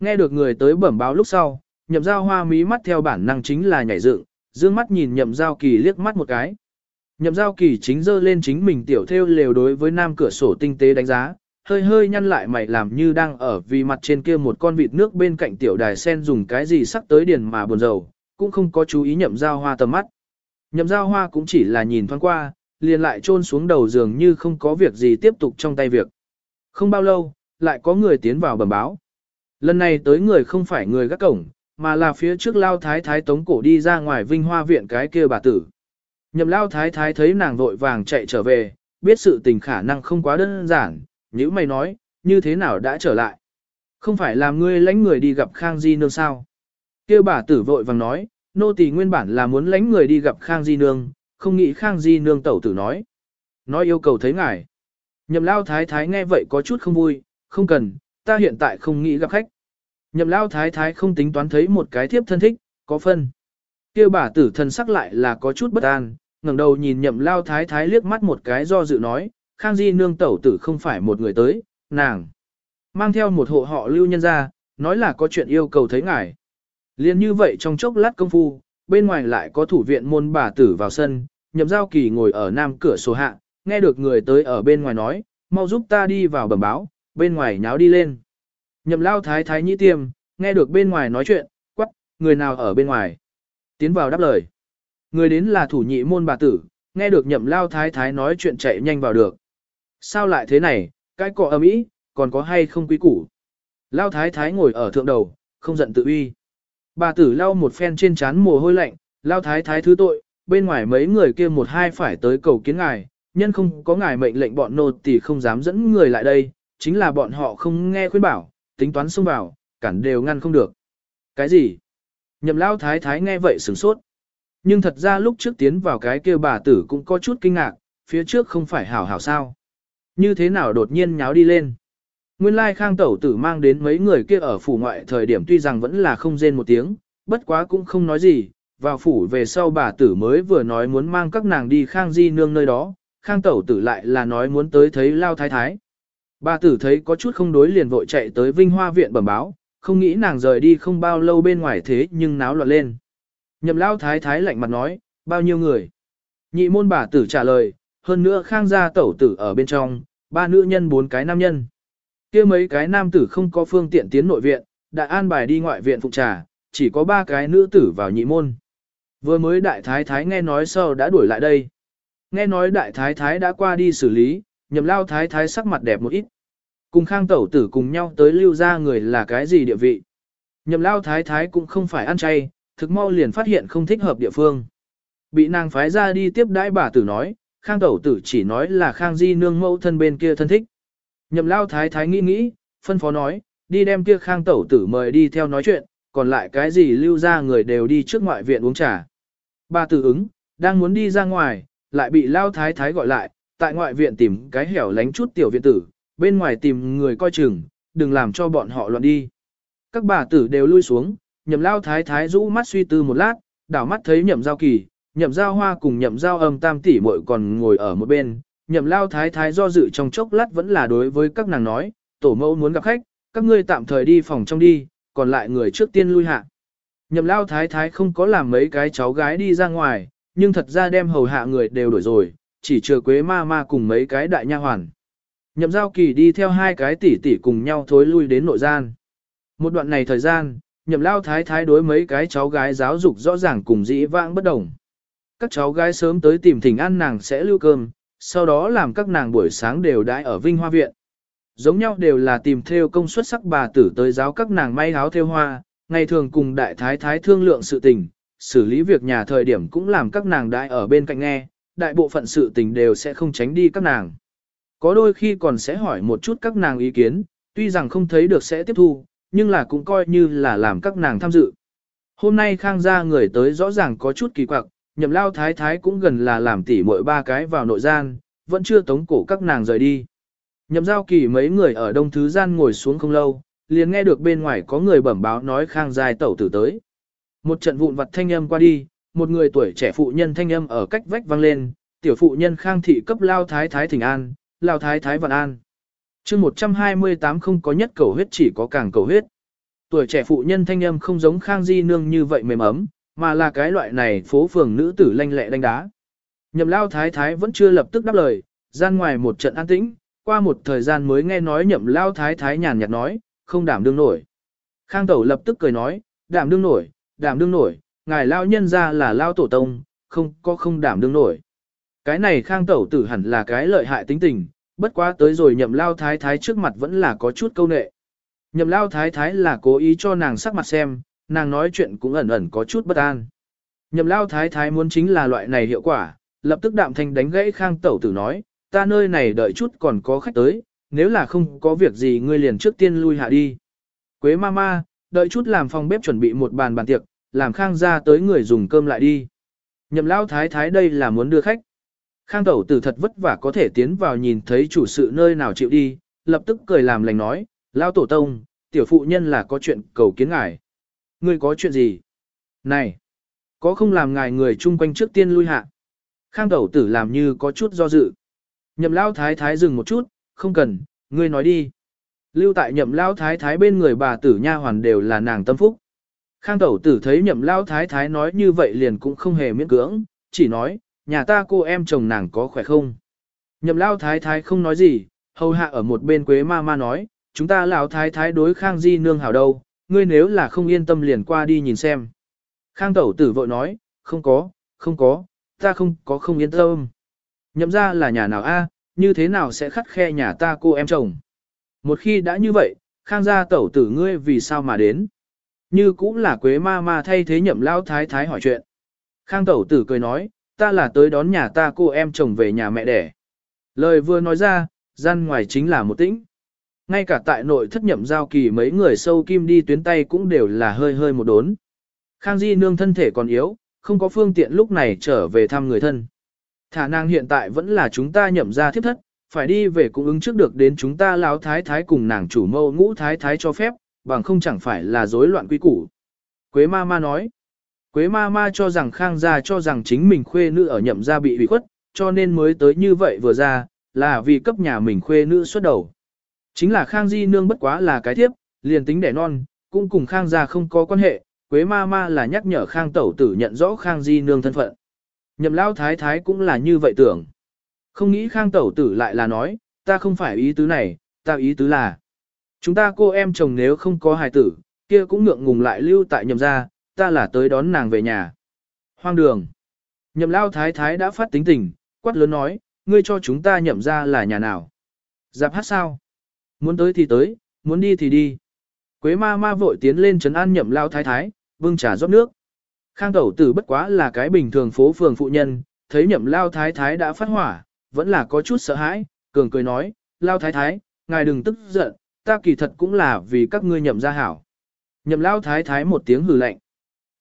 Speaker 1: Nghe được người tới bẩm báo lúc sau, nhậm giao hoa mí mắt theo bản năng chính là nhảy dựng, dương mắt nhìn nhậm giao kỳ liếc mắt một cái. Nhậm giao kỳ chính dơ lên chính mình tiểu theo lều đối với nam cửa sổ tinh tế đánh giá, hơi hơi nhăn lại mày làm như đang ở vì mặt trên kia một con vịt nước bên cạnh tiểu đài sen dùng cái gì sắc tới điền mà buồn rầu, cũng không có chú ý nhậm giao hoa tầm mắt. Nhậm giao hoa cũng chỉ là nhìn thoáng qua, liền lại trôn xuống đầu giường như không có việc gì tiếp tục trong tay việc. Không bao lâu, lại có người tiến vào bẩm báo. Lần này tới người không phải người gác cổng, mà là phía trước lao thái thái tống cổ đi ra ngoài vinh hoa viện cái kia bà tử. Nhậm lao thái thái thấy nàng vội vàng chạy trở về, biết sự tình khả năng không quá đơn giản, nếu mày nói, như thế nào đã trở lại. Không phải làm ngươi lãnh người đi gặp Khang Di Nương sao? Kêu bà tử vội vàng nói, nô tỳ nguyên bản là muốn lãnh người đi gặp Khang Di Nương, không nghĩ Khang Di Nương tẩu tử nói. nói yêu cầu thấy ngài. Nhậm lao thái thái nghe vậy có chút không vui, không cần, ta hiện tại không nghĩ gặp khách. Nhậm lao thái thái không tính toán thấy một cái thiếp thân thích, có phân. Kêu bà tử thân sắc lại là có chút bất an, ngẩng đầu nhìn nhậm lao thái thái liếc mắt một cái do dự nói, khang di nương tẩu tử không phải một người tới, nàng. Mang theo một hộ họ lưu nhân ra, nói là có chuyện yêu cầu thấy ngài. Liên như vậy trong chốc lát công phu, bên ngoài lại có thủ viện môn bà tử vào sân, nhậm giao kỳ ngồi ở nam cửa sổ hạ, nghe được người tới ở bên ngoài nói, mau giúp ta đi vào bẩm báo, bên ngoài nháo đi lên. Nhậm lao thái thái nhĩ tiêm, nghe được bên ngoài nói chuyện, quắc, người nào ở bên ngoài. Tiến vào đáp lời. Người đến là thủ nhị môn bà tử, nghe được nhậm lao thái thái nói chuyện chạy nhanh vào được. Sao lại thế này, cái cọ ầm ý, còn có hay không quý củ. Lao thái thái ngồi ở thượng đầu, không giận tự uy. Bà tử lau một phen trên trán mồ hôi lạnh, lao thái thái thứ tội, bên ngoài mấy người kia một hai phải tới cầu kiến ngài, nhân không có ngài mệnh lệnh bọn nô tỳ không dám dẫn người lại đây, chính là bọn họ không nghe khuyên bảo, tính toán xông vào, cản đều ngăn không được. Cái gì? Nhậm lao thái thái nghe vậy sửng sốt. Nhưng thật ra lúc trước tiến vào cái kia bà tử cũng có chút kinh ngạc, phía trước không phải hảo hảo sao. Như thế nào đột nhiên nháo đi lên. Nguyên lai khang tẩu tử mang đến mấy người kia ở phủ ngoại thời điểm tuy rằng vẫn là không rên một tiếng, bất quá cũng không nói gì, vào phủ về sau bà tử mới vừa nói muốn mang các nàng đi khang di nương nơi đó, khang tẩu tử lại là nói muốn tới thấy lao thái thái. Bà tử thấy có chút không đối liền vội chạy tới Vinh Hoa viện bẩm báo, không nghĩ nàng rời đi không bao lâu bên ngoài thế nhưng náo loạn lên. Nhậm lao thái thái lạnh mặt nói, bao nhiêu người. Nhị môn bà tử trả lời, hơn nữa khang gia tẩu tử ở bên trong, ba nữ nhân bốn cái nam nhân kia mấy cái nam tử không có phương tiện tiến nội viện, đại an bài đi ngoại viện phục trà, chỉ có ba cái nữ tử vào nhị môn. Vừa mới đại thái thái nghe nói sau đã đuổi lại đây. Nghe nói đại thái thái đã qua đi xử lý, nhậm lao thái thái sắc mặt đẹp một ít. Cùng khang tẩu tử cùng nhau tới lưu ra người là cái gì địa vị. Nhậm lao thái thái cũng không phải ăn chay, thực mau liền phát hiện không thích hợp địa phương. Bị nàng phái ra đi tiếp đãi bà tử nói, khang tẩu tử chỉ nói là khang di nương mẫu thân bên kia thân thích. Nhậm lao thái thái nghĩ nghĩ, phân phó nói, đi đem kia khang tẩu tử mời đi theo nói chuyện, còn lại cái gì lưu ra người đều đi trước ngoại viện uống trà. Bà tử ứng, đang muốn đi ra ngoài, lại bị lao thái thái gọi lại, tại ngoại viện tìm cái hẻo lánh chút tiểu viện tử, bên ngoài tìm người coi chừng, đừng làm cho bọn họ loạn đi. Các bà tử đều lui xuống, nhậm lao thái thái rũ mắt suy tư một lát, đảo mắt thấy nhậm giao kỳ, nhậm giao hoa cùng nhậm giao âm tam tỷ muội còn ngồi ở một bên, nhậm lao thái thái do dự trong chốc lát vẫn là đối với các nàng nói, tổ mẫu muốn gặp khách, các ngươi tạm thời đi phòng trong đi, còn lại người trước tiên lui hạ. Nhậm lao thái thái không có làm mấy cái cháu gái đi ra ngoài, nhưng thật ra đem hầu hạ người đều đổi rồi, chỉ chờ quế ma ma cùng mấy cái đại nha hoàn. Nhậm giao kỳ đi theo hai cái tỷ tỷ cùng nhau thối lui đến nội gian. Một đoạn này thời gian, nhậm lao thái thái đối mấy cái cháu gái giáo dục rõ ràng cùng dĩ vãng bất đồng. Các cháu gái sớm tới tìm thỉnh ăn nàng sẽ lưu cơm, sau đó làm các nàng buổi sáng đều đãi ở Vinh Hoa Viện. Giống nhau đều là tìm theo công suất sắc bà tử tới giáo các nàng may áo theo hoa, ngày thường cùng đại thái thái thương lượng sự tình, xử lý việc nhà thời điểm cũng làm các nàng đãi ở bên cạnh nghe, đại bộ phận sự tình đều sẽ không tránh đi các nàng. Có đôi khi còn sẽ hỏi một chút các nàng ý kiến, tuy rằng không thấy được sẽ tiếp thu, nhưng là cũng coi như là làm các nàng tham dự. Hôm nay khang gia người tới rõ ràng có chút kỳ quặc, nhậm lao thái thái cũng gần là làm tỉ mỗi ba cái vào nội gian, vẫn chưa tống cổ các nàng rời đi. Nhậm giao kỳ mấy người ở đông thứ gian ngồi xuống không lâu, liền nghe được bên ngoài có người bẩm báo nói khang dài tẩu tử tới. Một trận vụn vặt thanh âm qua đi, một người tuổi trẻ phụ nhân thanh âm ở cách vách vang lên, tiểu phụ nhân khang thị cấp lao thái thái thỉnh an, lao thái thái vạn an chương 128 không có nhất cầu huyết chỉ có càng cầu huyết. Tuổi trẻ phụ nhân thanh âm không giống khang di nương như vậy mềm ấm, mà là cái loại này phố phường nữ tử lanh lẹ đánh đá. Nhậm lao thái thái vẫn chưa lập tức đáp lời, gian ngoài một trận an tĩnh, qua một thời gian mới nghe nói nhậm lao thái thái nhàn nhạt nói, không đảm đương nổi. Khang tẩu lập tức cười nói, đảm đương nổi, đảm đương nổi, ngài lao nhân ra là lao tổ tông, không có không đảm đương nổi. Cái này khang tẩu tử hẳn là cái lợi hại tính tình, bất quá tới rồi nhậm lao thái thái trước mặt vẫn là có chút câu nệ. Nhậm lao thái thái là cố ý cho nàng sắc mặt xem, nàng nói chuyện cũng ẩn ẩn có chút bất an. Nhậm lao thái thái muốn chính là loại này hiệu quả, lập tức đạm thanh đánh gãy khang tẩu tử nói, ta nơi này đợi chút còn có khách tới, nếu là không có việc gì ngươi liền trước tiên lui hạ đi. Quế ma ma, đợi chút làm phòng bếp chuẩn bị một bàn bàn tiệc, làm khang ra tới người dùng cơm lại đi. Nhậm lao thái thái đây là muốn đưa khách. Khang tẩu tử thật vất vả có thể tiến vào nhìn thấy chủ sự nơi nào chịu đi, lập tức cười làm lành nói, lao tổ tông, tiểu phụ nhân là có chuyện cầu kiến ngài. Ngươi có chuyện gì? Này, có không làm ngài người chung quanh trước tiên lui hạ? Khang tẩu tử làm như có chút do dự. Nhậm lao thái thái dừng một chút, không cần, ngươi nói đi. Lưu tại nhậm lao thái thái bên người bà tử nha hoàn đều là nàng tâm phúc. Khang tẩu tử thấy nhậm lao thái thái nói như vậy liền cũng không hề miễn cưỡng, chỉ nói, nhà ta cô em chồng nàng có khỏe không. Nhậm lao thái thái không nói gì, hầu hạ ở một bên quế ma ma nói, chúng ta lão thái thái đối khang di nương hảo đâu, ngươi nếu là không yên tâm liền qua đi nhìn xem. Khang tẩu tử vội nói, không có, không có, ta không có không yên tâm. Nhậm ra là nhà nào a, như thế nào sẽ khắt khe nhà ta cô em chồng. Một khi đã như vậy, khang gia tẩu tử ngươi vì sao mà đến. Như cũng là quế ma ma thay thế nhậm lao thái thái hỏi chuyện. Khang tẩu tử cười nói, ta là tới đón nhà ta cô em chồng về nhà mẹ đẻ. Lời vừa nói ra, gian ngoài chính là một tĩnh. Ngay cả tại nội thất nhậm giao kỳ mấy người sâu kim đi tuyến tay cũng đều là hơi hơi một đốn. Khang Di nương thân thể còn yếu, không có phương tiện lúc này trở về thăm người thân. Thả năng hiện tại vẫn là chúng ta nhậm ra thiếp thất, phải đi về cung ứng trước được đến chúng ta lão thái thái cùng nàng chủ mâu ngũ thái thái cho phép, bằng không chẳng phải là rối loạn quy củ. Quế ma ma nói, Quế ma ma cho rằng Khang gia cho rằng chính mình khuê nữ ở nhậm gia bị hủy khuất, cho nên mới tới như vậy vừa ra, là vì cấp nhà mình khuê nữ xuất đầu. Chính là Khang Di nương bất quá là cái thiếp, liền tính đẻ non, cũng cùng Khang gia không có quan hệ, Quế ma ma là nhắc nhở Khang tẩu tử nhận rõ Khang Di nương thân phận. Nhậm lao thái thái cũng là như vậy tưởng. Không nghĩ Khang tẩu tử lại là nói, ta không phải ý tứ này, ta ý tứ là. Chúng ta cô em chồng nếu không có hài tử, kia cũng ngượng ngùng lại lưu tại nhậm gia, ta là tới đón nàng về nhà. Hoang đường. Nhậm lao thái thái đã phát tính tình, quát lớn nói, ngươi cho chúng ta nhậm ra là nhà nào. Giạp hát sao? Muốn tới thì tới, muốn đi thì đi. Quế ma ma vội tiến lên trấn an nhậm lao thái thái, vương trà rót nước. Khang tẩu tử bất quá là cái bình thường phố phường phụ nhân, thấy nhậm lao thái thái đã phát hỏa, vẫn là có chút sợ hãi, cường cười nói, lao thái thái, ngài đừng tức giận, ta kỳ thật cũng là vì các ngươi nhậm ra hảo. Nhậm lao thái thái một tiếng hừ lạnh.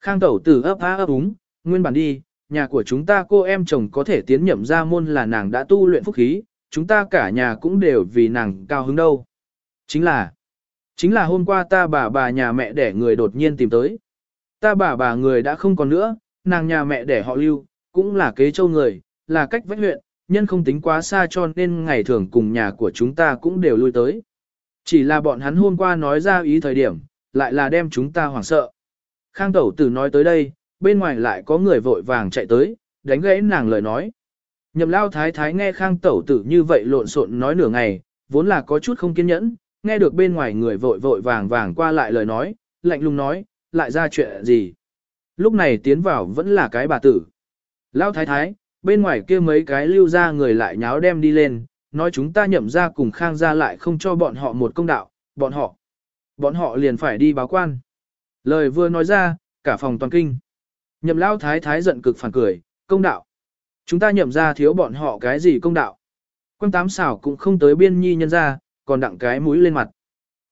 Speaker 1: Khang tẩu tử ấp á ấp úng, nguyên bản đi, nhà của chúng ta cô em chồng có thể tiến nhậm ra môn là nàng đã tu luyện phúc khí, chúng ta cả nhà cũng đều vì nàng cao hứng đâu. Chính là, chính là hôm qua ta bà bà nhà mẹ đẻ người đột nhiên tìm tới. Ta bà bà người đã không còn nữa, nàng nhà mẹ đẻ họ lưu, cũng là kế châu người, là cách vách huyện, nhân không tính quá xa cho nên ngày thường cùng nhà của chúng ta cũng đều lui tới. Chỉ là bọn hắn hôm qua nói ra ý thời điểm, lại là đem chúng ta hoảng sợ. Khang tẩu tử nói tới đây, bên ngoài lại có người vội vàng chạy tới, đánh gãy nàng lời nói. Nhậm lao thái thái nghe khang tẩu tử như vậy lộn xộn nói nửa ngày, vốn là có chút không kiên nhẫn, nghe được bên ngoài người vội vội vàng vàng qua lại lời nói, lạnh lùng nói, lại ra chuyện gì. Lúc này tiến vào vẫn là cái bà tử. Lao thái thái, bên ngoài kia mấy cái lưu ra người lại nháo đem đi lên, nói chúng ta nhậm ra cùng khang ra lại không cho bọn họ một công đạo, bọn họ, bọn họ liền phải đi báo quan. Lời vừa nói ra, cả phòng toàn kinh. Nhậm lao thái thái giận cực phản cười, công đạo. Chúng ta nhậm ra thiếu bọn họ cái gì công đạo. Quang tám xảo cũng không tới biên nhi nhân ra, còn đặng cái mũi lên mặt.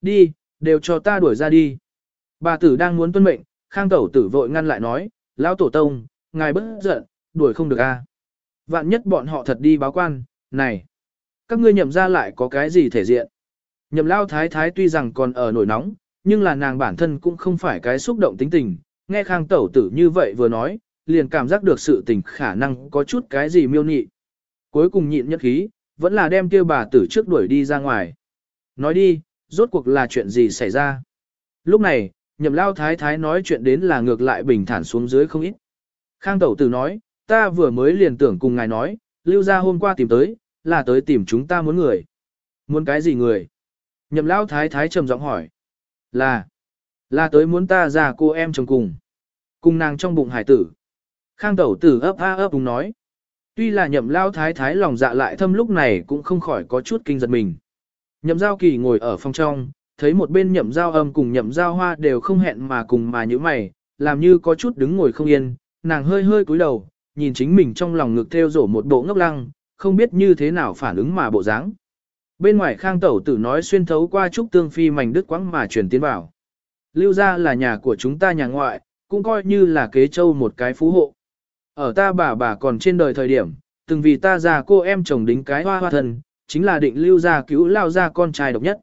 Speaker 1: Đi, đều cho ta đuổi ra đi. Bà tử đang muốn tuân mệnh, khang tẩu tử vội ngăn lại nói, lão tổ tông, ngài bất giận, đuổi không được a. Vạn nhất bọn họ thật đi báo quan, này. Các ngươi nhậm ra lại có cái gì thể diện. Nhậm lao thái thái tuy rằng còn ở nổi nóng, nhưng là nàng bản thân cũng không phải cái xúc động tính tình, nghe khang tẩu tử như vậy vừa nói, liền cảm giác được sự tình khả năng có chút cái gì miêu nhị. Cuối cùng nhịn nhất khí, vẫn là đem kia bà tử trước đuổi đi ra ngoài. Nói đi, rốt cuộc là chuyện gì xảy ra. Lúc này, nhậm lao thái thái nói chuyện đến là ngược lại bình thản xuống dưới không ít. Khang tẩu tử nói, ta vừa mới liền tưởng cùng ngài nói, lưu ra hôm qua tìm tới, là tới tìm chúng ta muốn người. Muốn cái gì người? Nhậm lao thái thái trầm giọng hỏi. Là, là tới muốn ta ra cô em chồng cùng. Cùng nàng trong bụng hải tử. Khang tẩu tử ấp a ấp đúng nói. Tuy là nhậm lao thái thái lòng dạ lại thâm lúc này cũng không khỏi có chút kinh giật mình. Nhậm giao kỳ ngồi ở phòng trong, thấy một bên nhậm giao âm cùng nhậm giao hoa đều không hẹn mà cùng mà như mày, làm như có chút đứng ngồi không yên, nàng hơi hơi cúi đầu, nhìn chính mình trong lòng ngực theo rổ một bộ ngốc lăng, không biết như thế nào phản ứng mà bộ dáng. Bên ngoài khang tẩu tử nói xuyên thấu qua trúc tương phi mảnh đứt quãng mà truyền tiến vào. Lưu ra là nhà của chúng ta nhà ngoại, cũng coi như là kế châu một cái phú hộ. Ở ta bà bà còn trên đời thời điểm, từng vì ta già cô em chồng đính cái hoa hoa thần, chính là định lưu ra cứu lao ra con trai độc nhất.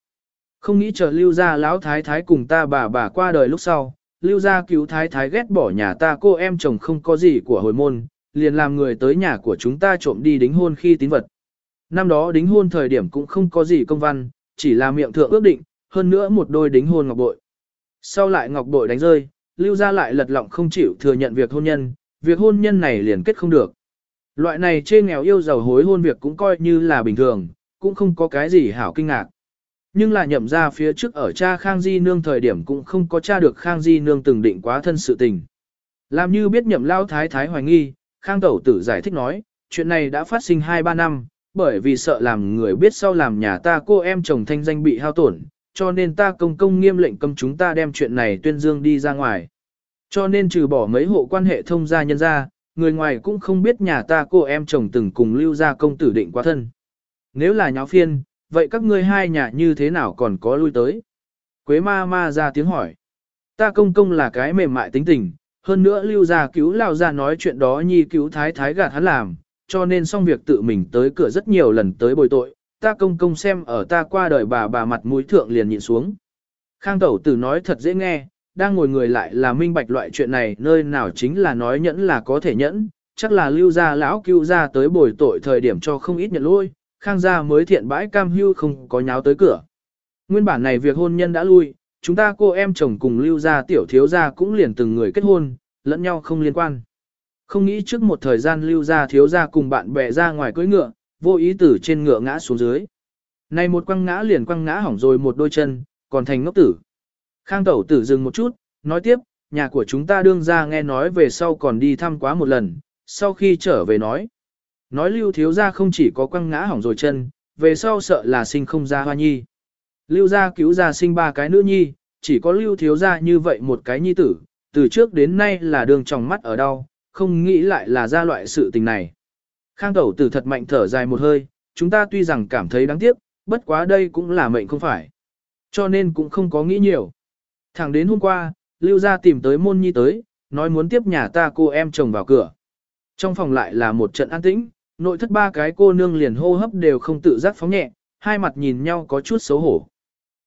Speaker 1: Không nghĩ chờ lưu ra lão thái thái cùng ta bà bà qua đời lúc sau, lưu ra cứu thái thái ghét bỏ nhà ta cô em chồng không có gì của hồi môn, liền làm người tới nhà của chúng ta trộm đi đính hôn khi tín vật. Năm đó đính hôn thời điểm cũng không có gì công văn, chỉ là miệng thượng ước định, hơn nữa một đôi đính hôn ngọc bội. Sau lại ngọc bội đánh rơi, lưu ra lại lật lọng không chịu thừa nhận việc hôn nhân, việc hôn nhân này liền kết không được. Loại này chê nghèo yêu giàu hối hôn việc cũng coi như là bình thường, cũng không có cái gì hảo kinh ngạc. Nhưng là nhậm ra phía trước ở cha Khang Di Nương thời điểm cũng không có cha được Khang Di Nương từng định quá thân sự tình. Làm như biết nhậm lao thái thái hoài nghi, Khang Tẩu Tử giải thích nói, chuyện này đã phát sinh 2-3 năm, bởi vì sợ làm người biết sau làm nhà ta cô em chồng thanh danh bị hao tổn, cho nên ta công công nghiêm lệnh cấm chúng ta đem chuyện này tuyên dương đi ra ngoài. Cho nên trừ bỏ mấy hộ quan hệ thông gia nhân gia, người ngoài cũng không biết nhà ta cô em chồng từng cùng lưu gia công tử định quá thân. Nếu là nháo phiên, vậy các ngươi hai nhà như thế nào còn có lui tới? Quế ma ma ra tiếng hỏi. Ta công công là cái mềm mại tính tình, hơn nữa lưu gia cứu lao ra nói chuyện đó nhi cứu thái thái gạt hắn làm, cho nên xong việc tự mình tới cửa rất nhiều lần tới bồi tội, ta công công xem ở ta qua đời bà bà mặt mũi thượng liền nhịn xuống. Khang tẩu tử nói thật dễ nghe, đang ngồi người lại là minh bạch loại chuyện này nơi nào chính là nói nhẫn là có thể nhẫn, chắc là lưu gia lão cứu ra tới bồi tội thời điểm cho không ít nhận lôi, khang gia mới thiện bãi cam hưu không có nháo tới cửa. Nguyên bản này việc hôn nhân đã lui, chúng ta cô em chồng cùng lưu gia tiểu thiếu gia cũng liền từng người kết hôn, lẫn nhau không liên quan. Không nghĩ trước một thời gian lưu gia thiếu gia cùng bạn bè ra ngoài cưỡi ngựa, vô ý tử trên ngựa ngã xuống dưới. Này một quăng ngã liền quăng ngã hỏng rồi một đôi chân, còn thành ngốc tử. Khang tẩu tử dừng một chút, nói tiếp, nhà của chúng ta đương ra nghe nói về sau còn đi thăm quá một lần, sau khi trở về nói. Nói lưu thiếu gia không chỉ có quăng ngã hỏng rồi chân, về sau sợ là sinh không ra hoa nhi. Lưu gia cứu gia sinh ba cái nữ nhi, chỉ có lưu thiếu gia như vậy một cái nhi tử, từ trước đến nay là đường tròng mắt ở đâu, không nghĩ lại là ra loại sự tình này. Khang tẩu tử thật mạnh thở dài một hơi, chúng ta tuy rằng cảm thấy đáng tiếc, bất quá đây cũng là mệnh không phải. Cho nên cũng không có nghĩ nhiều. Thẳng đến hôm qua, Lưu gia tìm tới môn nhi tới, nói muốn tiếp nhà ta cô em chồng vào cửa. Trong phòng lại là một trận an tĩnh, nội thất ba cái cô nương liền hô hấp đều không tự giác phóng nhẹ, hai mặt nhìn nhau có chút xấu hổ.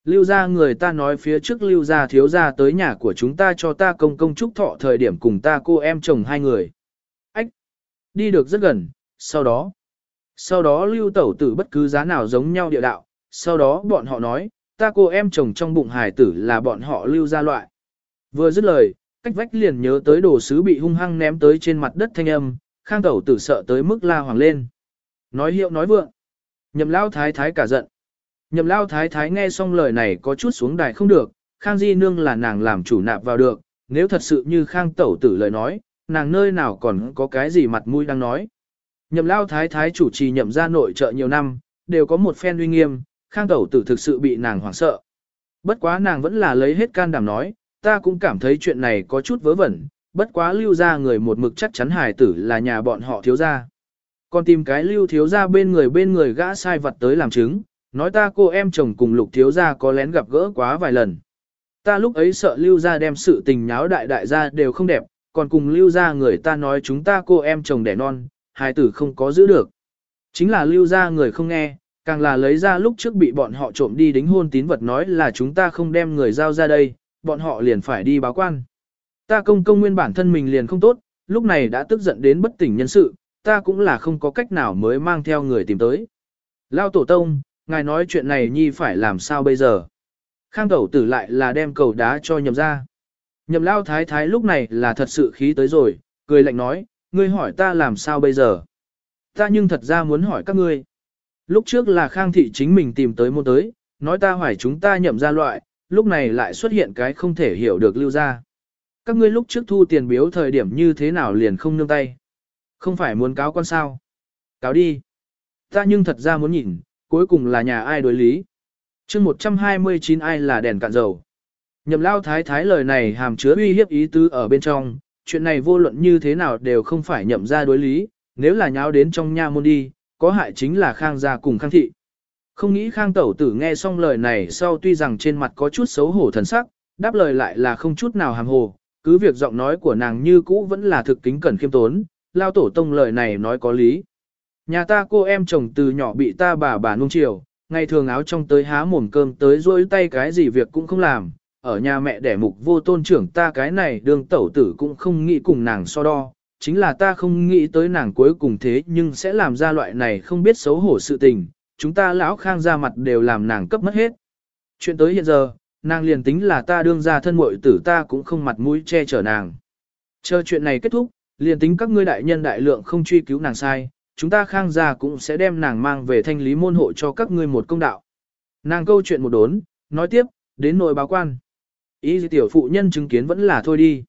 Speaker 1: Lưu gia người ta nói phía trước lưu gia thiếu gia tới nhà của chúng ta cho ta công công chúc thọ thời điểm cùng ta cô em chồng hai người. Ách! Đi được rất gần, sau đó. Sau đó lưu tẩu tử bất cứ giá nào giống nhau địa đạo, sau đó bọn họ nói, ta cô em chồng trong bụng hải tử là bọn họ lưu ra loại. Vừa dứt lời, cách vách liền nhớ tới đồ sứ bị hung hăng ném tới trên mặt đất thanh âm, khang tẩu tử sợ tới mức la hoàng lên. Nói hiệu nói vượng. Nhậm lao thái thái cả giận. Nhậm lao thái thái nghe xong lời này có chút xuống đài không được, khang di nương là nàng làm chủ nạp vào được, nếu thật sự như khang tẩu tử lời nói, nàng nơi nào còn có cái gì mặt mũi đang nói. Nhậm lao thái thái chủ trì nhậm ra nội trợ nhiều năm, đều có một phen uy nghiêm, khang tẩu tử thực sự bị nàng hoảng sợ. Bất quá nàng vẫn là lấy hết can đảm nói, ta cũng cảm thấy chuyện này có chút vớ vẩn, bất quá lưu ra người một mực chắc chắn hài tử là nhà bọn họ thiếu ra. Còn tìm cái lưu thiếu ra bên người bên người gã sai vật tới làm chứng, nói ta cô em chồng cùng lục thiếu gia có lén gặp gỡ quá vài lần. Ta lúc ấy sợ lưu gia đem sự tình nháo đại đại gia đều không đẹp, còn cùng lưu gia người ta nói chúng ta cô em chồng đẻ non, hai tử không có giữ được. Chính là lưu gia người không nghe, càng là lấy ra lúc trước bị bọn họ trộm đi đính hôn tín vật nói là chúng ta không đem người giao ra đây, bọn họ liền phải đi báo quan. Ta công công nguyên bản thân mình liền không tốt, lúc này đã tức giận đến bất tỉnh nhân sự, ta cũng là không có cách nào mới mang theo người tìm tới. Lao tổ tông, ngài nói chuyện này nhi phải làm sao bây giờ? Khang tẩu tử lại là đem cầu đá cho nhầm ra. Nhậm lao thái thái lúc này là thật sự khí tới rồi, cười lạnh nói, ngươi hỏi ta làm sao bây giờ? Ta nhưng thật ra muốn hỏi các ngươi. Lúc trước là Khang thị chính mình tìm tới môn tới, nói ta hỏi chúng ta nhậm ra loại, lúc này lại xuất hiện cái không thể hiểu được lưu ra. Các ngươi lúc trước thu tiền biếu thời điểm như thế nào liền không nương tay. Không phải muốn cáo con sao. Cáo đi. Ta nhưng thật ra muốn nhìn, cuối cùng là nhà ai đối lý. chương 129 ai là đèn cạn dầu. Nhậm lao thái thái lời này hàm chứa uy hiếp ý tứ ở bên trong, chuyện này vô luận như thế nào đều không phải nhậm ra đối lý, nếu là nháo đến trong nha môn đi, có hại chính là khang gia cùng khang thị. Không nghĩ khang tẩu tử nghe xong lời này sau tuy rằng trên mặt có chút xấu hổ thần sắc, đáp lời lại là không chút nào hàm hồ, cứ việc giọng nói của nàng như cũ vẫn là thực kính cẩn khiêm tốn, lao tổ tông lời này nói có lý. Nhà ta cô em chồng từ nhỏ bị ta bà bà nuông chiều, ngày thường áo trong tới há mồm cơm tới rôi tay cái gì việc cũng không làm, ở nhà mẹ đẻ mục vô tôn trưởng ta cái này đường tẩu tử cũng không nghĩ cùng nàng so đo, chính là ta không nghĩ tới nàng cuối cùng thế nhưng sẽ làm ra loại này không biết xấu hổ sự tình, chúng ta lão khang ra mặt đều làm nàng cấp mất hết. Chuyện tới hiện giờ, nàng liền tính là ta đương ra thân muội tử ta cũng không mặt mũi che chở nàng. Chờ chuyện này kết thúc, liền tính các ngươi đại nhân đại lượng không truy cứu nàng sai, chúng ta khang gia cũng sẽ đem nàng mang về thanh lý môn hộ cho các ngươi một công đạo. Nàng câu chuyện một đốn, nói tiếp, đến nội báo quan. Ý tiểu phụ nhân chứng kiến vẫn là thôi đi.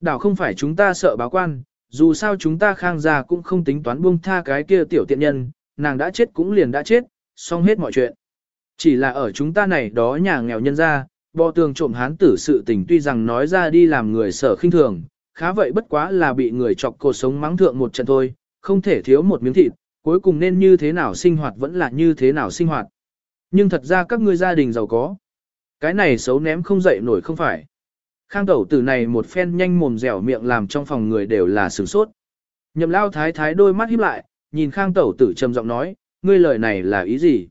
Speaker 1: Đảo không phải chúng ta sợ báo quan, dù sao chúng ta khang gia cũng không tính toán buông tha cái kia tiểu tiện nhân, nàng đã chết cũng liền đã chết, xong hết mọi chuyện. Chỉ là ở chúng ta này đó nhà nghèo nhân ra, bò tường trộm hán tử sự tình tuy rằng nói ra đi làm người sợ khinh thường, khá vậy bất quá là bị người chọc cột sống mắng thượng một trận thôi, không thể thiếu một miếng thịt, cuối cùng nên như thế nào sinh hoạt vẫn là như thế nào sinh hoạt. Nhưng thật ra các ngươi gia đình giàu có. Cái này xấu ném không dậy nổi không phải. Khang tẩu tử này một phen nhanh mồm dẻo miệng làm trong phòng người đều là sửng sốt. Nhậm lao thái thái đôi mắt híp lại, nhìn khang tẩu tử trầm giọng nói, ngươi lời này là ý gì?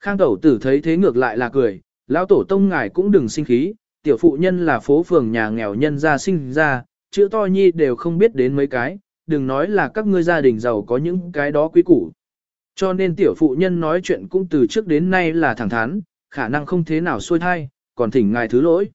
Speaker 1: Khang tẩu tử thấy thế ngược lại là cười, lão tổ tông ngài cũng đừng sinh khí, tiểu phụ nhân là phố phường nhà nghèo nhân gia sinh ra, chữ to nhi đều không biết đến mấy cái, đừng nói là các ngươi gia đình giàu có những cái đó quý củ. Cho nên tiểu phụ nhân nói chuyện cũng từ trước đến nay là thẳng thắn, khả năng không thế nào xuôi thai, còn thỉnh ngài thứ lỗi.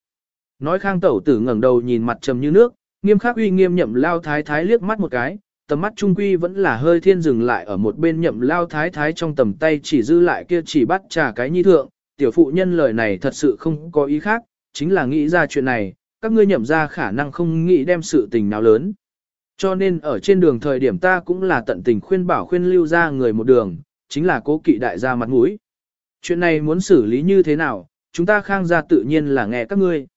Speaker 1: Nói khang tẩu tử ngẩng đầu nhìn mặt trầm như nước, nghiêm khắc uy nghiêm nhậm lao thái thái liếc mắt một cái, tầm mắt trung quy vẫn là hơi thiên dừng lại ở một bên nhậm lao thái thái trong tầm tay chỉ dư lại kia chỉ bắt trà cái nhi thượng, tiểu phụ nhân lời này thật sự không có ý khác, chính là nghĩ ra chuyện này, các ngươi nhậm ra khả năng không nghĩ đem sự tình nào lớn. Cho nên ở trên đường thời điểm ta cũng là tận tình khuyên bảo khuyên lưu ra người một đường, chính là cố kỵ đại gia mặt mũi. Chuyện này muốn xử lý như thế nào, chúng ta khang ra tự nhiên là nghe các ngươi.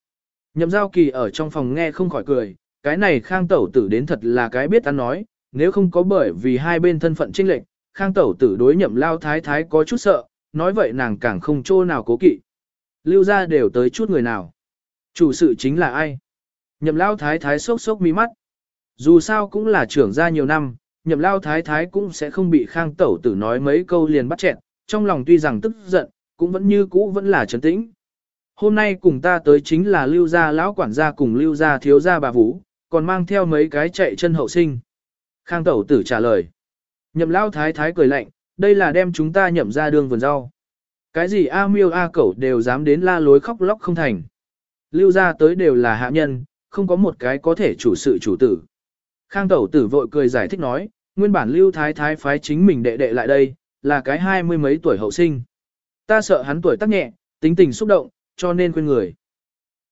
Speaker 1: Nhậm giao kỳ ở trong phòng nghe không khỏi cười, cái này khang tẩu tử đến thật là cái biết ăn nói, nếu không có bởi vì hai bên thân phận chênh lệch, khang tẩu tử đối nhậm lao thái thái có chút sợ, nói vậy nàng càng không chỗ nào cố kỵ. Lưu ra đều tới chút người nào. Chủ sự chính là ai? Nhậm lao thái thái sốc sốc mi mắt. Dù sao cũng là trưởng gia nhiều năm, nhậm lao thái thái cũng sẽ không bị khang tẩu tử nói mấy câu liền bắt chẹn, trong lòng tuy rằng tức giận, cũng vẫn như cũ vẫn là trấn tĩnh. Hôm nay cùng ta tới chính là lưu gia lão quản gia cùng lưu gia thiếu gia bà Vũ, còn mang theo mấy cái chạy chân hậu sinh. Khang tẩu tử trả lời. Nhậm lao thái thái cười lạnh, đây là đem chúng ta nhậm ra đường vườn rau. Cái gì A miêu A cẩu đều dám đến la lối khóc lóc không thành. Lưu gia tới đều là hạ nhân, không có một cái có thể chủ sự chủ tử. Khang tẩu tử vội cười giải thích nói, nguyên bản lưu thái thái phái chính mình đệ đệ lại đây, là cái hai mươi mấy tuổi hậu sinh. Ta sợ hắn tuổi tác nhẹ, tính tình xúc động, cho nên quên người.